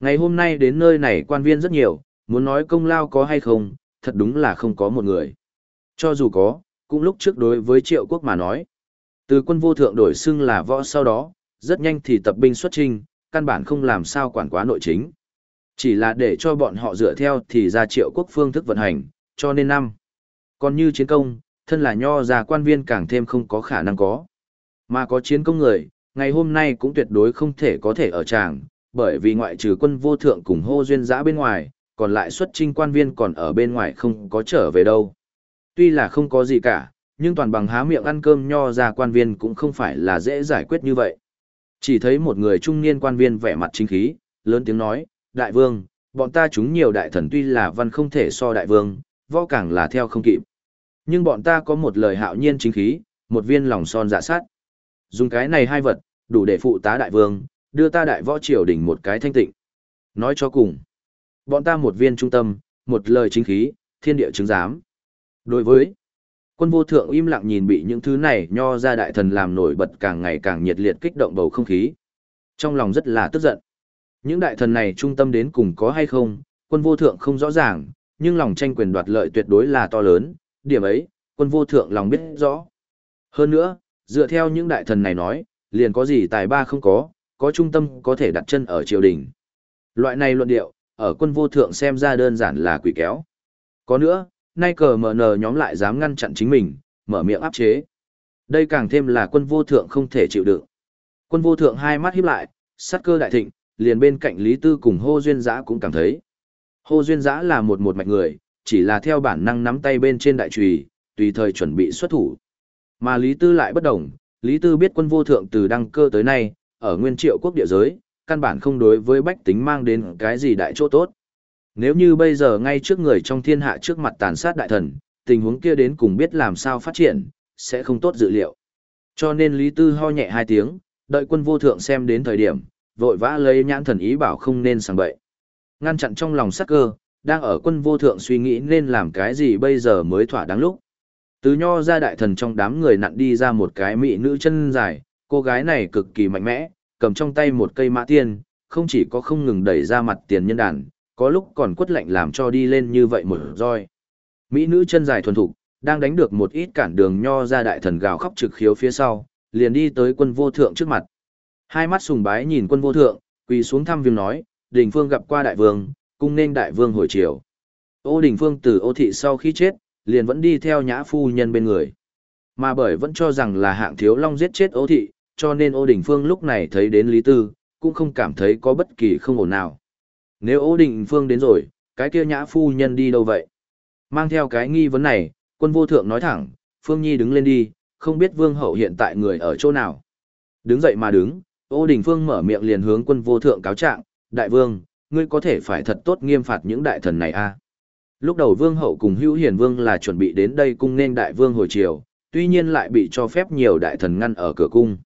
Ngày hôm nay đến nơi này quan viên rất nhiều, muốn nói công lao có hay không, thật đúng là không có một người. Cho dù có, cũng lúc trước đối với triệu quốc mà nói. Từ quân vô thượng đổi xưng là võ sau đó, rất nhanh thì tập binh xuất trình, căn bản không làm sao quản quá nội chính. Chỉ là để cho bọn họ dựa theo thì ra triệu quốc phương thức vận hành, cho nên năm. Còn như chiến công, thân là nho già quan viên càng thêm không có khả năng có. Mà có chiến công người, ngày hôm nay cũng tuyệt đối không thể có thể ở tràng, bởi vì ngoại trừ quân vô thượng cùng hô duyên giã bên ngoài, còn lại xuất trinh quan viên còn ở bên ngoài không có trở về đâu. Tuy là không có gì cả, nhưng toàn bằng há miệng ăn cơm nho ra quan viên cũng không phải là dễ giải quyết như vậy. Chỉ thấy một người trung niên quan viên vẻ mặt chính khí, lớn tiếng nói, đại vương, bọn ta chúng nhiều đại thần tuy là văn không thể so đại vương, võ càng là theo không kịp. Nhưng bọn ta có một lời hạo nhiên chính khí, một viên lòng son dạ sát. Dùng cái này hai vật, đủ để phụ tá đại vương, đưa ta đại võ triều đỉnh một cái thanh tịnh. Nói cho cùng, bọn ta một viên trung tâm, một lời chính khí, thiên địa chứng giám. Đối với quân vô thượng im lặng nhìn bị những thứ này nho ra đại thần làm nổi bật càng ngày càng nhiệt liệt kích động bầu không khí. Trong lòng rất là tức giận. Những đại thần này trung tâm đến cùng có hay không, quân vô thượng không rõ ràng, nhưng lòng tranh quyền đoạt lợi tuyệt đối là to lớn, điểm ấy, quân vô thượng lòng biết rõ. Hơn nữa, dựa theo những đại thần này nói, liền có gì tài ba không có, có trung tâm có thể đặt chân ở triều đình. Loại này luận điệu, ở quân vô thượng xem ra đơn giản là quỷ kéo. Có nữa, nay cờ mở nờ nhóm lại dám ngăn chặn chính mình, mở miệng áp chế. Đây càng thêm là quân vô thượng không thể chịu đựng. Quân vô thượng hai mắt híp lại, sát cơ đại thịnh, liền bên cạnh Lý Tư cùng Hô Duyên Giã cũng cảm thấy. Hô Duyên Giã là một một mạch người, chỉ là theo bản năng nắm tay bên trên đại trùy, tùy thời chuẩn bị xuất thủ. Mà Lý Tư lại bất đồng, Lý Tư biết quân vô thượng từ đăng cơ tới nay, ở nguyên triệu quốc địa giới, căn bản không đối với bách tính mang đến cái gì đại chỗ tốt. Nếu như bây giờ ngay trước người trong thiên hạ trước mặt tàn sát đại thần, tình huống kia đến cùng biết làm sao phát triển, sẽ không tốt dự liệu. Cho nên Lý Tư ho nhẹ hai tiếng, đợi quân vô thượng xem đến thời điểm, vội vã lấy nhãn thần ý bảo không nên sang bậy. Ngăn chặn trong lòng sắc cơ, đang ở quân vô thượng suy nghĩ nên làm cái gì bây giờ mới thỏa đáng lúc. Từ nho ra đại thần trong đám người nặn đi ra một cái mỹ nữ chân dài, cô gái này cực kỳ mạnh mẽ, cầm trong tay một cây mã tiên, không chỉ có không ngừng đẩy ra mặt tiền nhân đàn, có lúc còn quất lạnh làm cho đi lên như vậy một roi. Mỹ nữ chân dài thuần thục, đang đánh được một ít cản đường nho ra đại thần gào khóc trực khiếu phía sau, liền đi tới quân vô thượng trước mặt. Hai mắt sùng bái nhìn quân vô thượng, quỳ xuống thăm viếng nói, đình phương gặp qua đại vương, cung nên đại vương hồi chiều. Ô đình phương từ ô thị sau khi chết, liền vẫn đi theo nhã phu nhân bên người. Mà bởi vẫn cho rằng là hạng thiếu long giết chết ô thị, cho nên ô đình phương lúc này thấy đến Lý Tư, cũng không cảm thấy có bất kỳ không ổn nào. Nếu ô đình phương đến rồi, cái kia nhã phu nhân đi đâu vậy? Mang theo cái nghi vấn này, quân vô thượng nói thẳng, Phương Nhi đứng lên đi, không biết vương hậu hiện tại người ở chỗ nào. Đứng dậy mà đứng, ô đình phương mở miệng liền hướng quân vô thượng cáo trạng, đại vương, ngươi có thể phải thật tốt nghiêm phạt những đại thần này a. Lúc đầu vương hậu cùng hữu hiền vương là chuẩn bị đến đây cung nên đại vương hồi chiều, tuy nhiên lại bị cho phép nhiều đại thần ngăn ở cửa cung.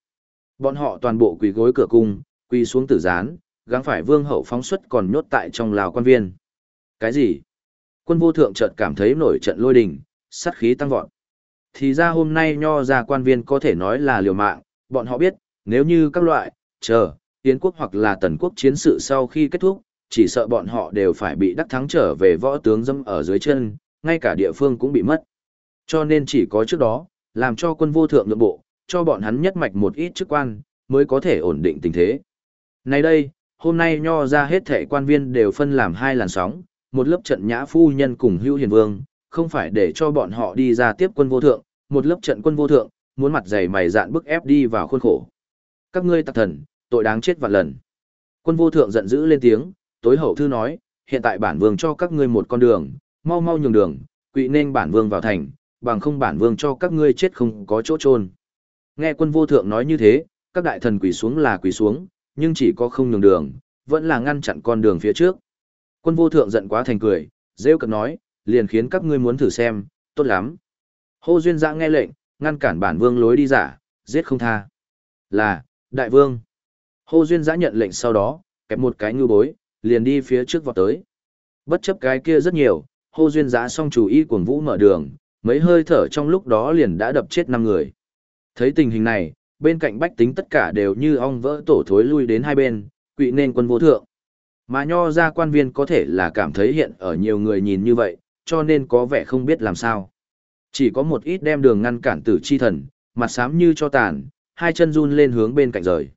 Bọn họ toàn bộ quỳ gối cửa cung, quỳ xuống tử gián, gắng phải vương hậu phóng xuất còn nhốt tại trong lào quan viên. Cái gì? Quân vô thượng chợt cảm thấy nổi trận lôi đình, sát khí tăng vọt. Thì ra hôm nay nho ra quan viên có thể nói là liều mạng, bọn họ biết, nếu như các loại, chờ, tiến quốc hoặc là tần quốc chiến sự sau khi kết thúc, chỉ sợ bọn họ đều phải bị đắc thắng trở về võ tướng dâm ở dưới chân, ngay cả địa phương cũng bị mất. Cho nên chỉ có trước đó, làm cho quân vô thượng nhượng bộ, cho bọn hắn nhất mạch một ít chức quan, mới có thể ổn định tình thế. Nay đây, hôm nay nho ra hết thể quan viên đều phân làm hai làn sóng, một lớp trận nhã phu nhân cùng hưu hiền vương, không phải để cho bọn họ đi ra tiếp quân vô thượng, một lớp trận quân vô thượng, muốn mặt dày mày dạn bức ép đi vào khuôn khổ. Các ngươi tặc thần, tội đáng chết vạn lần. Quân vô thượng giận dữ lên tiếng, tối hậu thư nói, hiện tại bản vương cho các ngươi một con đường, mau mau nhường đường, quỵ nên bản vương vào thành, bằng không bản vương cho các ngươi chết không có chỗ trôn. Nghe quân vô thượng nói như thế, các đại thần quỳ xuống là quỳ xuống, nhưng chỉ có không nhường đường, vẫn là ngăn chặn con đường phía trước. Quân vô thượng giận quá thành cười, rêu cực nói, liền khiến các ngươi muốn thử xem, tốt lắm. Hô duyên giã nghe lệnh, ngăn cản bản vương lối đi giả, giết không tha. Là, đại vương. Hô duyên dã nhận lệnh sau đó, kẹp một cái ngư bối, liền đi phía trước vọt tới. Bất chấp cái kia rất nhiều, hô duyên dã song chủ ý cuồng vũ mở đường, mấy hơi thở trong lúc đó liền đã đập chết năm người. Thấy tình hình này, bên cạnh bách tính tất cả đều như ong vỡ tổ thối lui đến hai bên, quỵ nên quân vô thượng. Mà nho ra quan viên có thể là cảm thấy hiện ở nhiều người nhìn như vậy, cho nên có vẻ không biết làm sao. Chỉ có một ít đem đường ngăn cản tử chi thần, mặt xám như cho tàn, hai chân run lên hướng bên cạnh rời.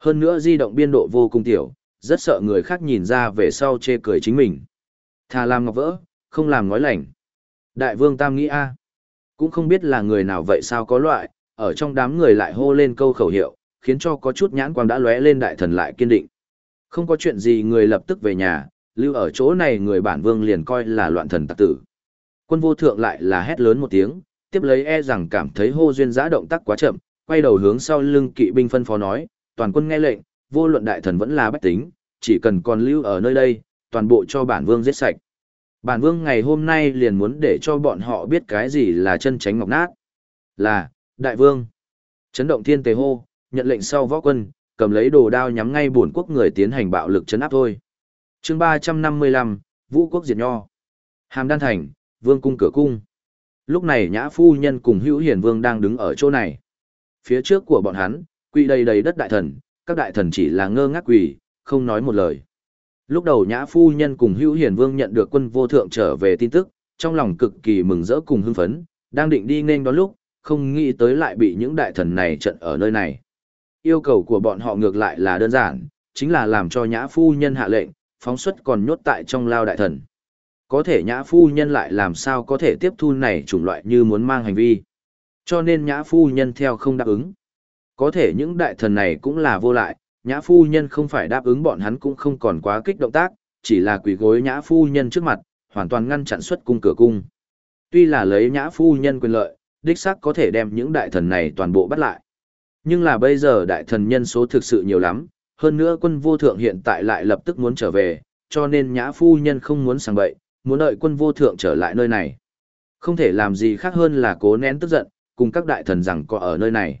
Hơn nữa di động biên độ vô cùng tiểu, rất sợ người khác nhìn ra về sau chê cười chính mình. Thà làm ngọc vỡ, không làm ngói lành. Đại vương Tam nghĩ a Cũng không biết là người nào vậy sao có loại, ở trong đám người lại hô lên câu khẩu hiệu, khiến cho có chút nhãn quang đã lóe lên đại thần lại kiên định. Không có chuyện gì người lập tức về nhà, lưu ở chỗ này người bản vương liền coi là loạn thần tặc tử. Quân vô thượng lại là hét lớn một tiếng, tiếp lấy e rằng cảm thấy hô duyên giã động tác quá chậm, quay đầu hướng sau lưng kỵ binh phân phó nói, toàn quân nghe lệnh, vô luận đại thần vẫn là bách tính, chỉ cần còn lưu ở nơi đây, toàn bộ cho bản vương giết sạch. Bản vương ngày hôm nay liền muốn để cho bọn họ biết cái gì là chân tránh ngọc nát. Là, đại vương. Chấn động thiên tế hô, nhận lệnh sau võ quân, cầm lấy đồ đao nhắm ngay bổn quốc người tiến hành bạo lực chấn áp thôi. chương 355, Vũ quốc diệt nho. Hàm đan thành, vương cung cửa cung. Lúc này nhã phu nhân cùng hữu hiền vương đang đứng ở chỗ này. Phía trước của bọn hắn, quỳ đầy đầy đất đại thần, các đại thần chỉ là ngơ ngác quỳ, không nói một lời. Lúc đầu nhã phu nhân cùng hữu hiền vương nhận được quân vô thượng trở về tin tức, trong lòng cực kỳ mừng rỡ cùng hưng phấn, đang định đi nên đón lúc, không nghĩ tới lại bị những đại thần này trận ở nơi này. Yêu cầu của bọn họ ngược lại là đơn giản, chính là làm cho nhã phu nhân hạ lệnh, phóng xuất còn nhốt tại trong lao đại thần. Có thể nhã phu nhân lại làm sao có thể tiếp thu này chủng loại như muốn mang hành vi. Cho nên nhã phu nhân theo không đáp ứng. Có thể những đại thần này cũng là vô lại, nhã phu nhân không phải đáp ứng bọn hắn cũng không còn quá kích động tác, chỉ là quỳ gối nhã phu nhân trước mặt, hoàn toàn ngăn chặn xuất cung cửa cung. Tuy là lấy nhã phu nhân quyền lợi, đích xác có thể đem những đại thần này toàn bộ bắt lại. Nhưng là bây giờ đại thần nhân số thực sự nhiều lắm, hơn nữa quân vô thượng hiện tại lại lập tức muốn trở về, cho nên nhã phu nhân không muốn sang bậy, muốn đợi quân vô thượng trở lại nơi này. Không thể làm gì khác hơn là cố nén tức giận, cùng các đại thần rằng có ở nơi này.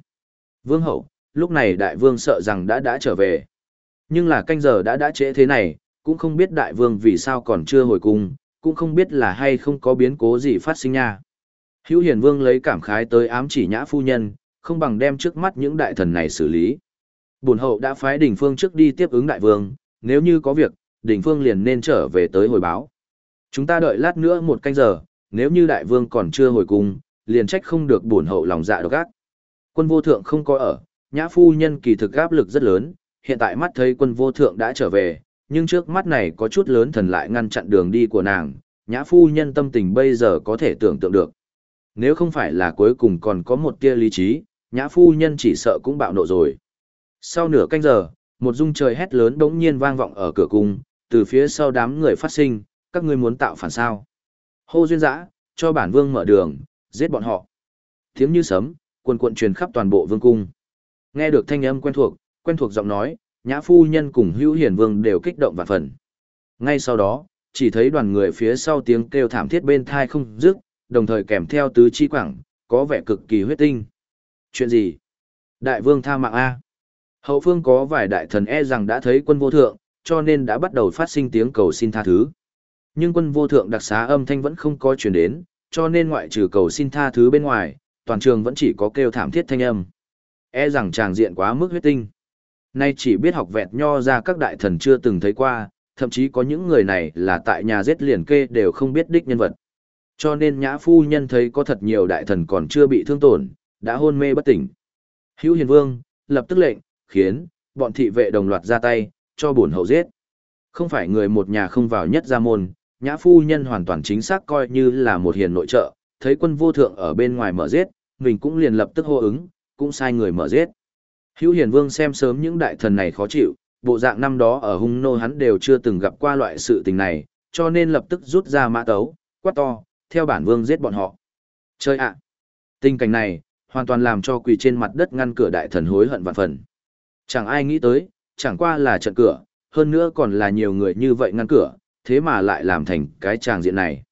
Vương hậu, lúc này đại vương sợ rằng đã đã trở về. Nhưng là canh giờ đã đã trễ thế này, cũng không biết đại vương vì sao còn chưa hồi cung, cũng không biết là hay không có biến cố gì phát sinh nha. Hữu Hiền Vương lấy cảm khái tới ám chỉ nhã phu nhân, không bằng đem trước mắt những đại thần này xử lý. Bổn hậu đã phái đỉnh phương trước đi tiếp ứng đại vương, nếu như có việc, đỉnh phương liền nên trở về tới hồi báo. Chúng ta đợi lát nữa một canh giờ, nếu như đại vương còn chưa hồi cung, liền trách không được bổn hậu lòng dạ độc ác. Quân vô thượng không có ở, nhã phu nhân kỳ thực áp lực rất lớn, hiện tại mắt thấy quân vô thượng đã trở về, nhưng trước mắt này có chút lớn thần lại ngăn chặn đường đi của nàng, nhã phu nhân tâm tình bây giờ có thể tưởng tượng được. Nếu không phải là cuối cùng còn có một tia lý trí, nhã phu nhân chỉ sợ cũng bạo nộ rồi. Sau nửa canh giờ, một dung trời hét lớn đống nhiên vang vọng ở cửa cung, từ phía sau đám người phát sinh, các ngươi muốn tạo phản sao. Hô duyên dã, cho bản vương mở đường, giết bọn họ. Tiếng như sấm, quần cuộn truyền khắp toàn bộ vương cung. Nghe được thanh âm quen thuộc, quen thuộc giọng nói, nhã phu nhân cùng hữu hiển vương đều kích động vạn phần. Ngay sau đó, chỉ thấy đoàn người phía sau tiếng kêu thảm thiết bên thai không dứt, đồng thời kèm theo tứ chi quảng, có vẻ cực kỳ huyết tinh. Chuyện gì? Đại vương tha mạng A. Hậu phương có vài đại thần e rằng đã thấy quân vô thượng, cho nên đã bắt đầu phát sinh tiếng cầu xin tha thứ. Nhưng quân vô thượng đặc xá âm thanh vẫn không có chuyển đến, cho nên ngoại trừ cầu xin tha thứ bên ngoài, toàn trường vẫn chỉ có kêu thảm thiết thanh âm. E rằng tràng diện quá mức huyết tinh. Nay chỉ biết học vẹt nho ra các đại thần chưa từng thấy qua, thậm chí có những người này là tại nhà giết liền kê đều không biết đích nhân vật. Cho nên nhã phu nhân thấy có thật nhiều đại thần còn chưa bị thương tổn, đã hôn mê bất tỉnh. Hữu Hiền Vương, lập tức lệnh, khiến, bọn thị vệ đồng loạt ra tay, cho bổn hậu giết. Không phải người một nhà không vào nhất gia môn, nhã phu nhân hoàn toàn chính xác coi như là một hiền nội trợ, thấy quân vô thượng ở bên ngoài mở giết, mình cũng liền lập tức hô ứng, cũng sai người mở giết. Hữu Hiền Vương xem sớm những đại thần này khó chịu, bộ dạng năm đó ở hung nô hắn đều chưa từng gặp qua loại sự tình này, cho nên lập tức rút ra mã tấu, quát to, theo bản vương giết bọn họ. Chơi ạ! Tình cảnh này, hoàn toàn làm cho quỳ trên mặt đất ngăn cửa đại thần hối hận vạn phần. Chẳng ai nghĩ tới, chẳng qua là trận cửa, hơn nữa còn là nhiều người như vậy ngăn cửa, thế mà lại làm thành cái tràng diện này.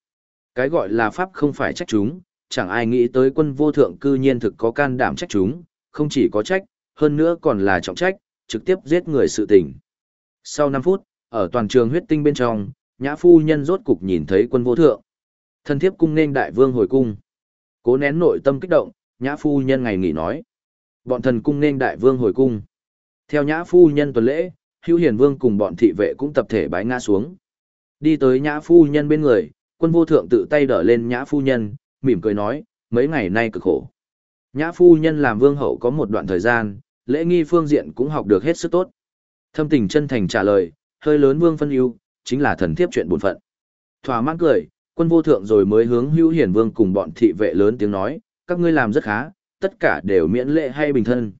Cái gọi là pháp không phải trách chúng, chẳng ai nghĩ tới quân vô thượng cư nhiên thực có can đảm trách chúng, không chỉ có trách, hơn nữa còn là trọng trách, trực tiếp giết người sự tình. Sau 5 phút, ở toàn trường huyết tinh bên trong, nhã phu nhân rốt cục nhìn thấy quân vô thượng. Thân thiếp cung nên đại vương hồi cung. Cố nén nội tâm kích động, nhã phu nhân ngày nghỉ nói. Bọn thần cung nên đại vương hồi cung. Theo nhã phu nhân tuần lễ, Hữu Hiền Vương cùng bọn thị vệ cũng tập thể bái ngã xuống. Đi tới nhã phu nhân bên người, quân vô thượng tự tay đỡ lên nhã phu nhân, mỉm cười nói, mấy ngày nay cực khổ. Nhã phu nhân làm vương hậu có một đoạn thời gian, lễ nghi phương diện cũng học được hết sức tốt. Thâm tình chân thành trả lời, hơi lớn vương phân ưu, chính là thần thiếp chuyện buồn phận. Thỏa mãn cười, quân vô thượng rồi mới hướng hữu hiển vương cùng bọn thị vệ lớn tiếng nói, các ngươi làm rất khá, tất cả đều miễn lệ hay bình thân.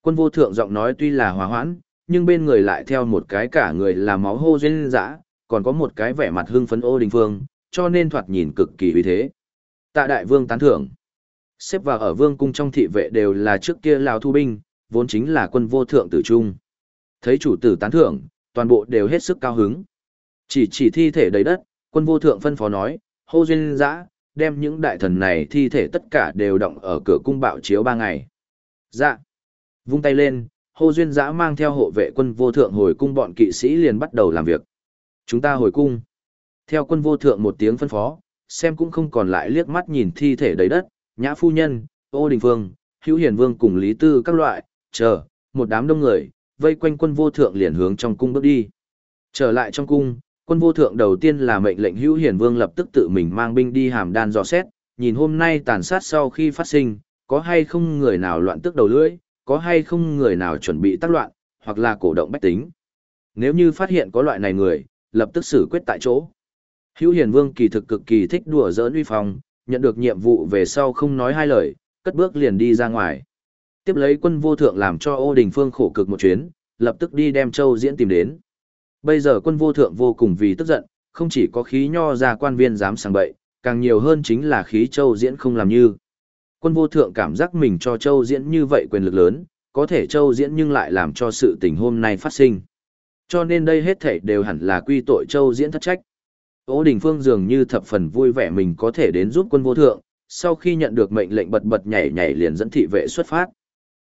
Quân vô thượng giọng nói tuy là hòa hoãn, nhưng bên người lại theo một cái cả người là máu hô duyên dã, còn có một cái vẻ mặt hưng phấn ô đình phương, cho nên thoạt nhìn cực kỳ uy thế. Tạ đại vương tán thưởng. Xếp vào ở vương cung trong thị vệ đều là trước kia lao thu binh, vốn chính là quân vô thượng tử trung. Thấy chủ tử tán thưởng, toàn bộ đều hết sức cao hứng. Chỉ chỉ thi thể đầy đất, quân vô thượng phân phó nói, hô duyên dã, đem những đại thần này thi thể tất cả đều động ở cửa cung bạo chiếu ba ngày. Dạ. Vung tay lên, hô duyên dã mang theo hộ vệ quân vô thượng hồi cung bọn kỵ sĩ liền bắt đầu làm việc. Chúng ta hồi cung. Theo quân vô thượng một tiếng phân phó, xem cũng không còn lại liếc mắt nhìn thi thể đầy đất, nhã phu nhân, ô đình phương, hữu hiển vương cùng lý tư các loại, chờ, một đám đông người, vây quanh quân vô thượng liền hướng trong cung bước đi. Trở lại trong cung, quân vô thượng đầu tiên là mệnh lệnh hữu hiền vương lập tức tự mình mang binh đi hàm đan dò xét, nhìn hôm nay tàn sát sau khi phát sinh, có hay không người nào loạn tức đầu lưỡi, có hay không người nào chuẩn bị tác loạn, hoặc là cổ động bách tính. Nếu như phát hiện có loại này người, lập tức xử quyết tại chỗ. Hữu Hiền Vương kỳ thực cực kỳ thích đùa giỡn uy phong, nhận được nhiệm vụ về sau không nói hai lời, cất bước liền đi ra ngoài. Tiếp lấy quân vô thượng làm cho ô đình phương khổ cực một chuyến, lập tức đi đem châu diễn tìm đến. Bây giờ quân vô thượng vô cùng vì tức giận, không chỉ có khí nho ra quan viên dám sang bậy, càng nhiều hơn chính là khí châu diễn không làm như. Quân vô thượng cảm giác mình cho châu diễn như vậy quyền lực lớn, có thể châu diễn nhưng lại làm cho sự tình hôm nay phát sinh. Cho nên đây hết thảy đều hẳn là quy tội châu diễn thất trách. Ô Đình Phương dường như thập phần vui vẻ mình có thể đến giúp quân vô thượng, sau khi nhận được mệnh lệnh bật bật nhảy nhảy liền dẫn thị vệ xuất phát.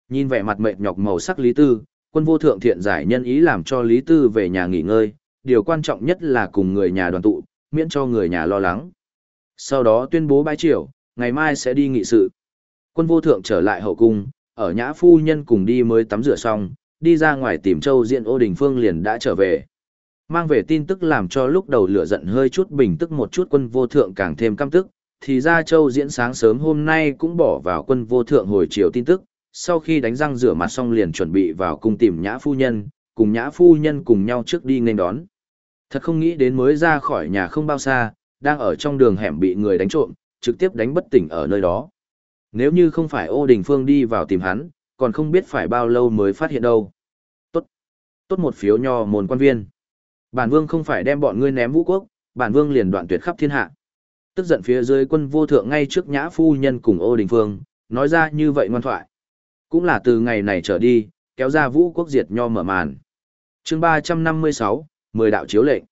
Nhìn vẻ mặt mệt nhọc màu sắc Lý Tư, quân vô thượng thiện giải nhân ý làm cho Lý Tư về nhà nghỉ ngơi, điều quan trọng nhất là cùng người nhà đoàn tụ, miễn cho người nhà lo lắng. Sau đó tuyên bố bái triều, ngày mai sẽ đi nghị sự. Quân vô thượng trở lại hậu cung, ở nhã phu nhân cùng đi mới tắm rửa xong, đi ra ngoài tìm châu diện ô đình phương liền đã trở về. Mang về tin tức làm cho lúc đầu lửa giận hơi chút bình tức một chút quân vô thượng càng thêm căm tức, thì ra châu diễn sáng sớm hôm nay cũng bỏ vào quân vô thượng hồi chiều tin tức, sau khi đánh răng rửa mặt xong liền chuẩn bị vào cung tìm nhã phu nhân, cùng nhã phu nhân cùng nhau trước đi nên đón. Thật không nghĩ đến mới ra khỏi nhà không bao xa, đang ở trong đường hẻm bị người đánh trộm, trực tiếp đánh bất tỉnh ở nơi đó. Nếu như không phải ô đình phương đi vào tìm hắn, còn không biết phải bao lâu mới phát hiện đâu. Tốt. Tốt một phiếu nho môn quan viên. Bản vương không phải đem bọn ngươi ném vũ quốc, bản vương liền đoạn tuyệt khắp thiên hạ. Tức giận phía dưới quân vô thượng ngay trước nhã phu nhân cùng ô đình phương, nói ra như vậy ngoan thoại. Cũng là từ ngày này trở đi, kéo ra vũ quốc diệt nho mở màn. chương 356, mười đạo chiếu lệnh.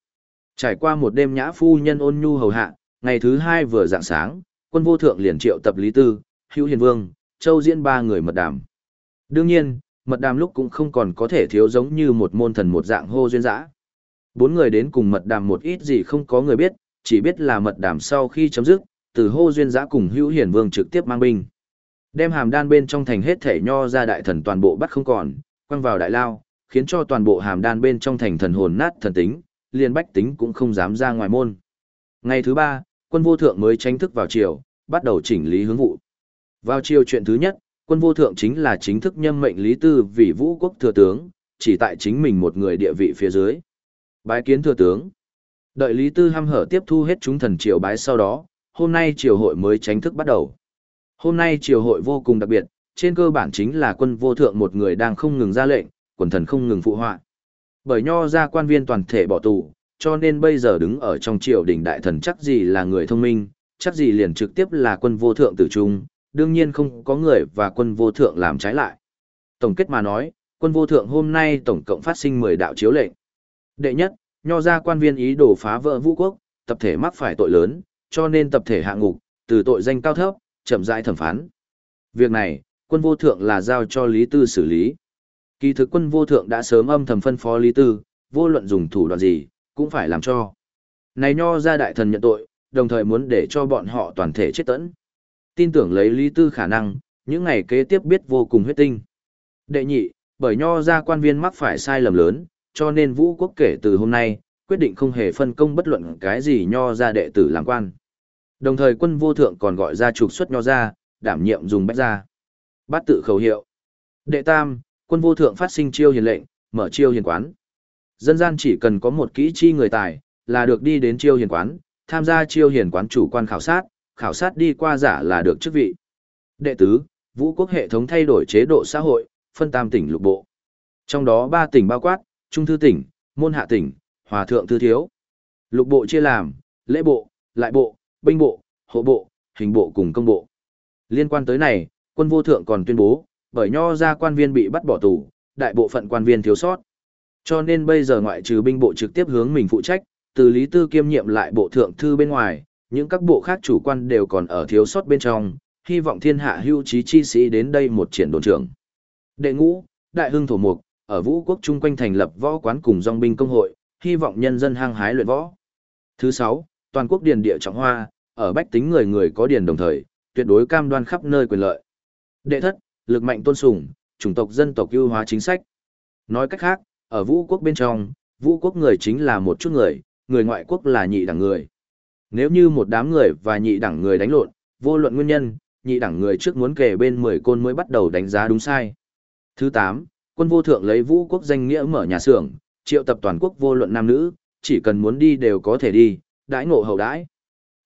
Trải qua một đêm nhã phu nhân ôn nhu hầu hạ, ngày thứ hai vừa dạng sáng, quân vô thượng liền triệu tập Lý Tư, Hữu Hiền Vương, Châu Diễn ba người mật đàm. Đương nhiên, mật đàm lúc cũng không còn có thể thiếu giống như một môn thần một dạng hô duyên dã. Bốn người đến cùng mật đàm một ít gì không có người biết, chỉ biết là mật đàm sau khi chấm dứt, từ hô duyên dã cùng Hữu Hiền Vương trực tiếp mang binh. Đem hàm đan bên trong thành hết thể nho ra đại thần toàn bộ bắt không còn, quăng vào đại lao, khiến cho toàn bộ hàm đan bên trong thành thần hồn nát thần tính, liền bách tính cũng không dám ra ngoài môn. Ngày thứ ba, quân vô thượng mới tranh thức vào triều, bắt đầu chỉnh lý hướng vụ. Vào triều chuyện thứ nhất, quân vô thượng chính là chính thức nhâm mệnh Lý Tư vì vũ quốc thừa tướng, chỉ tại chính mình một người địa vị phía dưới. Bái kiến thừa tướng. Đợi Lý Tư ham hở tiếp thu hết chúng thần triều bái sau đó, hôm nay triều hội mới chính thức bắt đầu. Hôm nay triều hội vô cùng đặc biệt, trên cơ bản chính là quân vô thượng một người đang không ngừng ra lệnh, quần thần không ngừng phụ họa. Bởi nho ra quan viên toàn thể bỏ tù, cho nên bây giờ đứng ở trong triều đình đại thần chắc gì là người thông minh, chắc gì liền trực tiếp là quân vô thượng tử trung, đương nhiên không có người và quân vô thượng làm trái lại. Tổng kết mà nói, quân vô thượng hôm nay tổng cộng phát sinh 10 đạo chiếu lệnh. Đệ nhất, nho ra quan viên ý đồ phá vỡ vũ quốc, tập thể mắc phải tội lớn, cho nên tập thể hạ ngục, từ tội danh cao thấp, chậm rãi thẩm phán. Việc này, quân vô thượng là giao cho Lý Tư xử lý. Kỳ thực quân vô thượng đã sớm âm thầm phân phó Lý Tư, vô luận dùng thủ đoạn gì, cũng phải làm cho. Này nho ra đại thần nhận tội, đồng thời muốn để cho bọn họ toàn thể chết tẫn tin tưởng lấy lý tư khả năng, những ngày kế tiếp biết vô cùng huyết tinh. Đệ nhị, bởi nho ra quan viên mắc phải sai lầm lớn, cho nên vũ quốc kể từ hôm nay, quyết định không hề phân công bất luận cái gì nho ra đệ tử làm quan. Đồng thời quân vô thượng còn gọi ra trục xuất nho ra, đảm nhiệm dùng bách ra. Bát tự khẩu hiệu. Đệ tam, quân vô thượng phát sinh chiêu hiền lệnh, mở chiêu hiền quán. Dân gian chỉ cần có một kỹ chi người tài, là được đi đến chiêu hiền quán, tham gia chiêu hiền quán chủ quan khảo sát, khảo sát đi qua giả là được chức vị. Đệ tứ, vũ quốc hệ thống thay đổi chế độ xã hội, phân tam tỉnh lục bộ. Trong đó ba tỉnh bao quát, trung thư tỉnh, môn hạ tỉnh, hòa thượng thư thiếu. Lục bộ chia làm, lễ bộ, lại bộ, binh bộ, hộ bộ, hình bộ cùng công bộ. Liên quan tới này, quân vô thượng còn tuyên bố, bởi nho ra quan viên bị bắt bỏ tù, đại bộ phận quan viên thiếu sót. Cho nên bây giờ ngoại trừ binh bộ trực tiếp hướng mình phụ trách, từ lý tư kiêm nhiệm lại bộ thượng thư bên ngoài, những các bộ khác chủ quan đều còn ở thiếu sót bên trong, hy vọng thiên hạ hưu trí chi sĩ đến đây một triển đồn trưởng. Đệ ngũ, đại hưng thổ mục, ở vũ quốc chung quanh thành lập võ quán cùng dòng binh công hội, hy vọng nhân dân hăng hái luyện võ. Thứ sáu, toàn quốc điền địa trọng hoa, ở bách tính người người có điền đồng thời, tuyệt đối cam đoan khắp nơi quyền lợi. Đệ thất, lực mạnh tôn sùng, chủng tộc dân tộc ưu hóa chính sách. Nói cách khác, ở vũ quốc bên trong, vũ quốc người chính là một chút người, người ngoại quốc là nhị đẳng người. Nếu như một đám người và nhị đẳng người đánh lộn, vô luận nguyên nhân, nhị đẳng người trước muốn kể bên 10 côn mới bắt đầu đánh giá đúng sai. Thứ 8, quân vô thượng lấy vũ quốc danh nghĩa mở nhà xưởng, triệu tập toàn quốc vô luận nam nữ, chỉ cần muốn đi đều có thể đi, đãi ngộ hậu đãi.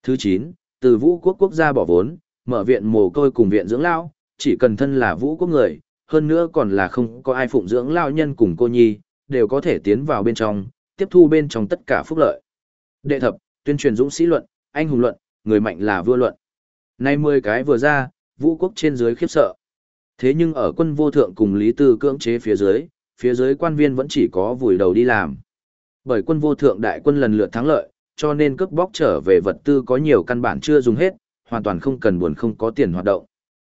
Thứ 9, từ vũ quốc quốc gia bỏ vốn, mở viện mồ côi cùng viện dưỡng lao, chỉ cần thân là vũ quốc người, hơn nữa còn là không có ai phụng dưỡng lao nhân cùng cô nhi, đều có thể tiến vào bên trong, tiếp thu bên trong tất cả phúc lợi. Đệ thập, tuyên truyền dũng sĩ luận, anh hùng luận, người mạnh là vua luận. Nay 10 cái vừa ra, vũ quốc trên dưới khiếp sợ. Thế nhưng ở quân vô thượng cùng Lý Tư cưỡng chế phía dưới, phía dưới quan viên vẫn chỉ có vùi đầu đi làm. Bởi quân vô thượng đại quân lần lượt thắng lợi, cho nên cướp bóc trở về vật tư có nhiều căn bản chưa dùng hết, hoàn toàn không cần buồn không có tiền hoạt động.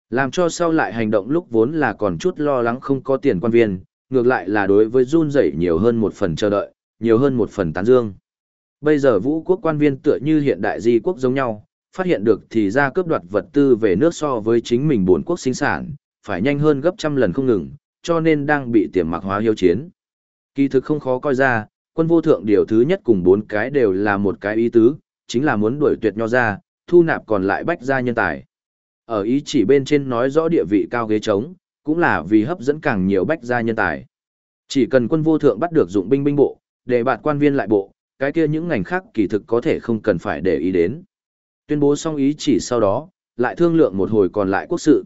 Làm cho sau lại hành động lúc vốn là còn chút lo lắng không có tiền quan viên, ngược lại là đối với run rẩy nhiều hơn một phần chờ đợi, nhiều hơn một phần tán dương. Bây giờ vũ quốc quan viên tựa như hiện đại di quốc giống nhau, phát hiện được thì ra cướp đoạt vật tư về nước so với chính mình bốn quốc sinh sản, phải nhanh hơn gấp trăm lần không ngừng, cho nên đang bị tiềm mặc hóa hiếu chiến. Kỳ thực không khó coi ra, quân vô thượng điều thứ nhất cùng bốn cái đều là một cái ý tứ, chính là muốn đuổi tuyệt nho ra, thu nạp còn lại bách gia nhân tài. Ở ý chỉ bên trên nói rõ địa vị cao ghế trống, cũng là vì hấp dẫn càng nhiều bách gia nhân tài. Chỉ cần quân vô thượng bắt được dụng binh binh bộ, để bạt quan viên lại bộ, cái kia những ngành khác kỳ thực có thể không cần phải để ý đến. Tuyên bố xong ý chỉ sau đó, lại thương lượng một hồi còn lại quốc sự.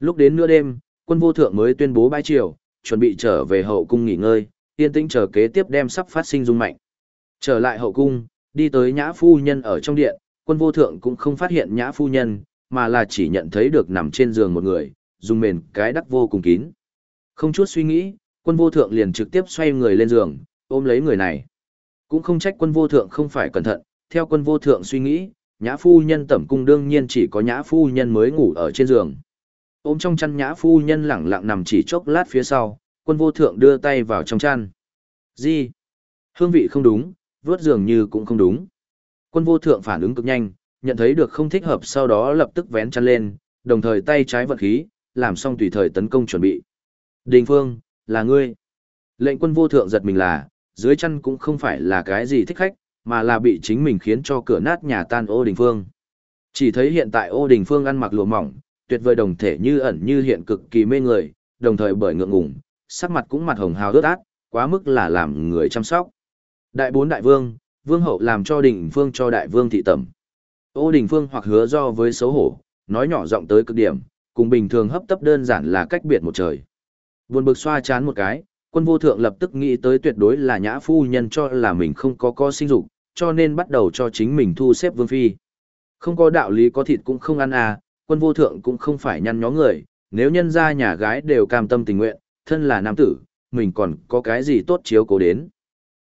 Lúc đến nửa đêm, quân vô thượng mới tuyên bố bãi triều, chuẩn bị trở về hậu cung nghỉ ngơi, yên tĩnh chờ kế tiếp đem sắp phát sinh dung mạnh. Trở lại hậu cung, đi tới nhã phu nhân ở trong điện, quân vô thượng cũng không phát hiện nhã phu nhân, mà là chỉ nhận thấy được nằm trên giường một người, dùng mền cái đắp vô cùng kín. Không chút suy nghĩ, quân vô thượng liền trực tiếp xoay người lên giường, ôm lấy người này. Cũng không trách quân vô thượng không phải cẩn thận, theo quân vô thượng suy nghĩ, nhã phu nhân tẩm cung đương nhiên chỉ có nhã phu nhân mới ngủ ở trên giường. Ôm trong chăn nhã phu nhân lẳng lặng nằm chỉ chốc lát phía sau, quân vô thượng đưa tay vào trong chăn. Gì? Hương vị không đúng, vớt giường như cũng không đúng. Quân vô thượng phản ứng cực nhanh, nhận thấy được không thích hợp sau đó lập tức vén chăn lên, đồng thời tay trái vận khí, làm xong tùy thời tấn công chuẩn bị. Đình Phương, là ngươi. Lệnh quân vô thượng giật mình là, dưới chăn cũng không phải là cái gì thích khách, mà là bị chính mình khiến cho cửa nát nhà tan ô đình phương. Chỉ thấy hiện tại ô đình phương ăn mặc lụa mỏng, tuyệt vời đồng thể như ẩn như hiện cực kỳ mê người, đồng thời bởi ngượng ngùng, sắc mặt cũng mặt hồng hào ướt át, quá mức là làm người chăm sóc. Đại bốn đại vương, vương hậu làm cho đình phương cho đại vương thị tẩm. Ô đình phương hoặc hứa do với xấu hổ, nói nhỏ giọng tới cực điểm, cùng bình thường hấp tấp đơn giản là cách biệt một trời. Buồn bực xoa chán một cái, quân vô thượng lập tức nghĩ tới tuyệt đối là nhã phu nhân cho là mình không có co sinh dục, cho nên bắt đầu cho chính mình thu xếp vương phi. Không có đạo lý có thịt cũng không ăn à, quân vô thượng cũng không phải nhăn nhó người, nếu nhân ra nhà gái đều cam tâm tình nguyện, thân là nam tử, mình còn có cái gì tốt chiếu cố đến.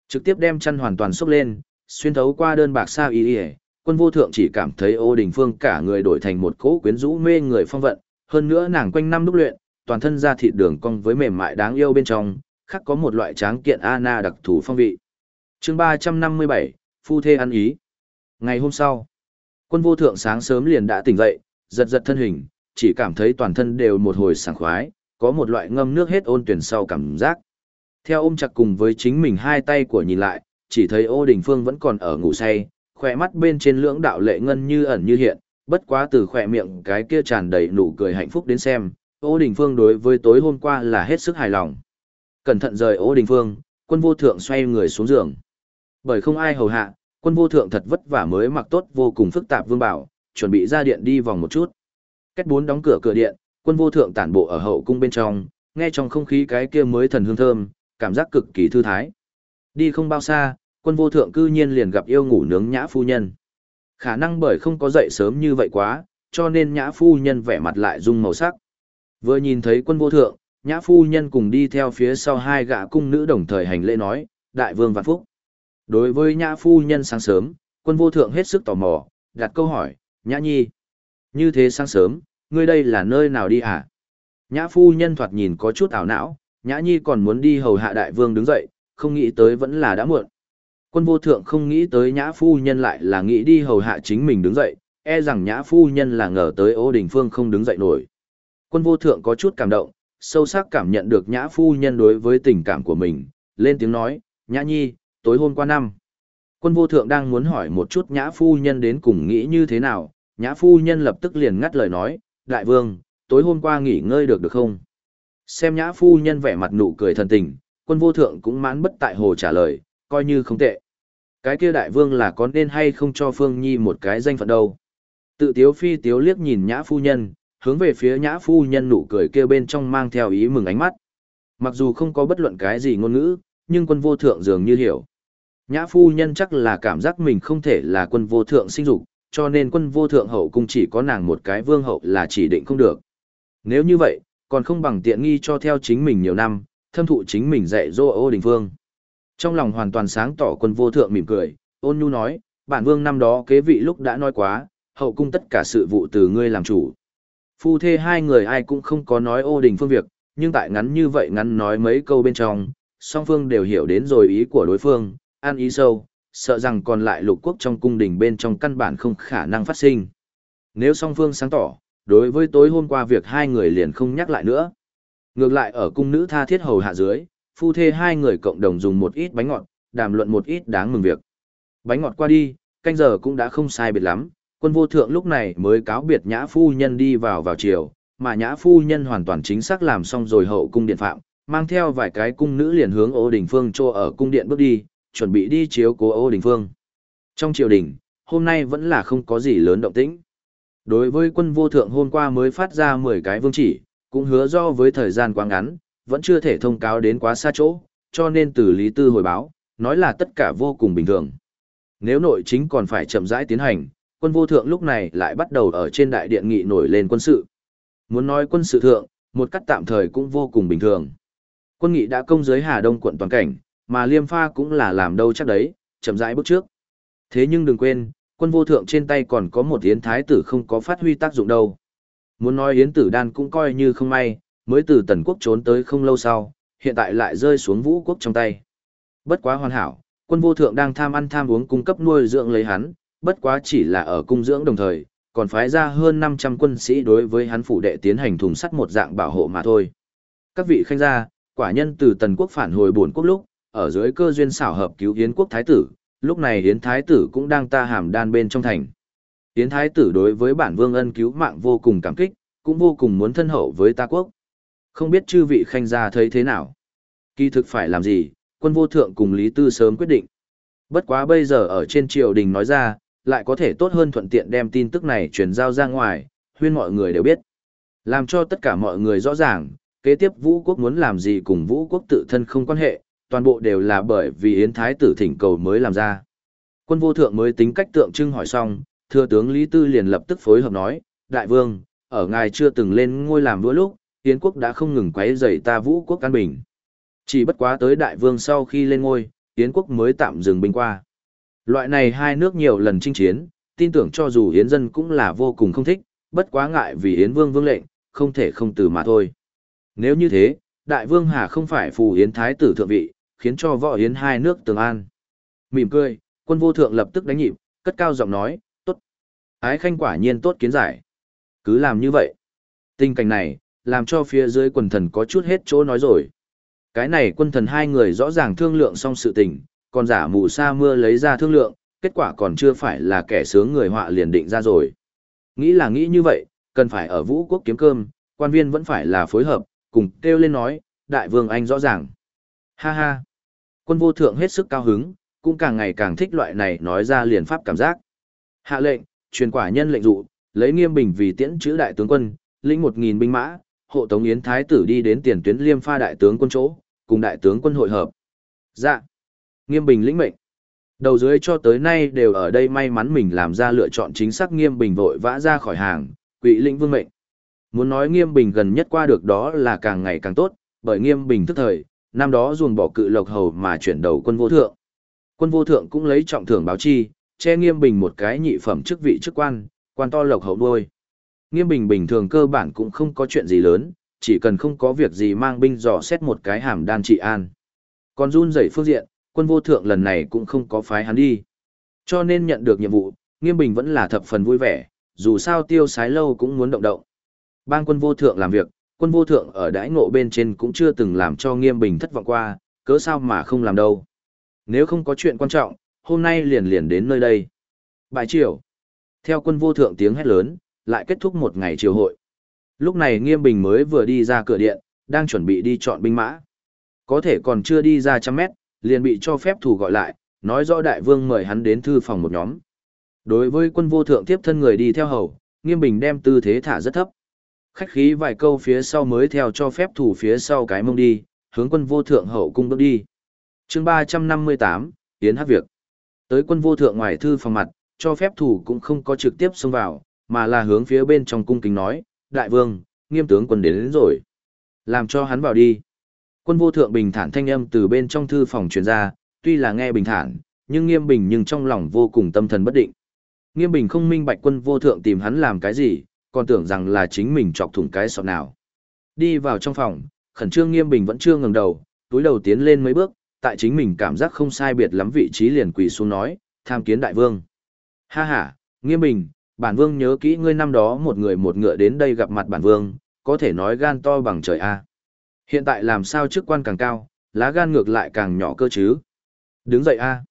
Trực tiếp đem chăn hoàn toàn xốc lên, xuyên thấu qua đơn bạc sao y y quân vô thượng chỉ cảm thấy ô đình phương cả người đổi thành một cỗ quyến rũ mê người phong vận, hơn nữa nàng quanh năm đúc luyện, toàn thân da thịt đường cong với mềm mại đáng yêu bên trong, khác có một loại tráng kiện Anna đặc thù phong vị. chương 357, Phu Thê ăn ý. Ngày hôm sau, quân vô thượng sáng sớm liền đã tỉnh dậy, giật giật thân hình, chỉ cảm thấy toàn thân đều một hồi sảng khoái, có một loại ngâm nước hết ôn tuyển sau cảm giác. Theo ôm chặt cùng với chính mình hai tay của nhìn lại, chỉ thấy ô đình phương vẫn còn ở ngủ say, khỏe mắt bên trên lưỡng đạo lệ ngân như ẩn như hiện, bất quá từ khỏe miệng cái kia tràn đầy nụ cười hạnh phúc đến xem, ô đình phương đối với tối hôm qua là hết sức hài lòng. Cẩn thận rời ô đình phương, quân vô thượng xoay người xuống giường. Bởi không ai hầu hạ, quân vô thượng thật vất vả mới mặc tốt vô cùng phức tạp vương bảo, chuẩn bị ra điện đi vòng một chút. Cách bốn đóng cửa cửa điện, quân vô thượng tản bộ ở hậu cung bên trong, nghe trong không khí cái kia mới thần hương thơm, cảm giác cực kỳ thư thái. Đi không bao xa, quân vô thượng cư nhiên liền gặp yêu ngủ nướng nhã phu nhân. Khả năng bởi không có dậy sớm như vậy quá, cho nên nhã phu nhân vẻ mặt lại dung màu sắc. Vừa nhìn thấy quân vô thượng, nhã phu nhân cùng đi theo phía sau hai gã cung nữ đồng thời hành lễ nói, đại vương vạn phúc. Đối với nhã phu nhân sáng sớm, quân vô thượng hết sức tò mò, đặt câu hỏi, nhã nhi. Như thế sáng sớm, ngươi đây là nơi nào đi hả? Nhã phu nhân thoạt nhìn có chút ảo não, nhã nhi còn muốn đi hầu hạ đại vương đứng dậy, không nghĩ tới vẫn là đã muộn. Quân vô thượng không nghĩ tới nhã phu nhân lại là nghĩ đi hầu hạ chính mình đứng dậy, e rằng nhã phu nhân là ngờ tới ô đình phương không đứng dậy nổi. Quân vô thượng có chút cảm động, sâu sắc cảm nhận được nhã phu nhân đối với tình cảm của mình, lên tiếng nói, nhã nhi, tối hôm qua năm. Quân vô thượng đang muốn hỏi một chút nhã phu nhân đến cùng nghĩ như thế nào, nhã phu nhân lập tức liền ngắt lời nói, đại vương, tối hôm qua nghỉ ngơi được được không? Xem nhã phu nhân vẻ mặt nụ cười thần tình, quân vô thượng cũng mãn bất tại hồ trả lời, coi như không tệ. Cái kia đại vương là có nên hay không cho Phương Nhi một cái danh phận đâu. Tự tiếu phi tiếu liếc nhìn nhã phu nhân, hướng về phía nhã phu nhân nụ cười kia bên trong mang theo ý mừng ánh mắt. Mặc dù không có bất luận cái gì ngôn ngữ, nhưng quân vô thượng dường như hiểu. Nhã phu nhân chắc là cảm giác mình không thể là quân vô thượng sinh dục, cho nên quân vô thượng hậu cung chỉ có nàng một cái vương hậu là chỉ định không được. Nếu như vậy, còn không bằng tiện nghi cho theo chính mình nhiều năm, thâm thụ chính mình dạy dỗ ô đình phương. Trong lòng hoàn toàn sáng tỏ quân vô thượng mỉm cười, ôn nhu nói, bản vương năm đó kế vị lúc đã nói quá, hậu cung tất cả sự vụ từ ngươi làm chủ. Phu thê hai người ai cũng không có nói ô đình phương việc, nhưng tại ngắn như vậy ngắn nói mấy câu bên trong, song phương đều hiểu đến rồi ý của đối phương, an ý sâu, sợ rằng còn lại lục quốc trong cung đình bên trong căn bản không khả năng phát sinh. Nếu song phương sáng tỏ, đối với tối hôm qua việc hai người liền không nhắc lại nữa. Ngược lại ở cung nữ tha thiết hầu hạ dưới, phu thê hai người cộng đồng dùng một ít bánh ngọt, đàm luận một ít đáng mừng việc. Bánh ngọt qua đi, canh giờ cũng đã không sai biệt lắm, quân vô thượng lúc này mới cáo biệt nhã phu nhân đi vào vào chiều, mà nhã phu nhân hoàn toàn chính xác làm xong rồi hậu cung điện phạm, mang theo vài cái cung nữ liền hướng ô đình phương trô ở cung điện bước đi, chuẩn bị đi chiếu cố ô đình phương. Trong triều đình, hôm nay vẫn là không có gì lớn động tĩnh. Đối với quân vô thượng hôm qua mới phát ra 10 cái vương chỉ, cũng hứa do với thời gian quá ngắn, vẫn chưa thể thông cáo đến quá xa chỗ, cho nên từ Lý Tư hồi báo, nói là tất cả vô cùng bình thường. Nếu nội chính còn phải chậm rãi tiến hành, quân vô thượng lúc này lại bắt đầu ở trên đại điện nghị nổi lên quân sự. Muốn nói quân sự thượng, một cách tạm thời cũng vô cùng bình thường. Quân nghị đã công giới Hà Đông quận toàn cảnh, mà Liêm Pha cũng là làm đâu chắc đấy, chậm rãi bước trước. Thế nhưng đừng quên, quân vô thượng trên tay còn có một yến thái tử không có phát huy tác dụng đâu. Muốn nói yến tử đan cũng coi như không may, mới từ tần quốc trốn tới không lâu sau, hiện tại lại rơi xuống vũ quốc trong tay. Bất quá hoàn hảo, quân vô thượng đang tham ăn tham uống cung cấp nuôi dưỡng lấy hắn, bất quá chỉ là ở cung dưỡng đồng thời, còn phái ra hơn 500 quân sĩ đối với hắn phủ đệ tiến hành thùng sắt một dạng bảo hộ mà thôi. Các vị khanh gia, quả nhân từ tần quốc phản hồi buồn quốc lúc, ở dưới cơ duyên xảo hợp cứu Yến quốc thái tử, lúc này Yến thái tử cũng đang ta hàm đan bên trong thành. Yến thái tử đối với bản vương ân cứu mạng vô cùng cảm kích, cũng vô cùng muốn thân hậu với ta quốc. Không biết chư vị khanh gia thấy thế nào? Kỳ thực phải làm gì, quân vô thượng cùng Lý Tư sớm quyết định. Bất quá bây giờ ở trên triều đình nói ra, lại có thể tốt hơn thuận tiện đem tin tức này truyền giao ra ngoài, huyên mọi người đều biết. Làm cho tất cả mọi người rõ ràng, kế tiếp vũ quốc muốn làm gì cùng vũ quốc tự thân không quan hệ, toàn bộ đều là bởi vì Yến Thái tử thỉnh cầu mới làm ra. Quân vô thượng mới tính cách tượng trưng hỏi xong, thừa tướng Lý Tư liền lập tức phối hợp nói, Đại vương, ở ngài chưa từng lên ngôi làm vua lúc, Yến quốc đã không ngừng quấy rầy ta vũ quốc căn bình. Chỉ bất quá tới đại vương sau khi lên ngôi, Yến quốc mới tạm dừng binh qua. Loại này hai nước nhiều lần chinh chiến, tin tưởng cho dù Yến dân cũng là vô cùng không thích, bất quá ngại vì Yến vương vương lệnh, không thể không từ mà thôi. Nếu như thế, đại vương Hà không phải phù Yến thái tử thượng vị, khiến cho võ hiến hai nước tường an. Mỉm cười, quân vô thượng lập tức đánh nhịp, cất cao giọng nói, tốt. Ái khanh quả nhiên tốt kiến giải. Cứ làm như vậy. Tình cảnh này, làm cho phía dưới quần thần có chút hết chỗ nói rồi. Cái này quân thần hai người rõ ràng thương lượng xong sự tình, còn giả mù sa mưa lấy ra thương lượng, kết quả còn chưa phải là kẻ sướng người họa liền định ra rồi. Nghĩ là nghĩ như vậy, cần phải ở vũ quốc kiếm cơm, quan viên vẫn phải là phối hợp, cùng kêu lên nói, đại vương anh rõ ràng. Ha ha. Quân vô thượng hết sức cao hứng, cũng càng ngày càng thích loại này nói ra liền pháp cảm giác. Hạ lệnh, truyền quả nhân lệnh dụ, lấy nghiêm bình vì tiễn chữ đại tướng quân, lĩnh một nghìn binh mã, hộ tống yến thái tử đi đến tiền tuyến liêm pha đại tướng quân chỗ, cùng đại tướng quân hội hợp. Dạ. Nghiêm bình lĩnh mệnh. Đầu dưới cho tới nay đều ở đây may mắn mình làm ra lựa chọn chính xác nghiêm bình vội vã ra khỏi hàng, quỷ lĩnh vương mệnh. Muốn nói nghiêm bình gần nhất qua được đó là càng ngày càng tốt, bởi nghiêm bình tức thời, năm đó ruồng bỏ cự lộc hầu mà chuyển đầu quân vô thượng. Quân vô thượng cũng lấy trọng thưởng báo chi, che nghiêm bình một cái nhị phẩm chức vị chức quan, quan to lộc hậu đuôi. Nghiêm bình bình thường cơ bản cũng không có chuyện gì lớn, chỉ cần không có việc gì mang binh dò xét một cái hàm đan trị an. Còn run rẩy phương diện, quân vô thượng lần này cũng không có phái hắn đi. Cho nên nhận được nhiệm vụ, nghiêm bình vẫn là thập phần vui vẻ, dù sao tiêu sái lâu cũng muốn động động. Bang quân vô thượng làm việc, quân vô thượng ở đãi ngộ bên trên cũng chưa từng làm cho nghiêm bình thất vọng qua, cớ sao mà không làm đâu. Nếu không có chuyện quan trọng, hôm nay liền liền đến nơi đây. Bài triều. Theo quân vô thượng tiếng hét lớn, lại kết thúc một ngày triều hội. Lúc này nghiêm bình mới vừa đi ra cửa điện, đang chuẩn bị đi chọn binh mã. Có thể còn chưa đi ra trăm mét, liền bị cho phép thủ gọi lại, nói rõ đại vương mời hắn đến thư phòng một nhóm. Đối với quân vô thượng tiếp thân người đi theo hầu, nghiêm bình đem tư thế thả rất thấp. Khách khí vài câu phía sau mới theo cho phép thủ phía sau cái mông đi, hướng quân vô thượng hậu cung bước đi. chương 358, Tiến hát việc. Tới quân vô thượng ngoài thư phòng mặt, cho phép thủ cũng không có trực tiếp xông vào, mà là hướng phía bên trong cung kính nói, đại vương, nghiêm tướng quân đến, đến rồi. Làm cho hắn vào đi. Quân vô thượng bình thản thanh âm từ bên trong thư phòng truyền ra, tuy là nghe bình thản, nhưng nghiêm bình nhưng trong lòng vô cùng tâm thần bất định. Nghiêm bình không minh bạch quân vô thượng tìm hắn làm cái gì, còn tưởng rằng là chính mình chọc thủng cái sọt nào. Đi vào trong phòng, khẩn trương nghiêm bình vẫn chưa ngẩng đầu, túi đầu tiến lên mấy bước, tại chính mình cảm giác không sai biệt lắm vị trí liền quỳ xuống nói, tham kiến đại vương. Ha ha, nghiêm bình, bản vương nhớ kỹ ngươi năm đó một người một ngựa đến đây gặp mặt bản vương, có thể nói gan to bằng trời A. Hiện tại làm sao chức quan càng cao, lá gan ngược lại càng nhỏ cơ chứ. Đứng dậy A.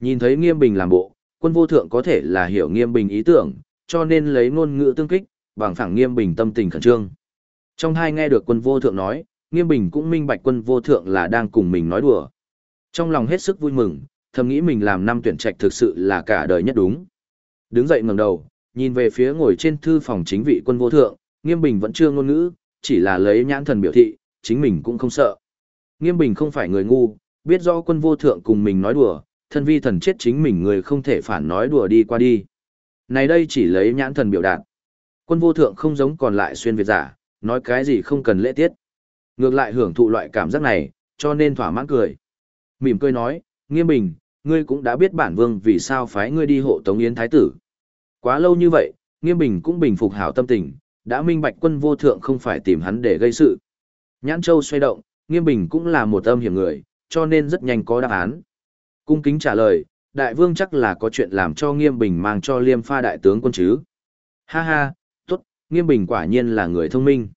Nhìn thấy nghiêm bình làm bộ, quân vô thượng có thể là hiểu nghiêm bình ý tưởng, cho nên lấy ngôn ngữ tương kích, bằng phẳng nghiêm bình tâm tình khẩn trương. Trong hai nghe được quân vô thượng nói, nghiêm bình cũng minh bạch quân vô thượng là đang cùng mình nói đùa. Trong lòng hết sức vui mừng, thầm nghĩ mình làm năm tuyển trạch thực sự là cả đời nhất đúng. Đứng dậy ngẩng đầu, nhìn về phía ngồi trên thư phòng chính vị quân vô thượng, nghiêm bình vẫn chưa ngôn ngữ, chỉ là lấy nhãn thần biểu thị, chính mình cũng không sợ. Nghiêm bình không phải người ngu, biết rõ quân vô thượng cùng mình nói đùa, thân vi thần chết chính mình người không thể phản nói đùa đi qua đi. Này đây chỉ lấy nhãn thần biểu đạt. Quân vô thượng không giống còn lại xuyên Việt giả, nói cái gì không cần lễ tiết. Ngược lại hưởng thụ loại cảm giác này, cho nên thỏa mãn cười. Mỉm cười nói, nghiêm bình, ngươi cũng đã biết bản vương vì sao phái ngươi đi hộ tống yến thái tử. Quá lâu như vậy, nghiêm bình cũng bình phục hảo tâm tình, đã minh bạch quân vô thượng không phải tìm hắn để gây sự. Nhãn châu xoay động, nghiêm bình cũng là một âm hiểm người, cho nên rất nhanh có đáp án. Cung kính trả lời, đại vương chắc là có chuyện làm cho nghiêm bình mang cho liêm pha đại tướng quân chứ. Ha ha, nghiêm bình quả nhiên là người thông minh.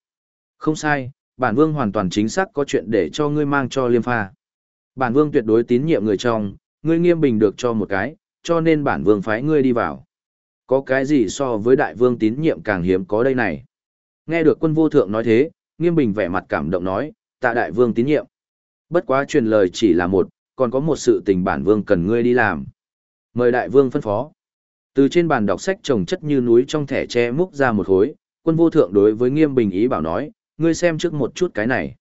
Không sai, bản vương hoàn toàn chính xác có chuyện để cho ngươi mang cho liêm pha. Bản vương tuyệt đối tín nhiệm người trong, ngươi nghiêm bình được cho một cái, cho nên bản vương phái ngươi đi vào. Có cái gì so với đại vương tín nhiệm càng hiếm có đây này? Nghe được quân vô thượng nói thế, nghiêm bình vẻ mặt cảm động nói, tạ đại vương tín nhiệm. Bất quá truyền lời chỉ là một, còn có một sự tình bản vương cần ngươi đi làm. Mời đại vương phân phó. Từ trên bàn đọc sách trồng chất như núi trong thẻ tre múc ra một khối, quân vô thượng đối với nghiêm bình ý bảo nói, ngươi xem trước một chút cái này.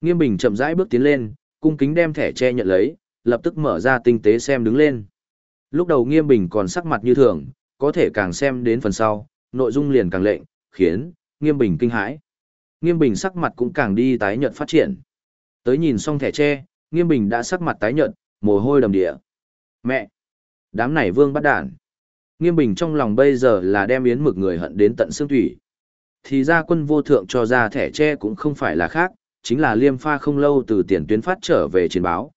Nghiêm bình chậm rãi bước tiến lên, cung kính đem thẻ tre nhận lấy, lập tức mở ra tinh tế xem đứng lên. Lúc đầu nghiêm bình còn sắc mặt như thường, có thể càng xem đến phần sau, nội dung liền càng lệnh, khiến, nghiêm bình kinh hãi. Nghiêm bình sắc mặt cũng càng đi tái nhợt phát triển. Tới nhìn xong thẻ tre, nghiêm bình đã sắc mặt tái nhợt, mồ hôi đầm địa. Mẹ! Đám này vương bắt đản. Nghiêm bình trong lòng bây giờ là đem yến mực người hận đến tận xương thủy. Thì ra quân vô thượng cho ra thẻ tre cũng không phải là khác, chính là liêm pha không lâu từ tiền tuyến phát trở về chiến báo.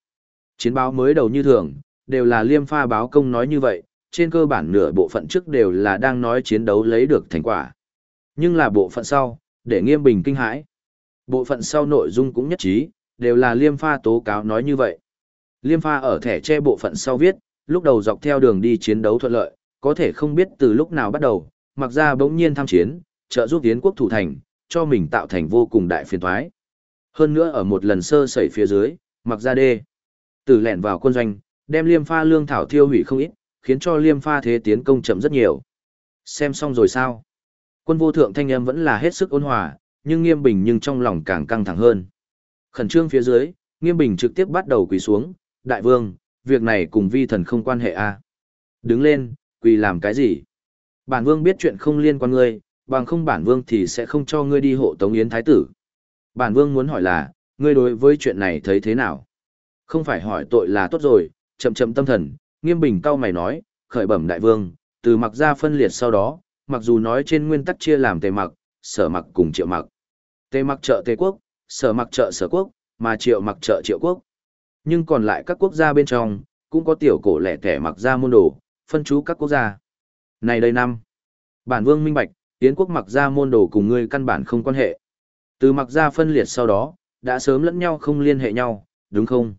Chiến báo mới đầu như thường, đều là liêm pha báo công nói như vậy, trên cơ bản nửa bộ phận trước đều là đang nói chiến đấu lấy được thành quả. Nhưng là bộ phận sau, để nghiêm bình kinh hãi. Bộ phận sau nội dung cũng nhất trí, đều là Liêm Pha tố cáo nói như vậy. Liêm Pha ở thẻ che bộ phận sau viết, lúc đầu dọc theo đường đi chiến đấu thuận lợi, có thể không biết từ lúc nào bắt đầu, mặc ra bỗng nhiên tham chiến, trợ giúp tiến quốc thủ thành, cho mình tạo thành vô cùng đại phiền thoái. Hơn nữa ở một lần sơ sẩy phía dưới, mặc ra đê. Từ lẹn vào quân doanh, đem liêm pha lương thảo thiêu hủy không ít, khiến cho liêm pha thế tiến công chậm rất nhiều. Xem xong rồi sao? Quân vô thượng thanh em vẫn là hết sức ôn hòa, nhưng nghiêm bình nhưng trong lòng càng căng thẳng hơn. Khẩn trương phía dưới, nghiêm bình trực tiếp bắt đầu quỳ xuống, đại vương, việc này cùng vi thần không quan hệ a à? Đứng lên, quỳ làm cái gì? Bản vương biết chuyện không liên quan ngươi, bằng không bản vương thì sẽ không cho ngươi đi hộ tống yến thái tử. Bản vương muốn hỏi là, ngươi đối với chuyện này thấy thế nào? Không phải hỏi tội là tốt rồi, chậm chậm tâm thần, nghiêm bình cao mày nói, khởi bẩm đại vương, từ mặc ra phân liệt sau đó, mặc dù nói trên nguyên tắc chia làm tề mặc, sở mặc cùng triệu mặc. Tề mặc trợ tề quốc, sở mặc trợ sở quốc, mà triệu mặc trợ triệu quốc. Nhưng còn lại các quốc gia bên trong, cũng có tiểu cổ lẻ kẻ mặc ra môn đồ, phân chú các quốc gia. Này đây năm, bản vương minh bạch, Yến quốc mặc ra môn đồ cùng ngươi căn bản không quan hệ. Từ mặc ra phân liệt sau đó, đã sớm lẫn nhau không liên hệ nhau, đúng không?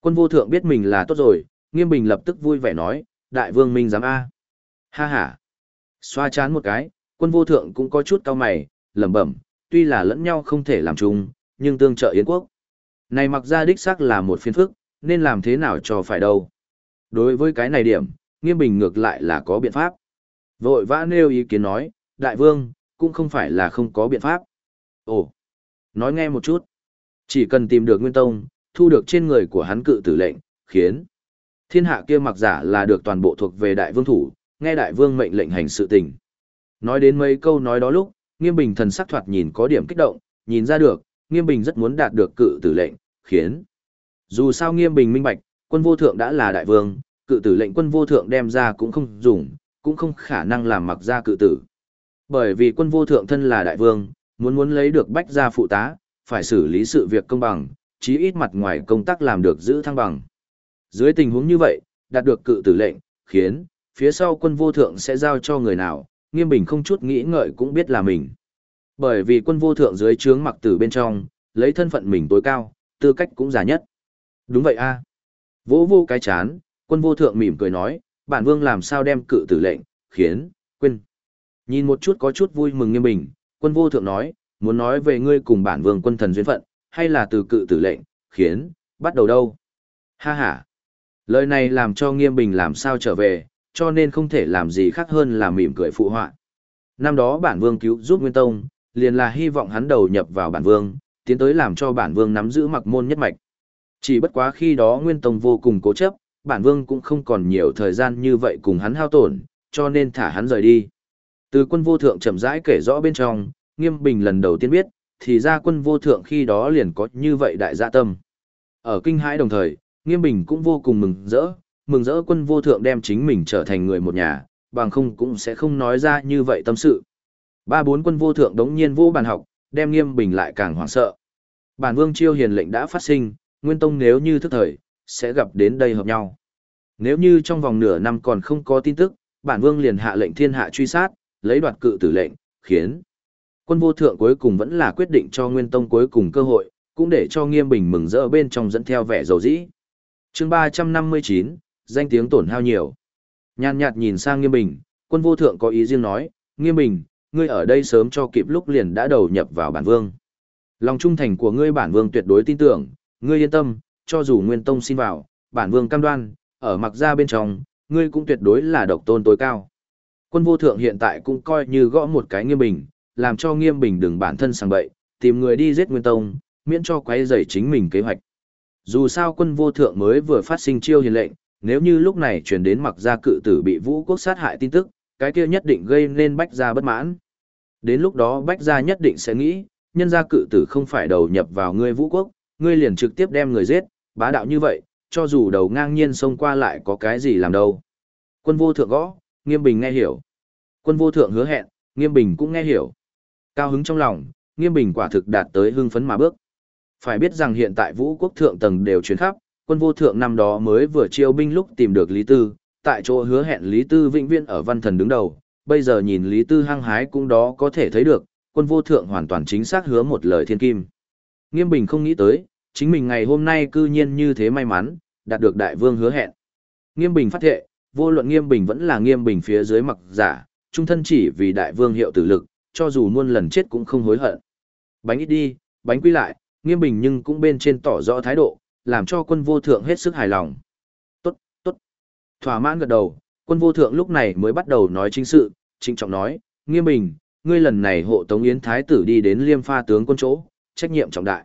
Quân vô thượng biết mình là tốt rồi, nghiêm bình lập tức vui vẻ nói, đại vương minh dám A. Ha ha. Xoa chán một cái, quân vô thượng cũng có chút cao mày, lẩm bẩm, tuy là lẫn nhau không thể làm chung, nhưng tương trợ Yến quốc. Này mặc ra đích xác là một phiên phức, nên làm thế nào cho phải đâu. Đối với cái này điểm, nghiêm bình ngược lại là có biện pháp. Vội vã nêu ý kiến nói, đại vương, cũng không phải là không có biện pháp. Ồ, nói nghe một chút. Chỉ cần tìm được Nguyên Tông, thu được trên người của hắn cự tử lệnh, khiến thiên hạ kia mặc giả là được toàn bộ thuộc về đại vương thủ, nghe đại vương mệnh lệnh hành sự tình. Nói đến mấy câu nói đó lúc, Nghiêm Bình thần sắc thoạt nhìn có điểm kích động, nhìn ra được, Nghiêm Bình rất muốn đạt được cự tử lệnh, khiến dù sao Nghiêm Bình minh bạch, quân vô thượng đã là đại vương, cự tử lệnh quân vô thượng đem ra cũng không dùng, cũng không khả năng làm mặc ra cự tử. Bởi vì quân vô thượng thân là đại vương, muốn muốn lấy được bách gia phụ tá, phải xử lý sự việc công bằng, chí ít mặt ngoài công tác làm được giữ thăng bằng. Dưới tình huống như vậy, đạt được cự tử lệnh, khiến, phía sau quân vô thượng sẽ giao cho người nào, nghiêm bình không chút nghĩ ngợi cũng biết là mình. Bởi vì quân vô thượng dưới trướng mặc tử bên trong, lấy thân phận mình tối cao, tư cách cũng giả nhất. Đúng vậy a à. Vỗ vô cái chán, quân vô thượng mỉm cười nói, bản vương làm sao đem cự tử lệnh, khiến, quên. Nhìn một chút có chút vui mừng nghiêm bình, quân vô thượng nói, muốn nói về ngươi cùng bản vương quân thần duyên phận, hay là từ cự tử lệnh, khiến, bắt đầu đâu. Ha ha. Lời này làm cho nghiêm bình làm sao trở về, cho nên không thể làm gì khác hơn là mỉm cười phụ họa. Năm đó bản vương cứu giúp Nguyên Tông, liền là hy vọng hắn đầu nhập vào bản vương, tiến tới làm cho bản vương nắm giữ mặc môn nhất mạch. Chỉ bất quá khi đó Nguyên Tông vô cùng cố chấp, bản vương cũng không còn nhiều thời gian như vậy cùng hắn hao tổn, cho nên thả hắn rời đi. Từ quân vô thượng chậm rãi kể rõ bên trong, nghiêm bình lần đầu tiên biết, thì ra quân vô thượng khi đó liền có như vậy đại dạ tâm. Ở kinh hãi đồng thời, nghiêm bình cũng vô cùng mừng rỡ, mừng rỡ quân vô thượng đem chính mình trở thành người một nhà, bằng không cũng sẽ không nói ra như vậy tâm sự. Ba bốn quân vô thượng đống nhiên vô bàn học, đem nghiêm bình lại càng hoảng sợ. Bản vương chiêu hiền lệnh đã phát sinh, nguyên tông nếu như thức thời, sẽ gặp đến đây hợp nhau. Nếu như trong vòng nửa năm còn không có tin tức, bản vương liền hạ lệnh thiên hạ truy sát, lấy đoạt cự tử lệnh, khiến quân vô thượng cuối cùng vẫn là quyết định cho nguyên tông cuối cùng cơ hội, cũng để cho nghiêm bình mừng rỡ bên trong dẫn theo vẻ dầu dĩ. chương 359, danh tiếng tổn hao nhiều. Nhàn nhạt nhìn sang nghiêm bình, quân vô thượng có ý riêng nói, nghiêm bình, ngươi ở đây sớm cho kịp lúc liền đã đầu nhập vào bản vương. Lòng trung thành của ngươi bản vương tuyệt đối tin tưởng, ngươi yên tâm, cho dù nguyên tông xin vào, bản vương cam đoan, ở mặc ra bên trong, ngươi cũng tuyệt đối là độc tôn tối cao. Quân vô thượng hiện tại cũng coi như gõ một cái nghiêm bình, làm cho nghiêm bình đừng bản thân sang bậy, tìm người đi giết nguyên tông, miễn cho quấy rầy chính mình kế hoạch. Dù sao quân vô thượng mới vừa phát sinh chiêu hiền lệnh, nếu như lúc này truyền đến mặc gia cự tử bị vũ quốc sát hại tin tức, cái kia nhất định gây nên bách gia bất mãn. Đến lúc đó bách gia nhất định sẽ nghĩ, nhân gia cự tử không phải đầu nhập vào ngươi vũ quốc, ngươi liền trực tiếp đem người giết, bá đạo như vậy, cho dù đầu ngang nhiên xông qua lại có cái gì làm đâu. Quân vô thượng gõ, nghiêm bình nghe hiểu. Quân vô thượng hứa hẹn, nghiêm bình cũng nghe hiểu. Cao hứng trong lòng, nghiêm bình quả thực đạt tới hưng phấn mà bước. Phải biết rằng hiện tại vũ quốc thượng tầng đều chuyển khắp, quân vô thượng năm đó mới vừa chiêu binh lúc tìm được Lý Tư, tại chỗ hứa hẹn Lý Tư vĩnh viên ở văn thần đứng đầu, bây giờ nhìn Lý Tư hăng hái cũng đó có thể thấy được, quân vô thượng hoàn toàn chính xác hứa một lời thiên kim. Nghiêm Bình không nghĩ tới, chính mình ngày hôm nay cư nhiên như thế may mắn, đạt được đại vương hứa hẹn. Nghiêm Bình phát thệ, vô luận Nghiêm Bình vẫn là Nghiêm Bình phía dưới mặc giả, trung thân chỉ vì đại vương hiệu tử lực, cho dù muôn lần chết cũng không hối hận. Bánh ít đi, bánh quy lại, Nghiêm Bình nhưng cũng bên trên tỏ rõ thái độ, làm cho quân vô thượng hết sức hài lòng. Tốt, tốt. Thỏa mãn gật đầu, quân vô thượng lúc này mới bắt đầu nói chính sự, trịnh trọng nói, Nghiêm Bình, ngươi lần này hộ tống Yến Thái tử đi đến liêm pha tướng quân chỗ, trách nhiệm trọng đại.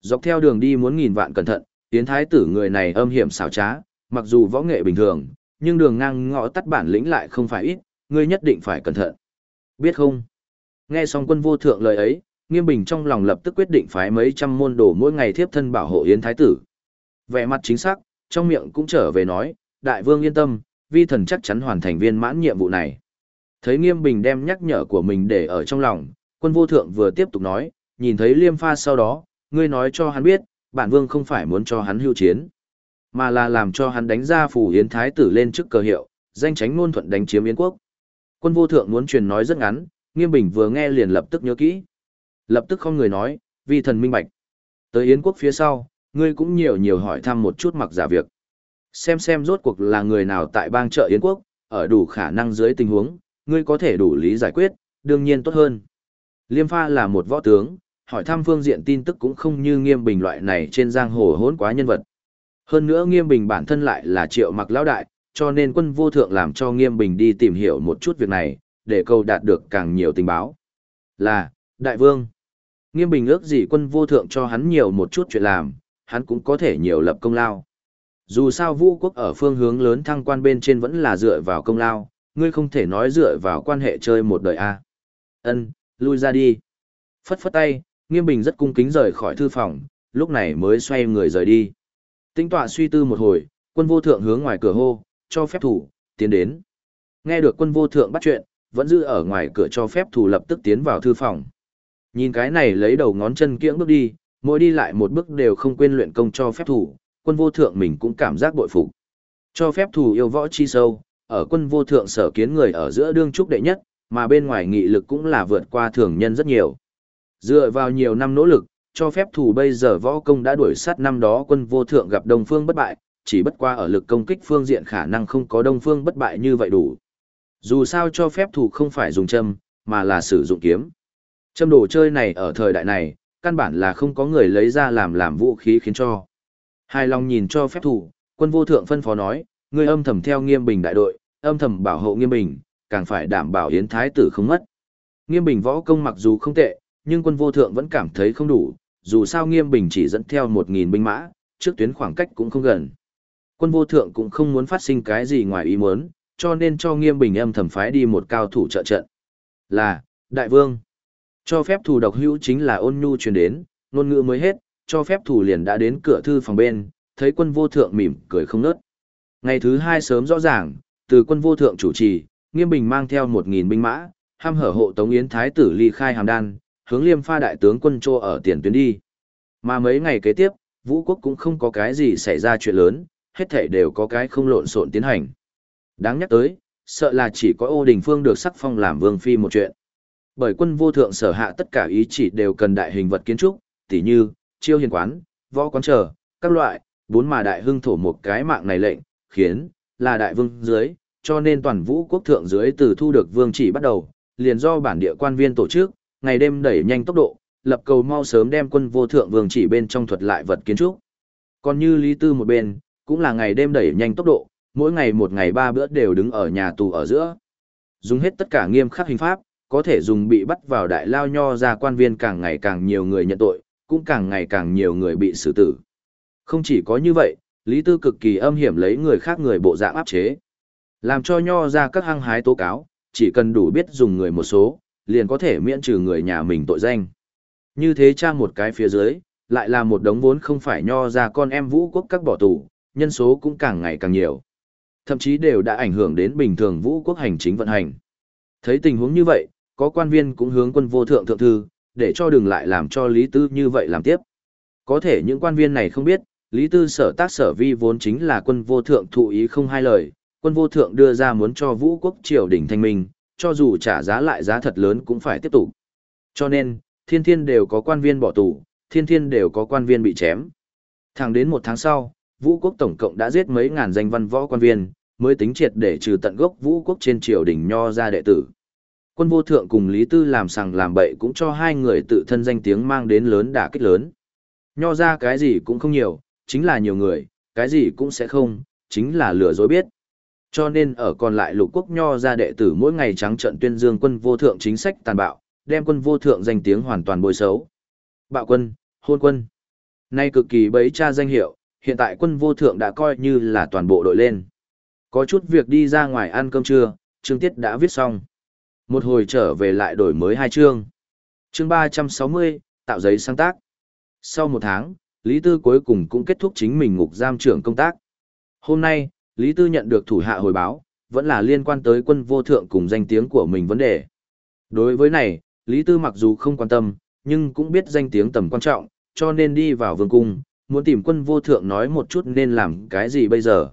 Dọc theo đường đi muốn nghìn vạn cẩn thận, Yến Thái tử người này âm hiểm xảo trá, mặc dù võ nghệ bình thường, nhưng đường ngang ngõ tắt bản lĩnh lại không phải ít, ngươi nhất định phải cẩn thận. Biết không? Nghe xong quân vô thượng lời ấy, Nghiêm Bình trong lòng lập tức quyết định phái mấy trăm môn đồ mỗi ngày thiếp thân bảo hộ Yến Thái tử. Vẻ mặt chính xác, trong miệng cũng trở về nói, đại vương yên tâm, vi thần chắc chắn hoàn thành viên mãn nhiệm vụ này. Thấy Nghiêm Bình đem nhắc nhở của mình để ở trong lòng, quân vô thượng vừa tiếp tục nói, nhìn thấy liêm pha sau đó, ngươi nói cho hắn biết, bản vương không phải muốn cho hắn hưu chiến, mà là làm cho hắn đánh ra phủ hiến Thái tử lên trước cờ hiệu, danh tránh ngôn thuận đánh chiếm Yến quốc. Quân vô thượng muốn truyền nói rất ngắn, Nghiêm Bình vừa nghe liền lập tức nhớ kỹ. Lập tức không người nói, vì thần minh bạch. Tới Yến quốc phía sau, ngươi cũng nhiều nhiều hỏi thăm một chút mặc giả việc. Xem xem rốt cuộc là người nào tại bang chợ Yến quốc, ở đủ khả năng dưới tình huống, ngươi có thể đủ lý giải quyết, đương nhiên tốt hơn. Liêm pha là một võ tướng, hỏi thăm phương diện tin tức cũng không như nghiêm bình loại này trên giang hồ hỗn quá nhân vật. Hơn nữa nghiêm bình bản thân lại là triệu mặc lão đại, cho nên quân vô thượng làm cho nghiêm bình đi tìm hiểu một chút việc này, để câu đạt được càng nhiều tình báo. Là, đại vương. Nghiêm bình ước gì quân vô thượng cho hắn nhiều một chút chuyện làm, hắn cũng có thể nhiều lập công lao. Dù sao vũ quốc ở phương hướng lớn thăng quan bên trên vẫn là dựa vào công lao, ngươi không thể nói dựa vào quan hệ chơi một đời a. Ân, lui ra đi. Phất phất tay, Nghiêm Bình rất cung kính rời khỏi thư phòng, lúc này mới xoay người rời đi. Tinh tọa suy tư một hồi, quân vô thượng hướng ngoài cửa hô, cho phép thủ, tiến đến. Nghe được quân vô thượng bắt chuyện, vẫn giữ ở ngoài cửa cho phép thủ lập tức tiến vào thư phòng. Nhìn cái này lấy đầu ngón chân kiễng bước đi, mỗi đi lại một bước đều không quên luyện công cho phép thủ, quân vô thượng mình cũng cảm giác bội phục. Cho phép thủ yêu võ chi sâu, ở quân vô thượng sở kiến người ở giữa đương trúc đệ nhất, mà bên ngoài nghị lực cũng là vượt qua thường nhân rất nhiều. Dựa vào nhiều năm nỗ lực, cho phép thủ bây giờ võ công đã đuổi sát năm đó quân vô thượng gặp Đông Phương bất bại, chỉ bất qua ở lực công kích phương diện khả năng không có Đông Phương bất bại như vậy đủ. Dù sao cho phép thủ không phải dùng châm, mà là sử dụng kiếm. Châm đồ chơi này ở thời đại này, căn bản là không có người lấy ra làm làm vũ khí khiến cho. Hai lòng nhìn cho phép thủ, quân vô thượng phân phó nói, ngươi âm thầm theo nghiêm bình đại đội, âm thầm bảo hộ nghiêm bình, càng phải đảm bảo yến thái tử không mất. Nghiêm bình võ công mặc dù không tệ, nhưng quân vô thượng vẫn cảm thấy không đủ, dù sao nghiêm bình chỉ dẫn theo 1.000 binh mã, trước tuyến khoảng cách cũng không gần. Quân vô thượng cũng không muốn phát sinh cái gì ngoài ý muốn, cho nên cho nghiêm bình âm thầm phái đi một cao thủ trợ trận. Là, đại vương. Cho phép thủ độc hữu chính là ôn nhu truyền đến, ngôn ngữ mới hết, cho phép thủ liền đã đến cửa thư phòng bên, thấy quân vô thượng mỉm, cười không nớt. Ngày thứ hai sớm rõ ràng, từ quân vô thượng chủ trì, nghiêm bình mang theo 1.000 binh mã, ham hở hộ tống yến thái tử ly khai hàm đan, hướng liêm pha đại tướng quân trô ở tiền tuyến đi. Mà mấy ngày kế tiếp, vũ quốc cũng không có cái gì xảy ra chuyện lớn, hết thể đều có cái không lộn xộn tiến hành. Đáng nhắc tới, sợ là chỉ có ô đình phương được sắc phong làm vương phi một chuyện. Bởi quân vô thượng sở hạ tất cả ý chỉ đều cần đại hình vật kiến trúc, tỉ như, chiêu hiền quán, võ quán trở, các loại, bốn mà đại hưng thổ một cái mạng này lệnh, khiến, là đại vương dưới, cho nên toàn vũ quốc thượng dưới từ thu được vương chỉ bắt đầu, liền do bản địa quan viên tổ chức, ngày đêm đẩy nhanh tốc độ, lập cầu mau sớm đem quân vô thượng vương chỉ bên trong thuật lại vật kiến trúc. Còn như Lý Tư một bên, cũng là ngày đêm đẩy nhanh tốc độ, mỗi ngày một ngày ba bữa đều đứng ở nhà tù ở giữa. Dùng hết tất cả nghiêm khắc hình pháp, có thể dùng bị bắt vào đại lao nho ra quan viên càng ngày càng nhiều người nhận tội, cũng càng ngày càng nhiều người bị xử tử. Không chỉ có như vậy, Lý Tư cực kỳ âm hiểm lấy người khác người bộ dạng áp chế. Làm cho nho ra các hăng hái tố cáo, chỉ cần đủ biết dùng người một số, liền có thể miễn trừ người nhà mình tội danh. Như thế cha một cái phía dưới, lại là một đống vốn không phải nho ra con em vũ quốc các bỏ tù, nhân số cũng càng ngày càng nhiều. Thậm chí đều đã ảnh hưởng đến bình thường vũ quốc hành chính vận hành. Thấy tình huống như vậy, có quan viên cũng hướng quân vô thượng thượng thư, để cho đừng lại làm cho Lý Tư như vậy làm tiếp. Có thể những quan viên này không biết, Lý Tư sở tác sở vi vốn chính là quân vô thượng thụ ý không hai lời, quân vô thượng đưa ra muốn cho vũ quốc triều đỉnh thanh minh, cho dù trả giá lại giá thật lớn cũng phải tiếp tục. Cho nên, thiên thiên đều có quan viên bỏ tù, thiên thiên đều có quan viên bị chém. Thẳng đến một tháng sau, vũ quốc tổng cộng đã giết mấy ngàn danh văn võ quan viên, mới tính triệt để trừ tận gốc vũ quốc trên triều đình nho ra đệ tử. Quân vô thượng cùng Lý Tư làm sằng làm bậy cũng cho hai người tự thân danh tiếng mang đến lớn đả kích lớn. Nho ra cái gì cũng không nhiều, chính là nhiều người, cái gì cũng sẽ không, chính là lừa dối biết. Cho nên ở còn lại lục quốc nho ra đệ tử mỗi ngày trắng trận tuyên dương quân vô thượng chính sách tàn bạo, đem quân vô thượng danh tiếng hoàn toàn bôi xấu. Bạo quân, hôn quân. Nay cực kỳ bấy cha danh hiệu, hiện tại quân vô thượng đã coi như là toàn bộ đội lên. Có chút việc đi ra ngoài ăn cơm trưa, chương tiết đã viết xong. Một hồi trở về lại đổi mới hai chương. Chương 360, tạo giấy sáng tác. Sau một tháng, Lý Tư cuối cùng cũng kết thúc chính mình ngục giam trưởng công tác. Hôm nay, Lý Tư nhận được thủ hạ hồi báo, vẫn là liên quan tới quân vô thượng cùng danh tiếng của mình vấn đề. Đối với này, Lý Tư mặc dù không quan tâm, nhưng cũng biết danh tiếng tầm quan trọng, cho nên đi vào vương cung, muốn tìm quân vô thượng nói một chút nên làm cái gì bây giờ.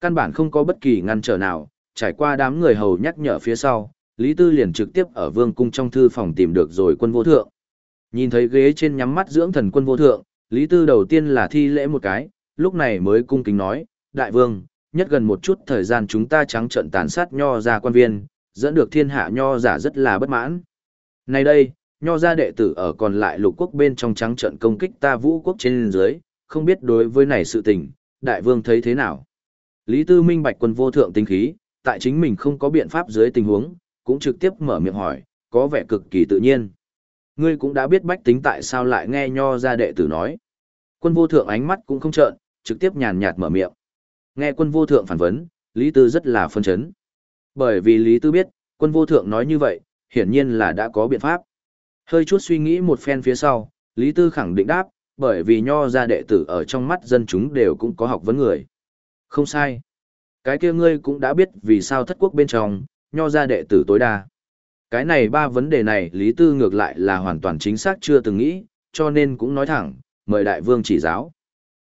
Căn bản không có bất kỳ ngăn trở nào, trải qua đám người hầu nhắc nhở phía sau, Lý Tư liền trực tiếp ở vương cung trong thư phòng tìm được rồi quân vô thượng. Nhìn thấy ghế trên nhắm mắt dưỡng thần quân vô thượng, Lý Tư đầu tiên là thi lễ một cái, lúc này mới cung kính nói, Đại vương, nhất gần một chút thời gian chúng ta trắng trận tàn sát nho ra quan viên, dẫn được thiên hạ nho giả rất là bất mãn. nay đây, nho ra đệ tử ở còn lại lục quốc bên trong trắng trận công kích ta vũ quốc trên dưới, không biết đối với này sự tình, đại vương thấy thế nào. Lý Tư minh bạch quân vô thượng tinh khí, tại chính mình không có biện pháp dưới tình huống, cũng trực tiếp mở miệng hỏi, có vẻ cực kỳ tự nhiên. Ngươi cũng đã biết bách tính tại sao lại nghe nho ra đệ tử nói. Quân vô thượng ánh mắt cũng không trợn, trực tiếp nhàn nhạt mở miệng. Nghe quân vô thượng phản vấn, Lý Tư rất là phân chấn. Bởi vì Lý Tư biết, quân vô thượng nói như vậy, hiển nhiên là đã có biện pháp. Hơi chút suy nghĩ một phen phía sau, Lý Tư khẳng định đáp, bởi vì nho ra đệ tử ở trong mắt dân chúng đều cũng có học vấn người. Không sai. Cái kia ngươi cũng đã biết vì sao thất quốc bên trong, nho ra đệ tử tối đa. Cái này ba vấn đề này Lý Tư ngược lại là hoàn toàn chính xác chưa từng nghĩ, cho nên cũng nói thẳng, mời đại vương chỉ giáo.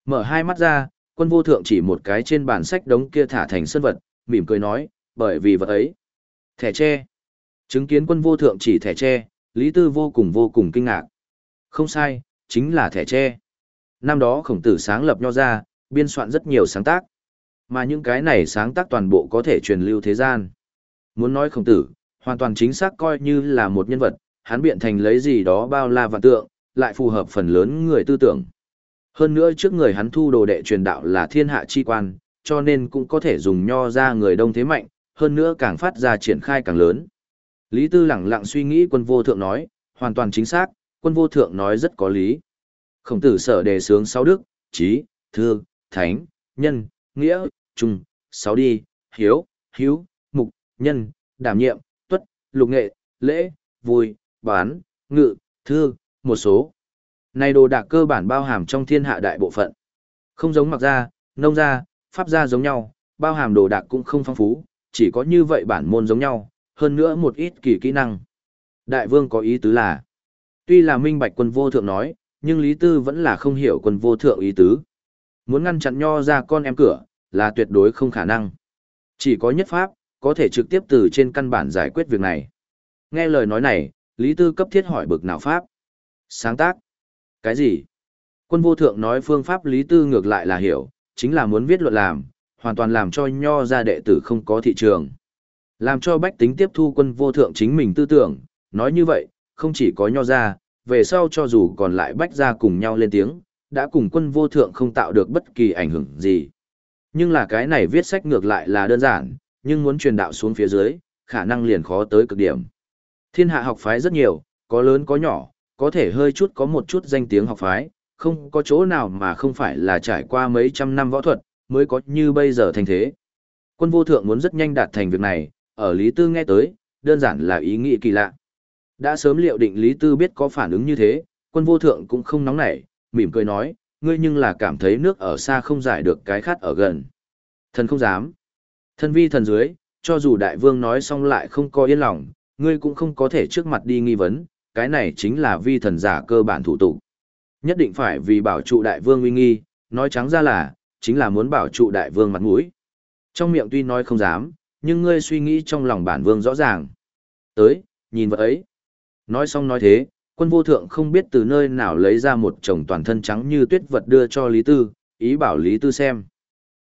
Mở hai mắt ra, quân vô thượng chỉ một cái trên bản sách đống kia thả thành sân vật, mỉm cười nói, bởi vì vật ấy. Thẻ tre. Chứng kiến quân vô thượng chỉ thẻ tre, Lý Tư vô cùng vô cùng kinh ngạc. Không sai, chính là thẻ tre. Năm đó khổng tử sáng lập nho ra, biên soạn rất nhiều sáng tác. Mà những cái này sáng tác toàn bộ có thể truyền lưu thế gian. Muốn nói khổng tử, hoàn toàn chính xác coi như là một nhân vật, hắn biện thành lấy gì đó bao la vạn tượng, lại phù hợp phần lớn người tư tưởng. Hơn nữa trước người hắn thu đồ đệ truyền đạo là thiên hạ chi quan, cho nên cũng có thể dùng nho ra người đông thế mạnh, hơn nữa càng phát ra triển khai càng lớn. Lý Tư lẳng lặng suy nghĩ quân vô thượng nói, hoàn toàn chính xác, quân vô thượng nói rất có lý. Khổng tử sở đề sướng sáu đức, trí, thương, thánh, nhân, nghĩa, trung, sáu đi, hiếu, hiếu, mục, nhân, đảm nhiệm, tuất, lục nghệ, lễ, vui, bán, ngự, thư, một số. Này đồ đạc cơ bản bao hàm trong thiên hạ đại bộ phận. Không giống mặc gia, nông gia, pháp gia giống nhau, bao hàm đồ đạc cũng không phong phú, chỉ có như vậy bản môn giống nhau, hơn nữa một ít kỳ kỹ năng. Đại vương có ý tứ là, tuy là minh bạch quân vô thượng nói, nhưng Lý Tư vẫn là không hiểu quân vô thượng ý tứ. Muốn ngăn chặn nho ra con em cửa, là tuyệt đối không khả năng. Chỉ có nhất pháp, có thể trực tiếp từ trên căn bản giải quyết việc này. Nghe lời nói này, Lý Tư cấp thiết hỏi bực nào pháp. Sáng tác. Cái gì? Quân vô thượng nói phương pháp Lý Tư ngược lại là hiểu, chính là muốn viết luận làm, hoàn toàn làm cho nho ra đệ tử không có thị trường. Làm cho bách tính tiếp thu quân vô thượng chính mình tư tưởng, nói như vậy, không chỉ có nho ra, về sau cho dù còn lại bách ra cùng nhau lên tiếng, đã cùng quân vô thượng không tạo được bất kỳ ảnh hưởng gì. Nhưng là cái này viết sách ngược lại là đơn giản, nhưng muốn truyền đạo xuống phía dưới, khả năng liền khó tới cực điểm. Thiên hạ học phái rất nhiều, có lớn có nhỏ, có thể hơi chút có một chút danh tiếng học phái, không có chỗ nào mà không phải là trải qua mấy trăm năm võ thuật, mới có như bây giờ thành thế. Quân vô thượng muốn rất nhanh đạt thành việc này, ở Lý Tư nghe tới, đơn giản là ý nghĩ kỳ lạ. Đã sớm liệu định Lý Tư biết có phản ứng như thế, quân vô thượng cũng không nóng nảy, mỉm cười nói, ngươi nhưng là cảm thấy nước ở xa không giải được cái khát ở gần. Thần không dám. Thân vi thần dưới, cho dù đại vương nói xong lại không có yên lòng, ngươi cũng không có thể trước mặt đi nghi vấn, cái này chính là vi thần giả cơ bản thủ tục. Nhất định phải vì bảo trụ đại vương uy nghi, nói trắng ra là, chính là muốn bảo trụ đại vương mặt mũi. Trong miệng tuy nói không dám, nhưng ngươi suy nghĩ trong lòng bản vương rõ ràng. Tới, nhìn vật ấy. Nói xong nói thế, Quân vô thượng không biết từ nơi nào lấy ra một chồng toàn thân trắng như tuyết vật đưa cho Lý Tư, ý bảo Lý Tư xem.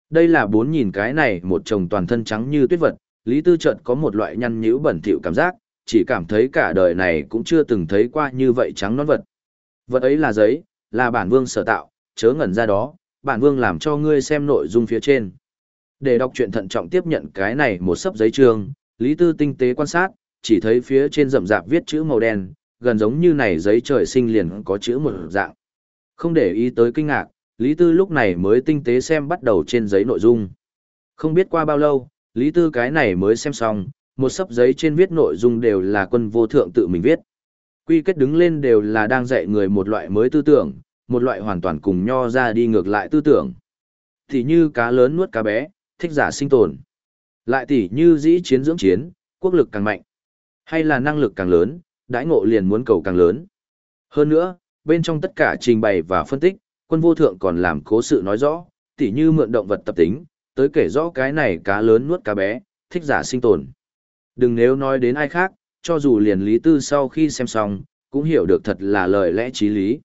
Đây là bốn nhìn cái này một chồng toàn thân trắng như tuyết vật, Lý Tư chợt có một loại nhăn nhữ bẩn thỉu cảm giác, chỉ cảm thấy cả đời này cũng chưa từng thấy qua như vậy trắng non vật. Vật ấy là giấy, là bản vương sở tạo, chớ ngẩn ra đó, bản vương làm cho ngươi xem nội dung phía trên. Để đọc truyện thận trọng tiếp nhận cái này một sấp giấy trường, Lý Tư tinh tế quan sát, chỉ thấy phía trên rậm rạp viết chữ màu đen, gần giống như này giấy trời sinh liền có chữ một dạng. Không để ý tới kinh ngạc, Lý Tư lúc này mới tinh tế xem bắt đầu trên giấy nội dung. Không biết qua bao lâu, Lý Tư cái này mới xem xong, một sấp giấy trên viết nội dung đều là quân vô thượng tự mình viết. Quy kết đứng lên đều là đang dạy người một loại mới tư tưởng, một loại hoàn toàn cùng nho ra đi ngược lại tư tưởng. Thì như cá lớn nuốt cá bé, thích giả sinh tồn. Lại tỉ như dĩ chiến dưỡng chiến, quốc lực càng mạnh. Hay là năng lực càng lớn, đãi ngộ liền muốn cầu càng lớn. Hơn nữa, bên trong tất cả trình bày và phân tích, quân vô thượng còn làm cố sự nói rõ, tỉ như mượn động vật tập tính, tới kể rõ cái này cá lớn nuốt cá bé, thích giả sinh tồn. Đừng nếu nói đến ai khác, cho dù liền Lý Tư sau khi xem xong, cũng hiểu được thật là lời lẽ trí lý.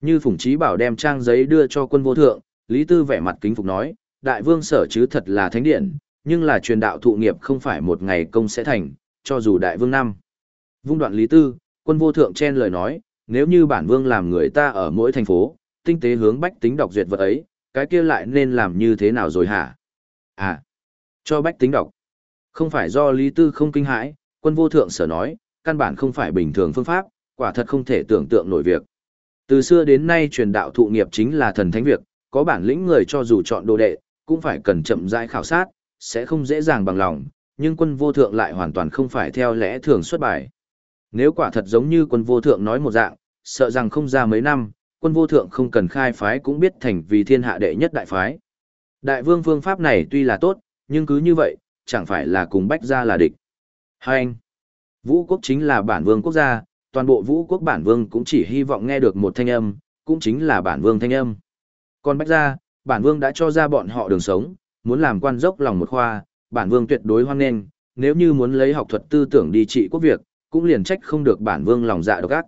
Như Phùng Trí Bảo đem trang giấy đưa cho quân vô thượng, Lý Tư vẻ mặt kính phục nói, đại vương sở chứ thật là thánh điện, nhưng là truyền đạo thụ nghiệp không phải một ngày công sẽ thành, cho dù đại vương năm. Vung đoạn Lý Tư, quân vô thượng chen lời nói, nếu như bản vương làm người ta ở mỗi thành phố, tinh tế hướng bách tính đọc duyệt vật ấy, cái kia lại nên làm như thế nào rồi hả? À, cho bách tính đọc. Không phải do Lý Tư không kinh hãi, quân vô thượng sở nói, căn bản không phải bình thường phương pháp, quả thật không thể tưởng tượng nổi việc. Từ xưa đến nay truyền đạo thụ nghiệp chính là thần thánh việc, có bản lĩnh người cho dù chọn đồ đệ, cũng phải cần chậm rãi khảo sát, sẽ không dễ dàng bằng lòng, nhưng quân vô thượng lại hoàn toàn không phải theo lẽ thường xuất bài. Nếu quả thật giống như quân vô thượng nói một dạng, sợ rằng không ra mấy năm, quân vô thượng không cần khai phái cũng biết thành vì thiên hạ đệ nhất đại phái. Đại vương phương pháp này tuy là tốt, nhưng cứ như vậy, chẳng phải là cùng bách gia là địch. Hai anh, vũ quốc chính là bản vương quốc gia, toàn bộ vũ quốc bản vương cũng chỉ hy vọng nghe được một thanh âm, cũng chính là bản vương thanh âm. Còn bách gia, bản vương đã cho ra bọn họ đường sống, muốn làm quan dốc lòng một khoa, bản vương tuyệt đối hoan nghênh, nếu như muốn lấy học thuật tư tưởng đi trị quốc việc, cũng liền trách không được bản vương lòng dạ độc ác.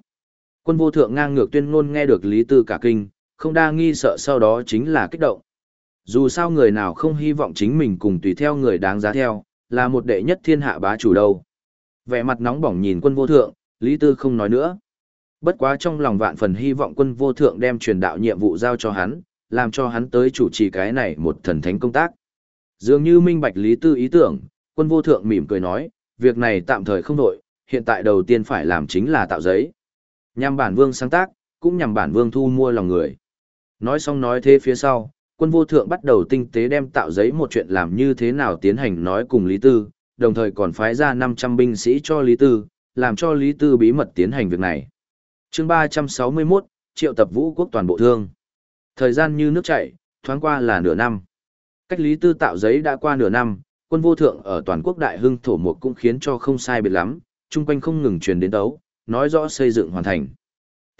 Quân vô thượng ngang ngược tuyên ngôn nghe được Lý Tư cả kinh, không đa nghi sợ sau đó chính là kích động. Dù sao người nào không hy vọng chính mình cùng tùy theo người đáng giá theo, là một đệ nhất thiên hạ bá chủ đâu. Vẻ mặt nóng bỏng nhìn quân vô thượng, Lý Tư không nói nữa. Bất quá trong lòng vạn phần hy vọng quân vô thượng đem truyền đạo nhiệm vụ giao cho hắn, làm cho hắn tới chủ trì cái này một thần thánh công tác. Dường như minh bạch Lý Tư ý tưởng, quân vô thượng mỉm cười nói, việc này tạm thời không đổi, hiện tại đầu tiên phải làm chính là tạo giấy. Nhằm bản vương sáng tác, cũng nhằm bản vương thu mua lòng người. Nói xong nói thế phía sau, quân vô thượng bắt đầu tinh tế đem tạo giấy một chuyện làm như thế nào tiến hành nói cùng Lý Tư, đồng thời còn phái ra 500 binh sĩ cho Lý Tư, làm cho Lý Tư bí mật tiến hành việc này. chương 361, triệu tập vũ quốc toàn bộ thương. Thời gian như nước chảy, thoáng qua là nửa năm. Cách Lý Tư tạo giấy đã qua nửa năm, quân vô thượng ở toàn quốc đại hưng thổ một cũng khiến cho không sai biệt lắm, chung quanh không ngừng truyền đến đấu, nói rõ xây dựng hoàn thành.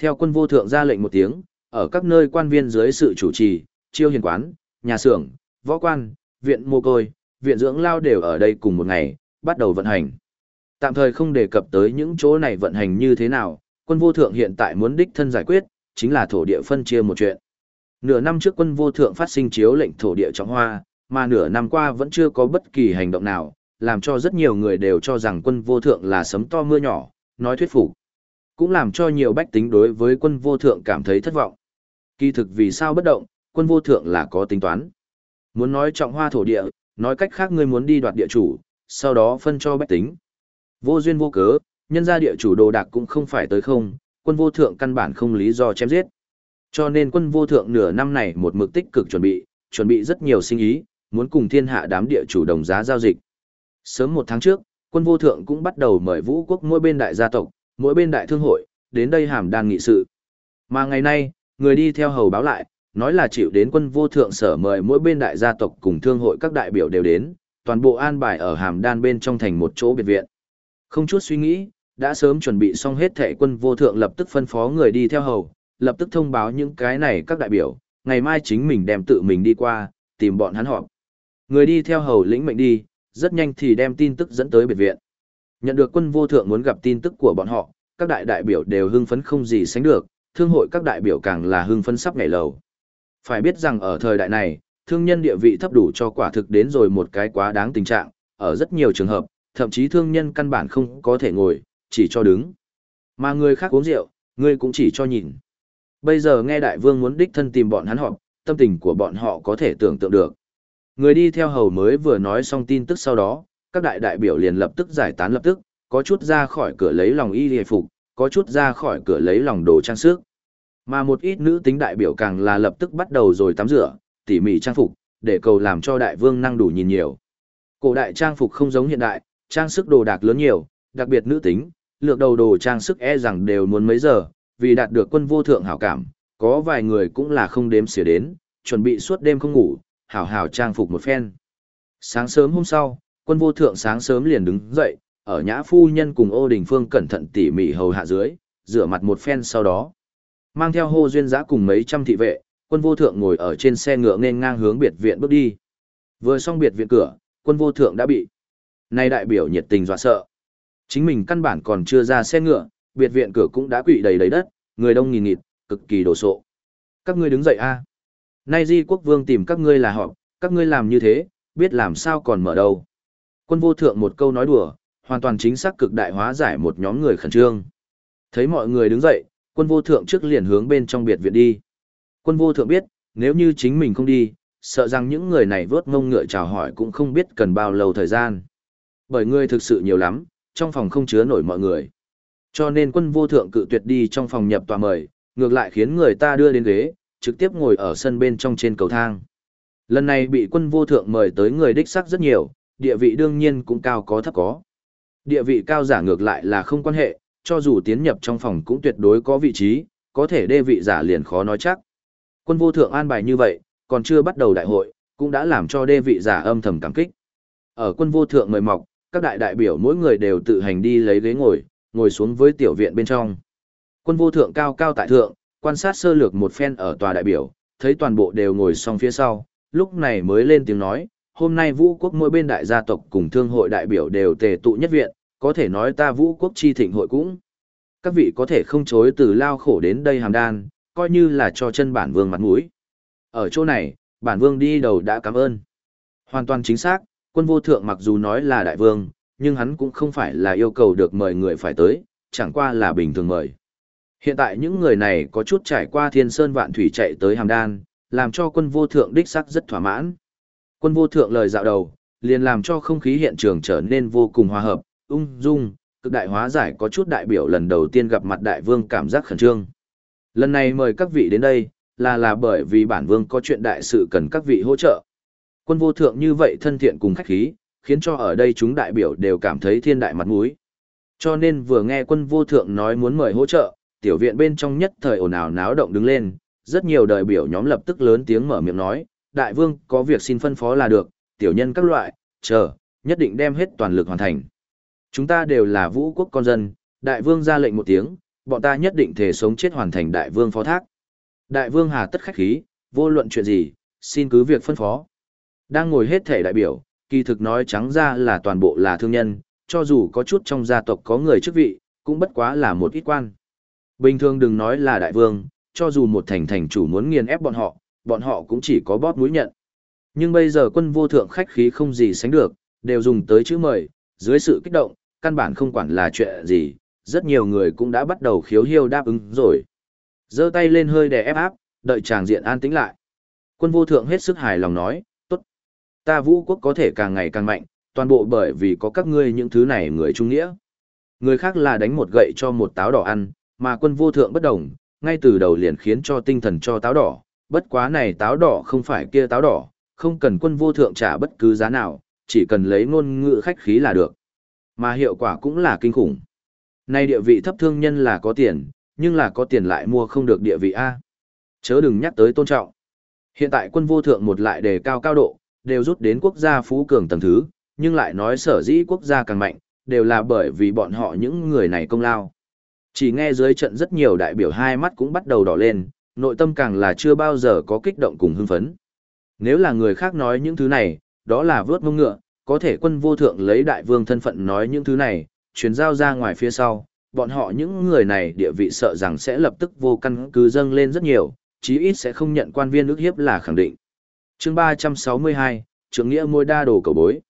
Theo quân vô thượng ra lệnh một tiếng, ở các nơi quan viên dưới sự chủ trì, chiêu hiền quán, nhà xưởng, võ quan, viện mồ côi, viện dưỡng lao đều ở đây cùng một ngày, bắt đầu vận hành. Tạm thời không đề cập tới những chỗ này vận hành như thế nào, quân vô thượng hiện tại muốn đích thân giải quyết, chính là thổ địa phân chia một chuyện. Nửa năm trước quân vô thượng phát sinh chiếu lệnh thổ địa trọng hoa, mà nửa năm qua vẫn chưa có bất kỳ hành động nào, làm cho rất nhiều người đều cho rằng quân vô thượng là sấm to mưa nhỏ, nói thuyết phục. Cũng làm cho nhiều bách tính đối với quân vô thượng cảm thấy thất vọng. Kỳ thực vì sao bất động, quân vô thượng là có tính toán. Muốn nói trọng hoa thổ địa, nói cách khác ngươi muốn đi đoạt địa chủ, sau đó phân cho bách tính. Vô duyên vô cớ, nhân ra địa chủ đồ đạc cũng không phải tới không, quân vô thượng căn bản không lý do chém giết. Cho nên quân vô thượng nửa năm này một mực tích cực chuẩn bị, chuẩn bị rất nhiều sinh ý, muốn cùng thiên hạ đám địa chủ đồng giá giao dịch. Sớm một tháng trước, quân vô thượng cũng bắt đầu mời vũ quốc mỗi bên đại gia tộc, mỗi bên đại thương hội, đến đây hàm đàn nghị sự. Mà ngày nay, người đi theo hầu báo lại, nói là chịu đến quân vô thượng sở mời mỗi bên đại gia tộc cùng thương hội các đại biểu đều đến, toàn bộ an bài ở hàm đan bên trong thành một chỗ biệt viện. Không chút suy nghĩ, đã sớm chuẩn bị xong hết thẻ quân vô thượng lập tức phân phó người đi theo hầu, lập tức thông báo những cái này các đại biểu, ngày mai chính mình đem tự mình đi qua, tìm bọn hắn họp. Người đi theo hầu lĩnh mệnh đi, rất nhanh thì đem tin tức dẫn tới biệt viện. Nhận được quân vô thượng muốn gặp tin tức của bọn họ, các đại đại biểu đều hưng phấn không gì sánh được, thương hội các đại biểu càng là hưng phấn sắp ngày lầu. Phải biết rằng ở thời đại này, thương nhân địa vị thấp đủ cho quả thực đến rồi một cái quá đáng tình trạng, ở rất nhiều trường hợp, thậm chí thương nhân căn bản không có thể ngồi, chỉ cho đứng. Mà người khác uống rượu, người cũng chỉ cho nhìn. Bây giờ nghe đại vương muốn đích thân tìm bọn hắn họp, tâm tình của bọn họ có thể tưởng tượng được. Người đi theo hầu mới vừa nói xong tin tức sau đó, các đại đại biểu liền lập tức giải tán lập tức, có chút ra khỏi cửa lấy lòng y hề phục, có chút ra khỏi cửa lấy lòng đồ trang sức. Mà một ít nữ tính đại biểu càng là lập tức bắt đầu rồi tắm rửa, tỉ mỉ trang phục, để cầu làm cho đại vương năng đủ nhìn nhiều. Cổ đại trang phục không giống hiện đại, trang sức đồ đạc lớn nhiều, đặc biệt nữ tính, lược đầu đồ trang sức e rằng đều muốn mấy giờ, vì đạt được quân vô thượng hảo cảm, có vài người cũng là không đếm xỉa đến, chuẩn bị suốt đêm không ngủ, hảo hảo trang phục một phen. Sáng sớm hôm sau, quân vô thượng sáng sớm liền đứng dậy, ở nhã phu nhân cùng ô đình phương cẩn thận tỉ mỉ hầu hạ dưới, rửa mặt một phen sau đó. Mang theo hô duyên giã cùng mấy trăm thị vệ, quân vô thượng ngồi ở trên xe ngựa nên ngang hướng biệt viện bước đi. Vừa xong biệt viện cửa, quân vô thượng đã bị. Nay đại biểu nhiệt tình dọa sợ. Chính mình căn bản còn chưa ra xe ngựa, biệt viện cửa cũng đã quỵ đầy đầy đất, người đông nghìn nghịt, cực kỳ đồ sộ. Các ngươi đứng dậy a. Nay di quốc vương tìm các ngươi là họp, các ngươi làm như thế, biết làm sao còn mở đâu. Quân vô thượng một câu nói đùa, hoàn toàn chính xác cực đại hóa giải một nhóm người khẩn trương. Thấy mọi người đứng dậy, quân vô thượng trước liền hướng bên trong biệt viện đi. Quân vô thượng biết, nếu như chính mình không đi, sợ rằng những người này vớt ngông ngựa chào hỏi cũng không biết cần bao lâu thời gian. Bởi người thực sự nhiều lắm, trong phòng không chứa nổi mọi người. Cho nên quân vô thượng cự tuyệt đi trong phòng nhập tòa mời, ngược lại khiến người ta đưa đến ghế, trực tiếp ngồi ở sân bên trong trên cầu thang. Lần này bị quân vô thượng mời tới người đích sắc rất nhiều, địa vị đương nhiên cũng cao có thấp có. Địa vị cao giả ngược lại là không quan hệ, cho dù tiến nhập trong phòng cũng tuyệt đối có vị trí, có thể đê vị giả liền khó nói chắc. Quân vô thượng an bài như vậy, còn chưa bắt đầu đại hội, cũng đã làm cho đê vị giả âm thầm cảm kích. Ở quân vô thượng mời mọc, các đại đại biểu mỗi người đều tự hành đi lấy ghế ngồi, ngồi xuống với tiểu viện bên trong. Quân vô thượng cao cao tại thượng, quan sát sơ lược một phen ở tòa đại biểu, thấy toàn bộ đều ngồi xong phía sau, lúc này mới lên tiếng nói, hôm nay vũ quốc mỗi bên đại gia tộc cùng thương hội đại biểu đều tề tụ nhất viện, có thể nói ta vũ quốc chi thịnh hội cũng. Các vị có thể không chối từ lao khổ đến đây hàm đan, coi như là cho chân bản vương mặt mũi. Ở chỗ này, bản vương đi đầu đã cảm ơn. Hoàn toàn chính xác, quân vô thượng mặc dù nói là đại vương, nhưng hắn cũng không phải là yêu cầu được mời người phải tới, chẳng qua là bình thường mời. Hiện tại những người này có chút trải qua thiên sơn vạn thủy chạy tới hàm đan, làm cho quân vô thượng đích sắc rất thỏa mãn. Quân vô thượng lời dạo đầu, liền làm cho không khí hiện trường trở nên vô cùng hòa hợp, ung dung, cực đại hóa giải có chút đại biểu lần đầu tiên gặp mặt đại vương cảm giác khẩn trương. Lần này mời các vị đến đây, là là bởi vì bản vương có chuyện đại sự cần các vị hỗ trợ. Quân vô thượng như vậy thân thiện cùng khách khí, khiến cho ở đây chúng đại biểu đều cảm thấy thiên đại mặt mũi. Cho nên vừa nghe quân vô thượng nói muốn mời hỗ trợ, tiểu viện bên trong nhất thời ồn ào náo động đứng lên, rất nhiều đại biểu nhóm lập tức lớn tiếng mở miệng nói, đại vương có việc xin phân phó là được, tiểu nhân các loại, chờ, nhất định đem hết toàn lực hoàn thành. Chúng ta đều là vũ quốc con dân, đại vương ra lệnh một tiếng, bọn ta nhất định thể sống chết hoàn thành đại vương phó thác. Đại vương hà tất khách khí, vô luận chuyện gì, xin cứ việc phân phó. Đang ngồi hết thể đại biểu, kỳ thực nói trắng ra là toàn bộ là thương nhân, cho dù có chút trong gia tộc có người chức vị, cũng bất quá là một ít quan. Bình thường đừng nói là đại vương, cho dù một thành thành chủ muốn nghiền ép bọn họ, bọn họ cũng chỉ có bóp mũi nhận. Nhưng bây giờ quân vô thượng khách khí không gì sánh được, đều dùng tới chữ mời, dưới sự kích động, căn bản không quản là chuyện gì, rất nhiều người cũng đã bắt đầu khiếu hiêu đáp ứng rồi. giơ tay lên hơi đè ép áp, đợi chàng diện an tĩnh lại. Quân vô thượng hết sức hài lòng nói, tốt. Ta vũ quốc có thể càng ngày càng mạnh, toàn bộ bởi vì có các ngươi những thứ này người trung nghĩa. Người khác là đánh một gậy cho một táo đỏ ăn, mà quân vô thượng bất đồng, ngay từ đầu liền khiến cho tinh thần cho táo đỏ, bất quá này táo đỏ không phải kia táo đỏ, không cần quân vô thượng trả bất cứ giá nào, chỉ cần lấy ngôn ngữ khách khí là được. Mà hiệu quả cũng là kinh khủng. Nay địa vị thấp thương nhân là có tiền, nhưng là có tiền lại mua không được địa vị A. Chớ đừng nhắc tới tôn trọng. Hiện tại quân vô thượng một lại đề cao cao độ, đều rút đến quốc gia phú cường tầng thứ, nhưng lại nói sở dĩ quốc gia càng mạnh, đều là bởi vì bọn họ những người này công lao. Chỉ nghe dưới trận rất nhiều đại biểu hai mắt cũng bắt đầu đỏ lên, nội tâm càng là chưa bao giờ có kích động cùng hưng phấn. Nếu là người khác nói những thứ này, đó là vớt mông ngựa, có thể quân vô thượng lấy đại vương thân phận nói những thứ này, chuyển giao ra ngoài phía sau, bọn họ những người này địa vị sợ rằng sẽ lập tức vô căn cứ dâng lên rất nhiều, chí ít sẽ không nhận quan viên ước hiếp là khẳng định. chương 362, trưởng nghĩa môi đa đồ cầu bối.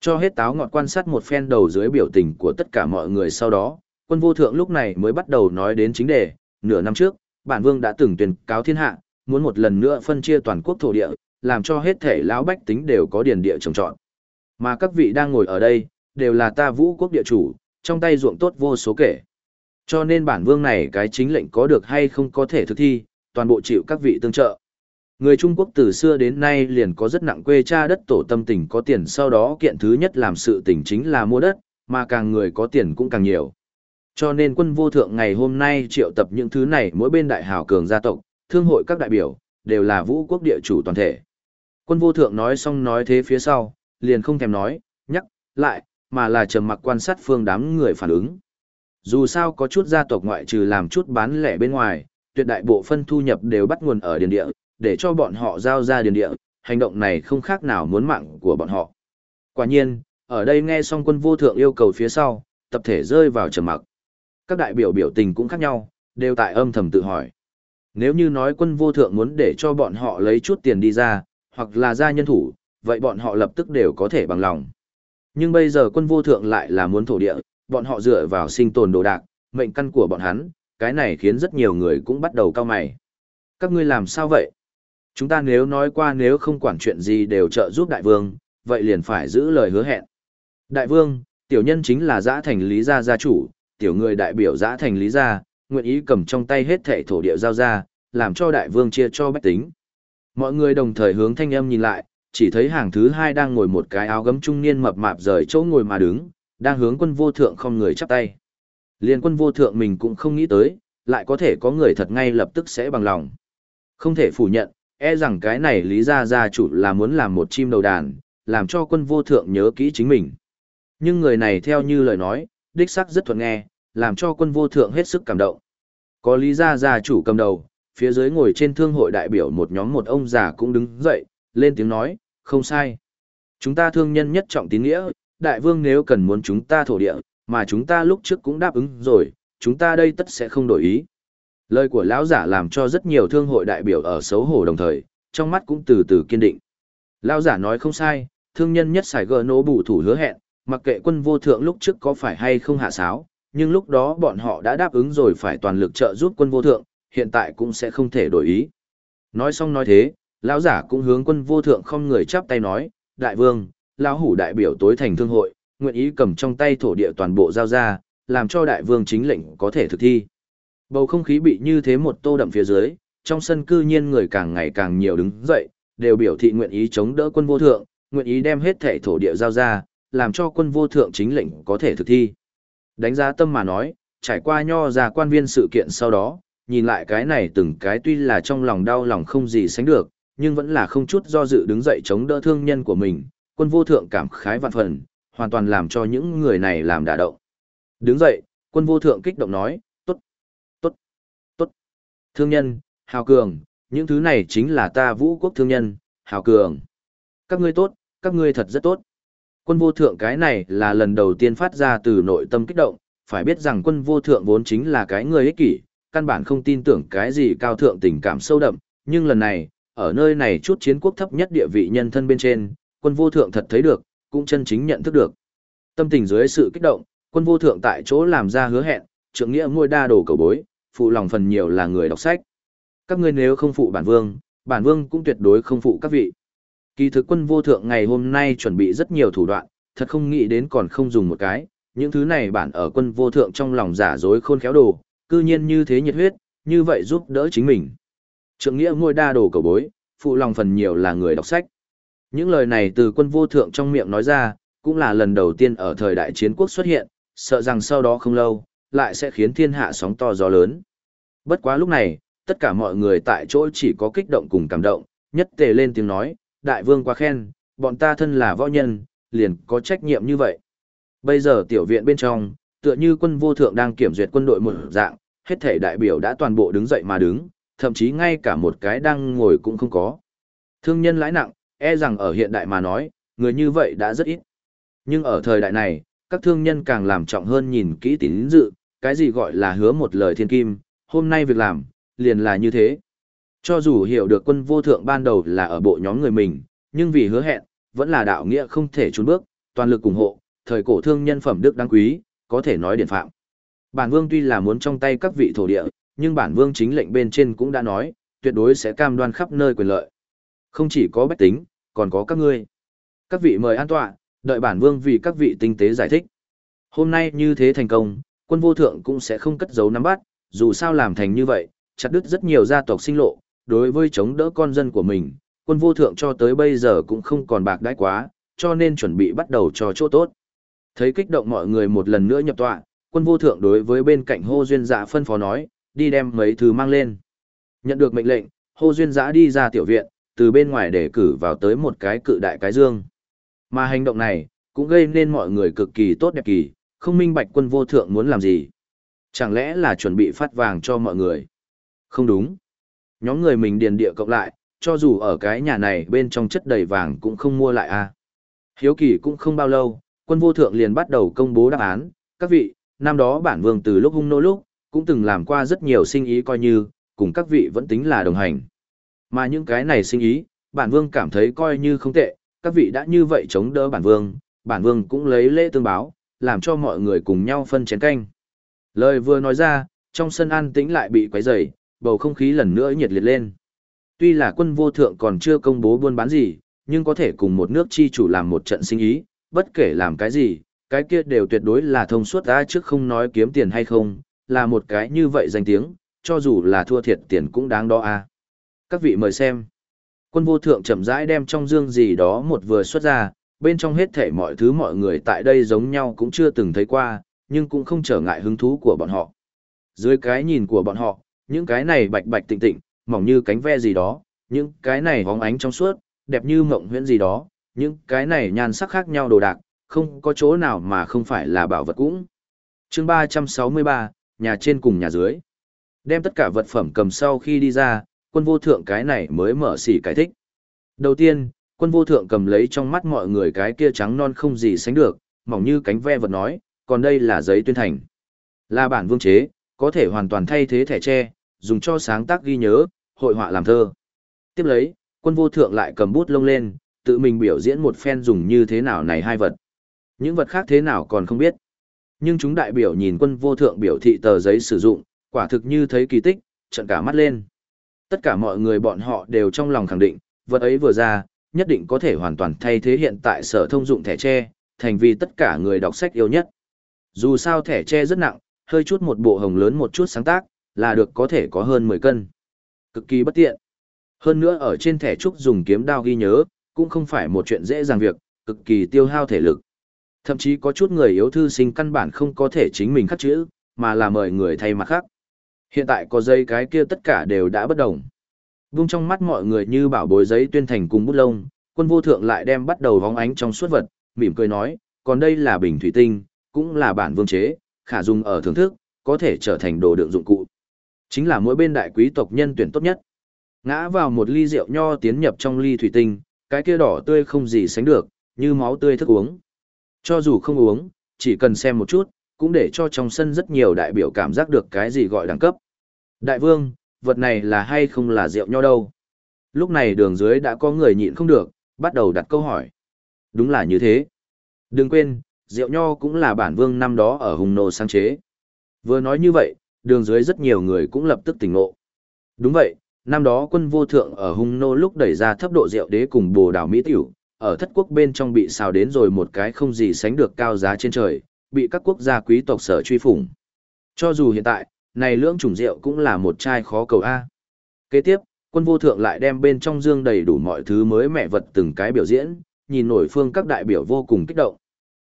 Cho hết táo ngọt quan sát một phen đầu dưới biểu tình của tất cả mọi người sau đó, quân vô thượng lúc này mới bắt đầu nói đến chính đề, nửa năm trước, bản vương đã từng tuyên cáo thiên hạ, muốn một lần nữa phân chia toàn quốc thổ địa, làm cho hết thể lão bách tính đều có điền địa trồng trọt. Mà các vị đang ngồi ở đây, đều là ta vũ quốc địa chủ, trong tay ruộng tốt vô số kể. Cho nên bản vương này cái chính lệnh có được hay không có thể thực thi, toàn bộ chịu các vị tương trợ. Người Trung Quốc từ xưa đến nay liền có rất nặng quê cha đất tổ tâm tình có tiền sau đó kiện thứ nhất làm sự tình chính là mua đất, mà càng người có tiền cũng càng nhiều. Cho nên quân vô thượng ngày hôm nay triệu tập những thứ này mỗi bên đại hào cường gia tộc, thương hội các đại biểu, đều là vũ quốc địa chủ toàn thể. Quân vô thượng nói xong nói thế phía sau, liền không thèm nói, nhắc, lại, mà là trầm mặc quan sát phương đám người phản ứng. Dù sao có chút gia tộc ngoại trừ làm chút bán lẻ bên ngoài, tuyệt đại bộ phân thu nhập đều bắt nguồn ở điền địa, để cho bọn họ giao ra điền địa, hành động này không khác nào muốn mạng của bọn họ. Quả nhiên, ở đây nghe xong quân vô thượng yêu cầu phía sau, tập thể rơi vào trầm mặc. Các đại biểu biểu tình cũng khác nhau, đều tại âm thầm tự hỏi. Nếu như nói quân vô thượng muốn để cho bọn họ lấy chút tiền đi ra, hoặc là ra nhân thủ, vậy bọn họ lập tức đều có thể bằng lòng. Nhưng bây giờ quân vô thượng lại là muốn thổ địa, bọn họ dựa vào sinh tồn đồ đạc, mệnh căn của bọn hắn, cái này khiến rất nhiều người cũng bắt đầu cao mày. Các ngươi làm sao vậy? Chúng ta nếu nói qua nếu không quản chuyện gì đều trợ giúp đại vương, vậy liền phải giữ lời hứa hẹn. Đại vương, tiểu nhân chính là giã thành lý gia gia chủ, tiểu người đại biểu giã thành lý gia, nguyện ý cầm trong tay hết thẻ thổ địa giao ra, làm cho đại vương chia cho bách tính. Mọi người đồng thời hướng thanh âm nhìn lại, chỉ thấy hàng thứ hai đang ngồi một cái áo gấm trung niên mập mạp rời chỗ ngồi mà đứng, đang hướng quân vô thượng không người chắp tay. Liên quân vô thượng mình cũng không nghĩ tới, lại có thể có người thật ngay lập tức sẽ bằng lòng. Không thể phủ nhận, e rằng cái này lý ra gia chủ là muốn làm một chim đầu đàn, làm cho quân vô thượng nhớ kỹ chính mình. Nhưng người này theo như lời nói, đích sắc rất thuận nghe, làm cho quân vô thượng hết sức cảm động. Có lý ra gia chủ cầm đầu, phía dưới ngồi trên thương hội đại biểu một nhóm một ông già cũng đứng dậy, lên tiếng nói, không sai. Chúng ta thương nhân nhất trọng tín nghĩa, đại vương nếu cần muốn chúng ta thổ địa, mà chúng ta lúc trước cũng đáp ứng rồi, chúng ta đây tất sẽ không đổi ý. Lời của lão giả làm cho rất nhiều thương hội đại biểu ở xấu hổ đồng thời, trong mắt cũng từ từ kiên định. Lão giả nói không sai, thương nhân nhất xài gờ nỗ bù thủ hứa hẹn, mặc kệ quân vô thượng lúc trước có phải hay không hạ sáo, nhưng lúc đó bọn họ đã đáp ứng rồi phải toàn lực trợ giúp quân vô thượng, hiện tại cũng sẽ không thể đổi ý. Nói xong nói thế, lão giả cũng hướng quân vô thượng không người chắp tay nói, đại vương, lão hủ đại biểu tối thành thương hội, nguyện ý cầm trong tay thổ địa toàn bộ giao ra, làm cho đại vương chính lệnh có thể thực thi. Bầu không khí bị như thế một tô đậm phía dưới, trong sân cư nhiên người càng ngày càng nhiều đứng dậy, đều biểu thị nguyện ý chống đỡ quân vô thượng, nguyện ý đem hết thể thổ địa giao ra, làm cho quân vô thượng chính lệnh có thể thực thi. Đánh giá tâm mà nói, trải qua nho ra quan viên sự kiện sau đó, nhìn lại cái này từng cái tuy là trong lòng đau lòng không gì sánh được, nhưng vẫn là không chút do dự đứng dậy chống đỡ thương nhân của mình, quân vô thượng cảm khái vạn phần, hoàn toàn làm cho những người này làm đả động. Đứng dậy, quân vô thượng kích động nói, tốt, tốt, tốt. Thương nhân, hào cường, những thứ này chính là ta vũ quốc thương nhân, hào cường. Các ngươi tốt, các ngươi thật rất tốt. Quân vô thượng cái này là lần đầu tiên phát ra từ nội tâm kích động, phải biết rằng quân vô thượng vốn chính là cái người ích kỷ, căn bản không tin tưởng cái gì cao thượng tình cảm sâu đậm, nhưng lần này, ở nơi này chút chiến quốc thấp nhất địa vị nhân thân bên trên, quân vô thượng thật thấy được, cũng chân chính nhận thức được. Tâm tình dưới sự kích động, quân vô thượng tại chỗ làm ra hứa hẹn, trưởng nghĩa ngôi đa đồ cầu bối, phụ lòng phần nhiều là người đọc sách. Các ngươi nếu không phụ bản vương, bản vương cũng tuyệt đối không phụ các vị. Kỳ thực quân vô thượng ngày hôm nay chuẩn bị rất nhiều thủ đoạn, thật không nghĩ đến còn không dùng một cái, những thứ này bản ở quân vô thượng trong lòng giả dối khôn khéo đồ, cư nhiên như thế nhiệt huyết, như vậy giúp đỡ chính mình. Trượng nghĩa ngôi đa đồ cầu bối, phụ lòng phần nhiều là người đọc sách. Những lời này từ quân vô thượng trong miệng nói ra, cũng là lần đầu tiên ở thời đại chiến quốc xuất hiện, sợ rằng sau đó không lâu, lại sẽ khiến thiên hạ sóng to gió lớn. Bất quá lúc này, tất cả mọi người tại chỗ chỉ có kích động cùng cảm động, nhất tề lên tiếng nói, đại vương quá khen, bọn ta thân là võ nhân, liền có trách nhiệm như vậy. Bây giờ tiểu viện bên trong, tựa như quân vô thượng đang kiểm duyệt quân đội một dạng, hết thể đại biểu đã toàn bộ đứng dậy mà đứng, thậm chí ngay cả một cái đang ngồi cũng không có. Thương nhân lãi nặng, e rằng ở hiện đại mà nói, người như vậy đã rất ít. Nhưng ở thời đại này, các thương nhân càng làm trọng hơn nhìn kỹ tín dự, cái gì gọi là hứa một lời thiên kim, hôm nay việc làm, liền là như thế. Cho dù hiểu được quân vô thượng ban đầu là ở bộ nhóm người mình, nhưng vì hứa hẹn, vẫn là đạo nghĩa không thể trốn bước, toàn lực ủng hộ, thời cổ thương nhân phẩm đức đáng quý, có thể nói điển phạm. Bản vương tuy là muốn trong tay các vị thổ địa, nhưng bản vương chính lệnh bên trên cũng đã nói, tuyệt đối sẽ cam đoan khắp nơi quyền lợi. Không chỉ có bách tính, còn có các ngươi. Các vị mời an tọa, đợi bản vương vì các vị tinh tế giải thích. Hôm nay như thế thành công, quân vô thượng cũng sẽ không cất giấu nắm bắt, dù sao làm thành như vậy, chặt đứt rất nhiều gia tộc sinh lộ, đối với chống đỡ con dân của mình, quân vô thượng cho tới bây giờ cũng không còn bạc đãi quá, cho nên chuẩn bị bắt đầu cho chỗ tốt. Thấy kích động mọi người một lần nữa nhập tọa, quân vô thượng đối với bên cạnh hô duyên dạ phân phó nói, đi đem mấy thứ mang lên. Nhận được mệnh lệnh, Hồ duyên dã đi ra tiểu viện, từ bên ngoài để cử vào tới một cái cự đại cái dương. Mà hành động này, cũng gây nên mọi người cực kỳ tốt đẹp kỳ, không minh bạch quân vô thượng muốn làm gì. Chẳng lẽ là chuẩn bị phát vàng cho mọi người? Không đúng. Nhóm người mình điền địa cộng lại, cho dù ở cái nhà này bên trong chất đầy vàng cũng không mua lại à. Hiếu kỳ cũng không bao lâu, quân vô thượng liền bắt đầu công bố đáp án. Các vị, năm đó bản vương từ lúc hung nô lúc, cũng từng làm qua rất nhiều sinh ý coi như, cùng các vị vẫn tính là đồng hành. Mà những cái này sinh ý, bản vương cảm thấy coi như không tệ, các vị đã như vậy chống đỡ bản vương, bản vương cũng lấy lễ tương báo, làm cho mọi người cùng nhau phân chén canh. Lời vừa nói ra, trong sân an tĩnh lại bị quấy rầy, bầu không khí lần nữa nhiệt liệt lên. Tuy là quân vô thượng còn chưa công bố buôn bán gì, nhưng có thể cùng một nước chi chủ làm một trận sinh ý, bất kể làm cái gì, cái kia đều tuyệt đối là thông suốt ra trước không nói kiếm tiền hay không, là một cái như vậy danh tiếng, cho dù là thua thiệt tiền cũng đáng đó à. Các vị mời xem. Quân vô thượng chậm rãi đem trong dương gì đó một vừa xuất ra, bên trong hết thể mọi thứ mọi người tại đây giống nhau cũng chưa từng thấy qua, nhưng cũng không trở ngại hứng thú của bọn họ. Dưới cái nhìn của bọn họ, những cái này bạch bạch tịnh tịnh, mỏng như cánh ve gì đó, những cái này hóng ánh trong suốt, đẹp như mộng huyễn gì đó, những cái này nhan sắc khác nhau đồ đạc, không có chỗ nào mà không phải là bảo vật cũng. chương 363, nhà trên cùng nhà dưới. Đem tất cả vật phẩm cầm sau khi đi ra, quân vô thượng cái này mới mở xỉ cái thích. Đầu tiên, quân vô thượng cầm lấy trong mắt mọi người cái kia trắng non không gì sánh được, mỏng như cánh ve vật nói, còn đây là giấy tuyên thành. Là bản vương chế, có thể hoàn toàn thay thế thẻ tre, dùng cho sáng tác ghi nhớ, hội họa làm thơ. Tiếp lấy, quân vô thượng lại cầm bút lông lên, tự mình biểu diễn một phen dùng như thế nào này hai vật. Những vật khác thế nào còn không biết. Nhưng chúng đại biểu nhìn quân vô thượng biểu thị tờ giấy sử dụng, quả thực như thấy kỳ tích, trận cả mắt lên. Tất cả mọi người bọn họ đều trong lòng khẳng định, vật ấy vừa ra, nhất định có thể hoàn toàn thay thế hiện tại sở thông dụng thẻ tre, thành vì tất cả người đọc sách yêu nhất. Dù sao thẻ tre rất nặng, hơi chút một bộ hồng lớn một chút sáng tác, là được có thể có hơn 10 cân. Cực kỳ bất tiện. Hơn nữa ở trên thẻ trúc dùng kiếm đao ghi nhớ, cũng không phải một chuyện dễ dàng việc, cực kỳ tiêu hao thể lực. Thậm chí có chút người yếu thư sinh căn bản không có thể chính mình khắc chữ, mà là mời người thay mặt khác. Hiện tại có dây cái kia tất cả đều đã bất đồng. Vung trong mắt mọi người như bảo bối giấy tuyên thành cùng bút lông, quân vô thượng lại đem bắt đầu vóng ánh trong suốt vật, mỉm cười nói, còn đây là bình thủy tinh, cũng là bản vương chế, khả dùng ở thưởng thức, có thể trở thành đồ đựng dụng cụ. Chính là mỗi bên đại quý tộc nhân tuyển tốt nhất. Ngã vào một ly rượu nho tiến nhập trong ly thủy tinh, cái kia đỏ tươi không gì sánh được, như máu tươi thức uống. Cho dù không uống, chỉ cần xem một chút, cũng để cho trong sân rất nhiều đại biểu cảm giác được cái gì gọi đẳng cấp. Đại vương, vật này là hay không là rượu nho đâu? Lúc này đường dưới đã có người nhịn không được, bắt đầu đặt câu hỏi. Đúng là như thế. Đừng quên, rượu nho cũng là bản vương năm đó ở hùng nô sáng chế. Vừa nói như vậy, đường dưới rất nhiều người cũng lập tức tỉnh ngộ. Đúng vậy, năm đó quân vô thượng ở hung nô lúc đẩy ra thấp độ rượu đế cùng bồ đào mỹ tiểu, ở thất quốc bên trong bị xào đến rồi một cái không gì sánh được cao giá trên trời, bị các quốc gia quý tộc sở truy phủng. Cho dù hiện tại, này lưỡng chủng rượu cũng là một chai khó cầu A. Kế tiếp, quân vô thượng lại đem bên trong dương đầy đủ mọi thứ mới mẹ vật từng cái biểu diễn, nhìn nổi phương các đại biểu vô cùng kích động.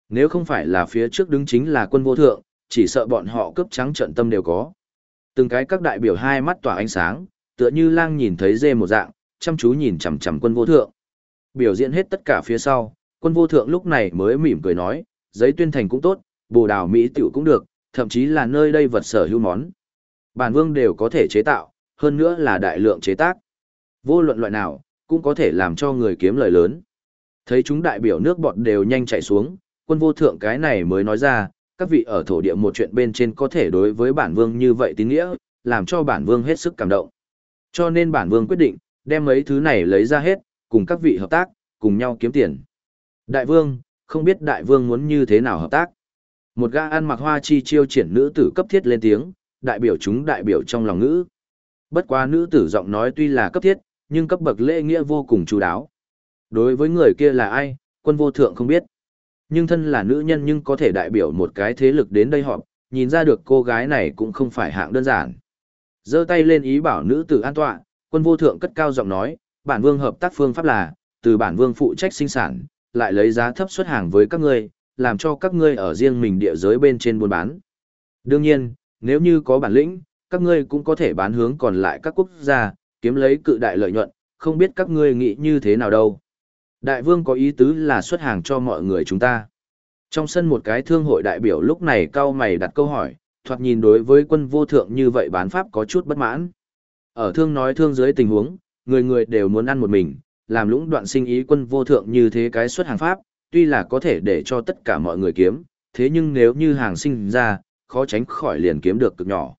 Nếu không phải là phía trước đứng chính là quân vô thượng, chỉ sợ bọn họ cướp trắng trận tâm đều có. Từng cái các đại biểu hai mắt tỏa ánh sáng, tựa như lang nhìn thấy dê một dạng, chăm chú nhìn chằm chằm quân vô thượng. Biểu diễn hết tất cả phía sau, quân vô thượng lúc này mới mỉm cười nói, giấy tuyên thành cũng tốt, bồ đào Mỹ tiểu cũng được, thậm chí là nơi đây vật sở hữu món. Bản vương đều có thể chế tạo, hơn nữa là đại lượng chế tác. Vô luận loại nào, cũng có thể làm cho người kiếm lời lớn. Thấy chúng đại biểu nước bọn đều nhanh chạy xuống, quân vô thượng cái này mới nói ra, các vị ở thổ địa một chuyện bên trên có thể đối với bản vương như vậy tín nghĩa, làm cho bản vương hết sức cảm động. Cho nên bản vương quyết định, đem mấy thứ này lấy ra hết, cùng các vị hợp tác, cùng nhau kiếm tiền. Đại vương, không biết đại vương muốn như thế nào hợp tác. Một gã ăn mặc hoa chi chiêu triển nữ tử cấp thiết lên tiếng, đại biểu chúng đại biểu trong lòng ngữ. Bất quá nữ tử giọng nói tuy là cấp thiết, nhưng cấp bậc lễ nghĩa vô cùng chú đáo. Đối với người kia là ai, quân vô thượng không biết. Nhưng thân là nữ nhân nhưng có thể đại biểu một cái thế lực đến đây họp, nhìn ra được cô gái này cũng không phải hạng đơn giản. giơ tay lên ý bảo nữ tử an tọa, quân vô thượng cất cao giọng nói, bản vương hợp tác phương pháp là, từ bản vương phụ trách sinh sản, lại lấy giá thấp xuất hàng với các ngươi, làm cho các ngươi ở riêng mình địa giới bên trên buôn bán. Đương nhiên, nếu như có bản lĩnh, các ngươi cũng có thể bán hướng còn lại các quốc gia, kiếm lấy cự đại lợi nhuận, không biết các ngươi nghĩ như thế nào đâu. Đại vương có ý tứ là xuất hàng cho mọi người chúng ta. Trong sân một cái thương hội đại biểu lúc này cao mày đặt câu hỏi, thoạt nhìn đối với quân vô thượng như vậy bán pháp có chút bất mãn. Ở thương nói thương dưới tình huống, người người đều muốn ăn một mình, làm lũng đoạn sinh ý quân vô thượng như thế cái xuất hàng pháp, tuy là có thể để cho tất cả mọi người kiếm, thế nhưng nếu như hàng sinh ra, khó tránh khỏi liền kiếm được cực nhỏ.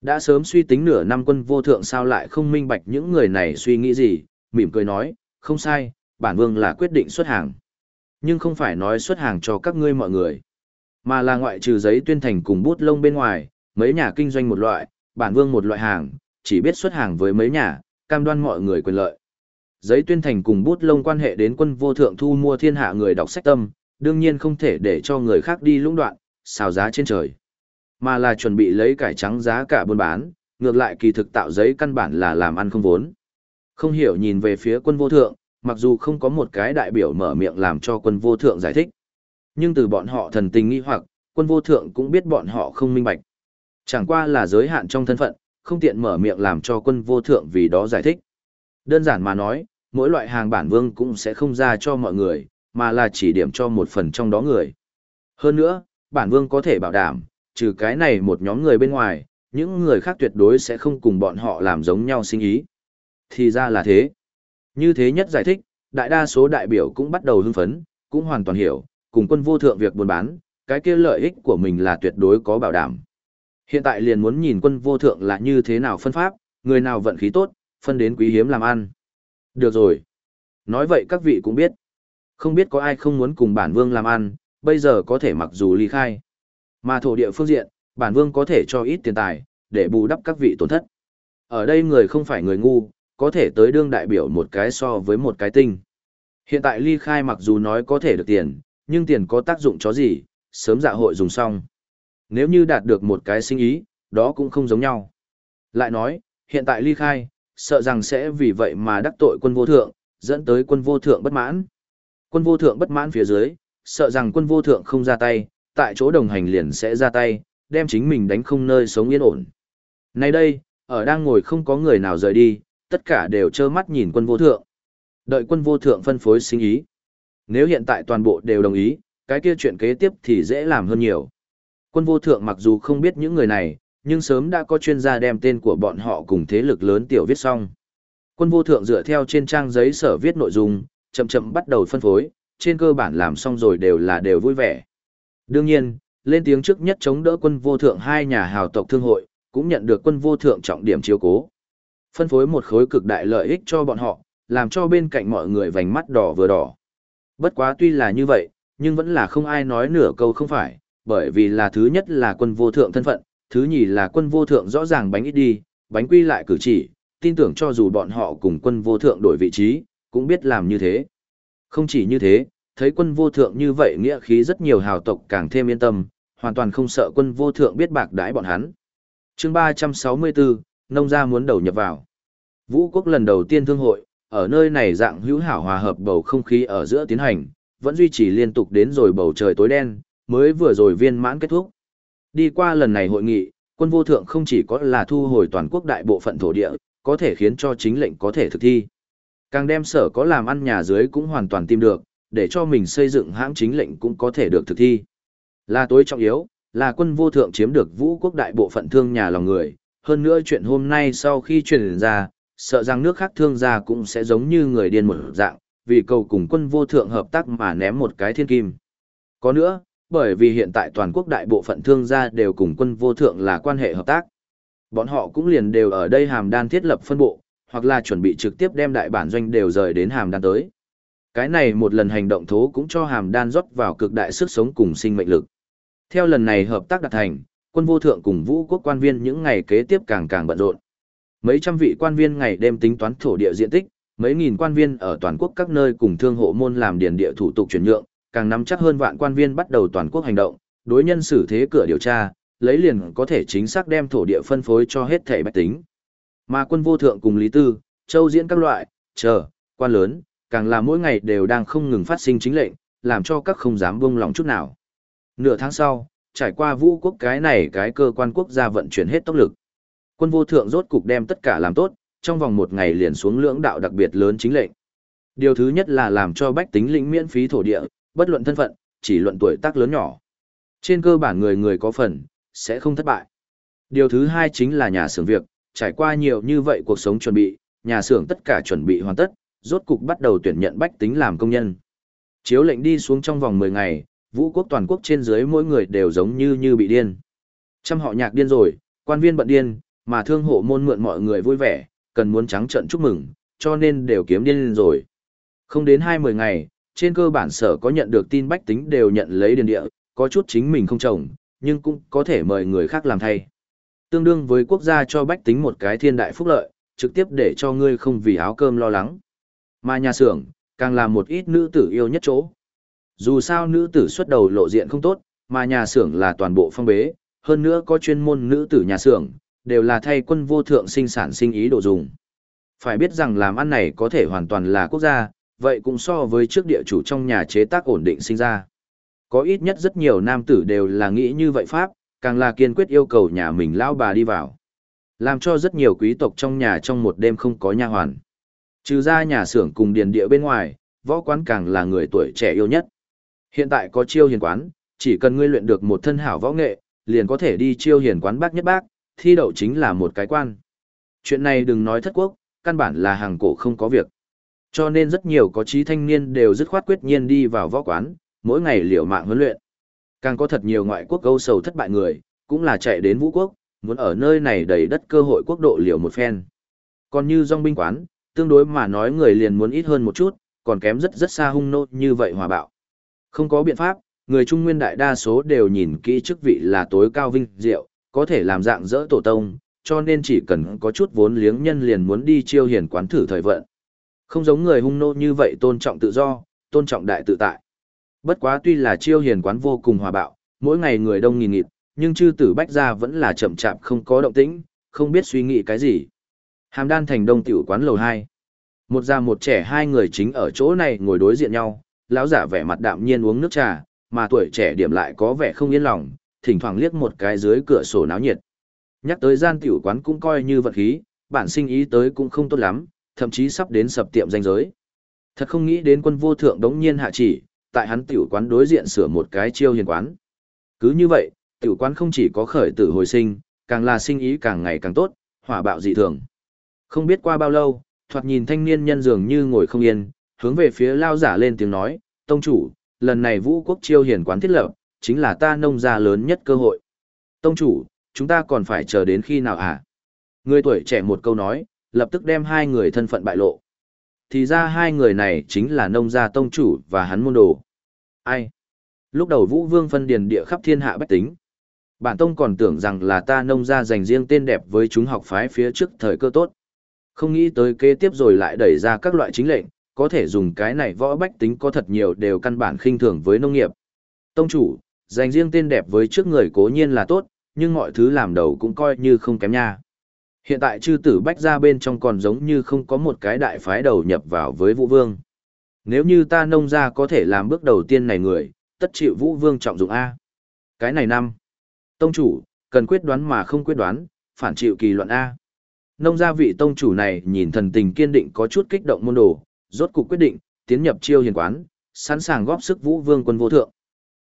Đã sớm suy tính nửa năm quân vô thượng sao lại không minh bạch những người này suy nghĩ gì, mỉm cười nói, không sai, bản vương là quyết định xuất hàng. Nhưng không phải nói xuất hàng cho các ngươi mọi người, mà là ngoại trừ giấy tuyên thành cùng bút lông bên ngoài, mấy nhà kinh doanh một loại, bản vương một loại hàng, chỉ biết xuất hàng với mấy nhà, cam đoan mọi người quyền lợi. Giấy tuyên thành cùng bút lông quan hệ đến quân vô thượng thu mua thiên hạ người đọc sách tâm, đương nhiên không thể để cho người khác đi lũng đoạn, xào giá trên trời. Mà là chuẩn bị lấy cải trắng giá cả buôn bán, ngược lại kỳ thực tạo giấy căn bản là làm ăn không vốn. Không hiểu nhìn về phía quân vô thượng, mặc dù không có một cái đại biểu mở miệng làm cho quân vô thượng giải thích. Nhưng từ bọn họ thần tình nghi hoặc, quân vô thượng cũng biết bọn họ không minh bạch. Chẳng qua là giới hạn trong thân phận, không tiện mở miệng làm cho quân vô thượng vì đó giải thích. Đơn giản mà nói, mỗi loại hàng bản vương cũng sẽ không ra cho mọi người, mà là chỉ điểm cho một phần trong đó người. Hơn nữa, bản vương có thể bảo đảm, trừ cái này một nhóm người bên ngoài, những người khác tuyệt đối sẽ không cùng bọn họ làm giống nhau sinh ý. Thì ra là thế. Như thế nhất giải thích, đại đa số đại biểu cũng bắt đầu hưng phấn, cũng hoàn toàn hiểu, cùng quân vô thượng việc buôn bán, cái kia lợi ích của mình là tuyệt đối có bảo đảm. Hiện tại liền muốn nhìn quân vô thượng là như thế nào phân pháp, người nào vận khí tốt, phân đến quý hiếm làm ăn. Được rồi. Nói vậy các vị cũng biết. Không biết có ai không muốn cùng bản vương làm ăn, bây giờ có thể mặc dù ly khai. Mà thổ địa phương diện, bản vương có thể cho ít tiền tài, để bù đắp các vị tổn thất. Ở đây người không phải người ngu, có thể tới đương đại biểu một cái so với một cái tinh. Hiện tại ly khai mặc dù nói có thể được tiền, nhưng tiền có tác dụng cho gì, sớm dạ hội dùng xong. Nếu như đạt được một cái sinh ý, đó cũng không giống nhau. Lại nói, hiện tại ly khai, sợ rằng sẽ vì vậy mà đắc tội quân vô thượng, dẫn tới quân vô thượng bất mãn. Quân vô thượng bất mãn phía dưới, sợ rằng quân vô thượng không ra tay, tại chỗ đồng hành liền sẽ ra tay, đem chính mình đánh không nơi sống yên ổn. Nay đây, ở đang ngồi không có người nào rời đi, tất cả đều trơ mắt nhìn quân vô thượng. Đợi quân vô thượng phân phối sinh ý. Nếu hiện tại toàn bộ đều đồng ý, cái kia chuyện kế tiếp thì dễ làm hơn nhiều. Quân vô thượng mặc dù không biết những người này, nhưng sớm đã có chuyên gia đem tên của bọn họ cùng thế lực lớn tiểu viết xong. Quân vô thượng dựa theo trên trang giấy sở viết nội dung, chậm chậm bắt đầu phân phối, trên cơ bản làm xong rồi đều là đều vui vẻ. Đương nhiên, lên tiếng trước nhất chống đỡ quân vô thượng hai nhà hào tộc thương hội, cũng nhận được quân vô thượng trọng điểm chiếu cố. Phân phối một khối cực đại lợi ích cho bọn họ, làm cho bên cạnh mọi người vành mắt đỏ vừa đỏ. Bất quá tuy là như vậy, nhưng vẫn là không ai nói nửa câu không phải, bởi vì là thứ nhất là quân vô thượng thân phận, thứ nhì là quân vô thượng rõ ràng bánh ít đi, bánh quy lại cử chỉ, tin tưởng cho dù bọn họ cùng quân vô thượng đổi vị trí, cũng biết làm như thế. Không chỉ như thế, thấy quân vô thượng như vậy nghĩa khí rất nhiều hào tộc càng thêm yên tâm, hoàn toàn không sợ quân vô thượng biết bạc đãi bọn hắn. chương 364, nông gia muốn đầu nhập vào. Vũ quốc lần đầu tiên thương hội, ở nơi này dạng hữu hảo hòa hợp bầu không khí ở giữa tiến hành, vẫn duy trì liên tục đến rồi bầu trời tối đen, mới vừa rồi viên mãn kết thúc. Đi qua lần này hội nghị, quân vô thượng không chỉ có là thu hồi toàn quốc đại bộ phận thổ địa, có thể khiến cho chính lệnh có thể thực thi. Càng đem sở có làm ăn nhà dưới cũng hoàn toàn tìm được, để cho mình xây dựng hãng chính lệnh cũng có thể được thực thi. Là tối trọng yếu, là quân vô thượng chiếm được vũ quốc đại bộ phận thương nhà lòng người, hơn nữa chuyện hôm nay sau khi truyền ra, sợ rằng nước khác thương gia cũng sẽ giống như người điên một dạng, vì cầu cùng quân vô thượng hợp tác mà ném một cái thiên kim. Có nữa, bởi vì hiện tại toàn quốc đại bộ phận thương gia đều cùng quân vô thượng là quan hệ hợp tác. Bọn họ cũng liền đều ở đây hàm đan thiết lập phân bộ, hoặc là chuẩn bị trực tiếp đem đại bản doanh đều rời đến hàm đan tới. Cái này một lần hành động thố cũng cho hàm đan rót vào cực đại sức sống cùng sinh mệnh lực. Theo lần này hợp tác đạt thành, quân vô thượng cùng vũ quốc quan viên những ngày kế tiếp càng càng bận rộn. Mấy trăm vị quan viên ngày đêm tính toán thổ địa diện tích, mấy nghìn quan viên ở toàn quốc các nơi cùng thương hộ môn làm điền địa thủ tục chuyển nhượng, càng nắm chắc hơn vạn quan viên bắt đầu toàn quốc hành động, đối nhân xử thế cửa điều tra, lấy liền có thể chính xác đem thổ địa phân phối cho hết thể bách tính. Mà quân vô thượng cùng Lý Tư, Châu diễn các loại, chờ, quan lớn, càng là mỗi ngày đều đang không ngừng phát sinh chính lệnh, làm cho các không dám buông lòng chút nào. Nửa tháng sau, trải qua vũ quốc cái này cái cơ quan quốc gia vận chuyển hết tốc lực. Quân vô thượng rốt cục đem tất cả làm tốt, trong vòng một ngày liền xuống lưỡng đạo đặc biệt lớn chính lệnh. Điều thứ nhất là làm cho bách tính lĩnh miễn phí thổ địa, bất luận thân phận, chỉ luận tuổi tác lớn nhỏ. Trên cơ bản người người có phần, sẽ không thất bại. Điều thứ hai chính là nhà xưởng việc, trải qua nhiều như vậy cuộc sống chuẩn bị, nhà xưởng tất cả chuẩn bị hoàn tất, rốt cục bắt đầu tuyển nhận bách tính làm công nhân. Chiếu lệnh đi xuống trong vòng 10 ngày, vũ quốc toàn quốc trên dưới mỗi người đều giống như như bị điên. Trăm họ nhạc điên rồi, quan viên bận điên, mà thương hộ môn mượn mọi người vui vẻ, cần muốn trắng trận chúc mừng, cho nên đều kiếm điên rồi. Không đến 20 ngày, trên cơ bản sở có nhận được tin bách tính đều nhận lấy điền địa, có chút chính mình không trồng, nhưng cũng có thể mời người khác làm thay. Tương đương với quốc gia cho bách tính một cái thiên đại phúc lợi, trực tiếp để cho ngươi không vì áo cơm lo lắng. Mà nhà xưởng, càng là một ít nữ tử yêu nhất chỗ. Dù sao nữ tử xuất đầu lộ diện không tốt, mà nhà xưởng là toàn bộ phong bế, hơn nữa có chuyên môn nữ tử nhà xưởng, đều là thay quân vô thượng sinh sản sinh ý đồ dùng. Phải biết rằng làm ăn này có thể hoàn toàn là quốc gia, vậy cũng so với trước địa chủ trong nhà chế tác ổn định sinh ra. Có ít nhất rất nhiều nam tử đều là nghĩ như vậy Pháp, càng là kiên quyết yêu cầu nhà mình lao bà đi vào. Làm cho rất nhiều quý tộc trong nhà trong một đêm không có nha hoàn. Trừ ra nhà xưởng cùng điền địa bên ngoài, võ quán càng là người tuổi trẻ yêu nhất. Hiện tại có chiêu hiền quán, chỉ cần ngươi luyện được một thân hảo võ nghệ, liền có thể đi chiêu hiền quán bác nhất bác, thi đậu chính là một cái quan. Chuyện này đừng nói thất quốc, căn bản là hàng cổ không có việc. Cho nên rất nhiều có trí thanh niên đều dứt khoát quyết nhiên đi vào võ quán, mỗi ngày liều mạng huấn luyện. Càng có thật nhiều ngoại quốc câu sầu thất bại người, cũng là chạy đến vũ quốc, muốn ở nơi này đầy đất cơ hội quốc độ liều một phen. Còn như dòng binh quán, tương đối mà nói người liền muốn ít hơn một chút, còn kém rất rất xa hung nô như vậy hòa bạo. Không có biện pháp, người Trung Nguyên đại đa số đều nhìn kỹ chức vị là tối cao vinh diệu, có thể làm dạng dỡ tổ tông, cho nên chỉ cần có chút vốn liếng nhân liền muốn đi chiêu hiền quán thử thời vận. Không giống người hung nô như vậy tôn trọng tự do, tôn trọng đại tự tại. Bất quá tuy là chiêu hiền quán vô cùng hòa bạo, mỗi ngày người đông nghìn nghịt, nhưng chư tử bách gia vẫn là chậm chạp không có động tĩnh, không biết suy nghĩ cái gì. Hàm đan thành đông tiểu quán lầu 2. Một già một trẻ hai người chính ở chỗ này ngồi đối diện nhau, lão giả vẻ mặt đạm nhiên uống nước trà, mà tuổi trẻ điểm lại có vẻ không yên lòng, thỉnh thoảng liếc một cái dưới cửa sổ náo nhiệt. Nhắc tới gian tiểu quán cũng coi như vật khí, bản sinh ý tới cũng không tốt lắm, thậm chí sắp đến sập tiệm danh giới. Thật không nghĩ đến quân vô thượng đống nhiên hạ chỉ, tại hắn tiểu quán đối diện sửa một cái chiêu hiền quán. Cứ như vậy, tiểu quán không chỉ có khởi tử hồi sinh, càng là sinh ý càng ngày càng tốt, hỏa bạo dị thường. Không biết qua bao lâu, thoạt nhìn thanh niên nhân dường như ngồi không yên, hướng về phía lao giả lên tiếng nói, tông chủ, lần này vũ quốc chiêu hiền quán thiết lập, chính là ta nông gia lớn nhất cơ hội. Tông chủ, chúng ta còn phải chờ đến khi nào hả? Người tuổi trẻ một câu nói, lập tức đem hai người thân phận bại lộ. Thì ra hai người này chính là nông gia tông chủ và hắn môn đồ. Ai? Lúc đầu Vũ Vương phân điền địa khắp thiên hạ bách tính. Bản tông còn tưởng rằng là ta nông gia dành riêng tên đẹp với chúng học phái phía trước thời cơ tốt. Không nghĩ tới kế tiếp rồi lại đẩy ra các loại chính lệnh, có thể dùng cái này võ bách tính có thật nhiều đều căn bản khinh thường với nông nghiệp. Tông chủ, dành riêng tên đẹp với trước người cố nhiên là tốt, nhưng mọi thứ làm đầu cũng coi như không kém nha. Hiện tại chư tử bách ra bên trong còn giống như không có một cái đại phái đầu nhập vào với Vũ Vương. Nếu như ta nông ra có thể làm bước đầu tiên này người, tất chịu Vũ Vương trọng dụng A. Cái này năm. Tông chủ, cần quyết đoán mà không quyết đoán, phản chịu kỳ luận A. Nông gia vị tông chủ này nhìn thần tình kiên định có chút kích động môn đồ, rốt cục quyết định, tiến nhập chiêu hiền quán, sẵn sàng góp sức Vũ Vương quân vô thượng.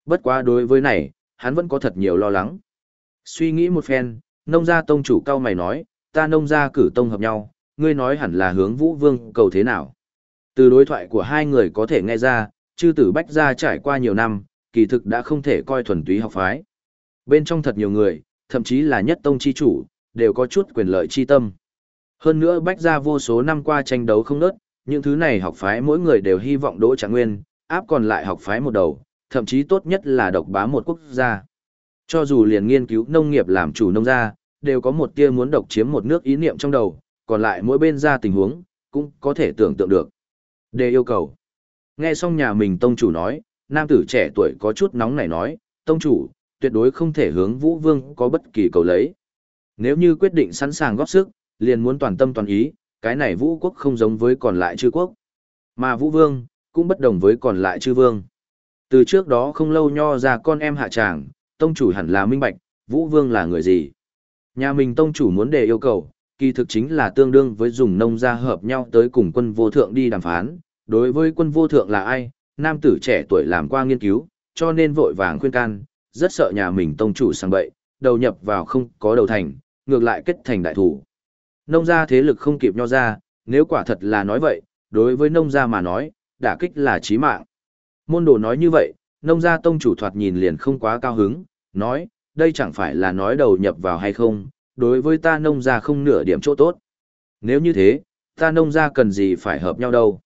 Bất quá đối với này, hắn vẫn có thật nhiều lo lắng. Suy nghĩ một phen, nông gia tông chủ cao mày nói, ta nông gia cử tông hợp nhau, ngươi nói hẳn là hướng Vũ Vương cầu thế nào. Từ đối thoại của hai người có thể nghe ra, chư tử bách gia trải qua nhiều năm, kỳ thực đã không thể coi thuần túy học phái. Bên trong thật nhiều người, thậm chí là nhất tông chi chủ, đều có chút quyền lợi chi tâm. Hơn nữa bách ra vô số năm qua tranh đấu không nớt, những thứ này học phái mỗi người đều hy vọng đỗ trạng nguyên, áp còn lại học phái một đầu, thậm chí tốt nhất là độc bá một quốc gia. Cho dù liền nghiên cứu nông nghiệp làm chủ nông gia, đều có một tia muốn độc chiếm một nước ý niệm trong đầu, còn lại mỗi bên ra tình huống, cũng có thể tưởng tượng được. Đề yêu cầu. Nghe xong nhà mình tông chủ nói, nam tử trẻ tuổi có chút nóng nảy nói, tông chủ, tuyệt đối không thể hướng Vũ Vương có bất kỳ cầu lấy. Nếu như quyết định sẵn sàng góp sức, liền muốn toàn tâm toàn ý, cái này Vũ quốc không giống với còn lại chư quốc. Mà Vũ Vương, cũng bất đồng với còn lại chư vương. Từ trước đó không lâu nho ra con em hạ tràng, tông chủ hẳn là minh bạch, Vũ Vương là người gì. Nhà mình tông chủ muốn đề yêu cầu, kỳ thực chính là tương đương với dùng nông gia hợp nhau tới cùng quân vô thượng đi đàm phán. Đối với quân vô thượng là ai, nam tử trẻ tuổi làm qua nghiên cứu, cho nên vội vàng khuyên can, rất sợ nhà mình tông chủ sang bậy, đầu nhập vào không có đầu thành, ngược lại kết thành đại thủ. Nông gia thế lực không kịp nho ra, nếu quả thật là nói vậy, đối với nông gia mà nói, đả kích là chí mạng. Môn đồ nói như vậy, nông gia tông chủ thoạt nhìn liền không quá cao hứng, nói, đây chẳng phải là nói đầu nhập vào hay không, đối với ta nông gia không nửa điểm chỗ tốt. Nếu như thế, ta nông gia cần gì phải hợp nhau đâu.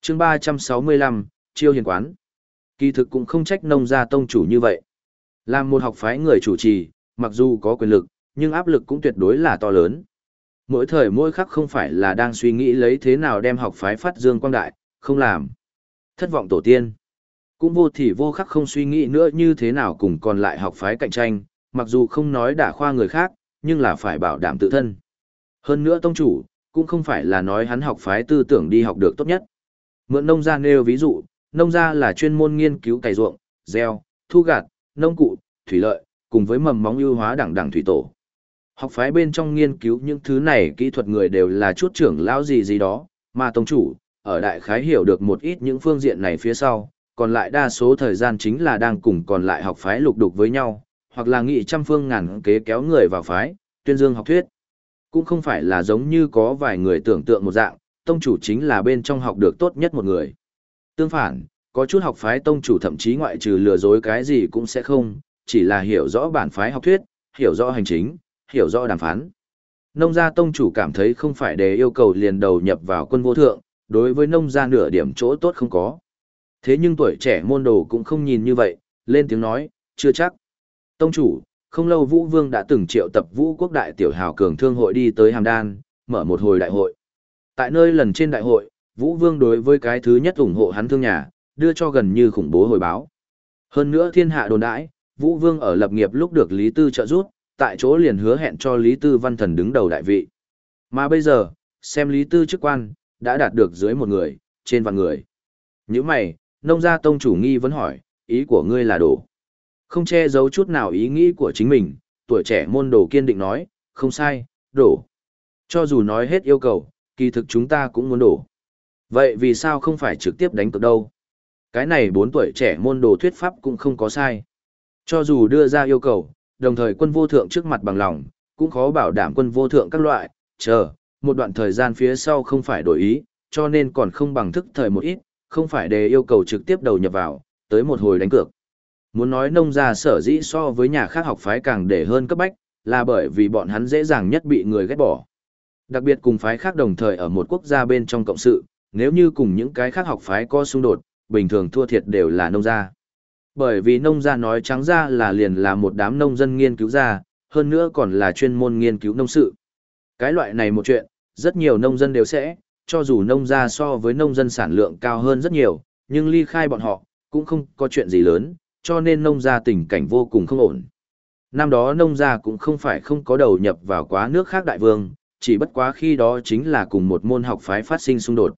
chương 365, Chiêu Hiền Quán. Kỳ thực cũng không trách nông gia tông chủ như vậy. Làm một học phái người chủ trì, mặc dù có quyền lực, nhưng áp lực cũng tuyệt đối là to lớn. Mỗi thời mỗi khắc không phải là đang suy nghĩ lấy thế nào đem học phái phát dương quang đại, không làm. Thất vọng tổ tiên. Cũng vô thì vô khắc không suy nghĩ nữa như thế nào cùng còn lại học phái cạnh tranh, mặc dù không nói đả khoa người khác, nhưng là phải bảo đảm tự thân. Hơn nữa tông chủ, cũng không phải là nói hắn học phái tư tưởng đi học được tốt nhất. Mượn nông gia nêu ví dụ, nông gia là chuyên môn nghiên cứu cày ruộng, gieo, thu gặt, nông cụ, thủy lợi, cùng với mầm móng ưu hóa đẳng đẳng thủy tổ. Học phái bên trong nghiên cứu những thứ này kỹ thuật người đều là chút trưởng lão gì gì đó, mà tông chủ, ở đại khái hiểu được một ít những phương diện này phía sau, còn lại đa số thời gian chính là đang cùng còn lại học phái lục đục với nhau, hoặc là nghị trăm phương ngàn kế kéo người vào phái, tuyên dương học thuyết. Cũng không phải là giống như có vài người tưởng tượng một dạng, tông chủ chính là bên trong học được tốt nhất một người. Tương phản, có chút học phái tông chủ thậm chí ngoại trừ lừa dối cái gì cũng sẽ không, chỉ là hiểu rõ bản phái học thuyết, hiểu rõ hành chính, hiểu rõ đàm phán. Nông gia tông chủ cảm thấy không phải để yêu cầu liền đầu nhập vào quân vô thượng, đối với nông gia nửa điểm chỗ tốt không có. Thế nhưng tuổi trẻ môn đồ cũng không nhìn như vậy, lên tiếng nói, chưa chắc. Tông chủ, không lâu Vũ Vương đã từng triệu tập Vũ Quốc Đại Tiểu Hào Cường Thương hội đi tới Hàm Đan, mở một hồi đại hội. Tại nơi lần trên đại hội, Vũ Vương đối với cái thứ nhất ủng hộ hắn thương nhà, đưa cho gần như khủng bố hồi báo. Hơn nữa thiên hạ đồn đãi, Vũ Vương ở lập nghiệp lúc được Lý Tư trợ giúp, tại chỗ liền hứa hẹn cho Lý Tư văn thần đứng đầu đại vị. Mà bây giờ, xem Lý Tư chức quan, đã đạt được dưới một người, trên vạn người. Những mày, nông gia tông chủ nghi vẫn hỏi, ý của ngươi là đổ. Không che giấu chút nào ý nghĩ của chính mình, tuổi trẻ môn đồ kiên định nói, không sai, đổ. Cho dù nói hết yêu cầu, kỳ thực chúng ta cũng muốn đổ. Vậy vì sao không phải trực tiếp đánh cược đâu? Cái này bốn tuổi trẻ môn đồ thuyết pháp cũng không có sai. Cho dù đưa ra yêu cầu, đồng thời quân vô thượng trước mặt bằng lòng, cũng khó bảo đảm quân vô thượng các loại, chờ, một đoạn thời gian phía sau không phải đổi ý, cho nên còn không bằng thức thời một ít, không phải để yêu cầu trực tiếp đầu nhập vào, tới một hồi đánh cược. Muốn nói nông gia sở dĩ so với nhà khác học phái càng để hơn cấp bách, là bởi vì bọn hắn dễ dàng nhất bị người ghét bỏ. Đặc biệt cùng phái khác đồng thời ở một quốc gia bên trong cộng sự, nếu như cùng những cái khác học phái có xung đột, bình thường thua thiệt đều là nông gia. Bởi vì nông gia nói trắng ra là liền là một đám nông dân nghiên cứu gia, hơn nữa còn là chuyên môn nghiên cứu nông sự. Cái loại này một chuyện, rất nhiều nông dân đều sẽ, cho dù nông gia so với nông dân sản lượng cao hơn rất nhiều, nhưng ly khai bọn họ, cũng không có chuyện gì lớn, cho nên nông gia tình cảnh vô cùng không ổn. Năm đó nông gia cũng không phải không có đầu nhập vào quá nước khác đại vương, chỉ bất quá khi đó chính là cùng một môn học phái phát sinh xung đột.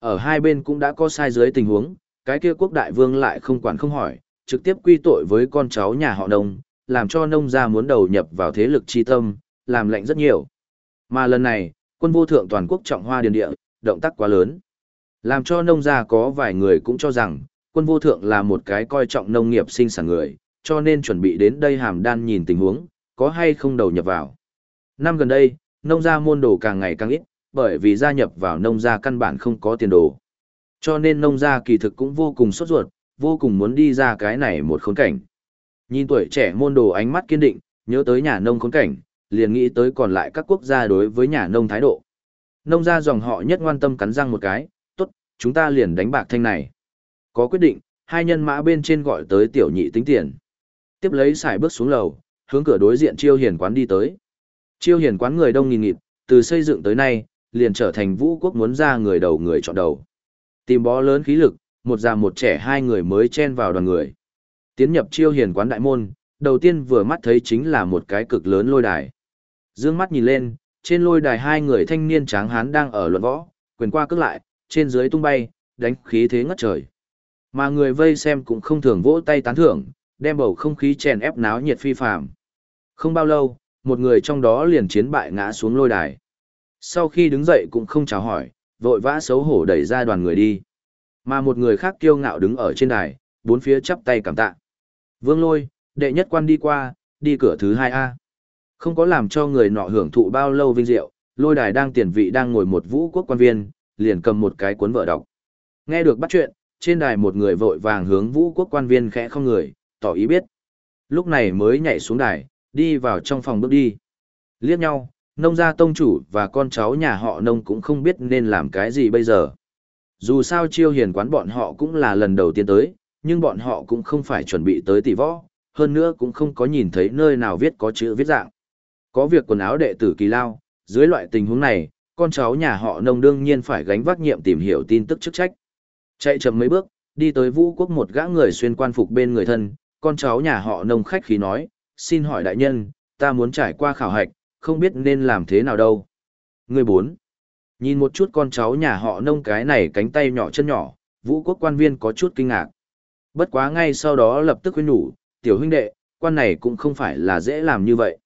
Ở hai bên cũng đã có sai dưới tình huống, cái kia quốc đại vương lại không quản không hỏi, trực tiếp quy tội với con cháu nhà họ nông, làm cho nông gia muốn đầu nhập vào thế lực chi tâm, làm lệnh rất nhiều. Mà lần này, quân vô thượng toàn quốc trọng hoa điền địa, động tác quá lớn. Làm cho nông gia có vài người cũng cho rằng, quân vô thượng là một cái coi trọng nông nghiệp sinh sản người, cho nên chuẩn bị đến đây hàm đan nhìn tình huống, có hay không đầu nhập vào. Năm gần đây, nông gia môn đồ càng ngày càng ít, bởi vì gia nhập vào nông gia căn bản không có tiền đồ. Cho nên nông gia kỳ thực cũng vô cùng sốt ruột, vô cùng muốn đi ra cái này một khốn cảnh. Nhìn tuổi trẻ môn đồ ánh mắt kiên định, nhớ tới nhà nông khốn cảnh, liền nghĩ tới còn lại các quốc gia đối với nhà nông thái độ. Nông gia dòng họ nhất ngoan tâm cắn răng một cái, tốt, chúng ta liền đánh bạc thanh này. Có quyết định, hai nhân mã bên trên gọi tới tiểu nhị tính tiền. Tiếp lấy xài bước xuống lầu, hướng cửa đối diện chiêu hiền quán đi tới. Chiêu hiền quán người đông nghìn nghịt, từ xây dựng tới nay, liền trở thành vũ quốc muốn ra người đầu người chọn đầu. Tìm bó lớn khí lực, một già một trẻ hai người mới chen vào đoàn người. Tiến nhập chiêu hiền quán đại môn, đầu tiên vừa mắt thấy chính là một cái cực lớn lôi đài. Dương mắt nhìn lên, trên lôi đài hai người thanh niên tráng hán đang ở luận võ, quyền qua cước lại, trên dưới tung bay, đánh khí thế ngất trời. Mà người vây xem cũng không thường vỗ tay tán thưởng, đem bầu không khí chèn ép náo nhiệt phi phàm. Không bao lâu, một người trong đó liền chiến bại ngã xuống lôi đài. Sau khi đứng dậy cũng không chào hỏi, vội vã xấu hổ đẩy ra đoàn người đi. Mà một người khác kiêu ngạo đứng ở trên đài, bốn phía chắp tay cảm tạ. Vương lôi, đệ nhất quan đi qua, đi cửa thứ hai a không có làm cho người nọ hưởng thụ bao lâu vinh diệu, lôi đài đang tiền vị đang ngồi một vũ quốc quan viên, liền cầm một cái cuốn vợ đọc. Nghe được bắt chuyện, trên đài một người vội vàng hướng vũ quốc quan viên khẽ không người, tỏ ý biết. Lúc này mới nhảy xuống đài, đi vào trong phòng bước đi. Liếc nhau, nông gia tông chủ và con cháu nhà họ nông cũng không biết nên làm cái gì bây giờ. Dù sao chiêu hiền quán bọn họ cũng là lần đầu tiên tới, nhưng bọn họ cũng không phải chuẩn bị tới tỷ võ, hơn nữa cũng không có nhìn thấy nơi nào viết có chữ viết dạng. Có việc quần áo đệ tử kỳ lao, dưới loại tình huống này, con cháu nhà họ nông đương nhiên phải gánh vác nhiệm tìm hiểu tin tức chức trách. Chạy chậm mấy bước, đi tới vũ quốc một gã người xuyên quan phục bên người thân, con cháu nhà họ nông khách khí nói, xin hỏi đại nhân, ta muốn trải qua khảo hạch, không biết nên làm thế nào đâu. Người bốn. Nhìn một chút con cháu nhà họ nông cái này cánh tay nhỏ chân nhỏ, vũ quốc quan viên có chút kinh ngạc. Bất quá ngay sau đó lập tức khuyên nhủ, tiểu huynh đệ, quan này cũng không phải là dễ làm như vậy.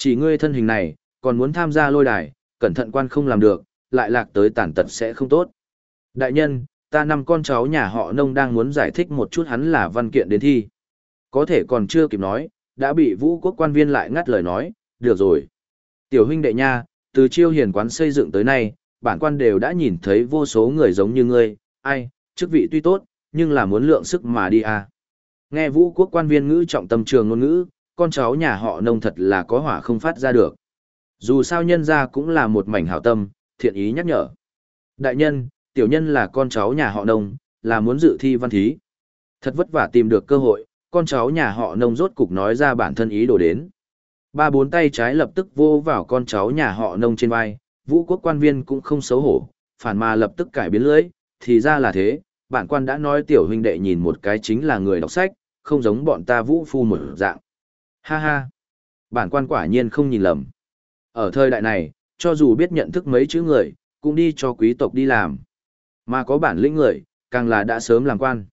Chỉ ngươi thân hình này, còn muốn tham gia lôi đài, cẩn thận quan không làm được, lại lạc tới tàn tật sẽ không tốt. Đại nhân, ta năm con cháu nhà họ nông đang muốn giải thích một chút hắn là văn kiện đến thi. Có thể còn chưa kịp nói, đã bị vũ quốc quan viên lại ngắt lời nói, được rồi. Tiểu huynh đệ nha, từ chiêu hiền quán xây dựng tới nay, bản quan đều đã nhìn thấy vô số người giống như ngươi, ai, chức vị tuy tốt, nhưng là muốn lượng sức mà đi à. Nghe vũ quốc quan viên ngữ trọng tâm trường ngôn ngữ, con cháu nhà họ nông thật là có hỏa không phát ra được. Dù sao nhân ra cũng là một mảnh hảo tâm, thiện ý nhắc nhở. Đại nhân, tiểu nhân là con cháu nhà họ nông, là muốn dự thi văn thí. Thật vất vả tìm được cơ hội, con cháu nhà họ nông rốt cục nói ra bản thân ý đồ đến. Ba bốn tay trái lập tức vô vào con cháu nhà họ nông trên vai, vũ quốc quan viên cũng không xấu hổ, phản mà lập tức cải biến lưỡi, thì ra là thế, bản quan đã nói tiểu huynh đệ nhìn một cái chính là người đọc sách, không giống bọn ta vũ phu một dạng. Ha ha, bản quan quả nhiên không nhìn lầm. Ở thời đại này, cho dù biết nhận thức mấy chữ người, cũng đi cho quý tộc đi làm. Mà có bản lĩnh người, càng là đã sớm làm quan.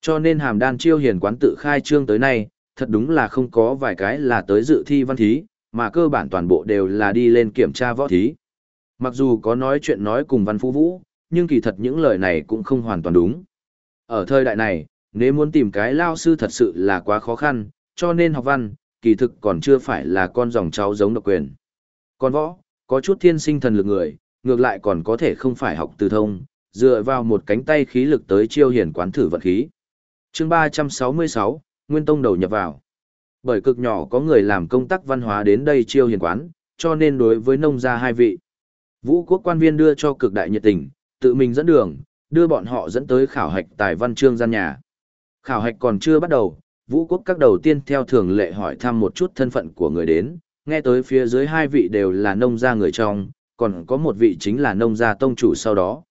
Cho nên hàm đan chiêu hiền quán tự khai trương tới nay, thật đúng là không có vài cái là tới dự thi văn thí, mà cơ bản toàn bộ đều là đi lên kiểm tra võ thí. Mặc dù có nói chuyện nói cùng văn phú vũ, nhưng kỳ thật những lời này cũng không hoàn toàn đúng. Ở thời đại này, nếu muốn tìm cái lao sư thật sự là quá khó khăn, cho nên học văn, kỳ thực còn chưa phải là con dòng cháu giống độc quyền. Còn võ, có chút thiên sinh thần lực người, ngược lại còn có thể không phải học từ thông, dựa vào một cánh tay khí lực tới chiêu hiển quán thử vận khí. chương 366, Nguyên Tông đầu nhập vào. Bởi cực nhỏ có người làm công tác văn hóa đến đây chiêu hiển quán, cho nên đối với nông gia hai vị. Vũ quốc quan viên đưa cho cực đại nhiệt tình, tự mình dẫn đường, đưa bọn họ dẫn tới khảo hạch tài văn chương gian nhà. Khảo hạch còn chưa bắt đầu, vũ quốc các đầu tiên theo thường lệ hỏi thăm một chút thân phận của người đến, nghe tới phía dưới hai vị đều là nông gia người trong, còn có một vị chính là nông gia tông chủ sau đó.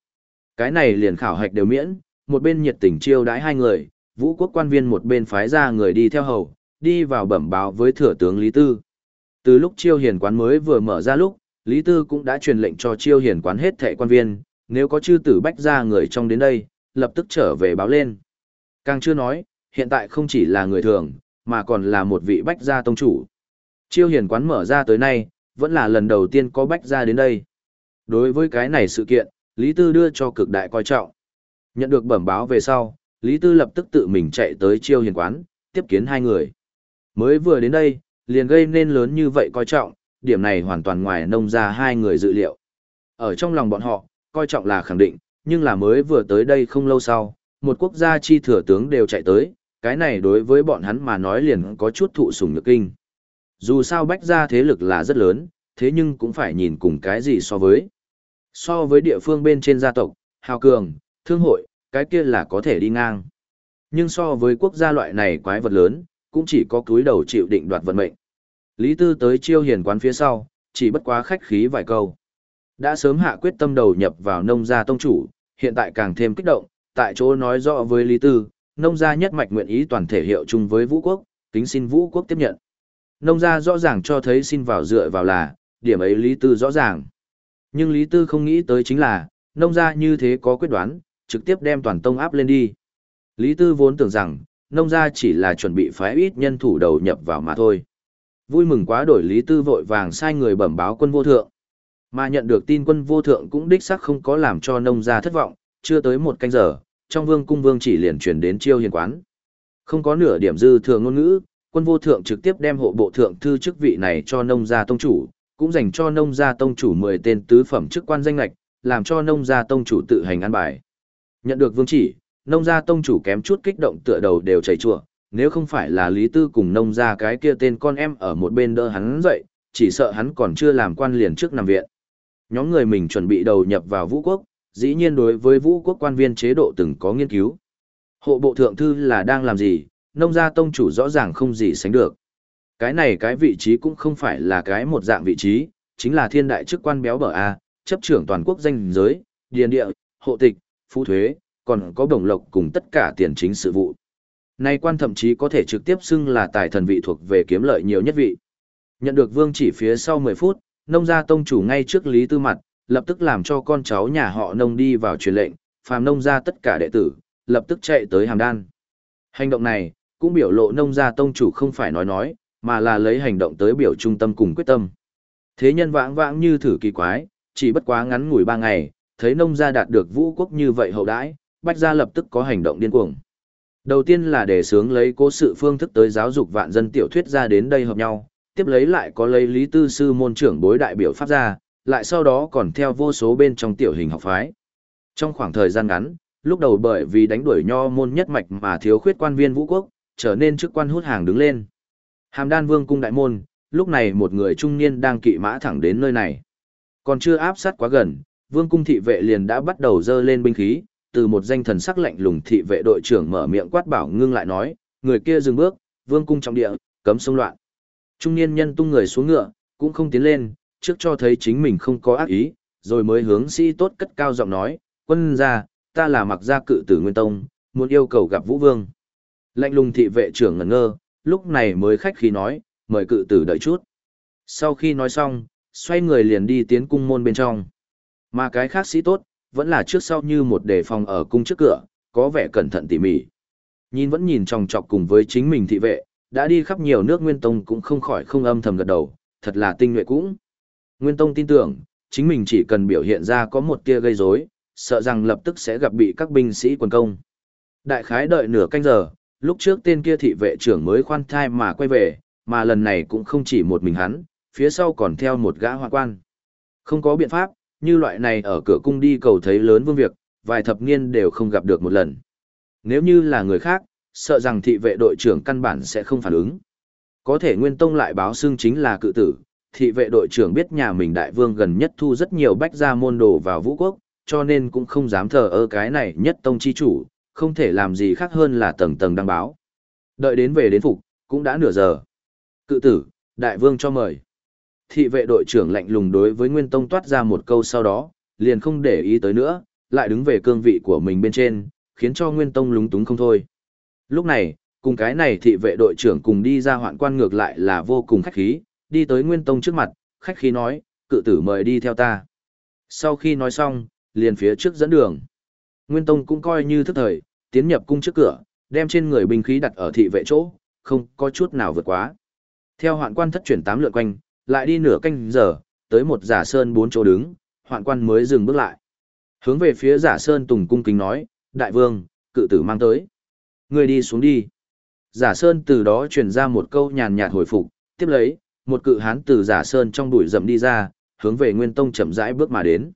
Cái này liền khảo hạch đều miễn, một bên nhiệt tình chiêu đãi hai người, vũ quốc quan viên một bên phái ra người đi theo hầu, đi vào bẩm báo với thừa tướng Lý Tư. Từ lúc chiêu hiền quán mới vừa mở ra lúc, Lý Tư cũng đã truyền lệnh cho chiêu hiền quán hết thệ quan viên, nếu có chư tử bách ra người trong đến đây, lập tức trở về báo lên. Càng chưa nói, hiện tại không chỉ là người thường, mà còn là một vị bách gia tông chủ. Chiêu hiền quán mở ra tới nay, vẫn là lần đầu tiên có bách gia đến đây. Đối với cái này sự kiện, Lý Tư đưa cho cực đại coi trọng. Nhận được bẩm báo về sau, Lý Tư lập tức tự mình chạy tới chiêu hiền quán, tiếp kiến hai người. Mới vừa đến đây, liền gây nên lớn như vậy coi trọng, điểm này hoàn toàn ngoài nông ra hai người dự liệu. Ở trong lòng bọn họ, coi trọng là khẳng định, nhưng là mới vừa tới đây không lâu sau, một quốc gia chi thừa tướng đều chạy tới, cái này đối với bọn hắn mà nói liền có chút thụ sủng nhược kinh. Dù sao bách gia thế lực là rất lớn, thế nhưng cũng phải nhìn cùng cái gì so với. So với địa phương bên trên gia tộc, hào cường, thương hội, cái kia là có thể đi ngang. Nhưng so với quốc gia loại này quái vật lớn, cũng chỉ có túi đầu chịu định đoạt vận mệnh. Lý Tư tới chiêu hiền quán phía sau, chỉ bất quá khách khí vài câu. Đã sớm hạ quyết tâm đầu nhập vào nông gia tông chủ, hiện tại càng thêm kích động, tại chỗ nói rõ với Lý Tư, nông gia nhất mạch nguyện ý toàn thể hiệu chung với vũ quốc, kính xin vũ quốc tiếp nhận. Nông gia rõ ràng cho thấy xin vào dựa vào là, điểm ấy Lý Tư rõ ràng. Nhưng Lý Tư không nghĩ tới chính là, nông gia như thế có quyết đoán, trực tiếp đem toàn tông áp lên đi. Lý Tư vốn tưởng rằng, nông gia chỉ là chuẩn bị phái ít nhân thủ đầu nhập vào mà thôi. Vui mừng quá đổi Lý Tư vội vàng sai người bẩm báo quân vô thượng. Mà nhận được tin quân vô thượng cũng đích xác không có làm cho nông gia thất vọng, chưa tới một canh giờ, trong vương cung vương chỉ liền truyền đến chiêu hiền quán. Không có nửa điểm dư thừa ngôn ngữ, quân vô thượng trực tiếp đem hộ bộ thượng thư chức vị này cho nông gia tông chủ, cũng dành cho nông gia tông chủ 10 tên tứ phẩm chức quan danh lạch, làm cho nông gia tông chủ tự hành ăn bài. Nhận được vương chỉ, nông gia tông chủ kém chút kích động tựa đầu đều chảy chùa, nếu không phải là Lý Tư cùng nông gia cái kia tên con em ở một bên đỡ hắn dậy, chỉ sợ hắn còn chưa làm quan liền trước nằm viện. Nhóm người mình chuẩn bị đầu nhập vào vũ quốc, dĩ nhiên đối với vũ quốc quan viên chế độ từng có nghiên cứu. Hộ bộ thượng thư là đang làm gì, nông gia tông chủ rõ ràng không gì sánh được. Cái này cái vị trí cũng không phải là cái một dạng vị trí, chính là thiên đại chức quan béo bở A, chấp trưởng toàn quốc danh giới, điền địa, hộ tịch, phú thuế, còn có bổng lộc cùng tất cả tiền chính sự vụ. Nay quan thậm chí có thể trực tiếp xưng là tài thần vị thuộc về kiếm lợi nhiều nhất vị. Nhận được vương chỉ phía sau 10 phút, nông gia tông chủ ngay trước Lý Tư mặt, lập tức làm cho con cháu nhà họ nông đi vào truyền lệnh, phàm nông gia tất cả đệ tử, lập tức chạy tới hàm đan. Hành động này, cũng biểu lộ nông gia tông chủ không phải nói nói, mà là lấy hành động tới biểu trung tâm cùng quyết tâm. Thế nhân vãng vãng như thử kỳ quái, chỉ bất quá ngắn ngủi ba ngày, thấy nông gia đạt được vũ quốc như vậy hậu đãi, bách gia lập tức có hành động điên cuồng. Đầu tiên là để sướng lấy cố sự phương thức tới giáo dục vạn dân tiểu thuyết ra đến đây hợp nhau, tiếp lấy lại có lấy lý tư sư môn trưởng bối đại biểu pháp gia lại sau đó còn theo vô số bên trong tiểu hình học phái. Trong khoảng thời gian ngắn, lúc đầu bởi vì đánh đuổi nho môn nhất mạch mà thiếu khuyết quan viên vũ quốc, trở nên chức quan hút hàng đứng lên. Hàm đan vương cung đại môn, lúc này một người trung niên đang kỵ mã thẳng đến nơi này. Còn chưa áp sát quá gần, vương cung thị vệ liền đã bắt đầu dơ lên binh khí, từ một danh thần sắc lạnh lùng thị vệ đội trưởng mở miệng quát bảo ngưng lại nói, người kia dừng bước, vương cung trọng địa, cấm xông loạn. Trung niên nhân tung người xuống ngựa, cũng không tiến lên, trước cho thấy chính mình không có ác ý, rồi mới hướng sĩ tốt cất cao giọng nói, quân gia, ta là mặc gia cự tử Nguyên Tông, muốn yêu cầu gặp Vũ Vương. Lạnh lùng thị vệ trưởng ngẩn ngơ, lúc này mới khách khí nói, mời cự tử đợi chút. Sau khi nói xong, xoay người liền đi tiến cung môn bên trong. Mà cái khác sĩ tốt, vẫn là trước sau như một đề phòng ở cung trước cửa, có vẻ cẩn thận tỉ mỉ. Nhìn vẫn nhìn tròng trọc cùng với chính mình thị vệ, đã đi khắp nhiều nước Nguyên Tông cũng không khỏi không âm thầm gật đầu, thật là tinh nhuệ cũng. Nguyên Tông tin tưởng, chính mình chỉ cần biểu hiện ra có một tia gây rối, sợ rằng lập tức sẽ gặp bị các binh sĩ quần công. Đại khái đợi nửa canh giờ, lúc trước tên kia thị vệ trưởng mới khoan thai mà quay về, mà lần này cũng không chỉ một mình hắn, phía sau còn theo một gã hoa quan. Không có biện pháp, như loại này ở cửa cung đi cầu thấy lớn vương việc, vài thập niên đều không gặp được một lần. Nếu như là người khác, sợ rằng thị vệ đội trưởng căn bản sẽ không phản ứng. Có thể Nguyên Tông lại báo xưng chính là cự tử, thị vệ đội trưởng biết nhà mình đại vương gần nhất thu rất nhiều bách gia môn đồ vào vũ quốc, cho nên cũng không dám thờ ơ cái này nhất tông chi chủ, không thể làm gì khác hơn là tầng tầng đăng báo. Đợi đến về đến phục, cũng đã nửa giờ. Cự tử, đại vương cho mời. Thị vệ đội trưởng lạnh lùng đối với Nguyên Tông toát ra một câu sau đó, liền không để ý tới nữa, lại đứng về cương vị của mình bên trên, khiến cho Nguyên Tông lúng túng không thôi. Lúc này, cùng cái này thị vệ đội trưởng cùng đi ra hoạn quan ngược lại là vô cùng khách khí, đi tới Nguyên Tông trước mặt, khách khí nói, cự tử mời đi theo ta. Sau khi nói xong, liền phía trước dẫn đường. Nguyên Tông cũng coi như thức thời, tiến nhập cung trước cửa, đem trên người binh khí đặt ở thị vệ chỗ, không có chút nào vượt quá. Theo hoạn quan thất chuyển tám lượn quanh, lại đi nửa canh giờ, tới một giả sơn bốn chỗ đứng, hoạn quan mới dừng bước lại. Hướng về phía giả sơn tùng cung kính nói, đại vương, cự tử mang tới. Người đi xuống đi. Giả sơn từ đó truyền ra một câu nhàn nhạt hồi phục, tiếp lấy, một cự hán từ giả sơn trong bụi rậm đi ra, hướng về Nguyên Tông chậm rãi bước mà đến.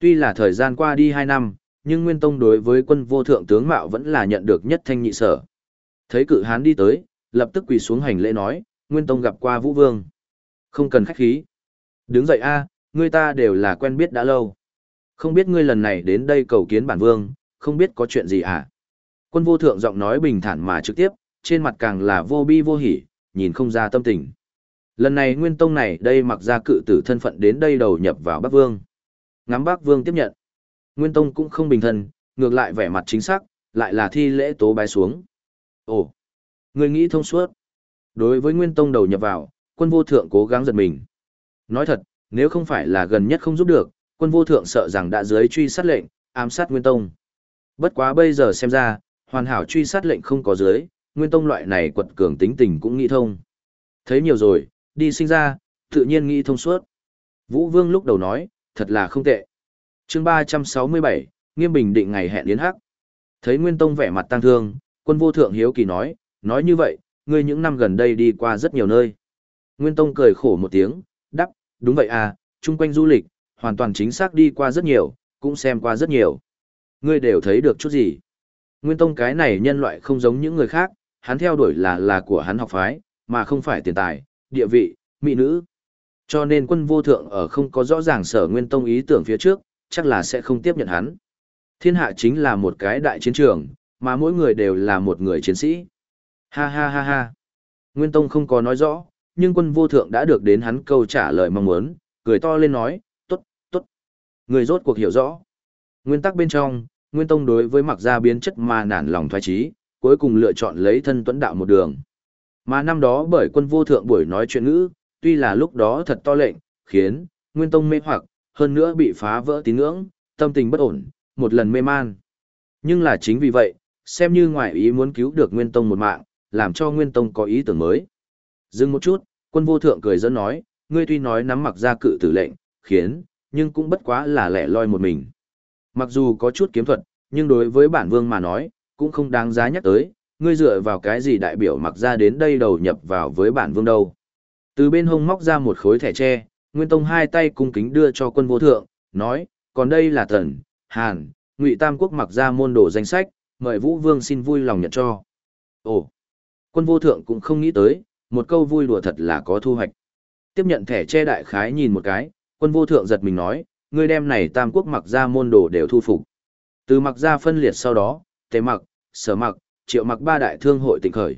Tuy là thời gian qua đi hai năm, nhưng Nguyên Tông đối với quân vô thượng tướng mạo vẫn là nhận được nhất thanh nhị sở. Thấy cự hán đi tới, lập tức quỳ xuống hành lễ nói, Nguyên Tông gặp qua Vũ Vương. Không cần khách khí. Đứng dậy a, người ta đều là quen biết đã lâu. Không biết ngươi lần này đến đây cầu kiến bản vương, không biết có chuyện gì à? Quân vô thượng giọng nói bình thản mà trực tiếp, trên mặt càng là vô bi vô hỉ, nhìn không ra tâm tình. Lần này Nguyên Tông này đây mặc ra cự tử thân phận đến đây đầu nhập vào Bắc Vương. Ngắm Bắc Vương tiếp nhận. Nguyên Tông cũng không bình thân, ngược lại vẻ mặt chính xác, lại là thi lễ tố bái xuống. Ồ, người nghĩ thông suốt. Đối với Nguyên Tông đầu nhập vào, quân vô thượng cố gắng giật mình. Nói thật, nếu không phải là gần nhất không giúp được, quân vô thượng sợ rằng đã dưới truy sát lệnh, ám sát Nguyên Tông. Bất quá bây giờ xem ra, hoàn hảo truy sát lệnh không có dưới, Nguyên Tông loại này quật cường tính tình cũng nghĩ thông. Thấy nhiều rồi, đi sinh ra, tự nhiên nghĩ thông suốt. Vũ Vương lúc đầu nói, thật là không tệ. chương 367, nghiêm bình định ngày hẹn yến hắc. Thấy Nguyên Tông vẻ mặt tăng thương, quân vô thượng hiếu kỳ nói, nói như vậy, ngươi những năm gần đây đi qua rất nhiều nơi. Nguyên Tông cười khổ một tiếng, đắc, đúng vậy à, chung quanh du lịch, hoàn toàn chính xác đi qua rất nhiều, cũng xem qua rất nhiều. Ngươi đều thấy được chút gì? Nguyên Tông cái này nhân loại không giống những người khác, hắn theo đuổi là là của hắn học phái, mà không phải tiền tài, địa vị, mỹ nữ. Cho nên quân vô thượng ở không có rõ ràng sở Nguyên Tông ý tưởng phía trước, chắc là sẽ không tiếp nhận hắn. Thiên hạ chính là một cái đại chiến trường, mà mỗi người đều là một người chiến sĩ. Ha ha ha ha. Nguyên Tông không có nói rõ, nhưng quân vô thượng đã được đến hắn câu trả lời mong muốn, cười to lên nói, tốt, tốt. Người rốt cuộc hiểu rõ. Nguyên tắc bên trong, Nguyên Tông đối với mặc gia biến chất mà nản lòng thoái trí, cuối cùng lựa chọn lấy thân tuấn đạo một đường. Mà năm đó bởi quân vô thượng buổi nói chuyện ngữ, tuy là lúc đó thật to lệnh, khiến Nguyên Tông mê hoặc, hơn nữa bị phá vỡ tín ngưỡng, tâm tình bất ổn, một lần mê man. Nhưng là chính vì vậy, xem như ngoại ý muốn cứu được Nguyên Tông một mạng, làm cho Nguyên Tông có ý tưởng mới. Dừng một chút, quân vô thượng cười dẫn nói, ngươi tuy nói nắm mặc ra cự tử lệnh, khiến, nhưng cũng bất quá là lẻ loi một mình. Mặc dù có chút kiếm thuật, nhưng đối với bản vương mà nói, cũng không đáng giá nhắc tới, ngươi dựa vào cái gì đại biểu mặc ra đến đây đầu nhập vào với bản vương đâu. Từ bên hông móc ra một khối thẻ tre, Nguyên Tông hai tay cung kính đưa cho quân vô thượng, nói, còn đây là thần, hàn, ngụy tam quốc mặc ra môn đồ danh sách, mời vũ vương xin vui lòng nhận cho. Ồ, quân vô thượng cũng không nghĩ tới, một câu vui đùa thật là có thu hoạch. Tiếp nhận thẻ che đại khái nhìn một cái, quân vô thượng giật mình nói, ngươi đem này tam quốc mặc ra môn đồ đều thu phục. Từ mặc ra phân liệt sau đó, tề mặc, sở mặc, triệu mặc ba đại thương hội tỉnh khởi.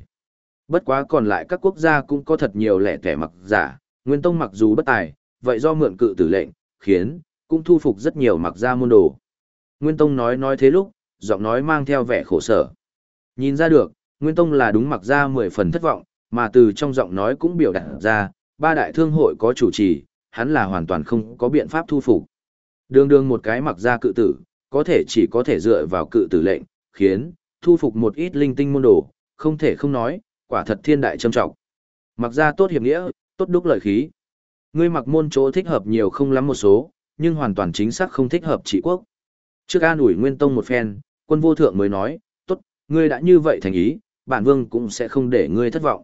Bất quá còn lại các quốc gia cũng có thật nhiều lẻ tẻ mặc giả, nguyên tông mặc dù bất tài, vậy do mượn cự tử lệnh, khiến, cũng thu phục rất nhiều mặc gia môn đồ. Nguyên tông nói nói thế lúc, giọng nói mang theo vẻ khổ sở. Nhìn ra được, Nguyên tông là đúng mặc gia mười phần thất vọng, mà từ trong giọng nói cũng biểu đạt ra, ba đại thương hội có chủ trì, hắn là hoàn toàn không có biện pháp thu phục. Đường đường một cái mặc gia cự tử, có thể chỉ có thể dựa vào cự tử lệnh, khiến, thu phục một ít linh tinh môn đồ, không thể không nói, quả thật thiên đại trâm trọng. Mặc ra tốt hiệp nghĩa, tốt đúc lợi khí. Ngươi mặc môn chỗ thích hợp nhiều không lắm một số, nhưng hoàn toàn chính xác không thích hợp trị quốc. Trước an ủi Nguyên Tông một phen, quân vô thượng mới nói, tốt, ngươi đã như vậy thành ý, bản vương cũng sẽ không để ngươi thất vọng.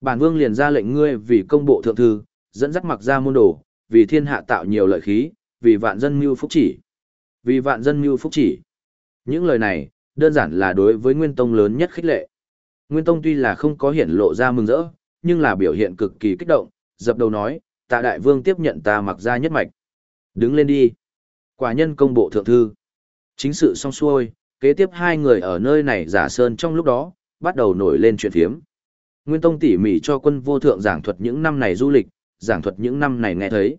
Bản vương liền ra lệnh ngươi vì công bộ thượng thư, dẫn dắt mặc ra môn đồ, vì thiên hạ tạo nhiều lợi khí, vì vạn dân mưu phúc chỉ. Vì vạn dân mưu phúc chỉ. Những lời này, đơn giản là đối với Nguyên Tông lớn nhất khích lệ. Nguyên Tông tuy là không có hiển lộ ra mừng rỡ, nhưng là biểu hiện cực kỳ kích động, dập đầu nói, tạ đại vương tiếp nhận ta mặc ra nhất mạch. Đứng lên đi. Quả nhân công bộ thượng thư. Chính sự xong xuôi, kế tiếp hai người ở nơi này giả sơn trong lúc đó, bắt đầu nổi lên chuyện phiếm. Nguyên Tông tỉ mỉ cho quân vô thượng giảng thuật những năm này du lịch, giảng thuật những năm này nghe thấy.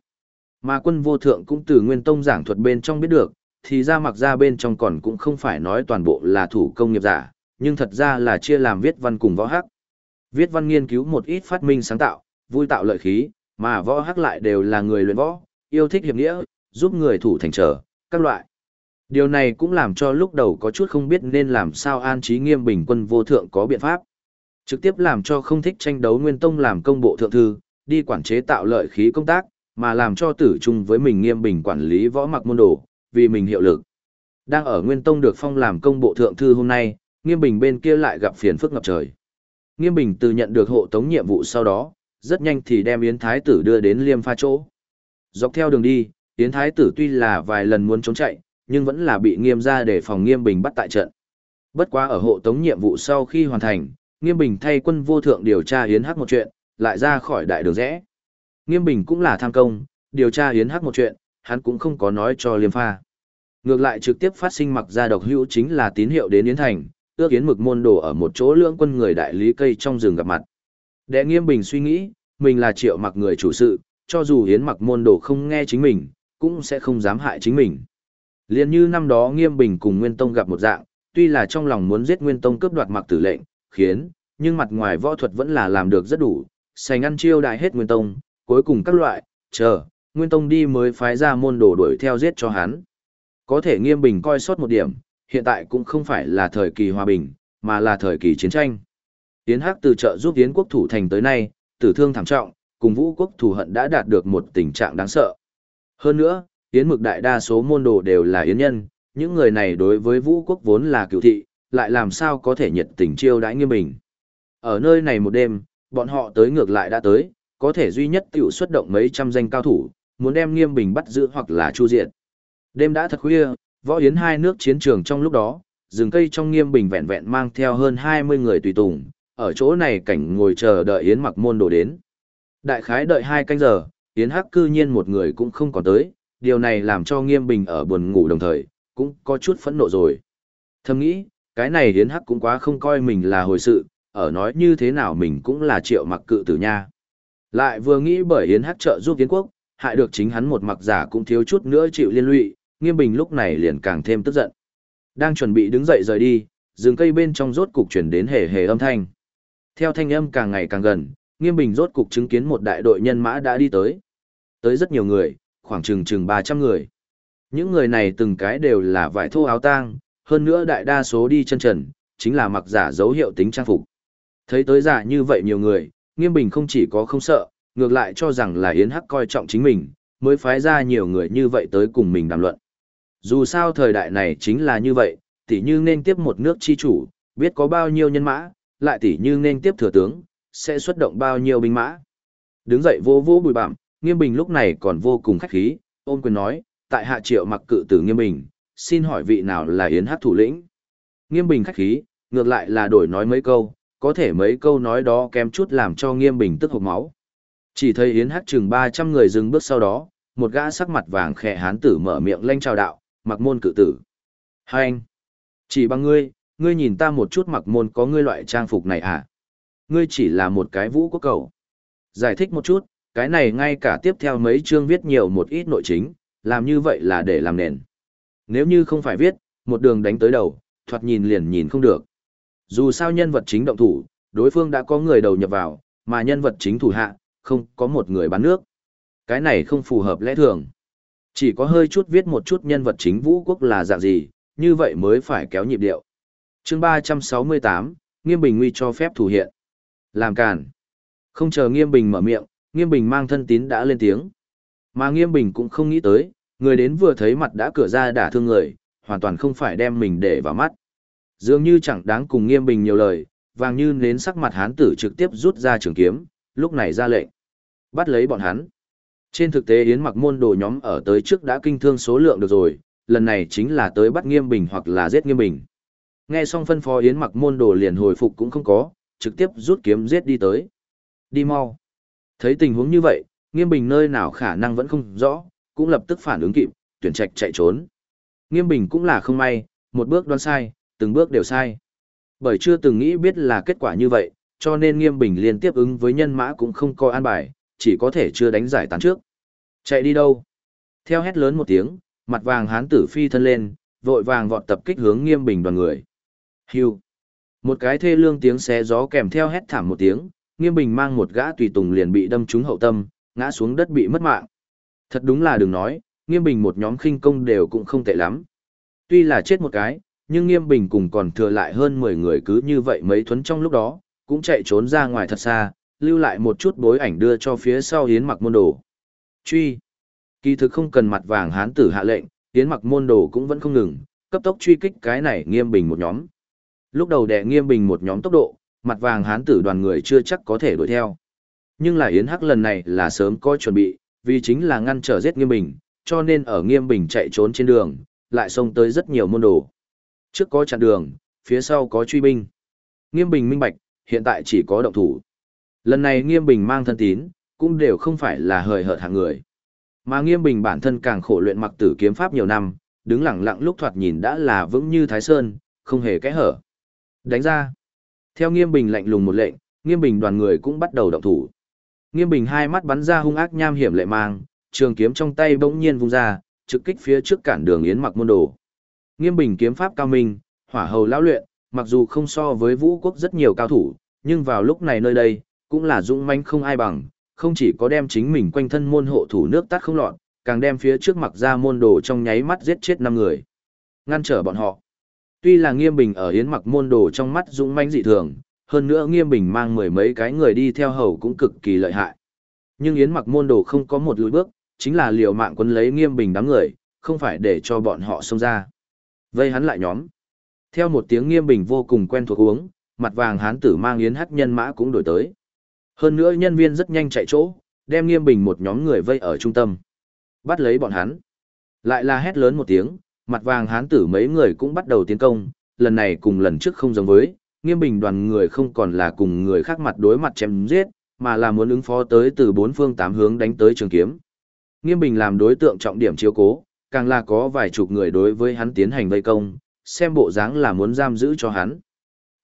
Mà quân vô thượng cũng từ Nguyên Tông giảng thuật bên trong biết được, thì ra mặc ra bên trong còn cũng không phải nói toàn bộ là thủ công nghiệp giả, nhưng thật ra là chia làm viết văn cùng võ hắc. Viết văn nghiên cứu một ít phát minh sáng tạo, vui tạo lợi khí, mà võ hắc lại đều là người luyện võ, yêu thích hiệp nghĩa, giúp người thủ thành trở, các loại. Điều này cũng làm cho lúc đầu có chút không biết nên làm sao an trí nghiêm bình quân vô thượng có biện pháp. Trực tiếp làm cho không thích tranh đấu nguyên tông làm công bộ thượng thư, đi quản chế tạo lợi khí công tác, mà làm cho tử chung với mình nghiêm bình quản lý võ mặc môn đồ, vì mình hiệu lực. Đang ở Nguyên Tông được phong làm công bộ thượng thư hôm nay, Nghiêm Bình bên kia lại gặp phiền phức ngập trời. Nghiêm Bình từ nhận được hộ tống nhiệm vụ sau đó, rất nhanh thì đem Yến Thái tử đưa đến Liêm Pha chỗ. Dọc theo đường đi, Yến Thái tử tuy là vài lần muốn trốn chạy, nhưng vẫn là bị nghiêm ra để phòng nghiêm bình bắt tại trận. Bất quá ở hộ tống nhiệm vụ sau khi hoàn thành, nghiêm bình thay quân vô thượng điều tra yến hắc một chuyện, lại ra khỏi đại đường rẽ. Nghiêm bình cũng là tham công, điều tra yến hắc một chuyện, hắn cũng không có nói cho liêm pha. Ngược lại trực tiếp phát sinh mặc ra độc hữu chính là tín hiệu đến Yến Thành, ước Yến mực môn đồ ở một chỗ lưỡng quân người đại lý cây trong rừng gặp mặt. Đệ nghiêm bình suy nghĩ, mình là triệu mặc người chủ sự, cho dù Yến mặc môn đồ không nghe chính mình, cũng sẽ không dám hại chính mình. Liên như năm đó nghiêm bình cùng Nguyên Tông gặp một dạng, tuy là trong lòng muốn giết Nguyên Tông cướp đoạt mặc tử lệnh, khiến, nhưng mặt ngoài võ thuật vẫn là làm được rất đủ, sành ăn chiêu đại hết Nguyên Tông, cuối cùng các loại, chờ, Nguyên Tông đi mới phái ra môn đồ đuổi theo giết cho hắn. Có thể nghiêm bình coi sót một điểm, hiện tại cũng không phải là thời kỳ hòa bình, mà là thời kỳ chiến tranh. Tiến Hắc từ trợ giúp Yến quốc thủ thành tới nay, tử thương thảm trọng, cùng vũ quốc thù hận đã đạt được một tình trạng đáng sợ. Hơn nữa, Yến mực đại đa số môn đồ đều là Yến nhân, những người này đối với vũ quốc vốn là cựu thị, lại làm sao có thể nhiệt tình chiêu đãi nghiêm bình. Ở nơi này một đêm, bọn họ tới ngược lại đã tới, có thể duy nhất tiểu xuất động mấy trăm danh cao thủ, muốn đem nghiêm bình bắt giữ hoặc là chu diện. Đêm đã thật khuya, võ yến hai nước chiến trường trong lúc đó, rừng cây trong nghiêm bình vẹn vẹn mang theo hơn 20 người tùy tùng, ở chỗ này cảnh ngồi chờ đợi yến mặc môn đồ đến. Đại khái đợi hai canh giờ, yến hắc cư nhiên một người cũng không còn tới, điều này làm cho nghiêm bình ở buồn ngủ đồng thời, cũng có chút phẫn nộ rồi. Thầm nghĩ, cái này yến hắc cũng quá không coi mình là hồi sự, ở nói như thế nào mình cũng là triệu mặc cự tử nha. Lại vừa nghĩ bởi yến hắc trợ giúp yến quốc, hại được chính hắn một mặc giả cũng thiếu chút nữa chịu liên lụy, Nghiêm Bình lúc này liền càng thêm tức giận. Đang chuẩn bị đứng dậy rời đi, rừng cây bên trong rốt cục chuyển đến hề hề âm thanh. Theo thanh âm càng ngày càng gần, Nghiêm Bình rốt cục chứng kiến một đại đội nhân mã đã đi tới. Tới rất nhiều người, khoảng chừng chừng 300 người. Những người này từng cái đều là vải thô áo tang, hơn nữa đại đa số đi chân trần, chính là mặc giả dấu hiệu tính trang phục. Thấy tới giả như vậy nhiều người, Nghiêm Bình không chỉ có không sợ, ngược lại cho rằng là Yến Hắc coi trọng chính mình, mới phái ra nhiều người như vậy tới cùng mình đàm luận. Dù sao thời đại này chính là như vậy, tỉ như nên tiếp một nước chi chủ, biết có bao nhiêu nhân mã, lại tỉ như nên tiếp thừa tướng, sẽ xuất động bao nhiêu binh mã. Đứng dậy vô vô bùi bạm, Nghiêm Bình lúc này còn vô cùng khách khí, ôn quyền nói, tại hạ triệu mặc cự tử Nghiêm Bình, xin hỏi vị nào là Yến Hắc thủ lĩnh. Nghiêm Bình khách khí, ngược lại là đổi nói mấy câu, có thể mấy câu nói đó kém chút làm cho Nghiêm Bình tức hộc máu. Chỉ thấy Yến Hắc chừng 300 người dừng bước sau đó, một gã sắc mặt vàng khẽ hán tử mở miệng lanh chào đạo, mặc môn cự tử. Hai anh, chỉ bằng ngươi, ngươi nhìn ta một chút mặc môn có ngươi loại trang phục này à? Ngươi chỉ là một cái vũ quốc cầu. Giải thích một chút, cái này ngay cả tiếp theo mấy chương viết nhiều một ít nội chính, làm như vậy là để làm nền. Nếu như không phải viết, một đường đánh tới đầu, thoạt nhìn liền nhìn không được. Dù sao nhân vật chính động thủ, đối phương đã có người đầu nhập vào, mà nhân vật chính thủ hạ, không có một người bán nước. Cái này không phù hợp lẽ thường. Chỉ có hơi chút viết một chút nhân vật chính vũ quốc là dạng gì, như vậy mới phải kéo nhịp điệu. chương 368, Nghiêm Bình nguy cho phép thủ hiện. Làm càn. Không chờ Nghiêm Bình mở miệng, Nghiêm Bình mang thân tín đã lên tiếng. Mà Nghiêm Bình cũng không nghĩ tới, người đến vừa thấy mặt đã cửa ra đả thương người, hoàn toàn không phải đem mình để vào mắt. Dường như chẳng đáng cùng Nghiêm Bình nhiều lời, vàng như nến sắc mặt hán tử trực tiếp rút ra trường kiếm, lúc này ra lệnh. Bắt lấy bọn hắn. Trên thực tế Yến mặc môn đồ nhóm ở tới trước đã kinh thương số lượng được rồi, lần này chính là tới bắt nghiêm bình hoặc là giết nghiêm bình. Nghe xong phân phó Yến mặc môn đồ liền hồi phục cũng không có, trực tiếp rút kiếm giết đi tới. Đi mau. Thấy tình huống như vậy, nghiêm bình nơi nào khả năng vẫn không rõ, cũng lập tức phản ứng kịp, tuyển trạch chạy trốn. Nghiêm bình cũng là không may, một bước đoán sai, từng bước đều sai. Bởi chưa từng nghĩ biết là kết quả như vậy, cho nên nghiêm bình liên tiếp ứng với nhân mã cũng không coi an bài, chỉ có thể chưa đánh giải tán trước. Chạy đi đâu? Theo hét lớn một tiếng, mặt vàng hán tử phi thân lên, vội vàng vọt tập kích hướng nghiêm bình đoàn người. Hưu. Một cái thê lương tiếng xé gió kèm theo hét thảm một tiếng, nghiêm bình mang một gã tùy tùng liền bị đâm trúng hậu tâm, ngã xuống đất bị mất mạng. Thật đúng là đừng nói, nghiêm bình một nhóm khinh công đều cũng không tệ lắm. Tuy là chết một cái, nhưng nghiêm bình cùng còn thừa lại hơn 10 người cứ như vậy mấy thuấn trong lúc đó, cũng chạy trốn ra ngoài thật xa, lưu lại một chút bối ảnh đưa cho phía sau yến mặc môn đồ. Truy. Kỳ thực không cần mặt vàng hán tử hạ lệnh, yến mặc môn đồ cũng vẫn không ngừng, cấp tốc truy kích cái này nghiêm bình một nhóm. Lúc đầu đè nghiêm bình một nhóm tốc độ, mặt vàng hán tử đoàn người chưa chắc có thể đuổi theo. Nhưng là Yến Hắc lần này là sớm có chuẩn bị, vì chính là ngăn trở giết nghiêm bình, cho nên ở nghiêm bình chạy trốn trên đường, lại xông tới rất nhiều môn đồ. Trước có chặn đường, phía sau có truy binh. Nghiêm Bình minh bạch, hiện tại chỉ có động thủ. Lần này Nghiêm Bình mang thân tín, cũng đều không phải là hời hợt hạng người. Mà Nghiêm Bình bản thân càng khổ luyện mặc tử kiếm pháp nhiều năm, đứng lặng lặng lúc thoạt nhìn đã là vững như Thái Sơn, không hề kẽ hở. Đánh ra. Theo Nghiêm Bình lạnh lùng một lệnh, Nghiêm Bình đoàn người cũng bắt đầu động thủ. Nghiêm Bình hai mắt bắn ra hung ác nham hiểm lệ mang, trường kiếm trong tay bỗng nhiên vung ra, trực kích phía trước cản đường yến mặc môn đồ. Nghiêm Bình kiếm pháp cao minh, hỏa hầu lão luyện, mặc dù không so với vũ quốc rất nhiều cao thủ, nhưng vào lúc này nơi đây, cũng là dũng manh không ai bằng, không chỉ có đem chính mình quanh thân môn hộ thủ nước tắt không lọt, càng đem phía trước mặc ra môn đồ trong nháy mắt giết chết năm người. Ngăn trở bọn họ. Tuy là nghiêm bình ở yến mặc môn đồ trong mắt dũng manh dị thường, hơn nữa nghiêm bình mang mười mấy cái người đi theo hầu cũng cực kỳ lợi hại. Nhưng yến mặc môn đồ không có một lùi bước, chính là liều mạng quân lấy nghiêm bình đám người, không phải để cho bọn họ xông ra. Vây hắn lại nhóm. Theo một tiếng nghiêm bình vô cùng quen thuộc uống, mặt vàng hán tử mang yến hắc nhân mã cũng đổi tới. Hơn nữa nhân viên rất nhanh chạy chỗ, đem nghiêm bình một nhóm người vây ở trung tâm. Bắt lấy bọn hắn. Lại là hét lớn một tiếng, mặt vàng hán tử mấy người cũng bắt đầu tiến công, lần này cùng lần trước không giống với, nghiêm bình đoàn người không còn là cùng người khác mặt đối mặt chém giết, mà là muốn ứng phó tới từ bốn phương tám hướng đánh tới trường kiếm. Nghiêm bình làm đối tượng trọng điểm chiếu cố, càng là có vài chục người đối với hắn tiến hành vây công, xem bộ dáng là muốn giam giữ cho hắn.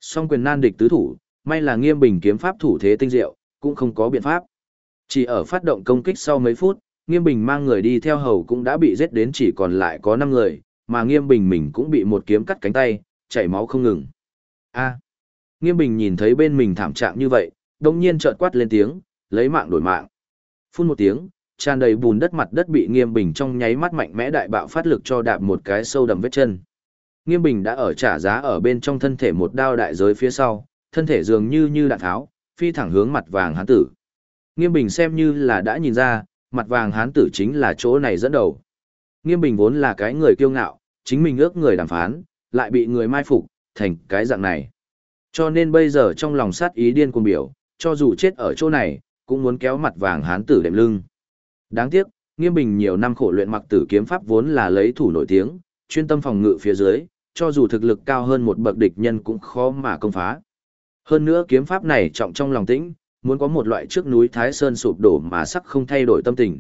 Song quyền nan địch tứ thủ, may là nghiêm bình kiếm pháp thủ thế tinh diệu, cũng không có biện pháp. Chỉ ở phát động công kích sau mấy phút, nghiêm bình mang người đi theo hầu cũng đã bị giết đến chỉ còn lại có 5 người, mà nghiêm bình mình cũng bị một kiếm cắt cánh tay, chảy máu không ngừng. A. Nghiêm bình nhìn thấy bên mình thảm trạng như vậy, đồng nhiên chợt quát lên tiếng, lấy mạng đổi mạng. Phun một tiếng, tràn đầy bùn đất mặt đất bị nghiêm bình trong nháy mắt mạnh mẽ đại bạo phát lực cho đạp một cái sâu đầm vết chân. Nghiêm bình đã ở trả giá ở bên trong thân thể một đao đại giới phía sau, thân thể dường như như đạn tháo, phi thẳng hướng mặt vàng hán tử. Nghiêm bình xem như là đã nhìn ra, mặt vàng hán tử chính là chỗ này dẫn đầu. Nghiêm bình vốn là cái người kiêu ngạo, chính mình ước người đàm phán, lại bị người mai phục, thành cái dạng này. Cho nên bây giờ trong lòng sát ý điên cuồng biểu, cho dù chết ở chỗ này, cũng muốn kéo mặt vàng hán tử đệm lưng. Đáng tiếc, Nghiêm Bình nhiều năm khổ luyện mặc tử kiếm pháp vốn là lấy thủ nổi tiếng, chuyên tâm phòng ngự phía dưới, cho dù thực lực cao hơn một bậc địch nhân cũng khó mà công phá. Hơn nữa kiếm pháp này trọng trong lòng tĩnh, muốn có một loại trước núi Thái Sơn sụp đổ mà sắc không thay đổi tâm tình.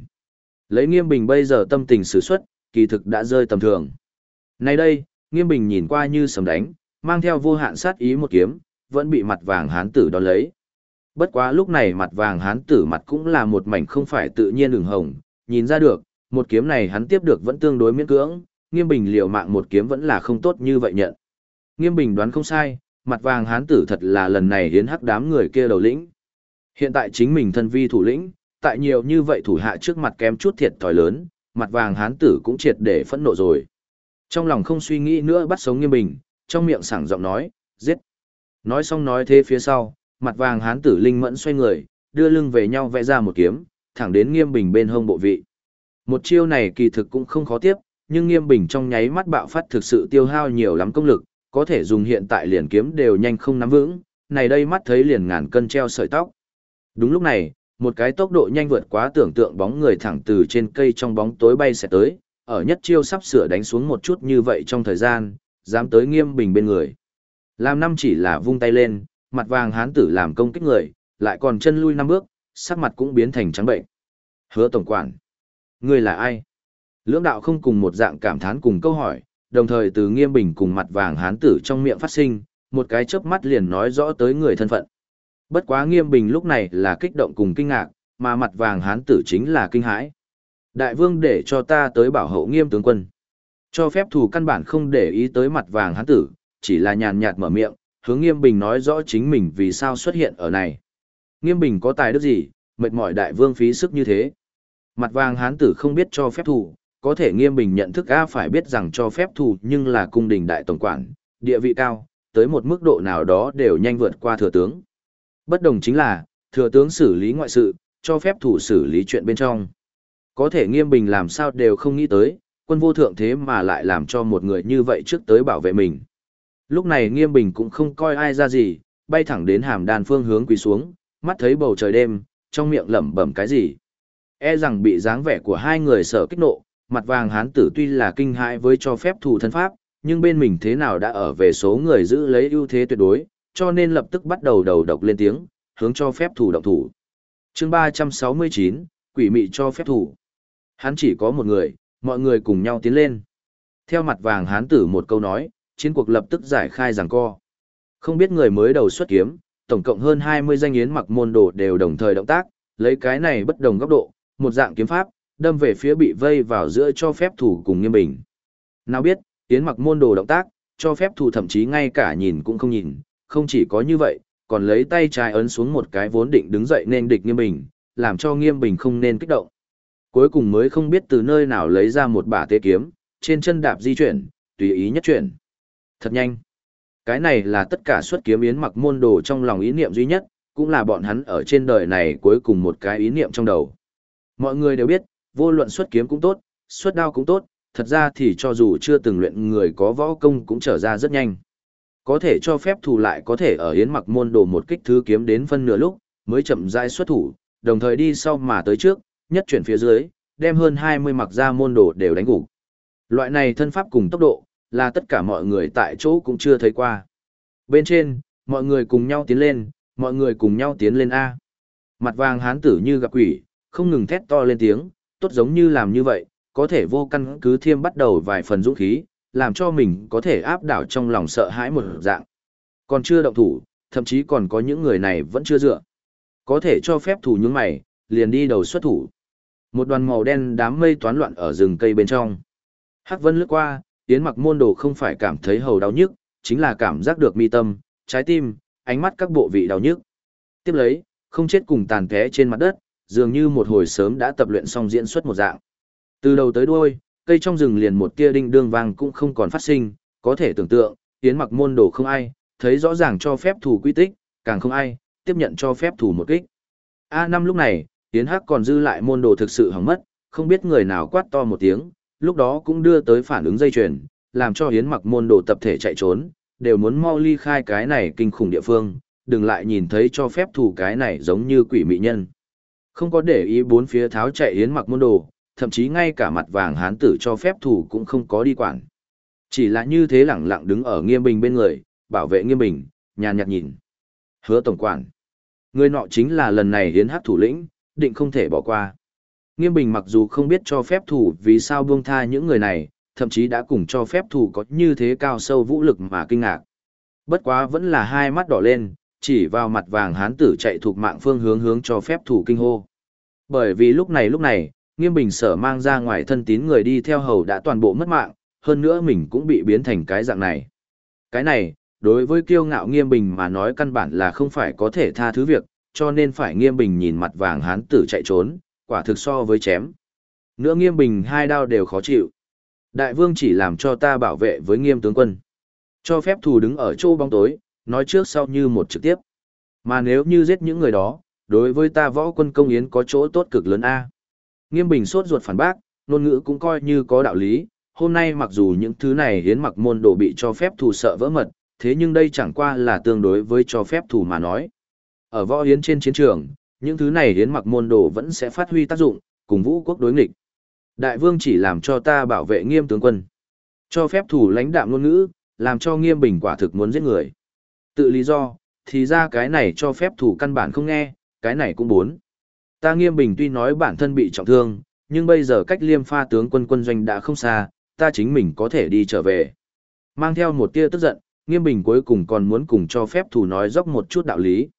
Lấy Nghiêm Bình bây giờ tâm tình sử xuất, kỳ thực đã rơi tầm thường. Nay đây, Nghiêm Bình nhìn qua như sầm đánh, mang theo vô hạn sát ý một kiếm, vẫn bị mặt vàng hán tử đón lấy. Bất quá lúc này mặt vàng hán tử mặt cũng là một mảnh không phải tự nhiên đường hồng, nhìn ra được, một kiếm này hắn tiếp được vẫn tương đối miễn cưỡng, nghiêm bình liều mạng một kiếm vẫn là không tốt như vậy nhận. Nghiêm bình đoán không sai, mặt vàng hán tử thật là lần này hiến hắc đám người kia đầu lĩnh. Hiện tại chính mình thân vi thủ lĩnh, tại nhiều như vậy thủ hạ trước mặt kém chút thiệt thòi lớn, mặt vàng hán tử cũng triệt để phẫn nộ rồi. Trong lòng không suy nghĩ nữa bắt sống nghiêm bình, trong miệng sảng giọng nói, giết. Nói xong nói thế phía sau, mặt vàng hán tử linh mẫn xoay người, đưa lưng về nhau vẽ ra một kiếm, thẳng đến nghiêm bình bên hông bộ vị. Một chiêu này kỳ thực cũng không khó tiếp, nhưng nghiêm bình trong nháy mắt bạo phát thực sự tiêu hao nhiều lắm công lực, có thể dùng hiện tại liền kiếm đều nhanh không nắm vững, này đây mắt thấy liền ngàn cân treo sợi tóc. Đúng lúc này, một cái tốc độ nhanh vượt quá tưởng tượng bóng người thẳng từ trên cây trong bóng tối bay sẽ tới, ở nhất chiêu sắp sửa đánh xuống một chút như vậy trong thời gian, dám tới nghiêm bình bên người. Làm năm chỉ là vung tay lên, mặt vàng hán tử làm công kích người, lại còn chân lui năm bước, sắc mặt cũng biến thành trắng bệnh. Hứa tổng quản, ngươi là ai? Lưỡng đạo không cùng một dạng cảm thán cùng câu hỏi, đồng thời từ nghiêm bình cùng mặt vàng hán tử trong miệng phát sinh, một cái chớp mắt liền nói rõ tới người thân phận. Bất quá nghiêm bình lúc này là kích động cùng kinh ngạc, mà mặt vàng hán tử chính là kinh hãi. Đại vương để cho ta tới bảo hộ nghiêm tướng quân. Cho phép thủ căn bản không để ý tới mặt vàng hán tử, chỉ là nhàn nhạt mở miệng, hướng nghiêm bình nói rõ chính mình vì sao xuất hiện ở này. Nghiêm bình có tài đức gì, mệt mỏi đại vương phí sức như thế. Mặt vàng hán tử không biết cho phép thủ, có thể nghiêm bình nhận thức A phải biết rằng cho phép thủ nhưng là cung đình đại tổng quản, địa vị cao, tới một mức độ nào đó đều nhanh vượt qua thừa tướng. Bất đồng chính là, thừa tướng xử lý ngoại sự, cho phép thủ xử lý chuyện bên trong. Có thể nghiêm bình làm sao đều không nghĩ tới, quân vô thượng thế mà lại làm cho một người như vậy trước tới bảo vệ mình. Lúc này nghiêm bình cũng không coi ai ra gì, bay thẳng đến hàm đàn phương hướng quỳ xuống, mắt thấy bầu trời đêm, trong miệng lẩm bẩm cái gì. E rằng bị dáng vẻ của hai người sợ kích nộ, mặt vàng hán tử tuy là kinh hãi với cho phép thủ thân pháp, nhưng bên mình thế nào đã ở về số người giữ lấy ưu thế tuyệt đối, cho nên lập tức bắt đầu đầu độc lên tiếng, hướng cho phép thủ động thủ. chương 369, quỷ mị cho phép thủ. Hắn chỉ có một người, mọi người cùng nhau tiến lên. Theo mặt vàng hán tử một câu nói, chiến cuộc lập tức giải khai giảng co. Không biết người mới đầu xuất kiếm, tổng cộng hơn 20 danh yến mặc môn đồ đều đồng thời động tác, lấy cái này bất đồng góc độ, một dạng kiếm pháp, đâm về phía bị vây vào giữa cho phép thủ cùng nghiêm bình. Nào biết, yến mặc môn đồ động tác, cho phép thủ thậm chí ngay cả nhìn cũng không nhìn, không chỉ có như vậy, còn lấy tay trái ấn xuống một cái vốn định đứng dậy nên địch nghiêm bình, làm cho nghiêm bình không nên kích động. Cuối cùng mới không biết từ nơi nào lấy ra một bả tê kiếm, trên chân đạp di chuyển, tùy ý nhất chuyển. Thật nhanh. Cái này là tất cả xuất kiếm yến mặc môn đồ trong lòng ý niệm duy nhất, cũng là bọn hắn ở trên đời này cuối cùng một cái ý niệm trong đầu. Mọi người đều biết, vô luận xuất kiếm cũng tốt, xuất đao cũng tốt, thật ra thì cho dù chưa từng luyện người có võ công cũng trở ra rất nhanh. Có thể cho phép thủ lại có thể ở yến mặc môn đồ một kích thứ kiếm đến phân nửa lúc, mới chậm rãi xuất thủ, đồng thời đi sau mà tới trước, nhất chuyển phía dưới, đem hơn 20 mặc ra môn đồ đều đánh gục. Loại này thân pháp cùng tốc độ, là tất cả mọi người tại chỗ cũng chưa thấy qua. Bên trên, mọi người cùng nhau tiến lên, mọi người cùng nhau tiến lên A. Mặt vàng hán tử như gặp quỷ, không ngừng thét to lên tiếng, tốt giống như làm như vậy, có thể vô căn cứ thiêm bắt đầu vài phần dũng khí, làm cho mình có thể áp đảo trong lòng sợ hãi một dạng. Còn chưa động thủ, thậm chí còn có những người này vẫn chưa dựa. Có thể cho phép thủ những mày, liền đi đầu xuất thủ. Một đoàn màu đen đám mây toán loạn ở rừng cây bên trong. Hắc Vân lướt qua, Yến Mặc môn đồ không phải cảm thấy hầu đau nhức, chính là cảm giác được mi tâm, trái tim, ánh mắt các bộ vị đau nhức. Tiếp lấy, không chết cùng tàn té trên mặt đất, dường như một hồi sớm đã tập luyện xong diễn xuất một dạng. Từ đầu tới đuôi, cây trong rừng liền một tia đinh đương vang cũng không còn phát sinh, có thể tưởng tượng, Yến Mặc môn đồ không ai, thấy rõ ràng cho phép thủ quy tích, càng không ai, tiếp nhận cho phép thủ một kích. a năm lúc này, Yến Hắc còn dư lại môn đồ thực sự hỏng mất, không biết người nào quát to một tiếng, lúc đó cũng đưa tới phản ứng dây chuyền, làm cho Yến mặc môn đồ tập thể chạy trốn, đều muốn mau ly khai cái này kinh khủng địa phương, đừng lại nhìn thấy cho phép thủ cái này giống như quỷ mị nhân. Không có để ý bốn phía tháo chạy Yến mặc môn đồ, thậm chí ngay cả mặt vàng hán tử cho phép thủ cũng không có đi quản. Chỉ là như thế lẳng lặng đứng ở nghiêm bình bên người, bảo vệ nghiêm bình, nhàn nhạt nhìn. Hứa tổng quản. Người nọ chính là lần này Yến hát thủ lĩnh, định không thể bỏ qua. Nghiêm Bình mặc dù không biết cho phép thủ vì sao buông tha những người này, thậm chí đã cùng cho phép thủ có như thế cao sâu vũ lực mà kinh ngạc. Bất quá vẫn là hai mắt đỏ lên, chỉ vào mặt vàng hán tử chạy thuộc mạng phương hướng hướng cho phép thủ kinh hô. Bởi vì lúc này lúc này, Nghiêm Bình sở mang ra ngoài thân tín người đi theo hầu đã toàn bộ mất mạng, hơn nữa mình cũng bị biến thành cái dạng này. Cái này, đối với kiêu ngạo Nghiêm Bình mà nói căn bản là không phải có thể tha thứ việc, cho nên phải Nghiêm Bình nhìn mặt vàng hán tử chạy trốn, quả thực so với chém. Nữa nghiêm bình hai đao đều khó chịu. Đại vương chỉ làm cho ta bảo vệ với nghiêm tướng quân. Cho phép thù đứng ở chỗ bóng tối, nói trước sau như một trực tiếp. Mà nếu như giết những người đó, đối với ta võ quân công yến có chỗ tốt cực lớn A. Nghiêm bình sốt ruột phản bác, ngôn ngữ cũng coi như có đạo lý. Hôm nay mặc dù những thứ này hiến mặc môn đồ bị cho phép thù sợ vỡ mật, thế nhưng đây chẳng qua là tương đối với cho phép thù mà nói. Ở võ hiến trên chiến trường, những thứ này hiến mặc môn đồ vẫn sẽ phát huy tác dụng, cùng vũ quốc đối nghịch. Đại vương chỉ làm cho ta bảo vệ nghiêm tướng quân. Cho phép thủ lãnh đạm ngôn ngữ, làm cho nghiêm bình quả thực muốn giết người. Tự lý do, thì ra cái này cho phép thủ căn bản không nghe, cái này cũng muốn. Ta nghiêm bình tuy nói bản thân bị trọng thương, nhưng bây giờ cách liêm pha tướng quân quân doanh đã không xa, ta chính mình có thể đi trở về. Mang theo một tia tức giận, nghiêm bình cuối cùng còn muốn cùng cho phép thủ nói dốc một chút đạo lý.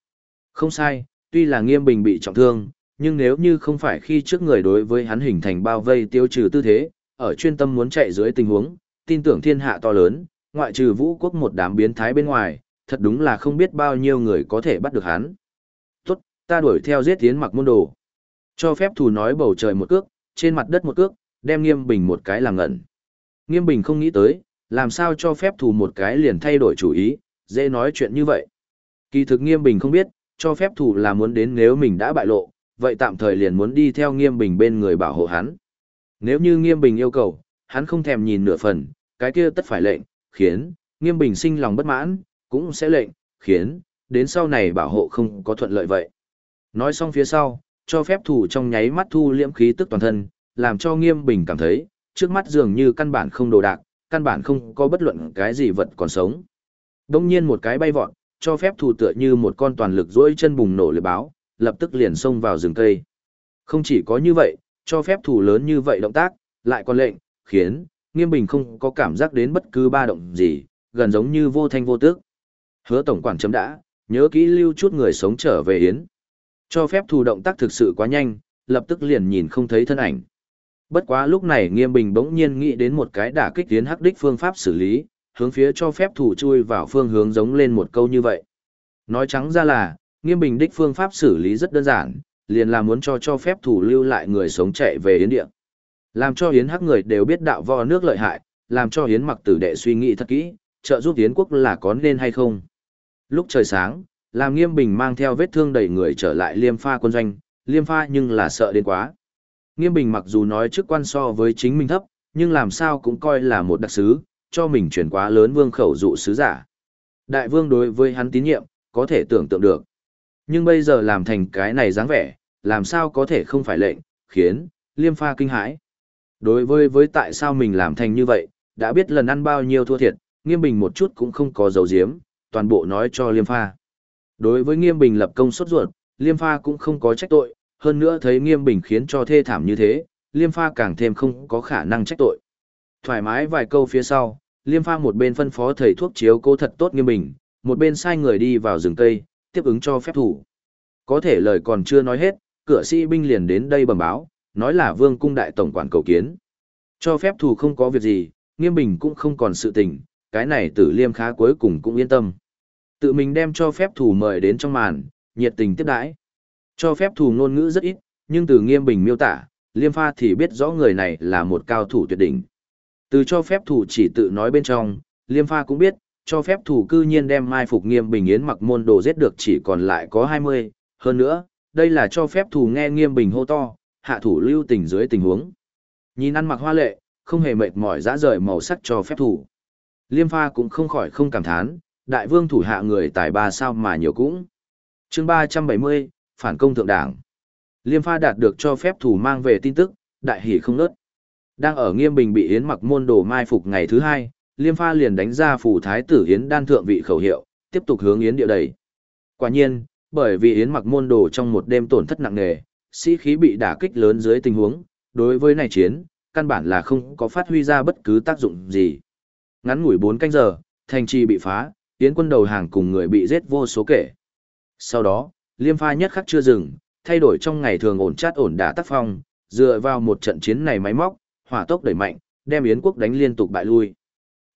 Không sai, tuy là nghiêm bình bị trọng thương, nhưng nếu như không phải khi trước người đối với hắn hình thành bao vây tiêu trừ tư thế, ở chuyên tâm muốn chạy dưới tình huống, tin tưởng thiên hạ to lớn, ngoại trừ vũ quốc một đám biến thái bên ngoài, thật đúng là không biết bao nhiêu người có thể bắt được hắn. Tốt, ta đuổi theo giết tiến mặc môn đồ. Cho phép thù nói bầu trời một cước, trên mặt đất một cước, đem nghiêm bình một cái làm ngẩn. Nghiêm bình không nghĩ tới, làm sao cho phép thù một cái liền thay đổi chủ ý, dễ nói chuyện như vậy. Kỳ thực nghiêm bình không biết, cho phép thủ là muốn đến nếu mình đã bại lộ, vậy tạm thời liền muốn đi theo nghiêm bình bên người bảo hộ hắn. Nếu như nghiêm bình yêu cầu, hắn không thèm nhìn nửa phần, cái kia tất phải lệnh, khiến, nghiêm bình sinh lòng bất mãn, cũng sẽ lệnh, khiến, đến sau này bảo hộ không có thuận lợi vậy. Nói xong phía sau, cho phép thủ trong nháy mắt thu liễm khí tức toàn thân, làm cho nghiêm bình cảm thấy, trước mắt dường như căn bản không đồ đạc, căn bản không có bất luận cái gì vật còn sống. Đông nhiên một cái bay vọt, cho phép thủ tựa như một con toàn lực dỗi chân bùng nổ lưỡi báo, lập tức liền xông vào rừng cây. Không chỉ có như vậy, cho phép thủ lớn như vậy động tác, lại còn lệnh, khiến, nghiêm bình không có cảm giác đến bất cứ ba động gì, gần giống như vô thanh vô tước. Hứa tổng quản chấm đã, nhớ kỹ lưu chút người sống trở về yến. Cho phép thủ động tác thực sự quá nhanh, lập tức liền nhìn không thấy thân ảnh. Bất quá lúc này nghiêm bình bỗng nhiên nghĩ đến một cái đả kích tiến hắc đích phương pháp xử lý, hướng phía cho phép thủ chui vào phương hướng giống lên một câu như vậy. Nói trắng ra là, nghiêm bình đích phương pháp xử lý rất đơn giản, liền là muốn cho cho phép thủ lưu lại người sống chạy về yến địa. Làm cho yến hắc người đều biết đạo vò nước lợi hại, làm cho yến mặc tử đệ suy nghĩ thật kỹ, trợ giúp yến quốc là có nên hay không. Lúc trời sáng, làm nghiêm bình mang theo vết thương đầy người trở lại liêm pha quân doanh, liêm pha nhưng là sợ đến quá. Nghiêm bình mặc dù nói chức quan so với chính mình thấp, nhưng làm sao cũng coi là một đặc sứ, cho mình chuyển quá lớn vương khẩu dụ sứ giả. Đại vương đối với hắn tín nhiệm, có thể tưởng tượng được. Nhưng bây giờ làm thành cái này dáng vẻ, làm sao có thể không phải lệnh, khiến, liêm pha kinh hãi. Đối với với tại sao mình làm thành như vậy, đã biết lần ăn bao nhiêu thua thiệt, nghiêm bình một chút cũng không có dấu diếm, toàn bộ nói cho liêm pha. Đối với nghiêm bình lập công xuất ruột, liêm pha cũng không có trách tội, hơn nữa thấy nghiêm bình khiến cho thê thảm như thế, liêm pha càng thêm không có khả năng trách tội. Thoải mái vài câu phía sau, liêm pha một bên phân phó thầy thuốc chiếu cố thật tốt nghiêm bình, một bên sai người đi vào rừng cây, tiếp ứng cho phép thủ. Có thể lời còn chưa nói hết, cửa sĩ binh liền đến đây bẩm báo, nói là vương cung đại tổng quản cầu kiến. Cho phép thủ không có việc gì, nghiêm bình cũng không còn sự tình, cái này tử liêm khá cuối cùng cũng yên tâm. Tự mình đem cho phép thủ mời đến trong màn, nhiệt tình tiếp đãi. Cho phép thủ ngôn ngữ rất ít, nhưng từ nghiêm bình miêu tả, liêm pha thì biết rõ người này là một cao thủ tuyệt đỉnh. Từ cho phép thủ chỉ tự nói bên trong, liêm pha cũng biết, cho phép thủ cư nhiên đem mai phục nghiêm bình yến mặc môn đồ giết được chỉ còn lại có 20, hơn nữa, đây là cho phép thủ nghe nghiêm bình hô to, hạ thủ lưu tình dưới tình huống. Nhìn ăn mặc hoa lệ, không hề mệt mỏi dã rời màu sắc cho phép thủ. Liêm pha cũng không khỏi không cảm thán, đại vương thủ hạ người tài ba sao mà nhiều cũng. chương 370, phản công thượng đảng. Liêm pha đạt được cho phép thủ mang về tin tức, đại hỷ không nớt. Đang ở nghiêm bình bị Yến mặc môn đồ mai phục ngày thứ hai, Liêm pha liền đánh ra phủ thái tử Yến đan thượng vị khẩu hiệu, tiếp tục hướng Yến địa đầy. Quả nhiên, bởi vì Yến mặc môn đồ trong một đêm tổn thất nặng nề, sĩ khí bị đả kích lớn dưới tình huống, đối với này chiến, căn bản là không có phát huy ra bất cứ tác dụng gì. Ngắn ngủi 4 canh giờ, thành trì bị phá, tiến quân đầu hàng cùng người bị giết vô số kể. Sau đó, liêm pha nhất khắc chưa dừng, thay đổi trong ngày thường ổn chát ổn đả tác phong, dựa vào một trận chiến này máy móc, hỏa tốc đẩy mạnh, đem Yến quốc đánh liên tục bại lui.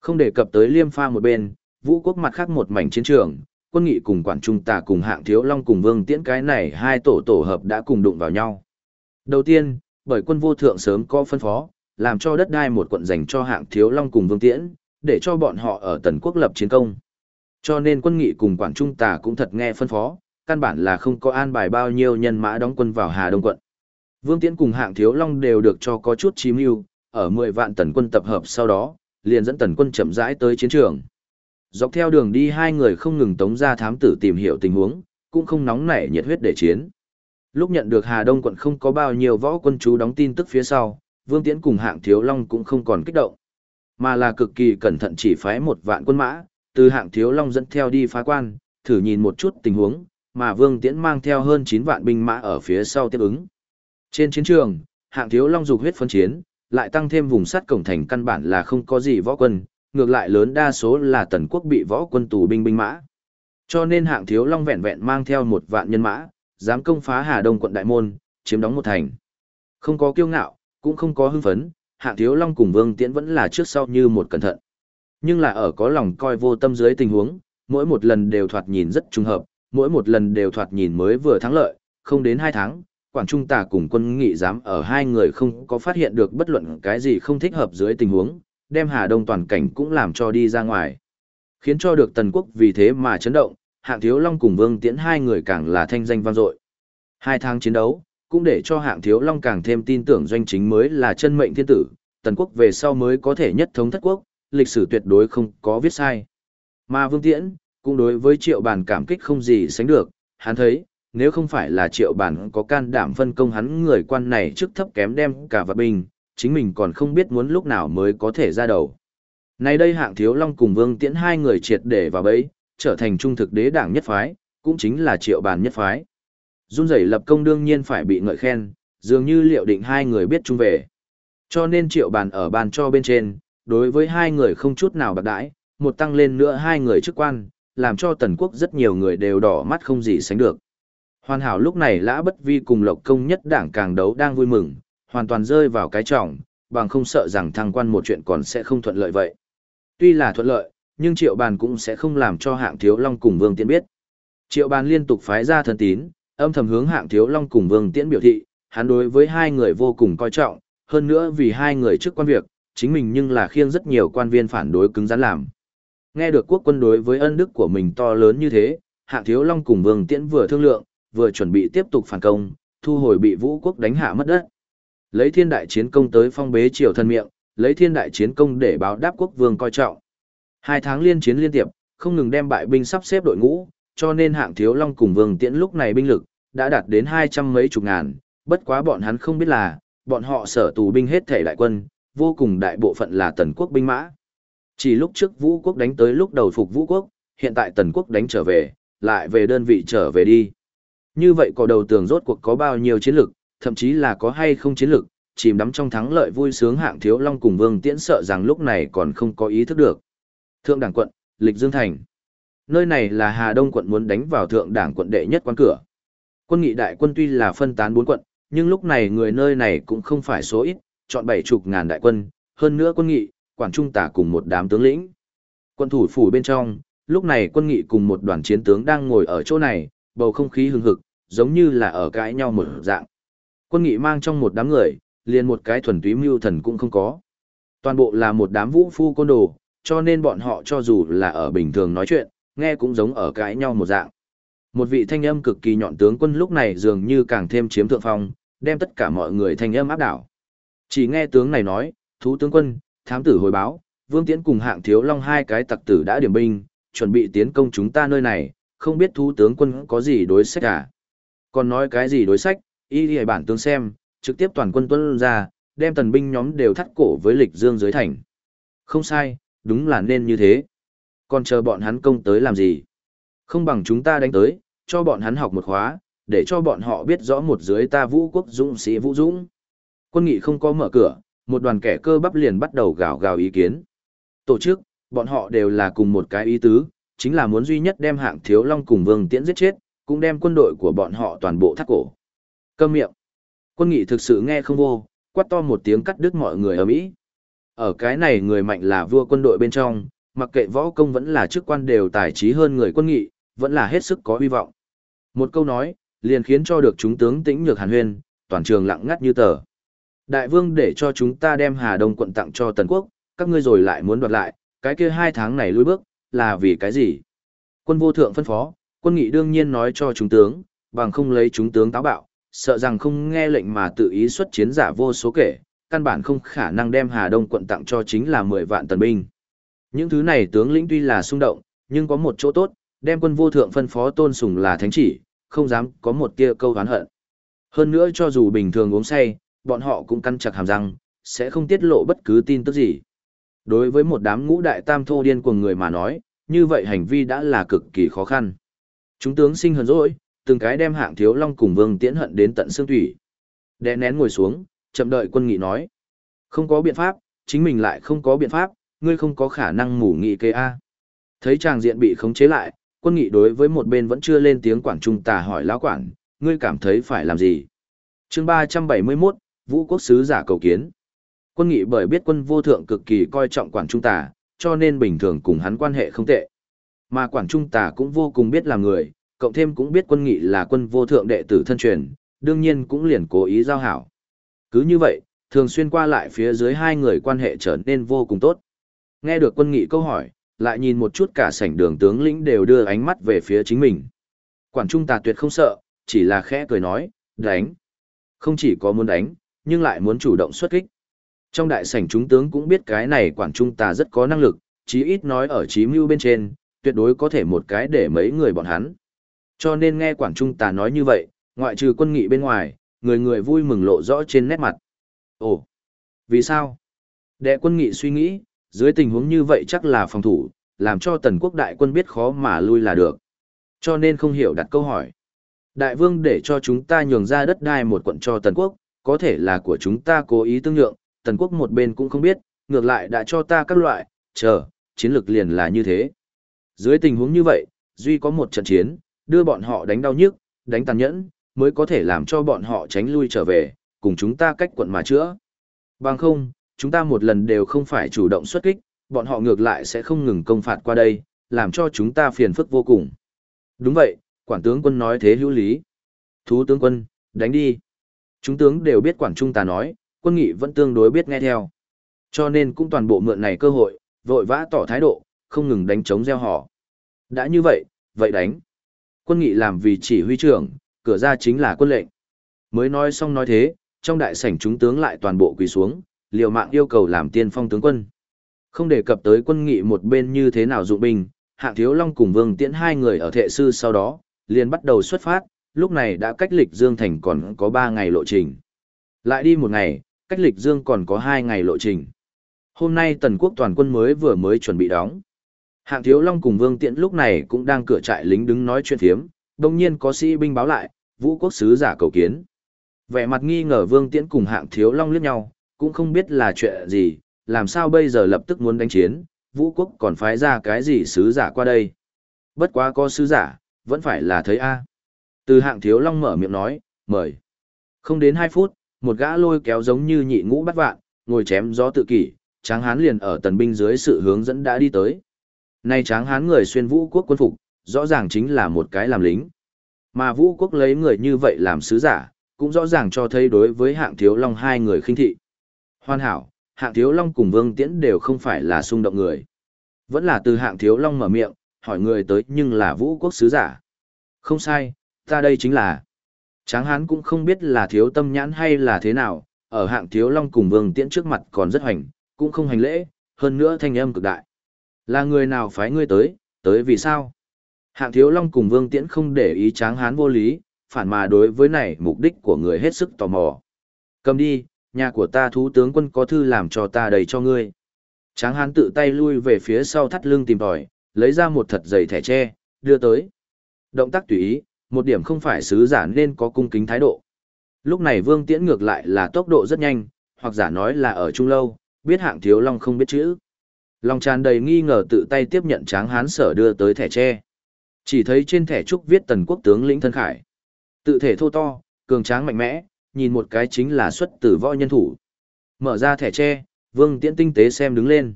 Không đề cập tới liêm pha một bên, vũ quốc mặt khác một mảnh chiến trường, quân nghị cùng quản trung tà cùng hạng thiếu long cùng vương tiễn cái này hai tổ tổ hợp đã cùng đụng vào nhau. Đầu tiên, bởi quân vô thượng sớm có phân phó, làm cho đất đai một quận dành cho hạng thiếu long cùng vương tiễn, để cho bọn họ ở tần quốc lập chiến công. Cho nên quân nghị cùng quản trung tà cũng thật nghe phân phó, căn bản là không có an bài bao nhiêu nhân mã đóng quân vào Hà Đông quận. Vương Tiễn cùng hạng thiếu long đều được cho có chút chí mưu, ở 10 vạn tần quân tập hợp sau đó, liền dẫn tần quân chậm rãi tới chiến trường. Dọc theo đường đi hai người không ngừng tống ra thám tử tìm hiểu tình huống, cũng không nóng nảy nhiệt huyết để chiến. Lúc nhận được Hà Đông quận không có bao nhiêu võ quân chú đóng tin tức phía sau, Vương Tiễn cùng hạng thiếu long cũng không còn kích động, mà là cực kỳ cẩn thận chỉ phái một vạn quân mã, từ hạng thiếu long dẫn theo đi phá quan, thử nhìn một chút tình huống, mà Vương Tiễn mang theo hơn 9 vạn binh mã ở phía sau tiếp ứng. Trên chiến trường, hạng thiếu long dục huyết phân chiến, lại tăng thêm vùng sắt cổng thành căn bản là không có gì võ quân, ngược lại lớn đa số là tần quốc bị võ quân tù binh binh mã. Cho nên hạng thiếu long vẹn vẹn mang theo một vạn nhân mã, dám công phá Hà Đông quận đại môn, chiếm đóng một thành. Không có kiêu ngạo, cũng không có hưng phấn, hạng thiếu long cùng vương tiễn vẫn là trước sau như một cẩn thận. Nhưng là ở có lòng coi vô tâm dưới tình huống, mỗi một lần đều thoạt nhìn rất trùng hợp, mỗi một lần đều thoạt nhìn mới vừa thắng lợi, không đến hai tháng, Quảng Trung Tà cùng quân nghị dám ở hai người không có phát hiện được bất luận cái gì không thích hợp dưới tình huống, đem Hà Đông toàn cảnh cũng làm cho đi ra ngoài. Khiến cho được Tần Quốc vì thế mà chấn động, Hạng Thiếu Long cùng Vương Tiễn hai người càng là thanh danh vang dội. Hai tháng chiến đấu, cũng để cho Hạng Thiếu Long càng thêm tin tưởng doanh chính mới là chân mệnh thiên tử, Tần Quốc về sau mới có thể nhất thống thất quốc, lịch sử tuyệt đối không có viết sai. Mà Vương Tiễn, cũng đối với triệu bản cảm kích không gì sánh được, hắn thấy, nếu không phải là triệu bản có can đảm phân công hắn người quan này trước thấp kém đem cả vật binh, chính mình còn không biết muốn lúc nào mới có thể ra đầu. Nay đây hạng thiếu long cùng vương tiễn hai người triệt để vào bẫy, trở thành trung thực đế đảng nhất phái, cũng chính là triệu bàn nhất phái. Run rẩy lập công đương nhiên phải bị ngợi khen, dường như liệu định hai người biết chung về. Cho nên triệu bàn ở bàn cho bên trên, đối với hai người không chút nào bạc đãi, một tăng lên nữa hai người chức quan, làm cho tần quốc rất nhiều người đều đỏ mắt không gì sánh được. Hoàn hảo lúc này lã bất vi cùng lộc công nhất đảng càng đấu đang vui mừng, hoàn toàn rơi vào cái trọng, bằng không sợ rằng thăng quan một chuyện còn sẽ không thuận lợi vậy. Tuy là thuận lợi, nhưng triệu bàn cũng sẽ không làm cho hạng thiếu long cùng vương tiện biết. Triệu bàn liên tục phái ra thần tín, âm thầm hướng hạng thiếu long cùng vương tiễn biểu thị, hắn đối với hai người vô cùng coi trọng, hơn nữa vì hai người trước quan việc, chính mình nhưng là khiêng rất nhiều quan viên phản đối cứng rắn làm. Nghe được quốc quân đối với ân đức của mình to lớn như thế, hạng thiếu long cùng vương tiễn vừa thương lượng, vừa chuẩn bị tiếp tục phản công, thu hồi bị vũ quốc đánh hạ mất đất. Lấy thiên đại chiến công tới phong bế triều thân miệng, lấy thiên đại chiến công để báo đáp quốc vương coi trọng. Hai tháng liên chiến liên tiệp không ngừng đem bại binh sắp xếp đội ngũ, cho nên hạng thiếu long cùng vương tiễn lúc này binh lực, đã đạt đến hai trăm mấy chục ngàn, bất quá bọn hắn không biết là, bọn họ sở tù binh hết thể đại quân, vô cùng đại bộ phận là tần quốc binh mã. Chỉ lúc trước vũ quốc đánh tới lúc đầu phục vũ quốc, hiện tại tần quốc đánh trở về, lại về đơn vị trở về đi. Như vậy có đầu tường rốt cuộc có bao nhiêu chiến lực, thậm chí là có hay không chiến lực, chìm đắm trong thắng lợi vui sướng hạng thiếu long cùng vương tiễn sợ rằng lúc này còn không có ý thức được. Thượng đảng quận, Lịch Dương Thành. Nơi này là Hà Đông quận muốn đánh vào thượng đảng quận đệ nhất quan cửa. Quân nghị đại quân tuy là phân tán bốn quận, nhưng lúc này người nơi này cũng không phải số ít, chọn bảy chục ngàn đại quân, hơn nữa quân nghị, quản trung tả cùng một đám tướng lĩnh. Quân thủ phủ bên trong, lúc này quân nghị cùng một đoàn chiến tướng đang ngồi ở chỗ này, bầu không khí hừng hực, giống như là ở cãi nhau một dạng. Quân nghị mang trong một đám người, liền một cái thuần túy mưu thần cũng không có. Toàn bộ là một đám vũ phu côn đồ, cho nên bọn họ cho dù là ở bình thường nói chuyện, nghe cũng giống ở cãi nhau một dạng. Một vị thanh âm cực kỳ nhọn tướng quân lúc này dường như càng thêm chiếm thượng phong, đem tất cả mọi người thanh âm áp đảo. Chỉ nghe tướng này nói, thú tướng quân, thám tử hồi báo, Vương Tiễn cùng hạng thiếu long hai cái tặc tử đã điểm binh, chuẩn bị tiến công chúng ta nơi này, không biết thú tướng quân có gì đối sách à. Còn nói cái gì đối sách, y đi bản tướng xem, trực tiếp toàn quân tuân ra, đem tần binh nhóm đều thắt cổ với lịch dương dưới thành. Không sai, đúng là nên như thế. Còn chờ bọn hắn công tới làm gì? Không bằng chúng ta đánh tới, cho bọn hắn học một khóa, để cho bọn họ biết rõ một dưới ta vũ quốc dũng sĩ vũ dũng. Quân nghị không có mở cửa, một đoàn kẻ cơ bắp liền bắt đầu gào gào ý kiến. Tổ chức, bọn họ đều là cùng một cái ý tứ, chính là muốn duy nhất đem hạng thiếu long cùng vương tiễn giết chết, cũng đem quân đội của bọn họ toàn bộ thắt cổ. Câm miệng. Quân nghị thực sự nghe không vô, quát to một tiếng cắt đứt mọi người ở Mỹ. Ở cái này người mạnh là vua quân đội bên trong, mặc kệ võ công vẫn là chức quan đều tài trí hơn người quân nghị, vẫn là hết sức có hy vọng. Một câu nói, liền khiến cho được chúng tướng tĩnh nhược hàn huyên, toàn trường lặng ngắt như tờ. Đại vương để cho chúng ta đem Hà Đông quận tặng cho Tần Quốc, các ngươi rồi lại muốn đoạt lại, cái kia hai tháng này lùi bước, là vì cái gì? Quân vô thượng phân phó, quân nghị đương nhiên nói cho chúng tướng, bằng không lấy chúng tướng táo bạo, sợ rằng không nghe lệnh mà tự ý xuất chiến giả vô số kể, căn bản không khả năng đem Hà Đông quận tặng cho chính là 10 vạn tần binh. Những thứ này tướng lĩnh tuy là xung động, nhưng có một chỗ tốt, đem quân vô thượng phân phó tôn sùng là thánh chỉ, không dám có một tia câu hán hận. Hơn nữa cho dù bình thường uống say, bọn họ cũng căn chặt hàm răng, sẽ không tiết lộ bất cứ tin tức gì. Đối với một đám ngũ đại tam thô điên của người mà nói, như vậy hành vi đã là cực kỳ khó khăn. Chúng tướng sinh hờn dỗi, từng cái đem hạng thiếu long cùng vương tiễn hận đến tận xương thủy. Đè nén ngồi xuống, chậm đợi quân nghị nói. Không có biện pháp, chính mình lại không có biện pháp, ngươi không có khả năng ngủ nghị kế A. Thấy chàng diện bị khống chế lại, quân nghị đối với một bên vẫn chưa lên tiếng quản trung tà hỏi lão quản, ngươi cảm thấy phải làm gì? chương 371, Vũ quốc sứ giả cầu kiến. Quân nghị bởi biết quân vô thượng cực kỳ coi trọng quản trung tà, cho nên bình thường cùng hắn quan hệ không tệ. Mà quản trung tà cũng vô cùng biết làm người, cộng thêm cũng biết quân nghị là quân vô thượng đệ tử thân truyền, đương nhiên cũng liền cố ý giao hảo. Cứ như vậy, thường xuyên qua lại phía dưới hai người quan hệ trở nên vô cùng tốt. Nghe được quân nghị câu hỏi, lại nhìn một chút cả sảnh đường tướng lĩnh đều đưa ánh mắt về phía chính mình. Quản trung tà tuyệt không sợ, chỉ là khẽ cười nói, đánh. Không chỉ có muốn đánh, nhưng lại muốn chủ động xuất kích. Trong đại sảnh chúng tướng cũng biết cái này quản trung tà rất có năng lực, chí ít nói ở trí mưu bên trên, tuyệt đối có thể một cái để mấy người bọn hắn. Cho nên nghe quản trung tà nói như vậy, ngoại trừ quân nghị bên ngoài, người người vui mừng lộ rõ trên nét mặt. Ồ, Vì sao? Đệ quân nghị suy nghĩ, dưới tình huống như vậy chắc là phòng thủ, làm cho tần quốc đại quân biết khó mà lui là được. Cho nên không hiểu đặt câu hỏi. Đại vương để cho chúng ta nhường ra đất đai một quận cho tần quốc, có thể là của chúng ta cố ý tương nhượng, tần quốc một bên cũng không biết, ngược lại đã cho ta các loại, chờ, chiến lược liền là như thế. Dưới tình huống như vậy, duy có một trận chiến, đưa bọn họ đánh đau nhức, đánh tàn nhẫn, mới có thể làm cho bọn họ tránh lui trở về, cùng chúng ta cách quận mà chữa. Bằng không, chúng ta một lần đều không phải chủ động xuất kích, bọn họ ngược lại sẽ không ngừng công phạt qua đây, làm cho chúng ta phiền phức vô cùng. Đúng vậy, quản tướng quân nói thế hữu lý. Thú tướng quân, đánh đi. Chúng tướng đều biết quản trung ta nói, quân nghị vẫn tương đối biết nghe theo. Cho nên cũng toàn bộ mượn này cơ hội, vội vã tỏ thái độ, không ngừng đánh chống gieo họ. Đã như vậy, vậy đánh. Quân nghị làm vì chỉ huy trưởng, cửa ra chính là quân lệnh. Mới nói xong nói thế, trong đại sảnh chúng tướng lại toàn bộ quỳ xuống, liều mạng yêu cầu làm tiên phong tướng quân. Không đề cập tới quân nghị một bên như thế nào dụng binh, hạng thiếu long cùng vương tiễn hai người ở thệ sư sau đó, liền bắt đầu xuất phát, lúc này đã cách lịch Dương Thành còn có 3 ngày lộ trình. Lại đi một ngày, cách lịch Dương còn có 2 ngày lộ trình. Hôm nay tần quốc toàn quân mới vừa mới chuẩn bị đóng. Hạng thiếu long cùng vương tiễn lúc này cũng đang cửa trại lính đứng nói chuyện thiếm, đồng nhiên có sĩ binh báo lại, vũ quốc sứ giả cầu kiến. Vẻ mặt nghi ngờ vương tiễn cùng hạng thiếu long liếc nhau, cũng không biết là chuyện gì, làm sao bây giờ lập tức muốn đánh chiến, vũ quốc còn phái ra cái gì sứ giả qua đây. Bất quá có sứ giả, vẫn phải là thấy A. Từ hạng thiếu long mở miệng nói, mời. Không đến 2 phút, một gã lôi kéo giống như nhị ngũ bắt vạn, ngồi chém gió tự kỷ, tráng hán liền ở tần binh dưới sự hướng dẫn đã đi tới. Nay tráng hán người xuyên vũ quốc quân phục, rõ ràng chính là một cái làm lính. Mà vũ quốc lấy người như vậy làm sứ giả, cũng rõ ràng cho thấy đối với hạng thiếu long hai người khinh thị. Hoàn hảo, hạng thiếu long cùng vương tiễn đều không phải là xung động người. Vẫn là từ hạng thiếu long mở miệng, hỏi người tới nhưng là vũ quốc sứ giả. Không sai, ta đây chính là. Tráng hán cũng không biết là thiếu tâm nhãn hay là thế nào, ở hạng thiếu long cùng vương tiễn trước mặt còn rất hoành, cũng không hành lễ, hơn nữa thanh âm cực đại. Là người nào phái ngươi tới, tới vì sao? Hạng thiếu long cùng vương tiễn không để ý tráng hán vô lý, phản mà đối với này mục đích của người hết sức tò mò. Cầm đi, nhà của ta thú tướng quân có thư làm cho ta đầy cho ngươi. Tráng hán tự tay lui về phía sau thắt lưng tìm tòi, lấy ra một thật dày thẻ tre, đưa tới. Động tác tùy ý, một điểm không phải sứ giả nên có cung kính thái độ. Lúc này vương tiễn ngược lại là tốc độ rất nhanh, hoặc giả nói là ở trung lâu, biết hạng thiếu long không biết chữ. Long tràn đầy nghi ngờ tự tay tiếp nhận tráng hán sở đưa tới thẻ tre. Chỉ thấy trên thẻ trúc viết tần quốc tướng lĩnh thân khải. Tự thể thô to, cường tráng mạnh mẽ, nhìn một cái chính là xuất từ võ nhân thủ. Mở ra thẻ tre, vương tiễn tinh tế xem đứng lên.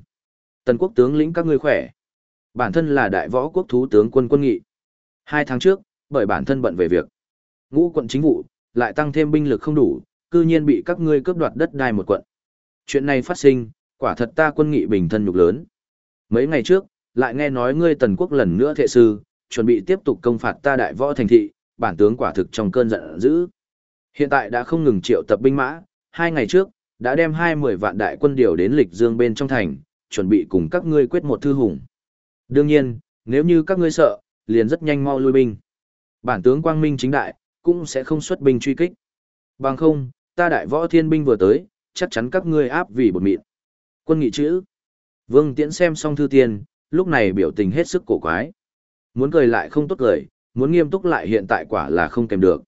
Tần quốc tướng lĩnh các ngươi khỏe. Bản thân là đại võ quốc thú tướng quân quân nghị. Hai tháng trước, bởi bản thân bận về việc. Ngũ quận chính vụ, lại tăng thêm binh lực không đủ, cư nhiên bị các ngươi cướp đoạt đất đai một quận. Chuyện này phát sinh, quả thật ta quân nghị bình thân nhục lớn. Mấy ngày trước, lại nghe nói ngươi tần quốc lần nữa thệ sư, chuẩn bị tiếp tục công phạt ta đại võ thành thị, bản tướng quả thực trong cơn giận dữ. Hiện tại đã không ngừng triệu tập binh mã, hai ngày trước, đã đem hai mười vạn đại quân điều đến lịch dương bên trong thành, chuẩn bị cùng các ngươi quyết một thư hùng. Đương nhiên, nếu như các ngươi sợ, liền rất nhanh mau lui binh. Bản tướng quang minh chính đại, cũng sẽ không xuất binh truy kích. Bằng không, ta đại võ thiên binh vừa tới, chắc chắn các ngươi áp vì bột mịn. Quân nghị chữ. Vương Tiễn xem xong thư tiền, lúc này biểu tình hết sức cổ quái. Muốn cười lại không tốt cười, muốn nghiêm túc lại hiện tại quả là không kèm được.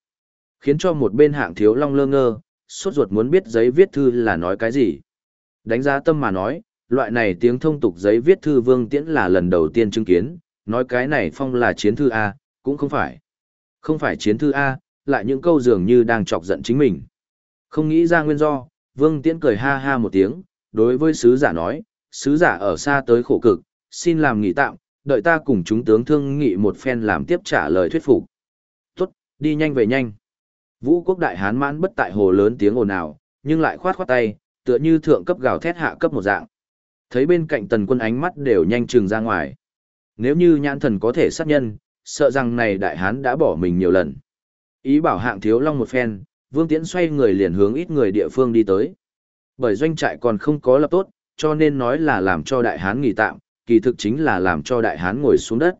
Khiến cho một bên hạng thiếu long lơ ngơ, sốt ruột muốn biết giấy viết thư là nói cái gì. Đánh giá tâm mà nói, loại này tiếng thông tục giấy viết thư Vương Tiễn là lần đầu tiên chứng kiến, nói cái này phong là chiến thư A, cũng không phải. Không phải chiến thư A, lại những câu dường như đang chọc giận chính mình. Không nghĩ ra nguyên do, Vương Tiễn cười ha ha một tiếng, đối với sứ giả nói, sứ giả ở xa tới khổ cực, xin làm nghỉ tạm, đợi ta cùng chúng tướng thương nghị một phen làm tiếp trả lời thuyết phục. Tốt, đi nhanh về nhanh. Vũ quốc đại hán mãn bất tại hồ lớn tiếng ồn ào, nhưng lại khoát khoát tay, tựa như thượng cấp gào thét hạ cấp một dạng. Thấy bên cạnh tần quân ánh mắt đều nhanh trừng ra ngoài. Nếu như nhãn thần có thể sát nhân, sợ rằng này đại hán đã bỏ mình nhiều lần. Ý bảo hạng thiếu long một phen, vương tiễn xoay người liền hướng ít người địa phương đi tới. Bởi doanh trại còn không có lập tốt, cho nên nói là làm cho đại hán nghỉ tạm, kỳ thực chính là làm cho đại hán ngồi xuống đất.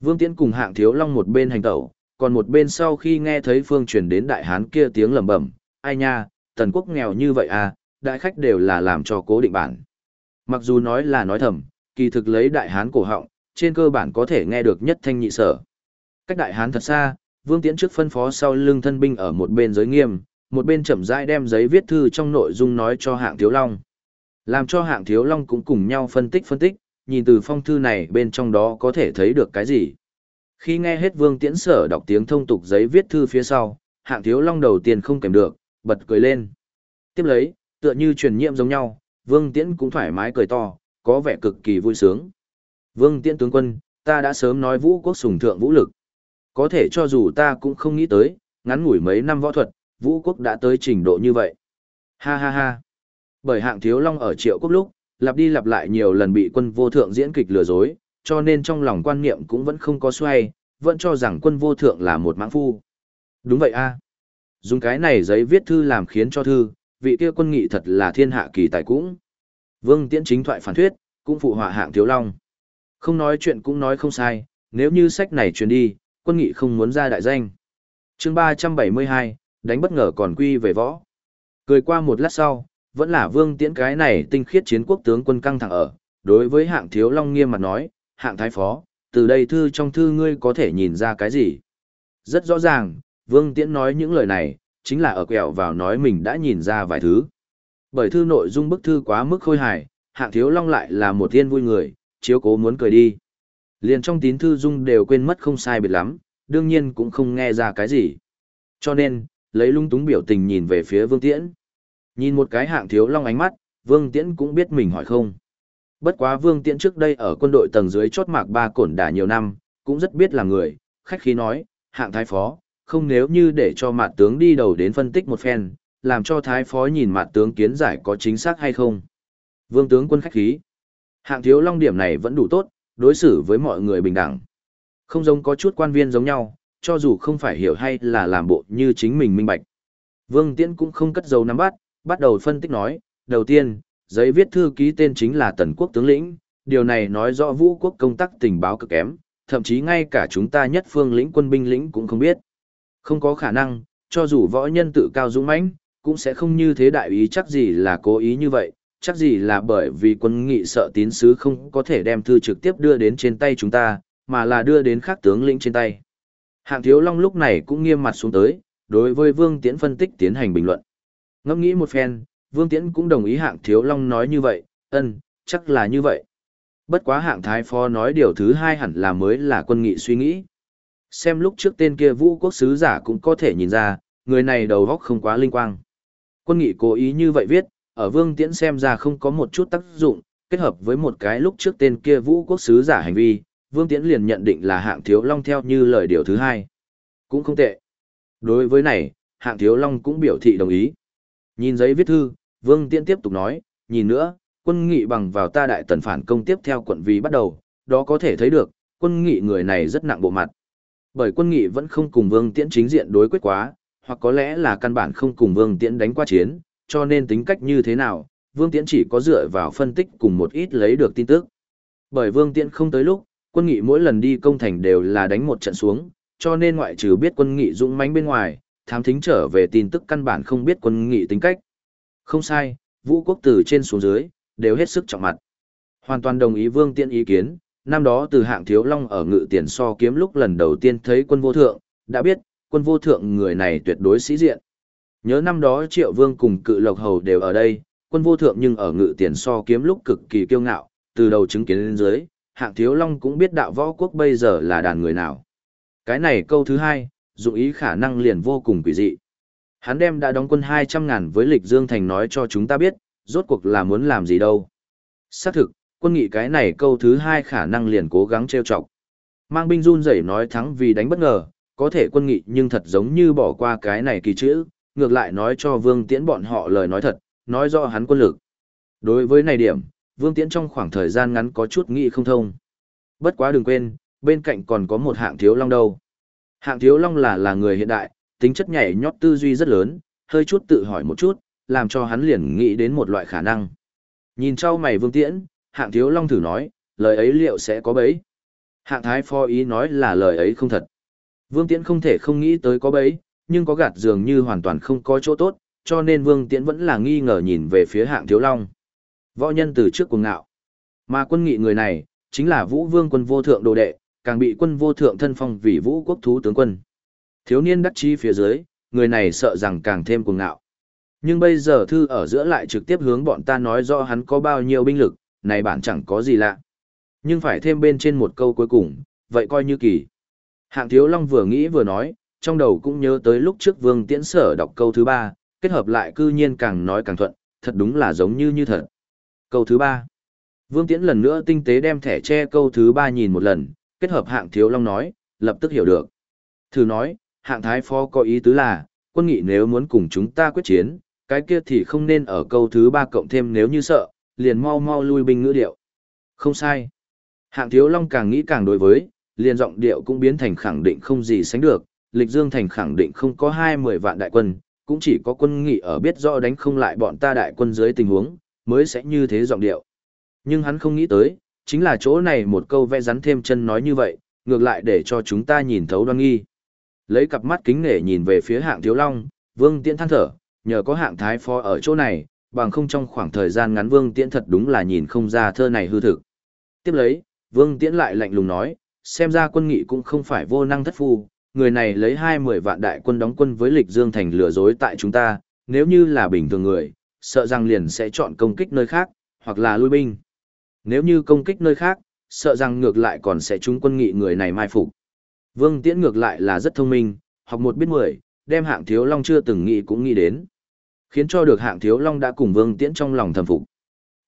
Vương tiễn cùng hạng thiếu long một bên hành tẩu, còn một bên sau khi nghe thấy phương truyền đến đại hán kia tiếng lẩm bẩm, ai nha, tần quốc nghèo như vậy à, đại khách đều là làm cho cố định bản. Mặc dù nói là nói thầm, kỳ thực lấy đại hán cổ họng, trên cơ bản có thể nghe được nhất thanh nhị sở. Cách đại hán thật xa, Vương Tiễn trước phân phó sau lưng thân binh ở một bên giới nghiêm, một bên chậm rãi đem giấy viết thư trong nội dung nói cho hạng thiếu long. Làm cho hạng thiếu long cũng cùng nhau phân tích phân tích, nhìn từ phong thư này bên trong đó có thể thấy được cái gì. Khi nghe hết Vương Tiễn sở đọc tiếng thông tục giấy viết thư phía sau, hạng thiếu long đầu tiên không kèm được, bật cười lên. Tiếp lấy, tựa như truyền nhiệm giống nhau, Vương Tiễn cũng thoải mái cười to, có vẻ cực kỳ vui sướng. Vương Tiễn tướng quân, ta đã sớm nói vũ quốc sùng thượng vũ lực. Có thể cho dù ta cũng không nghĩ tới, ngắn ngủi mấy năm võ thuật, vũ quốc đã tới trình độ như vậy. Ha ha ha. Bởi hạng thiếu long ở triệu quốc lúc, lặp đi lặp lại nhiều lần bị quân vô thượng diễn kịch lừa dối, cho nên trong lòng quan niệm cũng vẫn không có xoay, vẫn cho rằng quân vô thượng là một mãng phu. Đúng vậy a. Dùng cái này giấy viết thư làm khiến cho thư, vị kia quân nghị thật là thiên hạ kỳ tài cũng. Vương Tiễn chính thoại phản thuyết, cũng phụ họa hạng thiếu long. Không nói chuyện cũng nói không sai, nếu như sách này truyền đi, quân nghị không muốn ra đại danh. chương 372, đánh bất ngờ còn quy về võ. Cười qua một lát sau, vẫn là vương tiễn cái này tinh khiết chiến quốc tướng quân căng thẳng ở, đối với hạng thiếu long nghiêm mặt nói, hạng thái phó, từ đây thư trong thư ngươi có thể nhìn ra cái gì. Rất rõ ràng, vương tiễn nói những lời này, chính là ở quẹo vào nói mình đã nhìn ra vài thứ. Bởi thư nội dung bức thư quá mức khôi hài, hạng thiếu long lại là một thiên vui người, chiếu cố muốn cười đi. Liền trong tín thư dung đều quên mất không sai biệt lắm, đương nhiên cũng không nghe ra cái gì. Cho nên, lấy lung túng biểu tình nhìn về phía Vương Tiễn. Nhìn một cái hạng thiếu long ánh mắt, Vương Tiễn cũng biết mình hỏi không. Bất quá Vương Tiễn trước đây ở quân đội tầng dưới chốt mạc ba cổn đả nhiều năm, cũng rất biết là người, khách khí nói, hạng thái phó, không nếu như để cho mạt tướng đi đầu đến phân tích một phen, làm cho thái phó nhìn mạt tướng kiến giải có chính xác hay không. Vương tướng quân khách khí. Hạng thiếu long điểm này vẫn đủ tốt, đối xử với mọi người bình đẳng. Không giống có chút quan viên giống nhau, cho dù không phải hiểu hay là làm bộ như chính mình minh bạch. Vương Tiễn cũng không cất dấu nắm bắt, bắt đầu phân tích nói, đầu tiên, giấy viết thư ký tên chính là Tần Quốc tướng lĩnh, điều này nói rõ vũ quốc công tác tình báo cực kém, thậm chí ngay cả chúng ta nhất phương lĩnh quân binh lĩnh cũng không biết. Không có khả năng, cho dù võ nhân tự cao dũng mãnh, cũng sẽ không như thế đại ý chắc gì là cố ý như vậy, chắc gì là bởi vì quân nghị sợ tín sứ không có thể đem thư trực tiếp đưa đến trên tay chúng ta, mà là đưa đến khác tướng lĩnh trên tay. Hạng Thiếu Long lúc này cũng nghiêm mặt xuống tới, đối với Vương Tiễn phân tích tiến hành bình luận. Ngẫm nghĩ một phen, Vương Tiễn cũng đồng ý Hạng Thiếu Long nói như vậy, ân, chắc là như vậy. Bất quá Hạng Thái Phó nói điều thứ hai hẳn là mới là quân nghị suy nghĩ. Xem lúc trước tên kia vũ quốc sứ giả cũng có thể nhìn ra, người này đầu óc không quá linh quang. Quân nghị cố ý như vậy viết, ở Vương Tiễn xem ra không có một chút tác dụng, kết hợp với một cái lúc trước tên kia vũ quốc sứ giả hành vi, Vương Tiễn liền nhận định là hạng thiếu long theo như lời điều thứ hai. Cũng không tệ. Đối với này, hạng thiếu long cũng biểu thị đồng ý. Nhìn giấy viết thư, Vương Tiễn tiếp tục nói, nhìn nữa, quân nghị bằng vào ta đại tần phản công tiếp theo quận vì bắt đầu, đó có thể thấy được, quân nghị người này rất nặng bộ mặt. Bởi quân nghị vẫn không cùng Vương Tiễn chính diện đối quyết quá, hoặc có lẽ là căn bản không cùng Vương Tiễn đánh qua chiến, cho nên tính cách như thế nào, Vương Tiễn chỉ có dựa vào phân tích cùng một ít lấy được tin tức. Bởi Vương Tiễn không tới lúc, quân nghị mỗi lần đi công thành đều là đánh một trận xuống, cho nên ngoại trừ biết quân nghị dũng mãnh bên ngoài, thám thính trở về tin tức căn bản không biết quân nghị tính cách. Không sai, vũ quốc từ trên xuống dưới, đều hết sức trọng mặt. Hoàn toàn đồng ý Vương Tiễn ý kiến, năm đó từ hạng thiếu long ở ngự tiền so kiếm lúc lần đầu tiên thấy quân vô thượng, đã biết, quân vô thượng người này tuyệt đối sĩ diện. Nhớ năm đó triệu vương cùng cự lộc hầu đều ở đây, quân vô thượng nhưng ở ngự tiền so kiếm lúc cực kỳ kiêu ngạo, từ đầu chứng kiến lên dưới, hạng thiếu long cũng biết đạo võ quốc bây giờ là đàn người nào. Cái này câu thứ hai, dụng ý khả năng liền vô cùng quỷ dị. Hắn đem đã đóng quân 200 ngàn với lịch Dương Thành nói cho chúng ta biết, rốt cuộc là muốn làm gì đâu. Xác thực, quân nghị cái này câu thứ hai khả năng liền cố gắng trêu chọc. Mang binh run rẩy nói thắng vì đánh bất ngờ, có thể quân nghị nhưng thật giống như bỏ qua cái này kỳ chữ, ngược lại nói cho Vương Tiễn bọn họ lời nói thật, nói rõ hắn quân lực. Đối với này điểm, Vương Tiễn trong khoảng thời gian ngắn có chút nghị không thông. Bất quá đừng quên, bên cạnh còn có một hạng thiếu long đâu. Hạng thiếu long là là người hiện đại, tính chất nhảy nhót tư duy rất lớn, hơi chút tự hỏi một chút, làm cho hắn liền nghĩ đến một loại khả năng. Nhìn trao mày Vương Tiễn, hạng thiếu long thử nói, lời ấy liệu sẽ có bấy. Hạng thái phó ý nói là lời ấy không thật. Vương Tiễn không thể không nghĩ tới có bấy, nhưng có gạt dường như hoàn toàn không có chỗ tốt, cho nên Vương Tiễn vẫn là nghi ngờ nhìn về phía hạng thiếu long. Võ nhân từ trước cuồng ngạo. Mà quân nghị người này, chính là Vũ Vương quân vô thượng đồ đệ, càng bị quân vô thượng thân phong vì Vũ quốc thú tướng quân. Thiếu niên đắc chi phía dưới, người này sợ rằng càng thêm cuồng ngạo. Nhưng bây giờ thư ở giữa lại trực tiếp hướng bọn ta nói rõ hắn có bao nhiêu binh lực, này bản chẳng có gì lạ. Nhưng phải thêm bên trên một câu cuối cùng, vậy coi như kỳ. Hạng Thiếu Long vừa nghĩ vừa nói, trong đầu cũng nhớ tới lúc trước Vương Tiễn Sở đọc câu thứ ba, kết hợp lại cư nhiên càng nói càng thuận, thật đúng là giống như như thật. Câu thứ ba. Vương Tiễn lần nữa tinh tế đem thẻ che câu thứ ba nhìn một lần, kết hợp hạng Thiếu Long nói, lập tức hiểu được. Thử nói, hạng Thái Phó có ý tứ là, quân nghị nếu muốn cùng chúng ta quyết chiến, cái kia thì không nên ở câu thứ ba cộng thêm nếu như sợ, liền mau mau lui binh ngữ điệu. Không sai. Hạng Thiếu Long càng nghĩ càng đối với, liền giọng điệu cũng biến thành khẳng định không gì sánh được, lịch dương thành khẳng định không có hai mười vạn đại quân, cũng chỉ có quân nghị ở biết rõ đánh không lại bọn ta đại quân dưới tình huống, mới sẽ như thế giọng điệu. Nhưng hắn không nghĩ tới, chính là chỗ này một câu vẽ rắn thêm chân nói như vậy, ngược lại để cho chúng ta nhìn thấu đoan nghi. Lấy cặp mắt kính nể nhìn về phía hạng thiếu long, vương tiễn than thở, nhờ có hạng thái phó ở chỗ này, bằng không trong khoảng thời gian ngắn vương tiễn thật đúng là nhìn không ra thơ này hư thực. Tiếp lấy, vương tiễn lại lạnh lùng nói, xem ra quân nghị cũng không phải vô năng thất phu, người này lấy hai mười vạn đại quân đóng quân với lịch dương thành lừa dối tại chúng ta, nếu như là bình thường người, sợ rằng liền sẽ chọn công kích nơi khác, hoặc là lui binh. Nếu như công kích nơi khác, sợ rằng ngược lại còn sẽ trúng quân nghị người này mai phục. Vương Tiễn ngược lại là rất thông minh, học một biết mười, đem hạng thiếu long chưa từng nghĩ cũng nghĩ đến. Khiến cho được hạng thiếu long đã cùng Vương Tiễn trong lòng thầm phục.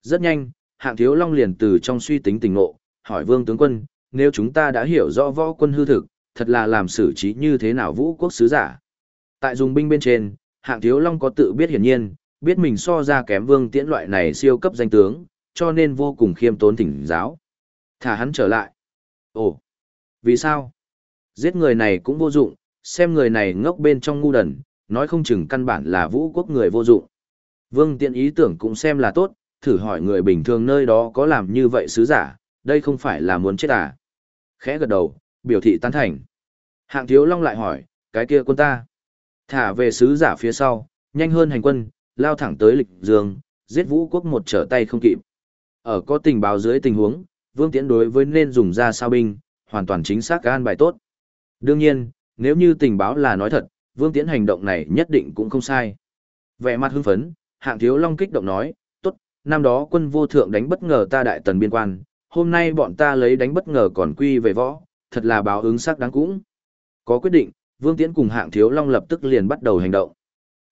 Rất nhanh, hạng thiếu long liền từ trong suy tính tình ngộ, hỏi Vương tướng quân, nếu chúng ta đã hiểu rõ võ quân hư thực, thật là làm xử trí như thế nào vũ quốc sứ giả. Tại dùng binh bên trên, hạng thiếu long có tự biết hiển nhiên, biết mình so ra kém vương tiễn loại này siêu cấp danh tướng, cho nên vô cùng khiêm tốn thỉnh giáo. Thả hắn trở lại. Ồ, vì sao? Giết người này cũng vô dụng, xem người này ngốc bên trong ngu đần, nói không chừng căn bản là vũ quốc người vô dụng. Vương tiện ý tưởng cũng xem là tốt, thử hỏi người bình thường nơi đó có làm như vậy sứ giả, đây không phải là muốn chết à. Khẽ gật đầu, biểu thị tán thành. Hạng thiếu long lại hỏi, cái kia quân ta. Thả về sứ giả phía sau, nhanh hơn hành quân, lao thẳng tới lịch dương, giết vũ quốc một trở tay không kịp. Ở có tình báo dưới tình huống, vương tiễn đối với nên dùng ra sao binh, hoàn toàn chính xác gan bài tốt. Đương nhiên, nếu như tình báo là nói thật, vương tiễn hành động này nhất định cũng không sai. Vẻ mặt hưng phấn, hạng thiếu long kích động nói, tốt, năm đó quân vô thượng đánh bất ngờ ta đại tần biên quan, hôm nay bọn ta lấy đánh bất ngờ còn quy về võ, thật là báo ứng sắc đáng cũng. Có quyết định, Vương Tiễn cùng hạng thiếu long lập tức liền bắt đầu hành động.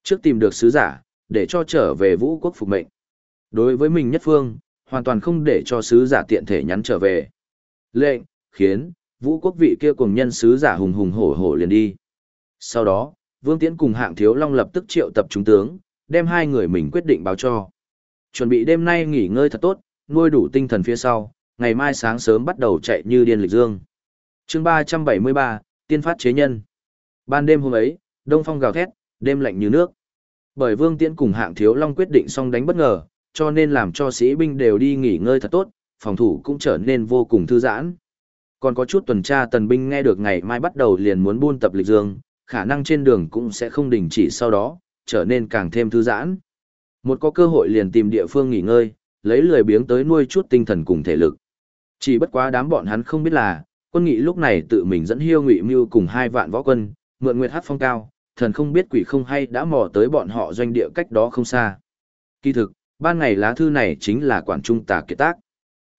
Trước tìm được sứ giả, để cho trở về vũ quốc phục mệnh. Đối với mình nhất phương, hoàn toàn không để cho sứ giả tiện thể nhắn trở về. Lệnh, khiến, vũ quốc vị kia cùng nhân sứ giả hùng hùng hổ hổ liền đi. Sau đó, Vương Tiễn cùng hạng thiếu long lập tức triệu tập trung tướng, đem hai người mình quyết định báo cho. Chuẩn bị đêm nay nghỉ ngơi thật tốt, nuôi đủ tinh thần phía sau, ngày mai sáng sớm bắt đầu chạy như điên lịch dương. chương 373, tiên phát chế nhân. Ban đêm hôm ấy, đông phong gào thét, đêm lạnh như nước. Bởi Vương Tiễn cùng hạng thiếu long quyết định xong đánh bất ngờ, cho nên làm cho sĩ binh đều đi nghỉ ngơi thật tốt, phòng thủ cũng trở nên vô cùng thư giãn. Còn có chút tuần tra tần binh nghe được ngày mai bắt đầu liền muốn buôn tập lịch dương, khả năng trên đường cũng sẽ không đình chỉ sau đó, trở nên càng thêm thư giãn. Một có cơ hội liền tìm địa phương nghỉ ngơi, lấy lười biếng tới nuôi chút tinh thần cùng thể lực. Chỉ bất quá đám bọn hắn không biết là, quân nghị lúc này tự mình dẫn hiêu ngụy mưu cùng hai vạn võ quân, mượn nguyệt hát phong cao, thần không biết quỷ không hay đã mò tới bọn họ doanh địa cách đó không xa. Kỳ thực, ban ngày lá thư này chính là quản trung tà kiệt tác.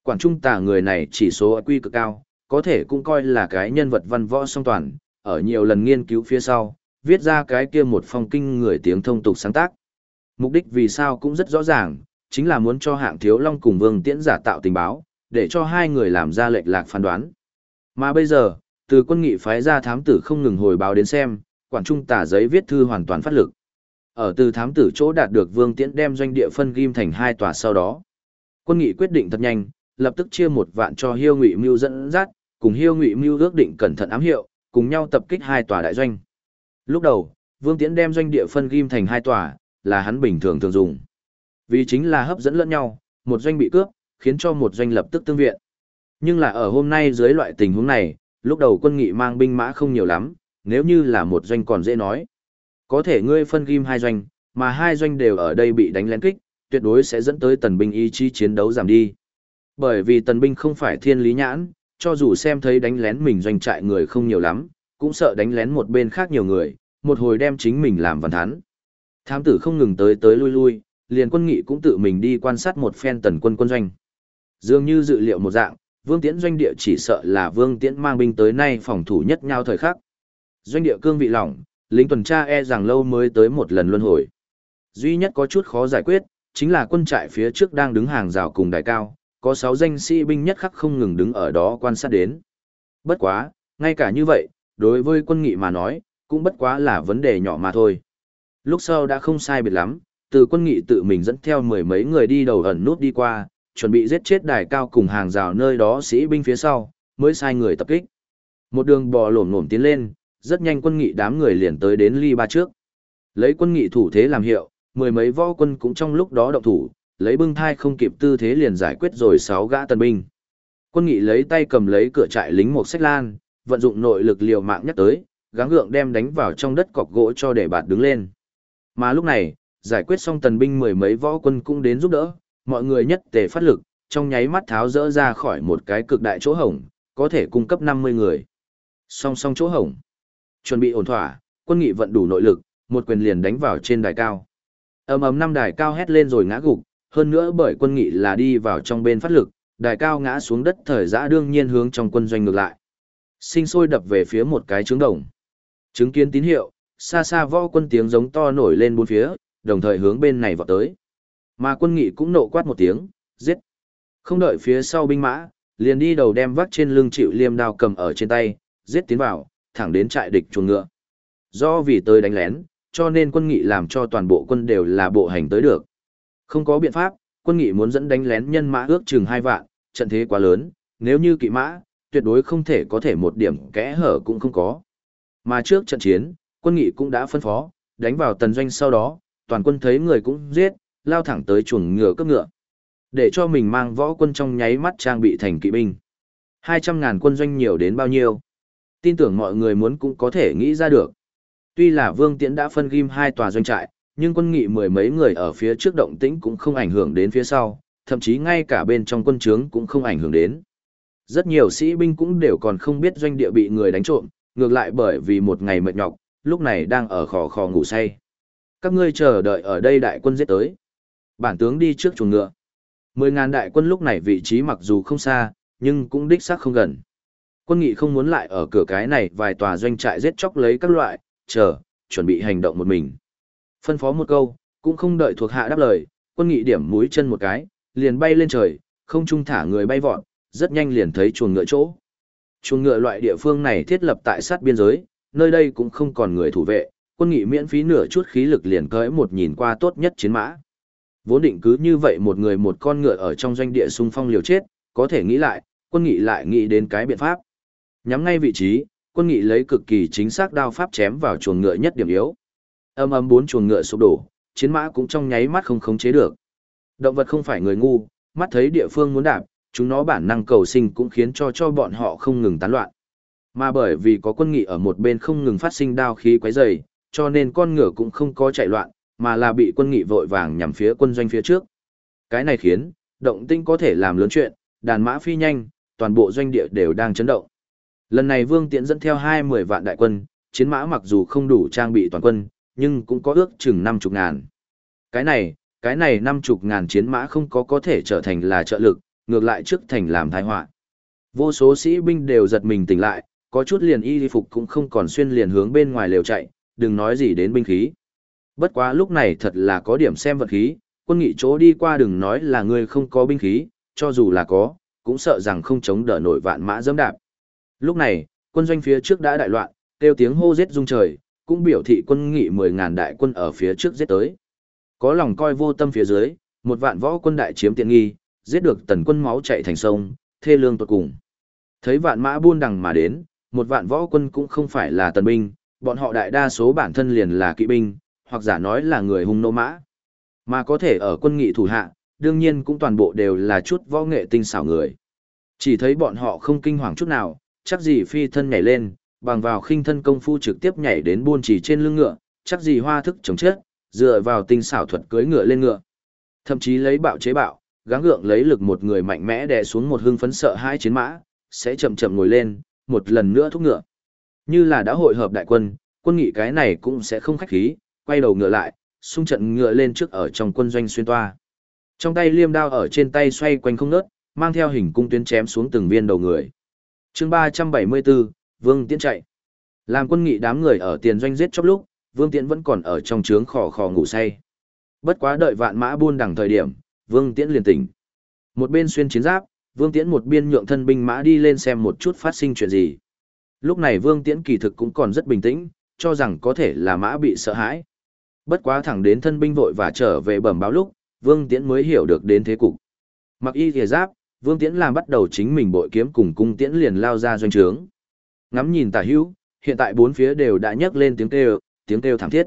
Quản trung tà người này chỉ số quy cực cao, có thể cũng coi là cái nhân vật văn võ song toàn, ở nhiều lần nghiên cứu phía sau, viết ra cái kia một phong kinh người tiếng thông tục sáng tác. Mục đích vì sao cũng rất rõ ràng, chính là muốn cho hạng thiếu long cùng vương tiễn giả tạo tình báo, để cho hai người làm ra lệch lạc phán đoán. Mà bây giờ, từ quân nghị phái ra thám tử không ngừng hồi báo đến xem, quản trung tả giấy viết thư hoàn toàn phát lực. Ở từ thám tử chỗ đạt được Vương Tiễn đem doanh địa phân ghim thành hai tòa sau đó. Quân nghị quyết định thật nhanh, lập tức chia một vạn cho Hiêu Ngụy Mưu dẫn dắt, cùng Hiêu Ngụy Mưu ước định cẩn thận ám hiệu, cùng nhau tập kích hai tòa đại doanh. Lúc đầu, Vương Tiễn đem doanh địa phân ghim thành hai tòa, là hắn bình thường thường dùng. Vì chính là hấp dẫn lẫn nhau, một doanh bị cướp, khiến cho một doanh lập tức tương viện. Nhưng là ở hôm nay dưới loại tình huống này, lúc đầu quân nghị mang binh mã không nhiều lắm, nếu như là một doanh còn dễ nói. Có thể ngươi phân ghim hai doanh, Mà hai doanh đều ở đây bị đánh lén kích, tuyệt đối sẽ dẫn tới tần binh ý chí chiến đấu giảm đi. Bởi vì tần binh không phải thiên lý nhãn, cho dù xem thấy đánh lén mình doanh trại người không nhiều lắm, cũng sợ đánh lén một bên khác nhiều người, một hồi đem chính mình làm văn thán. Thám tử không ngừng tới tới lui lui, liền quân nghị cũng tự mình đi quan sát một phen tần quân quân doanh. Dường như dự liệu một dạng, Vương Tiễn doanh địa chỉ sợ là Vương Tiễn mang binh tới nay phòng thủ nhất nhau thời khắc. Doanh địa cương vị lỏng, lính tuần tra e rằng lâu mới tới một lần luân hồi. Duy nhất có chút khó giải quyết, chính là quân trại phía trước đang đứng hàng rào cùng đài cao, có sáu danh sĩ binh nhất khắc không ngừng đứng ở đó quan sát đến. Bất quá, ngay cả như vậy, đối với quân nghị mà nói, cũng bất quá là vấn đề nhỏ mà thôi. Lúc sau đã không sai biệt lắm, từ quân nghị tự mình dẫn theo mười mấy người đi đầu ẩn nút đi qua, chuẩn bị giết chết đài cao cùng hàng rào nơi đó sĩ binh phía sau, mới sai người tập kích. Một đường bò lổm lổm tiến lên, rất nhanh quân nghị đám người liền tới đến ly ba trước. Lấy quân nghị thủ thế làm hiệu, mười mấy võ quân cũng trong lúc đó động thủ, lấy bưng thai không kịp tư thế liền giải quyết rồi sáu gã tần binh. Quân nghị lấy tay cầm lấy cửa trại lính một sách lan, vận dụng nội lực liều mạng nhất tới, gắng gượng đem đánh vào trong đất cọc gỗ cho để bạt đứng lên. Mà lúc này, giải quyết xong tần binh mười mấy võ quân cũng đến giúp đỡ, mọi người nhất tề phát lực, trong nháy mắt tháo rỡ ra khỏi một cái cực đại chỗ hổng, có thể cung cấp 50 người. Song song chỗ hổng. Chuẩn bị ổn thỏa, quân nghị vận đủ nội lực, một quyền liền đánh vào trên đài cao. Ầm ầm năm đài cao hét lên rồi ngã gục, hơn nữa bởi quân nghị là đi vào trong bên phát lực, đài cao ngã xuống đất thời giã đương nhiên hướng trong quân doanh ngược lại. Sinh sôi đập về phía một cái trứng đồng. Chứng kiến tín hiệu, xa xa võ quân tiếng giống to nổi lên bốn phía, đồng thời hướng bên này vọt tới. Mà quân nghị cũng nộ quát một tiếng, giết. Không đợi phía sau binh mã, liền đi đầu đem vác trên lưng chịu liêm đao cầm ở trên tay, giết tiến vào, thẳng đến trại địch chuồng ngựa. Do vì tới đánh lén, cho nên quân nghị làm cho toàn bộ quân đều là bộ hành tới được. Không có biện pháp, quân nghị muốn dẫn đánh lén nhân mã ước chừng hai vạn, trận thế quá lớn, nếu như kỵ mã, tuyệt đối không thể có thể một điểm kẽ hở cũng không có. Mà trước trận chiến, quân nghị cũng đã phân phó, đánh vào tần doanh sau đó, toàn quân thấy người cũng giết, lao thẳng tới chuồng ngựa cấp ngựa. Để cho mình mang võ quân trong nháy mắt trang bị thành kỵ binh. 200 ngàn quân doanh nhiều đến bao nhiêu? Tin tưởng mọi người muốn cũng có thể nghĩ ra được. Tuy là Vương Tiễn đã phân ghim hai tòa doanh trại, nhưng quân nghị mười mấy người ở phía trước động tĩnh cũng không ảnh hưởng đến phía sau, thậm chí ngay cả bên trong quân trướng cũng không ảnh hưởng đến. Rất nhiều sĩ binh cũng đều còn không biết doanh địa bị người đánh trộm, ngược lại bởi vì một ngày mệt nhọc, lúc này đang ở khò khò ngủ say. Các ngươi chờ đợi ở đây đại quân giết tới. Bản tướng đi trước chuồng ngựa. Mười ngàn đại quân lúc này vị trí mặc dù không xa, nhưng cũng đích xác không gần. Quân nghị không muốn lại ở cửa cái này vài tòa doanh trại giết chóc lấy các loại, chờ, chuẩn bị hành động một mình. Phân phó một câu, cũng không đợi thuộc hạ đáp lời, quân nghị điểm mũi chân một cái, liền bay lên trời, không trung thả người bay vọt, rất nhanh liền thấy chuồng ngựa chỗ. Chuồng ngựa loại địa phương này thiết lập tại sát biên giới, nơi đây cũng không còn người thủ vệ, quân nghị miễn phí nửa chút khí lực liền cưỡi một nhìn qua tốt nhất chiến mã. Vốn định cứ như vậy một người một con ngựa ở trong doanh địa xung phong liều chết, có thể nghĩ lại, quân nghị lại nghĩ đến cái biện pháp. Nhắm ngay vị trí, quân nghị lấy cực kỳ chính xác đao pháp chém vào chuồng ngựa nhất điểm yếu. Âm âm bốn chuồng ngựa sụp đổ, chiến mã cũng trong nháy mắt không khống chế được. Động vật không phải người ngu, mắt thấy địa phương muốn đạp, chúng nó bản năng cầu sinh cũng khiến cho cho bọn họ không ngừng tán loạn. Mà bởi vì có quân nghị ở một bên không ngừng phát sinh đao khí quấy rầy, cho nên con ngựa cũng không có chạy loạn, mà là bị quân nghị vội vàng nhằm phía quân doanh phía trước. Cái này khiến, động tinh có thể làm lớn chuyện, đàn mã phi nhanh, toàn bộ doanh địa đều đang chấn động. Lần này Vương Tiễn dẫn theo hai mười vạn đại quân, chiến mã mặc dù không đủ trang bị toàn quân, nhưng cũng có ước chừng năm chục ngàn. Cái này, cái này năm chục ngàn chiến mã không có có thể trở thành là trợ lực, ngược lại trước thành làm tai họa. Vô số sĩ binh đều giật mình tỉnh lại, có chút liền y phục cũng không còn xuyên liền hướng bên ngoài lều chạy, đừng nói gì đến binh khí. Bất quá lúc này thật là có điểm xem vật khí, quân nghị chỗ đi qua đừng nói là người không có binh khí, cho dù là có, cũng sợ rằng không chống đỡ nổi vạn mã dẫm đạp. Lúc này, quân doanh phía trước đã đại loạn, kêu tiếng hô giết rung trời, cũng biểu thị quân nghị 10.000 đại quân ở phía trước giết tới. Có lòng coi vô tâm phía dưới, một vạn võ quân đại chiếm tiện nghi, giết được tần quân máu chạy thành sông, thê lương tuột cùng. Thấy vạn mã buôn đằng mà đến, một vạn võ quân cũng không phải là tần binh, bọn họ đại đa số bản thân liền là kỵ binh, hoặc giả nói là người hung nô mã. Mà có thể ở quân nghị thủ hạ, đương nhiên cũng toàn bộ đều là chút võ nghệ tinh xảo người. Chỉ thấy bọn họ không kinh hoàng chút nào, chắc gì phi thân nhảy lên, bằng vào khinh thân công phu trực tiếp nhảy đến buôn chỉ trên lưng ngựa, chắc gì hoa thức chống chết, dựa vào tinh xảo thuật cưỡi ngựa lên ngựa. Thậm chí lấy bạo chế bạo, gắng gượng lấy lực một người mạnh mẽ đè xuống một hưng phấn sợ hai chiến mã, sẽ chậm chậm ngồi lên, một lần nữa thúc ngựa. Như là đã hội hợp đại quân, quân nghị cái này cũng sẽ không khách khí, quay đầu ngựa lại, xung trận ngựa lên trước ở trong quân doanh xuyên toa. Trong tay liêm đao ở trên tay xoay quanh không ngớt, mang theo hình cung tuyến chém xuống từng viên đầu người. chương 374, Vương Tiễn chạy. Làm quân nghị đám người ở tiền doanh giết chóc lúc, Vương Tiễn vẫn còn ở trong trướng khò khò ngủ say. Bất quá đợi vạn mã buôn đằng thời điểm, Vương Tiễn liền tỉnh. Một bên xuyên chiến giáp, Vương Tiễn một biên nhượng thân binh mã đi lên xem một chút phát sinh chuyện gì. Lúc này Vương Tiễn kỳ thực cũng còn rất bình tĩnh, cho rằng có thể là mã bị sợ hãi. Bất quá thẳng đến thân binh vội và trở về bẩm báo lúc, Vương Tiễn mới hiểu được đến thế cục. Mặc y thìa giáp, Vương Tiễn làm bắt đầu chính mình bội kiếm cùng cung tiễn liền lao ra doanh trướng. Ngắm nhìn tả hữu, hiện tại bốn phía đều đã nhấc lên tiếng kêu, tiếng kêu thảm thiết.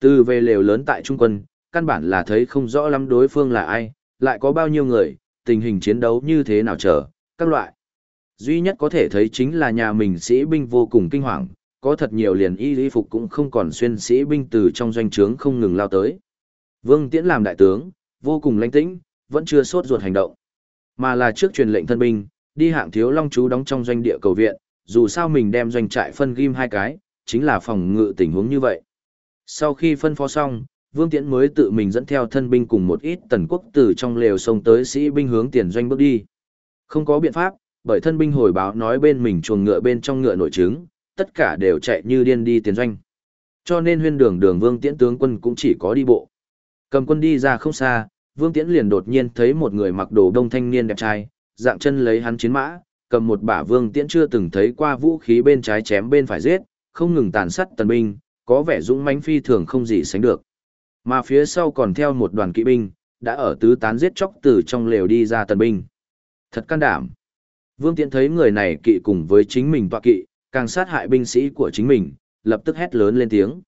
Từ về lều lớn tại trung quân, căn bản là thấy không rõ lắm đối phương là ai, lại có bao nhiêu người, tình hình chiến đấu như thế nào chờ, các loại. Duy nhất có thể thấy chính là nhà mình sĩ binh vô cùng kinh hoàng, có thật nhiều liền y y phục cũng không còn xuyên sĩ binh từ trong doanh trướng không ngừng lao tới. Vương Tiễn làm đại tướng, vô cùng lãnh tĩnh, vẫn chưa sốt ruột hành động. Mà là trước truyền lệnh thân binh, đi hạng thiếu long chú đóng trong doanh địa cầu viện, dù sao mình đem doanh trại phân ghim hai cái, chính là phòng ngự tình huống như vậy. Sau khi phân phó xong, Vương Tiễn mới tự mình dẫn theo thân binh cùng một ít tần quốc từ trong lều sông tới sĩ binh hướng tiền doanh bước đi. Không có biện pháp, bởi thân binh hồi báo nói bên mình chuồng ngựa bên trong ngựa nội trứng, tất cả đều chạy như điên đi tiền doanh. Cho nên huyên đường đường Vương Tiễn tướng quân cũng chỉ có đi bộ. Cầm quân đi ra không xa, Vương Tiễn liền đột nhiên thấy một người mặc đồ đông thanh niên đẹp trai, dạng chân lấy hắn chiến mã, cầm một bả Vương Tiễn chưa từng thấy qua vũ khí bên trái chém bên phải giết, không ngừng tàn sát tần binh, có vẻ dũng mãnh phi thường không gì sánh được. Mà phía sau còn theo một đoàn kỵ binh, đã ở tứ tán giết chóc từ trong lều đi ra tần binh. Thật can đảm. Vương Tiễn thấy người này kỵ cùng với chính mình tọa kỵ, càng sát hại binh sĩ của chính mình, lập tức hét lớn lên tiếng.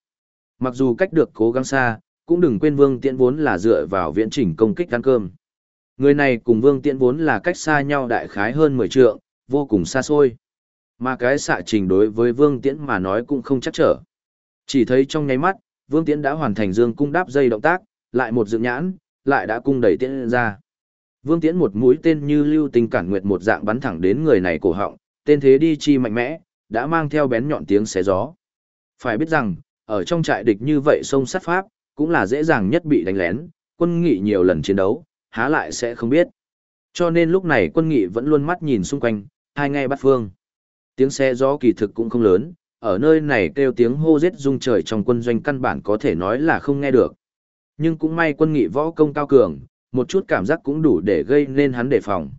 Mặc dù cách được cố gắng xa, cũng đừng quên Vương Tiễn vốn là dựa vào viễn chỉnh công kích ăn cơm. Người này cùng Vương Tiễn vốn là cách xa nhau đại khái hơn 10 trượng, vô cùng xa xôi. Mà cái xạ trình đối với Vương Tiễn mà nói cũng không chắc trở. Chỉ thấy trong nháy mắt, Vương Tiễn đã hoàn thành dương cung đáp dây động tác, lại một dựng nhãn, lại đã cung đẩy tiễn ra. Vương Tiễn một mũi tên như lưu tình cản nguyệt một dạng bắn thẳng đến người này cổ họng, tên thế đi chi mạnh mẽ, đã mang theo bén nhọn tiếng xé gió. Phải biết rằng, ở trong trại địch như vậy sông sát pháp, cũng là dễ dàng nhất bị đánh lén, quân nghị nhiều lần chiến đấu, há lại sẽ không biết. Cho nên lúc này quân nghị vẫn luôn mắt nhìn xung quanh, hai nghe bắt phương. Tiếng xe gió kỳ thực cũng không lớn, ở nơi này kêu tiếng hô giết rung trời trong quân doanh căn bản có thể nói là không nghe được. Nhưng cũng may quân nghị võ công cao cường, một chút cảm giác cũng đủ để gây nên hắn đề phòng.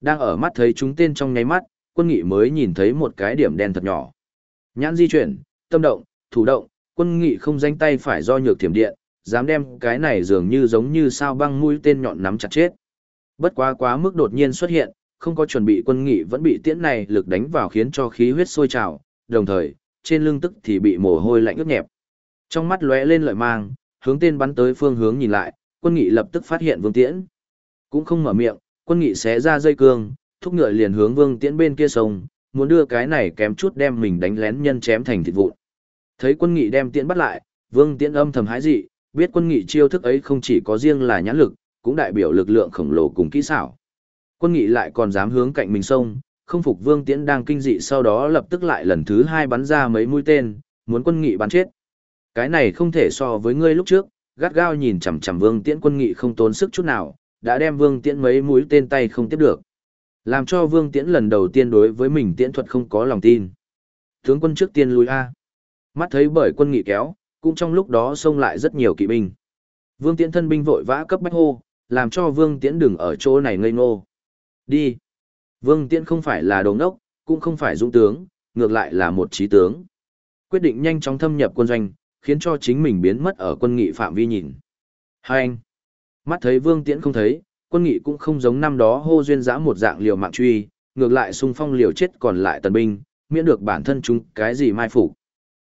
Đang ở mắt thấy chúng tên trong nháy mắt, quân nghị mới nhìn thấy một cái điểm đen thật nhỏ. Nhãn di chuyển, tâm động, thủ động, quân nghị không danh tay phải do nhược thiểm điện, dám đem cái này dường như giống như sao băng mũi tên nhọn nắm chặt chết. Bất quá quá mức đột nhiên xuất hiện, không có chuẩn bị quân nghị vẫn bị tiễn này lực đánh vào khiến cho khí huyết sôi trào, đồng thời, trên lưng tức thì bị mồ hôi lạnh ướt nhẹp. Trong mắt lóe lên lợi mang, hướng tên bắn tới phương hướng nhìn lại, quân nghị lập tức phát hiện Vương Tiễn. Cũng không mở miệng, quân nghị xé ra dây cương, thúc ngựa liền hướng Vương Tiễn bên kia sông, muốn đưa cái này kém chút đem mình đánh lén nhân chém thành thịt vụn. Thấy quân nghị đem Tiễn bắt lại, Vương Tiễn âm thầm hái dị, biết quân nghị chiêu thức ấy không chỉ có riêng là nhãn lực, cũng đại biểu lực lượng khổng lồ cùng kỹ xảo. Quân nghị lại còn dám hướng cạnh mình sông, không phục Vương Tiễn đang kinh dị sau đó lập tức lại lần thứ hai bắn ra mấy mũi tên, muốn quân nghị bắn chết. Cái này không thể so với ngươi lúc trước, gắt gao nhìn chằm chằm Vương Tiễn quân nghị không tốn sức chút nào, đã đem Vương Tiễn mấy mũi tên tay không tiếp được. Làm cho Vương Tiễn lần đầu tiên đối với mình tiễn thuật không có lòng tin. Tướng quân trước tiên lui A. Mắt thấy bởi quân nghị kéo, cũng trong lúc đó xông lại rất nhiều kỵ binh. Vương Tiễn thân binh vội vã cấp bách hô, làm cho Vương Tiễn đừng ở chỗ này ngây ngô. Đi. Vương Tiễn không phải là đồng đốc, cũng không phải dũng tướng, ngược lại là một trí tướng. Quyết định nhanh chóng thâm nhập quân doanh, khiến cho chính mình biến mất ở quân nghị phạm vi nhìn. Hai anh. Mắt thấy Vương Tiễn không thấy, quân nghị cũng không giống năm đó hô duyên dã một dạng liều mạng truy, ngược lại xung phong liều chết còn lại tần binh, miễn được bản thân chúng cái gì mai phục.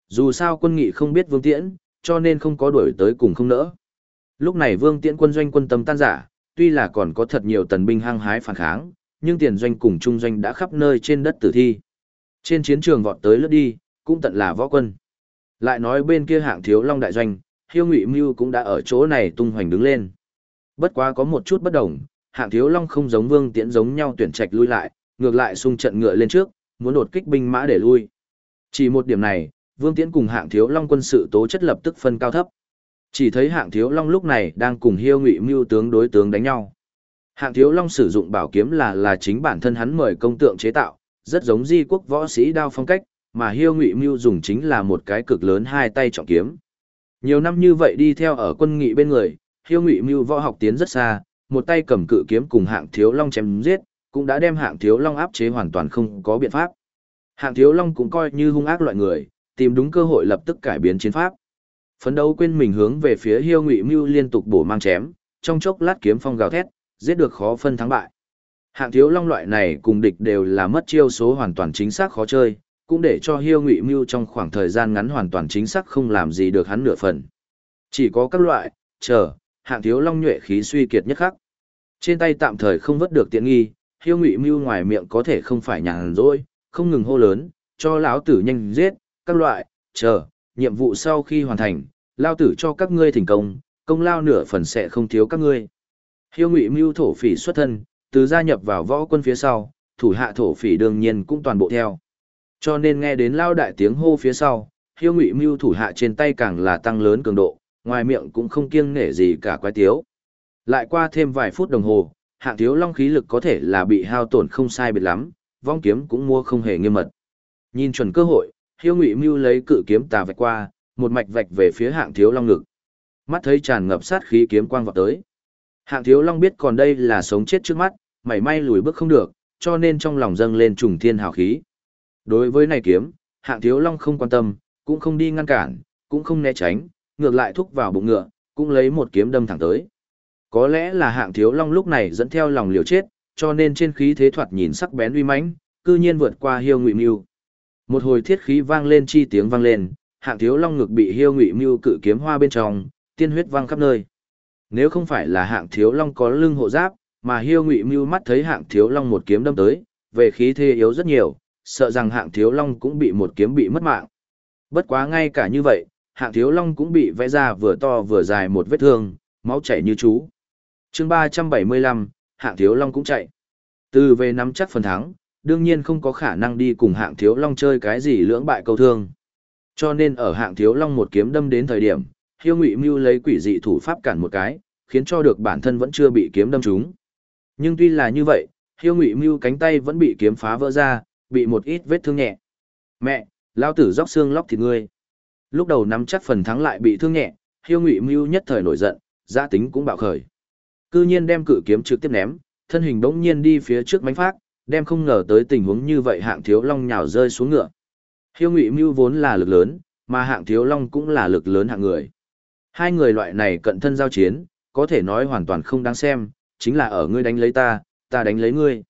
Dù sao quân nghị không biết Vương Tiễn, cho nên không có đuổi tới cùng không nỡ. Lúc này Vương Tiễn quân doanh quân tâm tan giả, tuy là còn có thật nhiều tần binh hăng hái phản kháng, nhưng tiền doanh cùng trung doanh đã khắp nơi trên đất tử thi. Trên chiến trường vọt tới lướt đi, cũng tận là võ quân. Lại nói bên kia hạng thiếu long đại doanh, Hiêu Ngụy Mưu cũng đã ở chỗ này tung hoành đứng lên. Bất quá có một chút bất đồng, Hạng Thiếu Long không giống Vương Tiễn giống nhau tuyển trạch lui lại, ngược lại xung trận ngựa lên trước, muốn đột kích binh mã để lui. Chỉ một điểm này, Vương Tiễn cùng Hạng Thiếu Long quân sự tố chất lập tức phân cao thấp. Chỉ thấy Hạng Thiếu Long lúc này đang cùng Hiêu Ngụy Mưu tướng đối tướng đánh nhau. Hạng Thiếu Long sử dụng bảo kiếm là là chính bản thân hắn mời công tượng chế tạo, rất giống di quốc võ sĩ đao phong cách, mà Hiêu Ngụy Mưu dùng chính là một cái cực lớn hai tay trọng kiếm. Nhiều năm như vậy đi theo ở quân nghị bên người, Hiêu Ngụy Mưu võ học tiến rất xa, một tay cầm cự kiếm cùng Hạng Thiếu Long chém giết, cũng đã đem Hạng Thiếu Long áp chế hoàn toàn không có biện pháp. Hạng Thiếu Long cũng coi như hung ác loại người, tìm đúng cơ hội lập tức cải biến chiến pháp. Phấn đấu quên mình hướng về phía Hiêu Ngụy Mưu liên tục bổ mang chém, trong chốc lát kiếm phong gào thét, giết được khó phân thắng bại. Hạng Thiếu Long loại này cùng địch đều là mất chiêu số hoàn toàn chính xác khó chơi, cũng để cho Hiêu Ngụy Mưu trong khoảng thời gian ngắn hoàn toàn chính xác không làm gì được hắn nửa phần. Chỉ có các loại, chờ, Hạng Thiếu Long nhuệ khí suy kiệt nhất khắc. Trên tay tạm thời không vớt được tiện nghi, Hiêu Ngụy Mưu ngoài miệng có thể không phải nhàn rỗi, không ngừng hô lớn, cho lão tử nhanh giết, các loại, chờ, nhiệm vụ sau khi hoàn thành, lao tử cho các ngươi thành công, công lao nửa phần sẽ không thiếu các ngươi. Hiêu Ngụy Mưu thổ phỉ xuất thân, từ gia nhập vào võ quân phía sau, thủ hạ thổ phỉ đương nhiên cũng toàn bộ theo. Cho nên nghe đến lao đại tiếng hô phía sau, Hiêu Ngụy Mưu thủ hạ trên tay càng là tăng lớn cường độ, ngoài miệng cũng không kiêng nể gì cả quái tiếu. Lại qua thêm vài phút đồng hồ, hạng thiếu long khí lực có thể là bị hao tổn không sai biệt lắm, vong kiếm cũng mua không hề nghiêm mật. Nhìn chuẩn cơ hội, Hiêu Ngụy Mưu lấy cự kiếm tà vạch qua, một mạch vạch về phía hạng thiếu long ngực. Mắt thấy tràn ngập sát khí kiếm quang vọt tới. Hạng thiếu long biết còn đây là sống chết trước mắt, mảy may lùi bước không được, cho nên trong lòng dâng lên trùng thiên hào khí. Đối với này kiếm, hạng thiếu long không quan tâm, cũng không đi ngăn cản, cũng không né tránh, ngược lại thúc vào bụng ngựa, cũng lấy một kiếm đâm thẳng tới. Có lẽ là hạng thiếu long lúc này dẫn theo lòng liều chết, cho nên trên khí thế thoạt nhìn sắc bén uy mãnh, cư nhiên vượt qua hiêu ngụy mưu. Một hồi thiết khí vang lên chi tiếng vang lên, hạng thiếu long ngực bị hiêu ngụy mưu cự kiếm hoa bên trong, tiên huyết vang khắp nơi. Nếu không phải là hạng thiếu long có lưng hộ giáp, mà hiêu ngụy mưu mắt thấy hạng thiếu long một kiếm đâm tới, về khí thế yếu rất nhiều, sợ rằng hạng thiếu long cũng bị một kiếm bị mất mạng. Bất quá ngay cả như vậy, hạng thiếu long cũng bị vẽ ra vừa to vừa dài một vết thương, máu chảy như chú. chương ba trăm bảy mươi lăm, hạng thiếu long cũng chạy. Từ về nắm chắc phần thắng, đương nhiên không có khả năng đi cùng hạng thiếu long chơi cái gì lưỡng bại câu thương. Cho nên ở hạng thiếu long một kiếm đâm đến thời điểm, hiêu ngụy mưu lấy quỷ dị thủ pháp cản một cái, khiến cho được bản thân vẫn chưa bị kiếm đâm trúng. Nhưng tuy là như vậy, hiêu ngụy mưu cánh tay vẫn bị kiếm phá vỡ ra, bị một ít vết thương nhẹ. Mẹ, lao tử róc xương lóc thịt ngươi. Lúc đầu nắm chắc phần thắng lại bị thương nhẹ, hiêu ngụy mưu nhất thời nổi giận, gia tính cũng bạo khởi. Cư nhiên đem cự kiếm trực tiếp ném, thân hình đống nhiên đi phía trước mánh phát, đem không ngờ tới tình huống như vậy hạng thiếu long nhào rơi xuống ngựa. Hiêu ngụy mưu vốn là lực lớn, mà hạng thiếu long cũng là lực lớn hạng người. Hai người loại này cận thân giao chiến, có thể nói hoàn toàn không đáng xem, chính là ở ngươi đánh lấy ta, ta đánh lấy ngươi.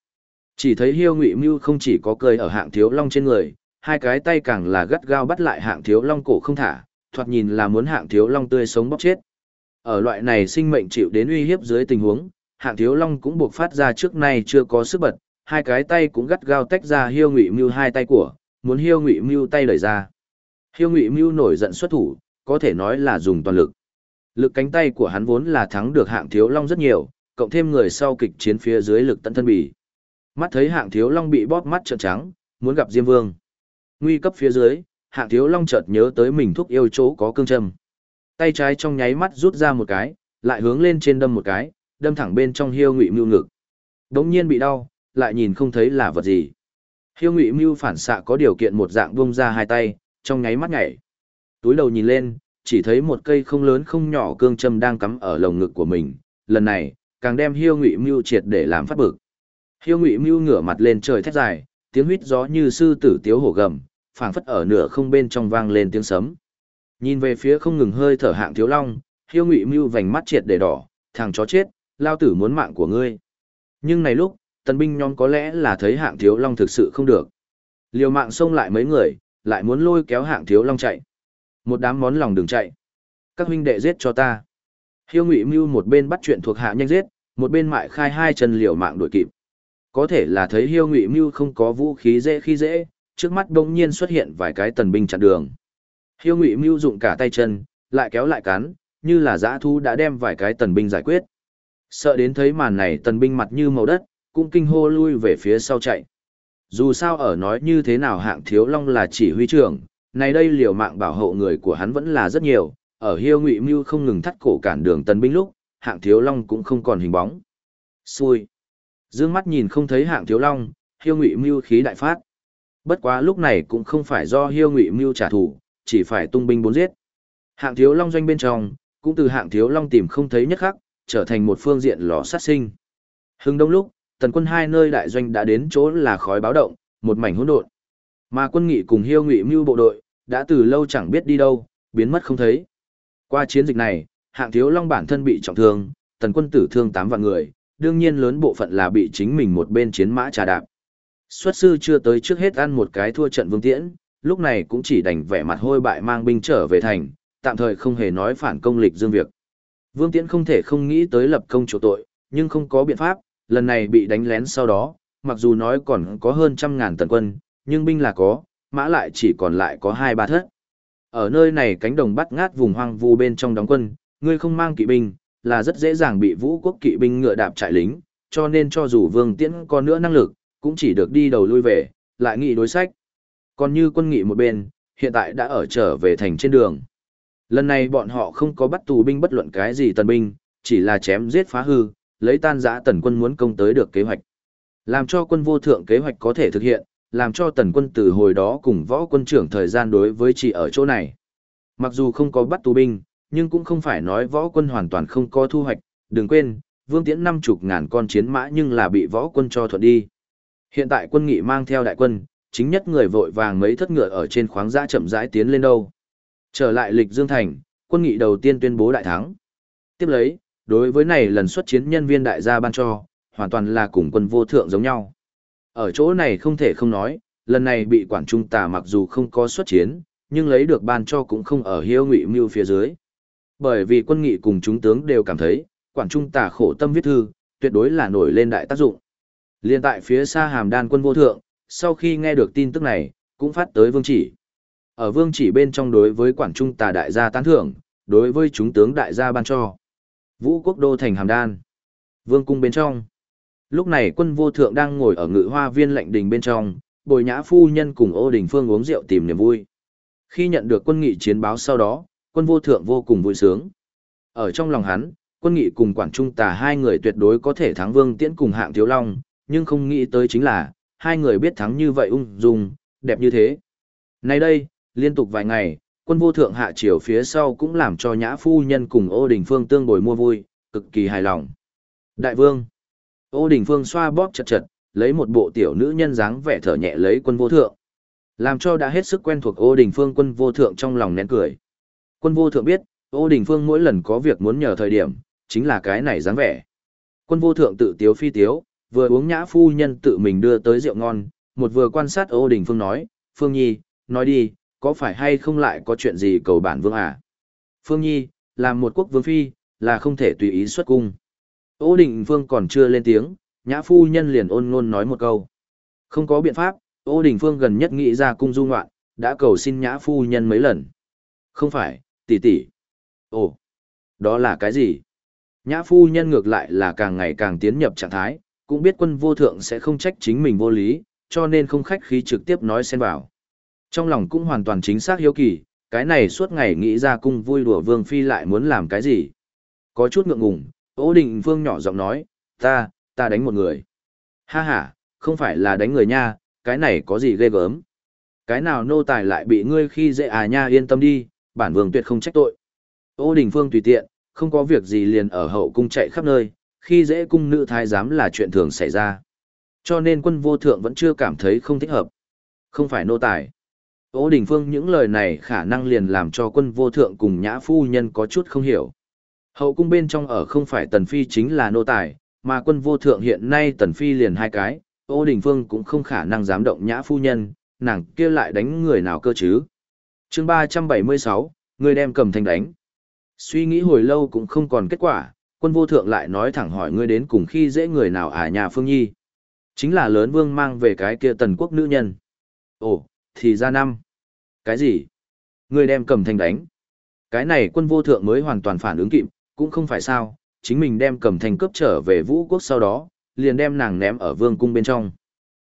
Chỉ thấy hiêu ngụy mưu không chỉ có cười ở hạng thiếu long trên người, hai cái tay càng là gắt gao bắt lại hạng thiếu long cổ không thả, thoạt nhìn là muốn hạng thiếu long tươi sống bóc chết. Ở loại này sinh mệnh chịu đến uy hiếp dưới tình huống, hạng thiếu long cũng buộc phát ra trước nay chưa có sức bật, hai cái tay cũng gắt gao tách ra hiêu ngụy mưu hai tay của, muốn hiêu ngụy mưu tay đẩy ra. Hiêu ngụy mưu nổi giận xuất thủ, có thể nói là dùng toàn lực. Lực cánh tay của hắn vốn là thắng được hạng thiếu long rất nhiều, cộng thêm người sau kịch chiến phía dưới lực tận thân bì. Mắt thấy hạng thiếu long bị bóp mắt trợn trắng, muốn gặp Diêm Vương. Nguy cấp phía dưới, hạng thiếu long chợt nhớ tới mình thúc yêu chỗ có cương châm. Tay trái trong nháy mắt rút ra một cái, lại hướng lên trên đâm một cái, đâm thẳng bên trong hiêu ngụy mưu ngực. Đống nhiên bị đau, lại nhìn không thấy là vật gì. Hiêu ngụy mưu phản xạ có điều kiện một dạng bông ra hai tay, trong nháy mắt nhảy. Túi đầu nhìn lên, chỉ thấy một cây không lớn không nhỏ cương châm đang cắm ở lồng ngực của mình. Lần này, càng đem hiêu ngụy mưu triệt để làm phát bực. Hiêu ngụy mưu ngửa mặt lên trời thét dài, tiếng huýt gió như sư tử tiếu hổ gầm, phảng phất ở nửa không bên trong vang lên tiếng sấm. Nhìn về phía không ngừng hơi thở hạng thiếu long, hiêu ngụy mưu vành mắt triệt để đỏ, thằng chó chết, lao tử muốn mạng của ngươi. Nhưng này lúc, tần binh nhóm có lẽ là thấy hạng thiếu long thực sự không được. Liều mạng xông lại mấy người, lại muốn lôi kéo hạng thiếu long chạy. Một đám món lòng đừng chạy. Các huynh đệ giết cho ta. Hiêu ngụy mưu một bên bắt chuyện thuộc hạ nhanh giết, một bên mại khai hai chân liều mạng đuổi kịp. Có thể là thấy hiêu ngụy mưu không có vũ khí dễ khi dễ, trước mắt bỗng nhiên xuất hiện vài cái tần binh chặn đường. Hiêu ngụy mưu dụng cả tay chân, lại kéo lại cắn, như là dã Thu đã đem vài cái tần binh giải quyết. Sợ đến thấy màn này tần binh mặt như màu đất, cũng kinh hô lui về phía sau chạy. Dù sao ở nói như thế nào hạng thiếu long là chỉ huy trưởng, này đây liều mạng bảo hộ người của hắn vẫn là rất nhiều, ở hiêu ngụy mưu không ngừng thắt cổ cản đường tần binh lúc, hạng thiếu long cũng không còn hình bóng. Xui. Dương mắt nhìn không thấy hạng thiếu long, hiêu ngụy mưu khí đại phát. Bất quá lúc này cũng không phải do hiêu ngụy mưu trả thù, chỉ phải tung binh bốn giết. Hạng thiếu long doanh bên trong, cũng từ hạng thiếu long tìm không thấy nhất khắc, trở thành một phương diện lò sát sinh. Hưng đông lúc, tần quân hai nơi đại doanh đã đến chỗ là khói báo động, một mảnh hỗn độn. Mà quân nghị cùng hiêu ngụy mưu bộ đội, đã từ lâu chẳng biết đi đâu, biến mất không thấy. Qua chiến dịch này, hạng thiếu long bản thân bị trọng thương, tần quân tử thương 8 vạn người, đương nhiên lớn bộ phận là bị chính mình một bên chiến mã trà đạp. Xuất sư chưa tới trước hết ăn một cái thua trận vương tiễn, lúc này cũng chỉ đành vẻ mặt hôi bại mang binh trở về thành, tạm thời không hề nói phản công lịch dương việc. Vương Tiễn không thể không nghĩ tới lập công chỗ tội, nhưng không có biện pháp, lần này bị đánh lén sau đó, mặc dù nói còn có hơn trăm ngàn tần quân, nhưng binh là có, mã lại chỉ còn lại có hai ba thất. Ở nơi này cánh đồng bắt ngát vùng hoang vu bên trong đóng quân, ngươi không mang kỵ binh, là rất dễ dàng bị vũ quốc kỵ binh ngựa đạp trại lính, cho nên cho dù vương tiễn có nữa năng lực, cũng chỉ được đi đầu lui về, lại nghị đối sách. Còn như quân nghị một bên, hiện tại đã ở trở về thành trên đường. Lần này bọn họ không có bắt tù binh bất luận cái gì tần binh, chỉ là chém giết phá hư, lấy tan giã tần quân muốn công tới được kế hoạch. Làm cho quân vô thượng kế hoạch có thể thực hiện, làm cho tần quân từ hồi đó cùng võ quân trưởng thời gian đối với chỉ ở chỗ này. Mặc dù không có bắt tù binh, nhưng cũng không phải nói võ quân hoàn toàn không có thu hoạch, đừng quên, vương tiễn năm chục ngàn con chiến mã nhưng là bị võ quân cho thuận đi. Hiện tại quân nghị mang theo đại quân, chính nhất người vội vàng mấy thất ngựa ở trên khoáng giã chậm rãi tiến lên đâu. Trở lại lịch Dương Thành, quân nghị đầu tiên tuyên bố đại thắng. Tiếp lấy, đối với này lần xuất chiến nhân viên đại gia ban cho, hoàn toàn là cùng quân vô thượng giống nhau. Ở chỗ này không thể không nói, lần này bị quản trung tà mặc dù không có xuất chiến, nhưng lấy được ban cho cũng không ở hiêu ngụy mưu phía dưới. Bởi vì quân nghị cùng chúng tướng đều cảm thấy, quản trung tà khổ tâm viết thư, tuyệt đối là nổi lên đại tác dụng. Liên tại phía xa hàm đan quân vô thượng, sau khi nghe được tin tức này, cũng phát tới vương chỉ. Ở vương chỉ bên trong đối với quản trung tà đại gia tán thưởng, đối với chúng tướng đại gia ban cho. Vũ quốc đô thành hàm đan. Vương cung bên trong. Lúc này quân vô thượng đang ngồi ở ngự hoa viên lệnh đình bên trong, bồi nhã phu nhân cùng ô đình phương uống rượu tìm niềm vui. Khi nhận được quân nghị chiến báo sau đó, quân vô thượng vô cùng vui sướng. Ở trong lòng hắn, quân nghị cùng quản trung tà hai người tuyệt đối có thể thắng vương tiễn cùng hạng thiếu long, nhưng không nghĩ tới chính là, hai người biết thắng như vậy ung dung, đẹp như thế. Nay đây, liên tục vài ngày, quân vô thượng hạ triều phía sau cũng làm cho nhã phu nhân cùng ô đình phương tương bồi mua vui, cực kỳ hài lòng. Đại vương, ô đình phương xoa bóp chật chật, lấy một bộ tiểu nữ nhân dáng vẻ thở nhẹ lấy quân vô thượng. Làm cho đã hết sức quen thuộc ô đình phương quân vô thượng trong lòng nén cười. Quân vô thượng biết, ô đình phương mỗi lần có việc muốn nhờ thời điểm, chính là cái này dáng vẻ. Quân vô thượng tự tiếu phi tiếu, vừa uống nhã phu nhân tự mình đưa tới rượu ngon, một vừa quan sát ô đình phương nói, Phương Nhi, nói đi, có phải hay không lại có chuyện gì cầu bản vương à? Phương Nhi, làm một quốc vương phi, là không thể tùy ý xuất cung. Ô đình phương còn chưa lên tiếng, nhã phu nhân liền ôn ngôn nói một câu. Không có biện pháp, ô đình phương gần nhất nghĩ ra cung du ngoạn, đã cầu xin nhã phu nhân mấy lần. Không phải, tỷ tỷ. Ồ, đó là cái gì? Nhã phu nhân ngược lại là càng ngày càng tiến nhập trạng thái, cũng biết quân vô thượng sẽ không trách chính mình vô lý, cho nên không khách khí trực tiếp nói xen vào. Trong lòng cũng hoàn toàn chính xác hiếu kỳ, cái này suốt ngày nghĩ ra cung vui đùa vương phi lại muốn làm cái gì. Có chút ngượng ngùng, ố định vương nhỏ giọng nói, ta, ta đánh một người. Ha ha, không phải là đánh người nha, cái này có gì ghê gớm. Cái nào nô tài lại bị ngươi khi dễ à nha yên tâm đi, bản vương tuyệt không trách tội. Ô đình phương tùy tiện, không có việc gì liền ở hậu cung chạy khắp nơi, khi dễ cung nữ thái giám là chuyện thường xảy ra. Cho nên quân vô thượng vẫn chưa cảm thấy không thích hợp. Không phải nô tài. Ô Đình Phương những lời này khả năng liền làm cho quân vô thượng cùng nhã phu nhân có chút không hiểu. Hậu cung bên trong ở không phải tần phi chính là nô tài, mà quân vô thượng hiện nay tần phi liền hai cái, ô Đình Phương cũng không khả năng dám động nhã phu nhân, nàng kia lại đánh người nào cơ chứ. chương 376, người đem cầm thanh đánh. Suy nghĩ hồi lâu cũng không còn kết quả, quân vô thượng lại nói thẳng hỏi ngươi đến cùng khi dễ người nào à nhà Phương Nhi. Chính là lớn vương mang về cái kia tần quốc nữ nhân. Ồ, thì ra năm. Cái gì? Ngươi đem cầm thanh đánh. Cái này quân vô thượng mới hoàn toàn phản ứng kịp, cũng không phải sao, chính mình đem cầm thanh cướp trở về vũ quốc sau đó, liền đem nàng ném ở vương cung bên trong.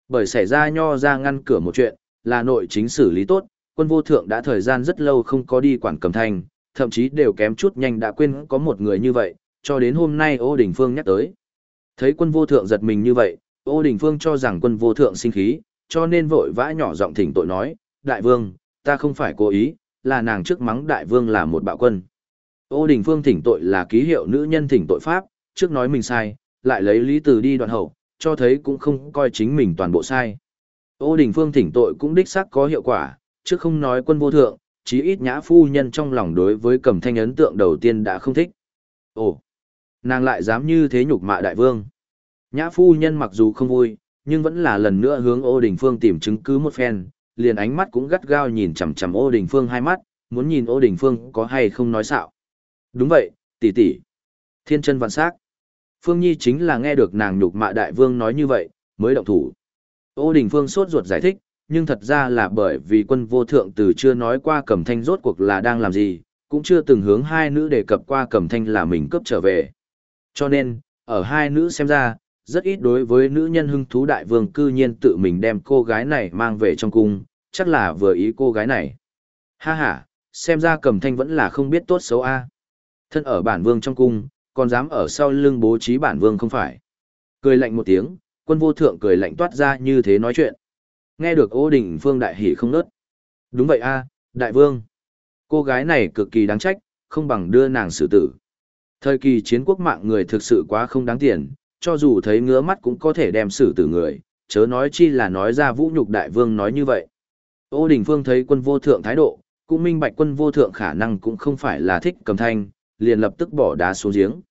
Bởi xảy ra nho ra ngăn cửa một chuyện, là nội chính xử lý tốt, quân vô thượng đã thời gian rất lâu không có đi quản cầm thanh, thậm chí đều kém chút nhanh đã quên có một người như vậy, cho đến hôm nay ô đình phương nhắc tới. Thấy quân vô thượng giật mình như vậy, ô đình phương cho rằng quân vô thượng sinh khí, cho nên vội vã nhỏ giọng thỉnh tội nói, đại vương, ta không phải cố ý, là nàng trước mắng đại vương là một bạo quân. Ô đình phương thỉnh tội là ký hiệu nữ nhân thỉnh tội pháp, trước nói mình sai, lại lấy lý từ đi đoạn hậu, cho thấy cũng không coi chính mình toàn bộ sai. Ô đình phương thỉnh tội cũng đích xác có hiệu quả, trước không nói quân vô thượng, chí ít nhã phu nhân trong lòng đối với cầm thanh ấn tượng đầu tiên đã không thích. Ồ, nàng lại dám như thế nhục mạ đại vương. Nhã phu nhân mặc dù không vui, nhưng vẫn là lần nữa hướng ô đình phương tìm chứng cứ một phen, liền ánh mắt cũng gắt gao nhìn chằm chằm ô đình phương hai mắt, muốn nhìn ô đình phương có hay không nói xạo. Đúng vậy, tỷ tỷ. Thiên chân vạn sắc. Phương Nhi chính là nghe được nàng nhục mạ đại vương nói như vậy, mới động thủ. Ô đình phương sốt ruột giải thích, nhưng thật ra là bởi vì quân vô thượng từ chưa nói qua cẩm thanh rốt cuộc là đang làm gì, cũng chưa từng hướng hai nữ đề cập qua cẩm thanh là mình cấp trở về. Cho nên, ở hai nữ xem ra, rất ít đối với nữ nhân hưng thú đại vương cư nhiên tự mình đem cô gái này mang về trong cung, chắc là vừa ý cô gái này. Ha ha, xem ra cẩm thanh vẫn là không biết tốt xấu a. Thân ở bản vương trong cung, còn dám ở sau lưng bố trí bản vương không phải. Cười lạnh một tiếng, quân vô thượng cười lạnh toát ra như thế nói chuyện. Nghe được ô đình phương đại hỉ không nớt. Đúng vậy a đại vương. Cô gái này cực kỳ đáng trách, không bằng đưa nàng xử tử. Thời kỳ chiến quốc mạng người thực sự quá không đáng tiền, cho dù thấy ngứa mắt cũng có thể đem xử tử người, chớ nói chi là nói ra vũ nhục đại vương nói như vậy. Ô Đình Phương thấy quân vô thượng thái độ, cũng minh bạch quân vô thượng khả năng cũng không phải là thích cầm thanh, liền lập tức bỏ đá xuống giếng.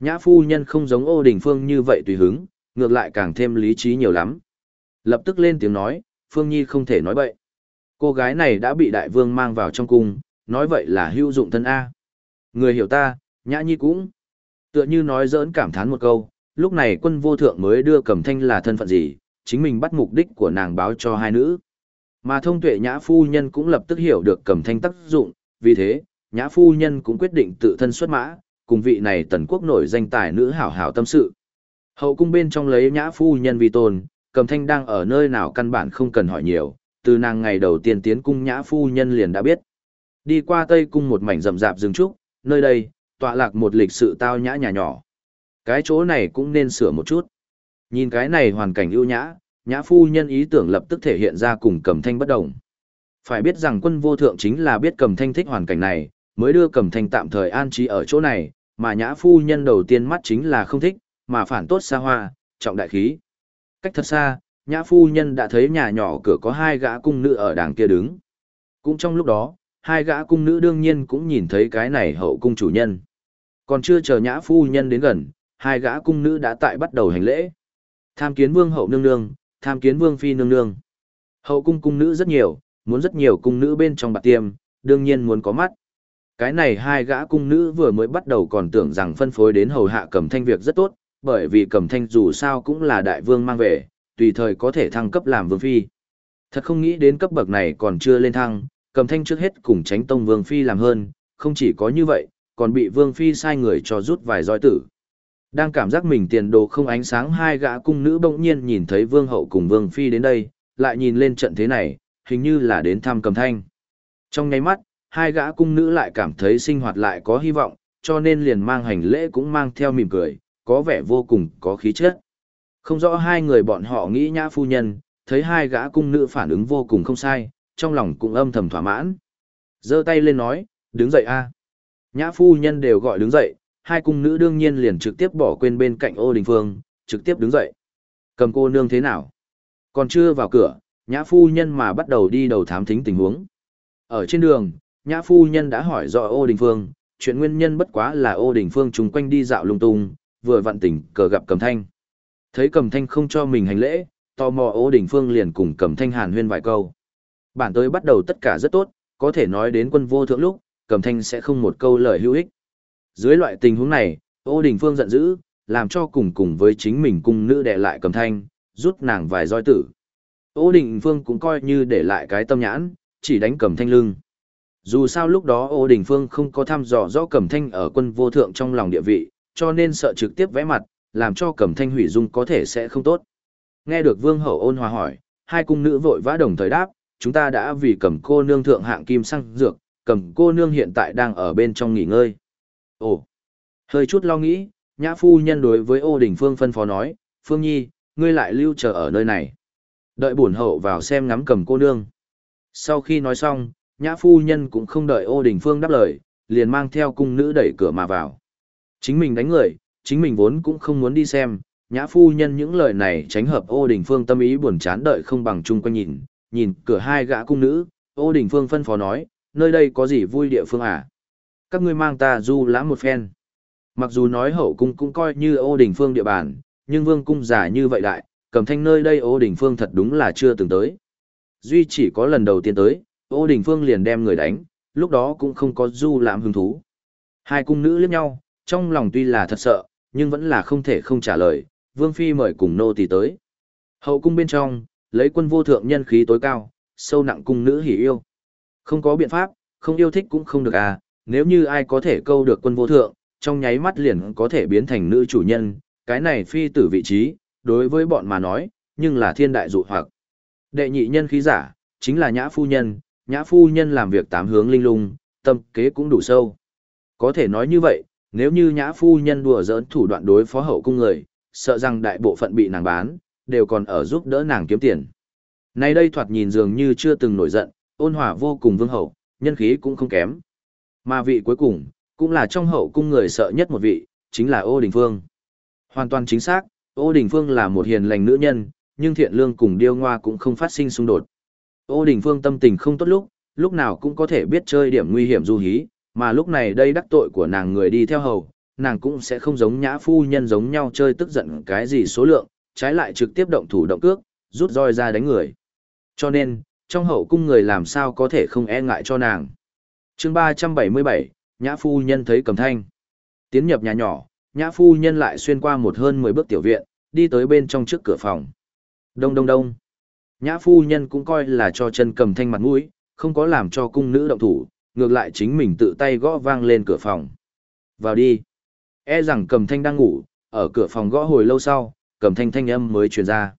Nhã phu nhân không giống ô đình phương như vậy tùy hứng, ngược lại càng thêm lý trí nhiều lắm. Lập tức lên tiếng nói, Phương Nhi không thể nói bậy. Cô gái này đã bị đại vương mang vào trong cung, nói vậy là hữu dụng thân A. Người hiểu ta, nhã nhi cũng. Tựa như nói giỡn cảm thán một câu, lúc này quân vô thượng mới đưa cầm thanh là thân phận gì, chính mình bắt mục đích của nàng báo cho hai nữ. Mà thông tuệ nhã phu nhân cũng lập tức hiểu được cầm thanh tác dụng, vì thế, nhã phu nhân cũng quyết định tự thân xuất mã, cùng vị này tần quốc nổi danh tài nữ hảo hảo tâm sự. Hậu cung bên trong lấy nhã phu nhân vi tôn, cầm thanh đang ở nơi nào căn bản không cần hỏi nhiều, từ nàng ngày đầu tiên tiến cung nhã phu nhân liền đã biết. Đi qua tây cung một mảnh rậm rạp rừng trúc, nơi đây, tọa lạc một lịch sự tao nhã nhà nhỏ. Cái chỗ này cũng nên sửa một chút. Nhìn cái này hoàn cảnh ưu nhã, nhã phu nhân ý tưởng lập tức thể hiện ra cùng cầm thanh bất đồng. Phải biết rằng quân vô thượng chính là biết cầm thanh thích hoàn cảnh này, mới đưa cầm thanh tạm thời an trí ở chỗ này, mà nhã phu nhân đầu tiên mắt chính là không thích, mà phản tốt xa hoa, trọng đại khí. Cách thật xa, nhã phu nhân đã thấy nhà nhỏ cửa có hai gã cung nữ ở đàng kia đứng. Cũng trong lúc đó, hai gã cung nữ đương nhiên cũng nhìn thấy cái này hậu cung chủ nhân. Còn chưa chờ nhã phu nhân đến gần, hai gã cung nữ đã tại bắt đầu hành lễ. Tham kiến vương hậu nương nương, tham kiến vương phi nương nương. Hậu cung cung nữ rất nhiều, muốn rất nhiều cung nữ bên trong bạc tiêm, đương nhiên muốn có mắt. Cái này hai gã cung nữ vừa mới bắt đầu còn tưởng rằng phân phối đến hầu hạ cầm thanh việc rất tốt, bởi vì cầm thanh dù sao cũng là đại vương mang về, tùy thời có thể thăng cấp làm vương phi. Thật không nghĩ đến cấp bậc này còn chưa lên thăng, cầm thanh trước hết cùng tránh tông vương phi làm hơn, không chỉ có như vậy, còn bị vương phi sai người cho rút vài roi tử. Đang cảm giác mình tiền đồ không ánh sáng hai gã cung nữ bỗng nhiên nhìn thấy vương hậu cùng vương phi đến đây, lại nhìn lên trận thế này, hình như là đến thăm cầm thanh. Trong nháy mắt, hai gã cung nữ lại cảm thấy sinh hoạt lại có hy vọng, cho nên liền mang hành lễ cũng mang theo mỉm cười, có vẻ vô cùng có khí chất. Không rõ hai người bọn họ nghĩ nhã phu nhân, thấy hai gã cung nữ phản ứng vô cùng không sai, trong lòng cũng âm thầm thỏa mãn. giơ tay lên nói, đứng dậy a. Nhã phu nhân đều gọi đứng dậy, hai cung nữ đương nhiên liền trực tiếp bỏ quên bên cạnh ô đình phương, trực tiếp đứng dậy. Cầm cô nương thế nào? Còn chưa vào cửa, nhã phu nhân mà bắt đầu đi đầu thám thính tình huống. Ở trên đường, nhã phu nhân đã hỏi rõ ô đình phương, chuyện nguyên nhân bất quá là ô đình phương chung quanh đi dạo lung tung, vừa vặn tỉnh cờ gặp cầm thanh. Thấy cầm thanh không cho mình hành lễ, tò mò ô đình phương liền cùng cầm thanh hàn huyên vài câu. Bản tới bắt đầu tất cả rất tốt, có thể nói đến quân vô thượng lúc, cầm thanh sẽ không một câu lời hữu ích. Dưới loại tình huống này, ô đình phương giận dữ, làm cho cùng cùng với chính mình cung nữ đệ lại cầm thanh, rút nàng vài roi tử. Ô đình phương cũng coi như để lại cái tâm nhãn, chỉ đánh cầm thanh lưng. Dù sao lúc đó Ô Đình Phương không có thăm dò rõ Cẩm Thanh ở quân vô thượng trong lòng địa vị, cho nên sợ trực tiếp vẽ mặt, làm cho Cẩm Thanh hủy dung có thể sẽ không tốt. Nghe được Vương Hậu ôn hòa hỏi, hai cung nữ vội vã đồng thời đáp, chúng ta đã vì Cẩm cô nương thượng hạng kim sang dược, Cẩm cô nương hiện tại đang ở bên trong nghỉ ngơi. Ồ, hơi chút lo nghĩ, nhã phu nhân đối với Ô Đình Phương phân phó nói, Phương Nhi, ngươi lại lưu chờ ở nơi này. Đợi bổn hậu vào xem ngắm Cẩm cô nương. Sau khi nói xong, nhã phu nhân cũng không đợi ô đình phương đáp lời, liền mang theo cung nữ đẩy cửa mà vào. Chính mình đánh người, chính mình vốn cũng không muốn đi xem, nhã phu nhân những lời này tránh hợp ô đình phương tâm ý buồn chán đợi không bằng chung quanh nhìn, nhìn cửa hai gã cung nữ, ô đình phương phân phó nói, nơi đây có gì vui địa phương à? Các ngươi mang ta du lãm một phen. Mặc dù nói hậu cung cũng coi như ô đình phương địa bàn, nhưng vương cung giả như vậy đại, cầm thanh nơi đây ô đình phương thật đúng là chưa từng tới. Duy chỉ có lần đầu tiên tới, ô đình phương liền đem người đánh, lúc đó cũng không có du lãm hứng thú. Hai cung nữ liếc nhau, trong lòng tuy là thật sợ, nhưng vẫn là không thể không trả lời, vương phi mời cùng nô tỳ tới. Hậu cung bên trong, lấy quân vô thượng nhân khí tối cao, sâu nặng cung nữ hỉ yêu. Không có biện pháp, không yêu thích cũng không được à, nếu như ai có thể câu được quân vô thượng, trong nháy mắt liền có thể biến thành nữ chủ nhân, cái này phi tử vị trí, đối với bọn mà nói, nhưng là thiên đại dụ hoặc. Đệ nhị nhân khí giả, chính là nhã phu nhân, nhã phu nhân làm việc tám hướng linh lung, tâm kế cũng đủ sâu. Có thể nói như vậy, nếu như nhã phu nhân đùa giỡn thủ đoạn đối phó hậu cung người, sợ rằng đại bộ phận bị nàng bán, đều còn ở giúp đỡ nàng kiếm tiền. Nay đây thoạt nhìn dường như chưa từng nổi giận, ôn hòa vô cùng vương hậu, nhân khí cũng không kém. Mà vị cuối cùng, cũng là trong hậu cung người sợ nhất một vị, chính là Ô Đình Phương. Hoàn toàn chính xác, Ô Đình Phương là một hiền lành nữ nhân, nhưng thiện lương cùng điêu ngoa cũng không phát sinh xung đột. Ô Đình Phương tâm tình không tốt lúc, lúc nào cũng có thể biết chơi điểm nguy hiểm du hí, mà lúc này đây đắc tội của nàng người đi theo hầu, nàng cũng sẽ không giống nhã phu nhân giống nhau chơi tức giận cái gì số lượng, trái lại trực tiếp động thủ động cước, rút roi ra đánh người. Cho nên, trong hậu cung người làm sao có thể không e ngại cho nàng chương 377, nhã phu nhân thấy cầm thanh. Tiến nhập nhà nhỏ, nhã phu nhân lại xuyên qua một hơn 10 bước tiểu viện, đi tới bên trong trước cửa phòng. Đông đông đông. Nhã phu nhân cũng coi là cho chân cầm thanh mặt mũi, không có làm cho cung nữ động thủ, ngược lại chính mình tự tay gõ vang lên cửa phòng. Vào đi. E rằng cầm thanh đang ngủ, ở cửa phòng gõ hồi lâu sau, cầm thanh thanh âm mới truyền ra.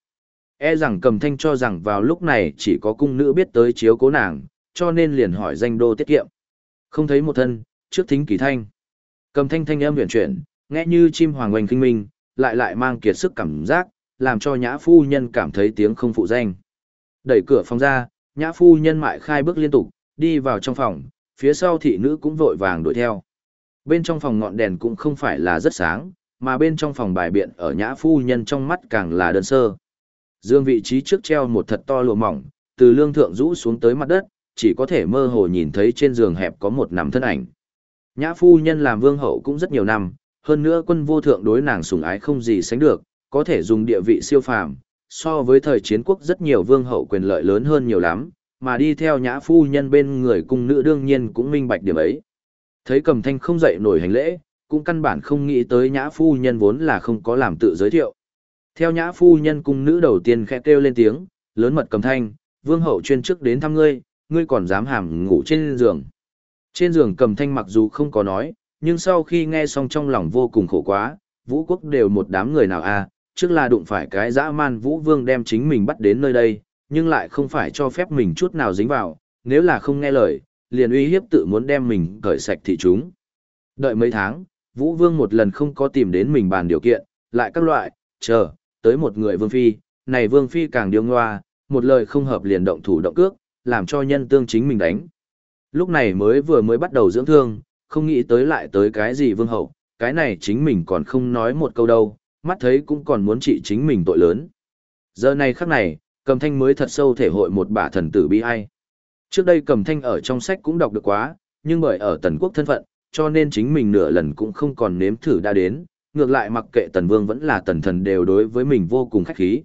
E rằng cầm thanh cho rằng vào lúc này chỉ có cung nữ biết tới chiếu cố nàng, cho nên liền hỏi danh đô tiết kiệm. Không thấy một thân, trước thính kỳ thanh. Cầm thanh thanh âm huyền chuyển, nghe như chim hoàng oanh kinh minh, lại lại mang kiệt sức cảm giác, làm cho nhã phu nhân cảm thấy tiếng không phụ danh. Đẩy cửa phòng ra, nhã phu nhân mại khai bước liên tục, đi vào trong phòng, phía sau thị nữ cũng vội vàng đuổi theo. Bên trong phòng ngọn đèn cũng không phải là rất sáng, mà bên trong phòng bài biện ở nhã phu nhân trong mắt càng là đơn sơ. Dương vị trí trước treo một thật to lụa mỏng, từ lương thượng rũ xuống tới mặt đất, chỉ có thể mơ hồ nhìn thấy trên giường hẹp có một nằm thân ảnh. Nhã phu nhân làm vương hậu cũng rất nhiều năm, hơn nữa quân vô thượng đối nàng sủng ái không gì sánh được, có thể dùng địa vị siêu phàm, so với thời chiến quốc rất nhiều vương hậu quyền lợi lớn hơn nhiều lắm, mà đi theo nhã phu nhân bên người cung nữ đương nhiên cũng minh bạch điểm ấy. Thấy cầm thanh không dậy nổi hành lễ, cũng căn bản không nghĩ tới nhã phu nhân vốn là không có làm tự giới thiệu. Theo nhã phu nhân cung nữ đầu tiên khẽ kêu lên tiếng, lớn mật cầm thanh, vương hậu chuyên chức đến thăm ngươi, ngươi còn dám hàm ngủ trên giường. Trên giường cầm thanh mặc dù không có nói, nhưng sau khi nghe xong trong lòng vô cùng khổ quá, vũ quốc đều một đám người nào à, trước là đụng phải cái dã man vũ vương đem chính mình bắt đến nơi đây, nhưng lại không phải cho phép mình chút nào dính vào, nếu là không nghe lời, liền uy hiếp tự muốn đem mình cởi sạch thị chúng. Đợi mấy tháng, vũ vương một lần không có tìm đến mình bàn điều kiện, lại các loại, chờ, tới một người vương phi, này vương phi càng điêu ngoa, một lời không hợp liền động thủ động cước, làm cho nhân tương chính mình đánh. Lúc này mới vừa mới bắt đầu dưỡng thương, không nghĩ tới lại tới cái gì vương hậu, cái này chính mình còn không nói một câu đâu, mắt thấy cũng còn muốn trị chính mình tội lớn. Giờ này khắc này, cầm thanh mới thật sâu thể hội một bà thần tử bi ai. Trước đây cầm thanh ở trong sách cũng đọc được quá, nhưng bởi ở tần quốc thân phận, cho nên chính mình nửa lần cũng không còn nếm thử đã đến, ngược lại mặc kệ tần vương vẫn là tần thần đều đối với mình vô cùng khách khí.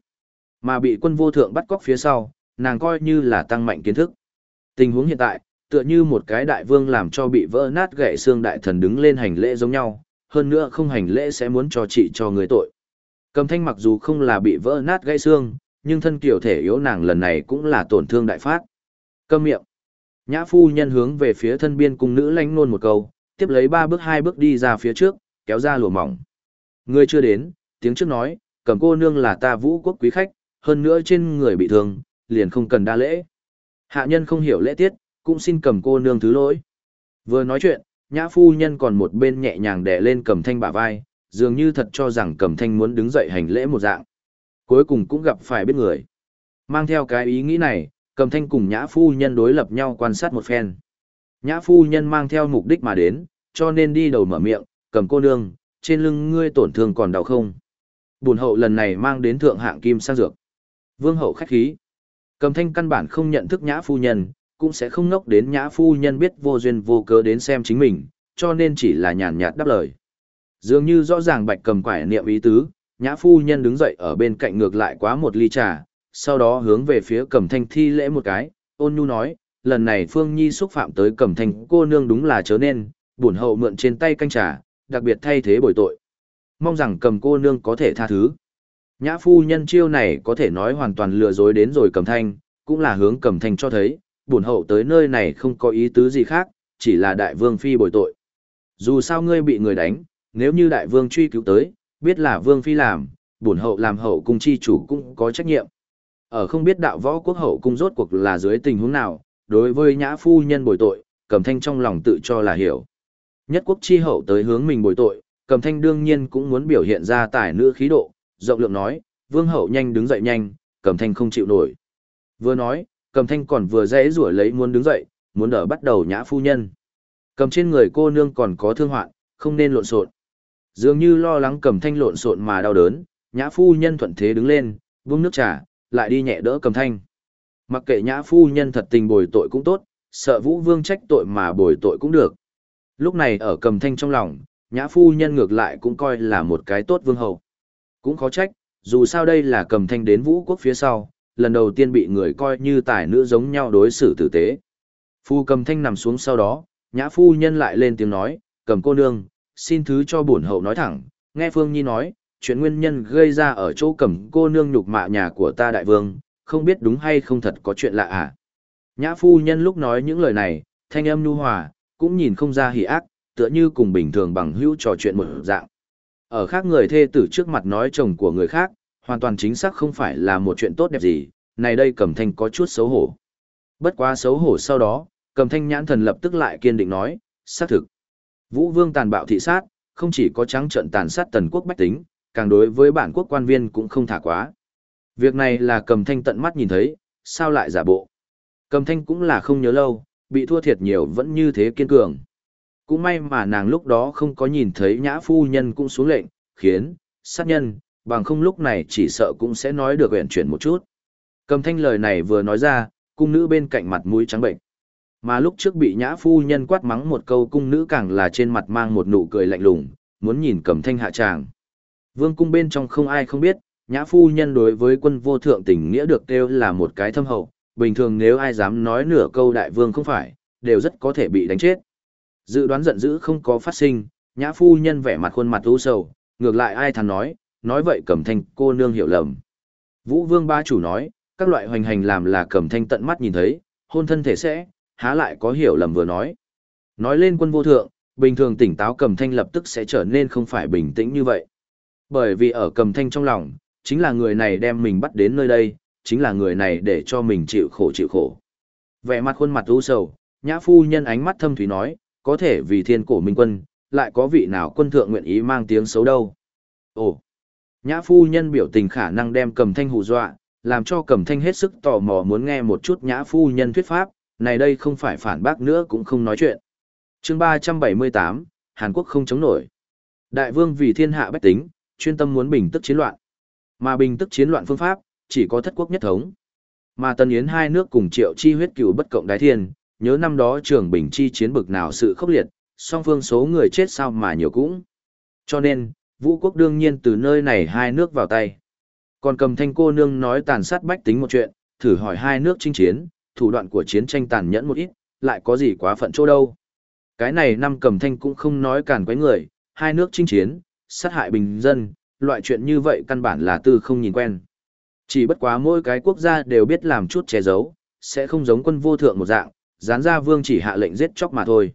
Mà bị quân vô thượng bắt cóc phía sau, nàng coi như là tăng mạnh kiến thức. Tình huống hiện tại, tựa như một cái đại vương làm cho bị vỡ nát gãy xương đại thần đứng lên hành lễ giống nhau, hơn nữa không hành lễ sẽ muốn cho trị cho người tội. Cầm thanh mặc dù không là bị vỡ nát gãy xương, nhưng thân kiểu thể yếu nàng lần này cũng là tổn thương đại phát. Câm miệng. Nhã phu nhân hướng về phía thân biên cung nữ lánh nôn một câu, tiếp lấy ba bước hai bước đi ra phía trước, kéo ra lùa mỏng. Người chưa đến, tiếng trước nói, cầm cô nương là ta vũ quốc quý khách, hơn nữa trên người bị thương, liền không cần đa lễ. Hạ nhân không hiểu lễ tiết, cũng xin cầm cô nương thứ lỗi. Vừa nói chuyện, nhã phu nhân còn một bên nhẹ nhàng đè lên cầm thanh bả vai, dường như thật cho rằng cầm thanh muốn đứng dậy hành lễ một dạng. Cuối cùng cũng gặp phải biết người. Mang theo cái ý nghĩ này, cầm thanh cùng nhã phu nhân đối lập nhau quan sát một phen. Nhã phu nhân mang theo mục đích mà đến, cho nên đi đầu mở miệng, cầm cô nương, trên lưng ngươi tổn thương còn đau không? Bùn hậu lần này mang đến thượng hạng kim sang dược. Vương hậu khách khí. Cầm thanh căn bản không nhận thức nhã phu nhân, cũng sẽ không nốc đến nhã phu nhân biết vô duyên vô cớ đến xem chính mình, cho nên chỉ là nhàn nhạt đáp lời. Dường như rõ ràng bạch cầm quải niệm ý tứ, nhã phu nhân đứng dậy ở bên cạnh ngược lại quá một ly trà, sau đó hướng về phía cầm thanh thi lễ một cái, ôn nhu nói, lần này Phương Nhi xúc phạm tới cầm thanh cô nương đúng là chớ nên, bổn hậu mượn trên tay canh trà, đặc biệt thay thế bồi tội. Mong rằng cầm cô nương có thể tha thứ. Nhã phu nhân chiêu này có thể nói hoàn toàn lừa dối đến rồi cầm thanh, cũng là hướng cầm thanh cho thấy, bổn hậu tới nơi này không có ý tứ gì khác, chỉ là đại vương phi bồi tội. Dù sao ngươi bị người đánh, nếu như đại vương truy cứu tới, biết là vương phi làm, bổn hậu làm hậu cung chi chủ cũng có trách nhiệm. Ở không biết đạo võ quốc hậu cung rốt cuộc là dưới tình huống nào, đối với nhã phu nhân bồi tội, cầm thanh trong lòng tự cho là hiểu. Nhất quốc chi hậu tới hướng mình bồi tội, cầm thanh đương nhiên cũng muốn biểu hiện ra tài nữ khí độ, rộng lượng nói, vương hậu nhanh đứng dậy nhanh, cầm thanh không chịu nổi. Vừa nói, cầm thanh còn vừa dễ rủa lấy muốn đứng dậy, muốn đỡ bắt đầu nhã phu nhân. Cầm trên người cô nương còn có thương hoạn, không nên lộn xộn. Dường như lo lắng cầm thanh lộn xộn mà đau đớn, nhã phu nhân thuận thế đứng lên, buông nước trà, lại đi nhẹ đỡ cầm thanh. Mặc kệ nhã phu nhân thật tình bồi tội cũng tốt, sợ vũ vương trách tội mà bồi tội cũng được. Lúc này ở cầm thanh trong lòng, nhã phu nhân ngược lại cũng coi là một cái tốt vương hậu. Cũng khó trách, dù sao đây là cầm thanh đến vũ quốc phía sau, lần đầu tiên bị người coi như tài nữ giống nhau đối xử tử tế. Phu cầm thanh nằm xuống sau đó, nhã phu nhân lại lên tiếng nói, cầm cô nương, xin thứ cho bổn hậu nói thẳng, nghe Phương Nhi nói, chuyện nguyên nhân gây ra ở chỗ cầm cô nương nhục mạ nhà của ta đại vương, không biết đúng hay không thật có chuyện lạ à. Nhã phu nhân lúc nói những lời này, thanh âm nhu hòa, cũng nhìn không ra hỉ ác, tựa như cùng bình thường bằng hữu trò chuyện một dạng. Ở khác người thê tử trước mặt nói chồng của người khác, hoàn toàn chính xác không phải là một chuyện tốt đẹp gì, này đây cầm thanh có chút xấu hổ. Bất quá xấu hổ sau đó, cầm thanh nhãn thần lập tức lại kiên định nói, xác thực. Vũ vương tàn bạo thị sát, không chỉ có trắng trận tàn sát tần quốc bách tính, càng đối với bản quốc quan viên cũng không thả quá. Việc này là cầm thanh tận mắt nhìn thấy, sao lại giả bộ. Cầm thanh cũng là không nhớ lâu, bị thua thiệt nhiều vẫn như thế kiên cường. Cũng may mà nàng lúc đó không có nhìn thấy nhã phu nhân cũng xuống lệnh, khiến, sát nhân, bằng không lúc này chỉ sợ cũng sẽ nói được uyển chuyển một chút. Cầm thanh lời này vừa nói ra, cung nữ bên cạnh mặt mũi trắng bệnh. Mà lúc trước bị nhã phu nhân quát mắng một câu cung nữ càng là trên mặt mang một nụ cười lạnh lùng, muốn nhìn cầm thanh hạ tràng. Vương cung bên trong không ai không biết, nhã phu nhân đối với quân vô thượng tình nghĩa được kêu là một cái thâm hậu, bình thường nếu ai dám nói nửa câu đại vương không phải, đều rất có thể bị đánh chết. Dự đoán giận dữ không có phát sinh, nhã phu nhân vẻ mặt khuôn mặt u sầu, ngược lại ai thắn nói, nói vậy cẩm thanh cô nương hiểu lầm. Vũ vương ba chủ nói, các loại hoành hành làm là cẩm thanh tận mắt nhìn thấy, hôn thân thể sẽ, há lại có hiểu lầm vừa nói. Nói lên quân vô thượng, bình thường tỉnh táo cẩm thanh lập tức sẽ trở nên không phải bình tĩnh như vậy. Bởi vì ở cẩm thanh trong lòng, chính là người này đem mình bắt đến nơi đây, chính là người này để cho mình chịu khổ chịu khổ. Vẻ mặt khuôn mặt u sầu, nhã phu nhân ánh mắt thâm thúy nói, có thể vì thiên cổ minh quân, lại có vị nào quân thượng nguyện ý mang tiếng xấu đâu. Ồ, nhã phu nhân biểu tình khả năng đem cầm thanh hù dọa, làm cho cầm thanh hết sức tò mò muốn nghe một chút nhã phu nhân thuyết pháp, này đây không phải phản bác nữa cũng không nói chuyện. chương 378, Hàn Quốc không chống nổi. Đại vương vì thiên hạ bách tính, chuyên tâm muốn bình tức chiến loạn. Mà bình tức chiến loạn phương pháp, chỉ có thất quốc nhất thống. Mà Tân Yến hai nước cùng triệu chi huyết cửu bất cộng đái thiên, nhớ năm đó trường bình chi chiến bực nào sự khốc liệt, song phương số người chết sao mà nhiều cũng. Cho nên, vũ quốc đương nhiên từ nơi này hai nước vào tay. Còn cầm thanh cô nương nói tàn sát bách tính một chuyện, thử hỏi hai nước chinh chiến, thủ đoạn của chiến tranh tàn nhẫn một ít, lại có gì quá phận chỗ đâu. Cái này năm cầm thanh cũng không nói càn quấy người, hai nước chinh chiến, sát hại bình dân, loại chuyện như vậy căn bản là tư không nhìn quen. Chỉ bất quá mỗi cái quốc gia đều biết làm chút che giấu, sẽ không giống quân vô thượng một dạng, gián ra vương chỉ hạ lệnh giết chóc mà thôi.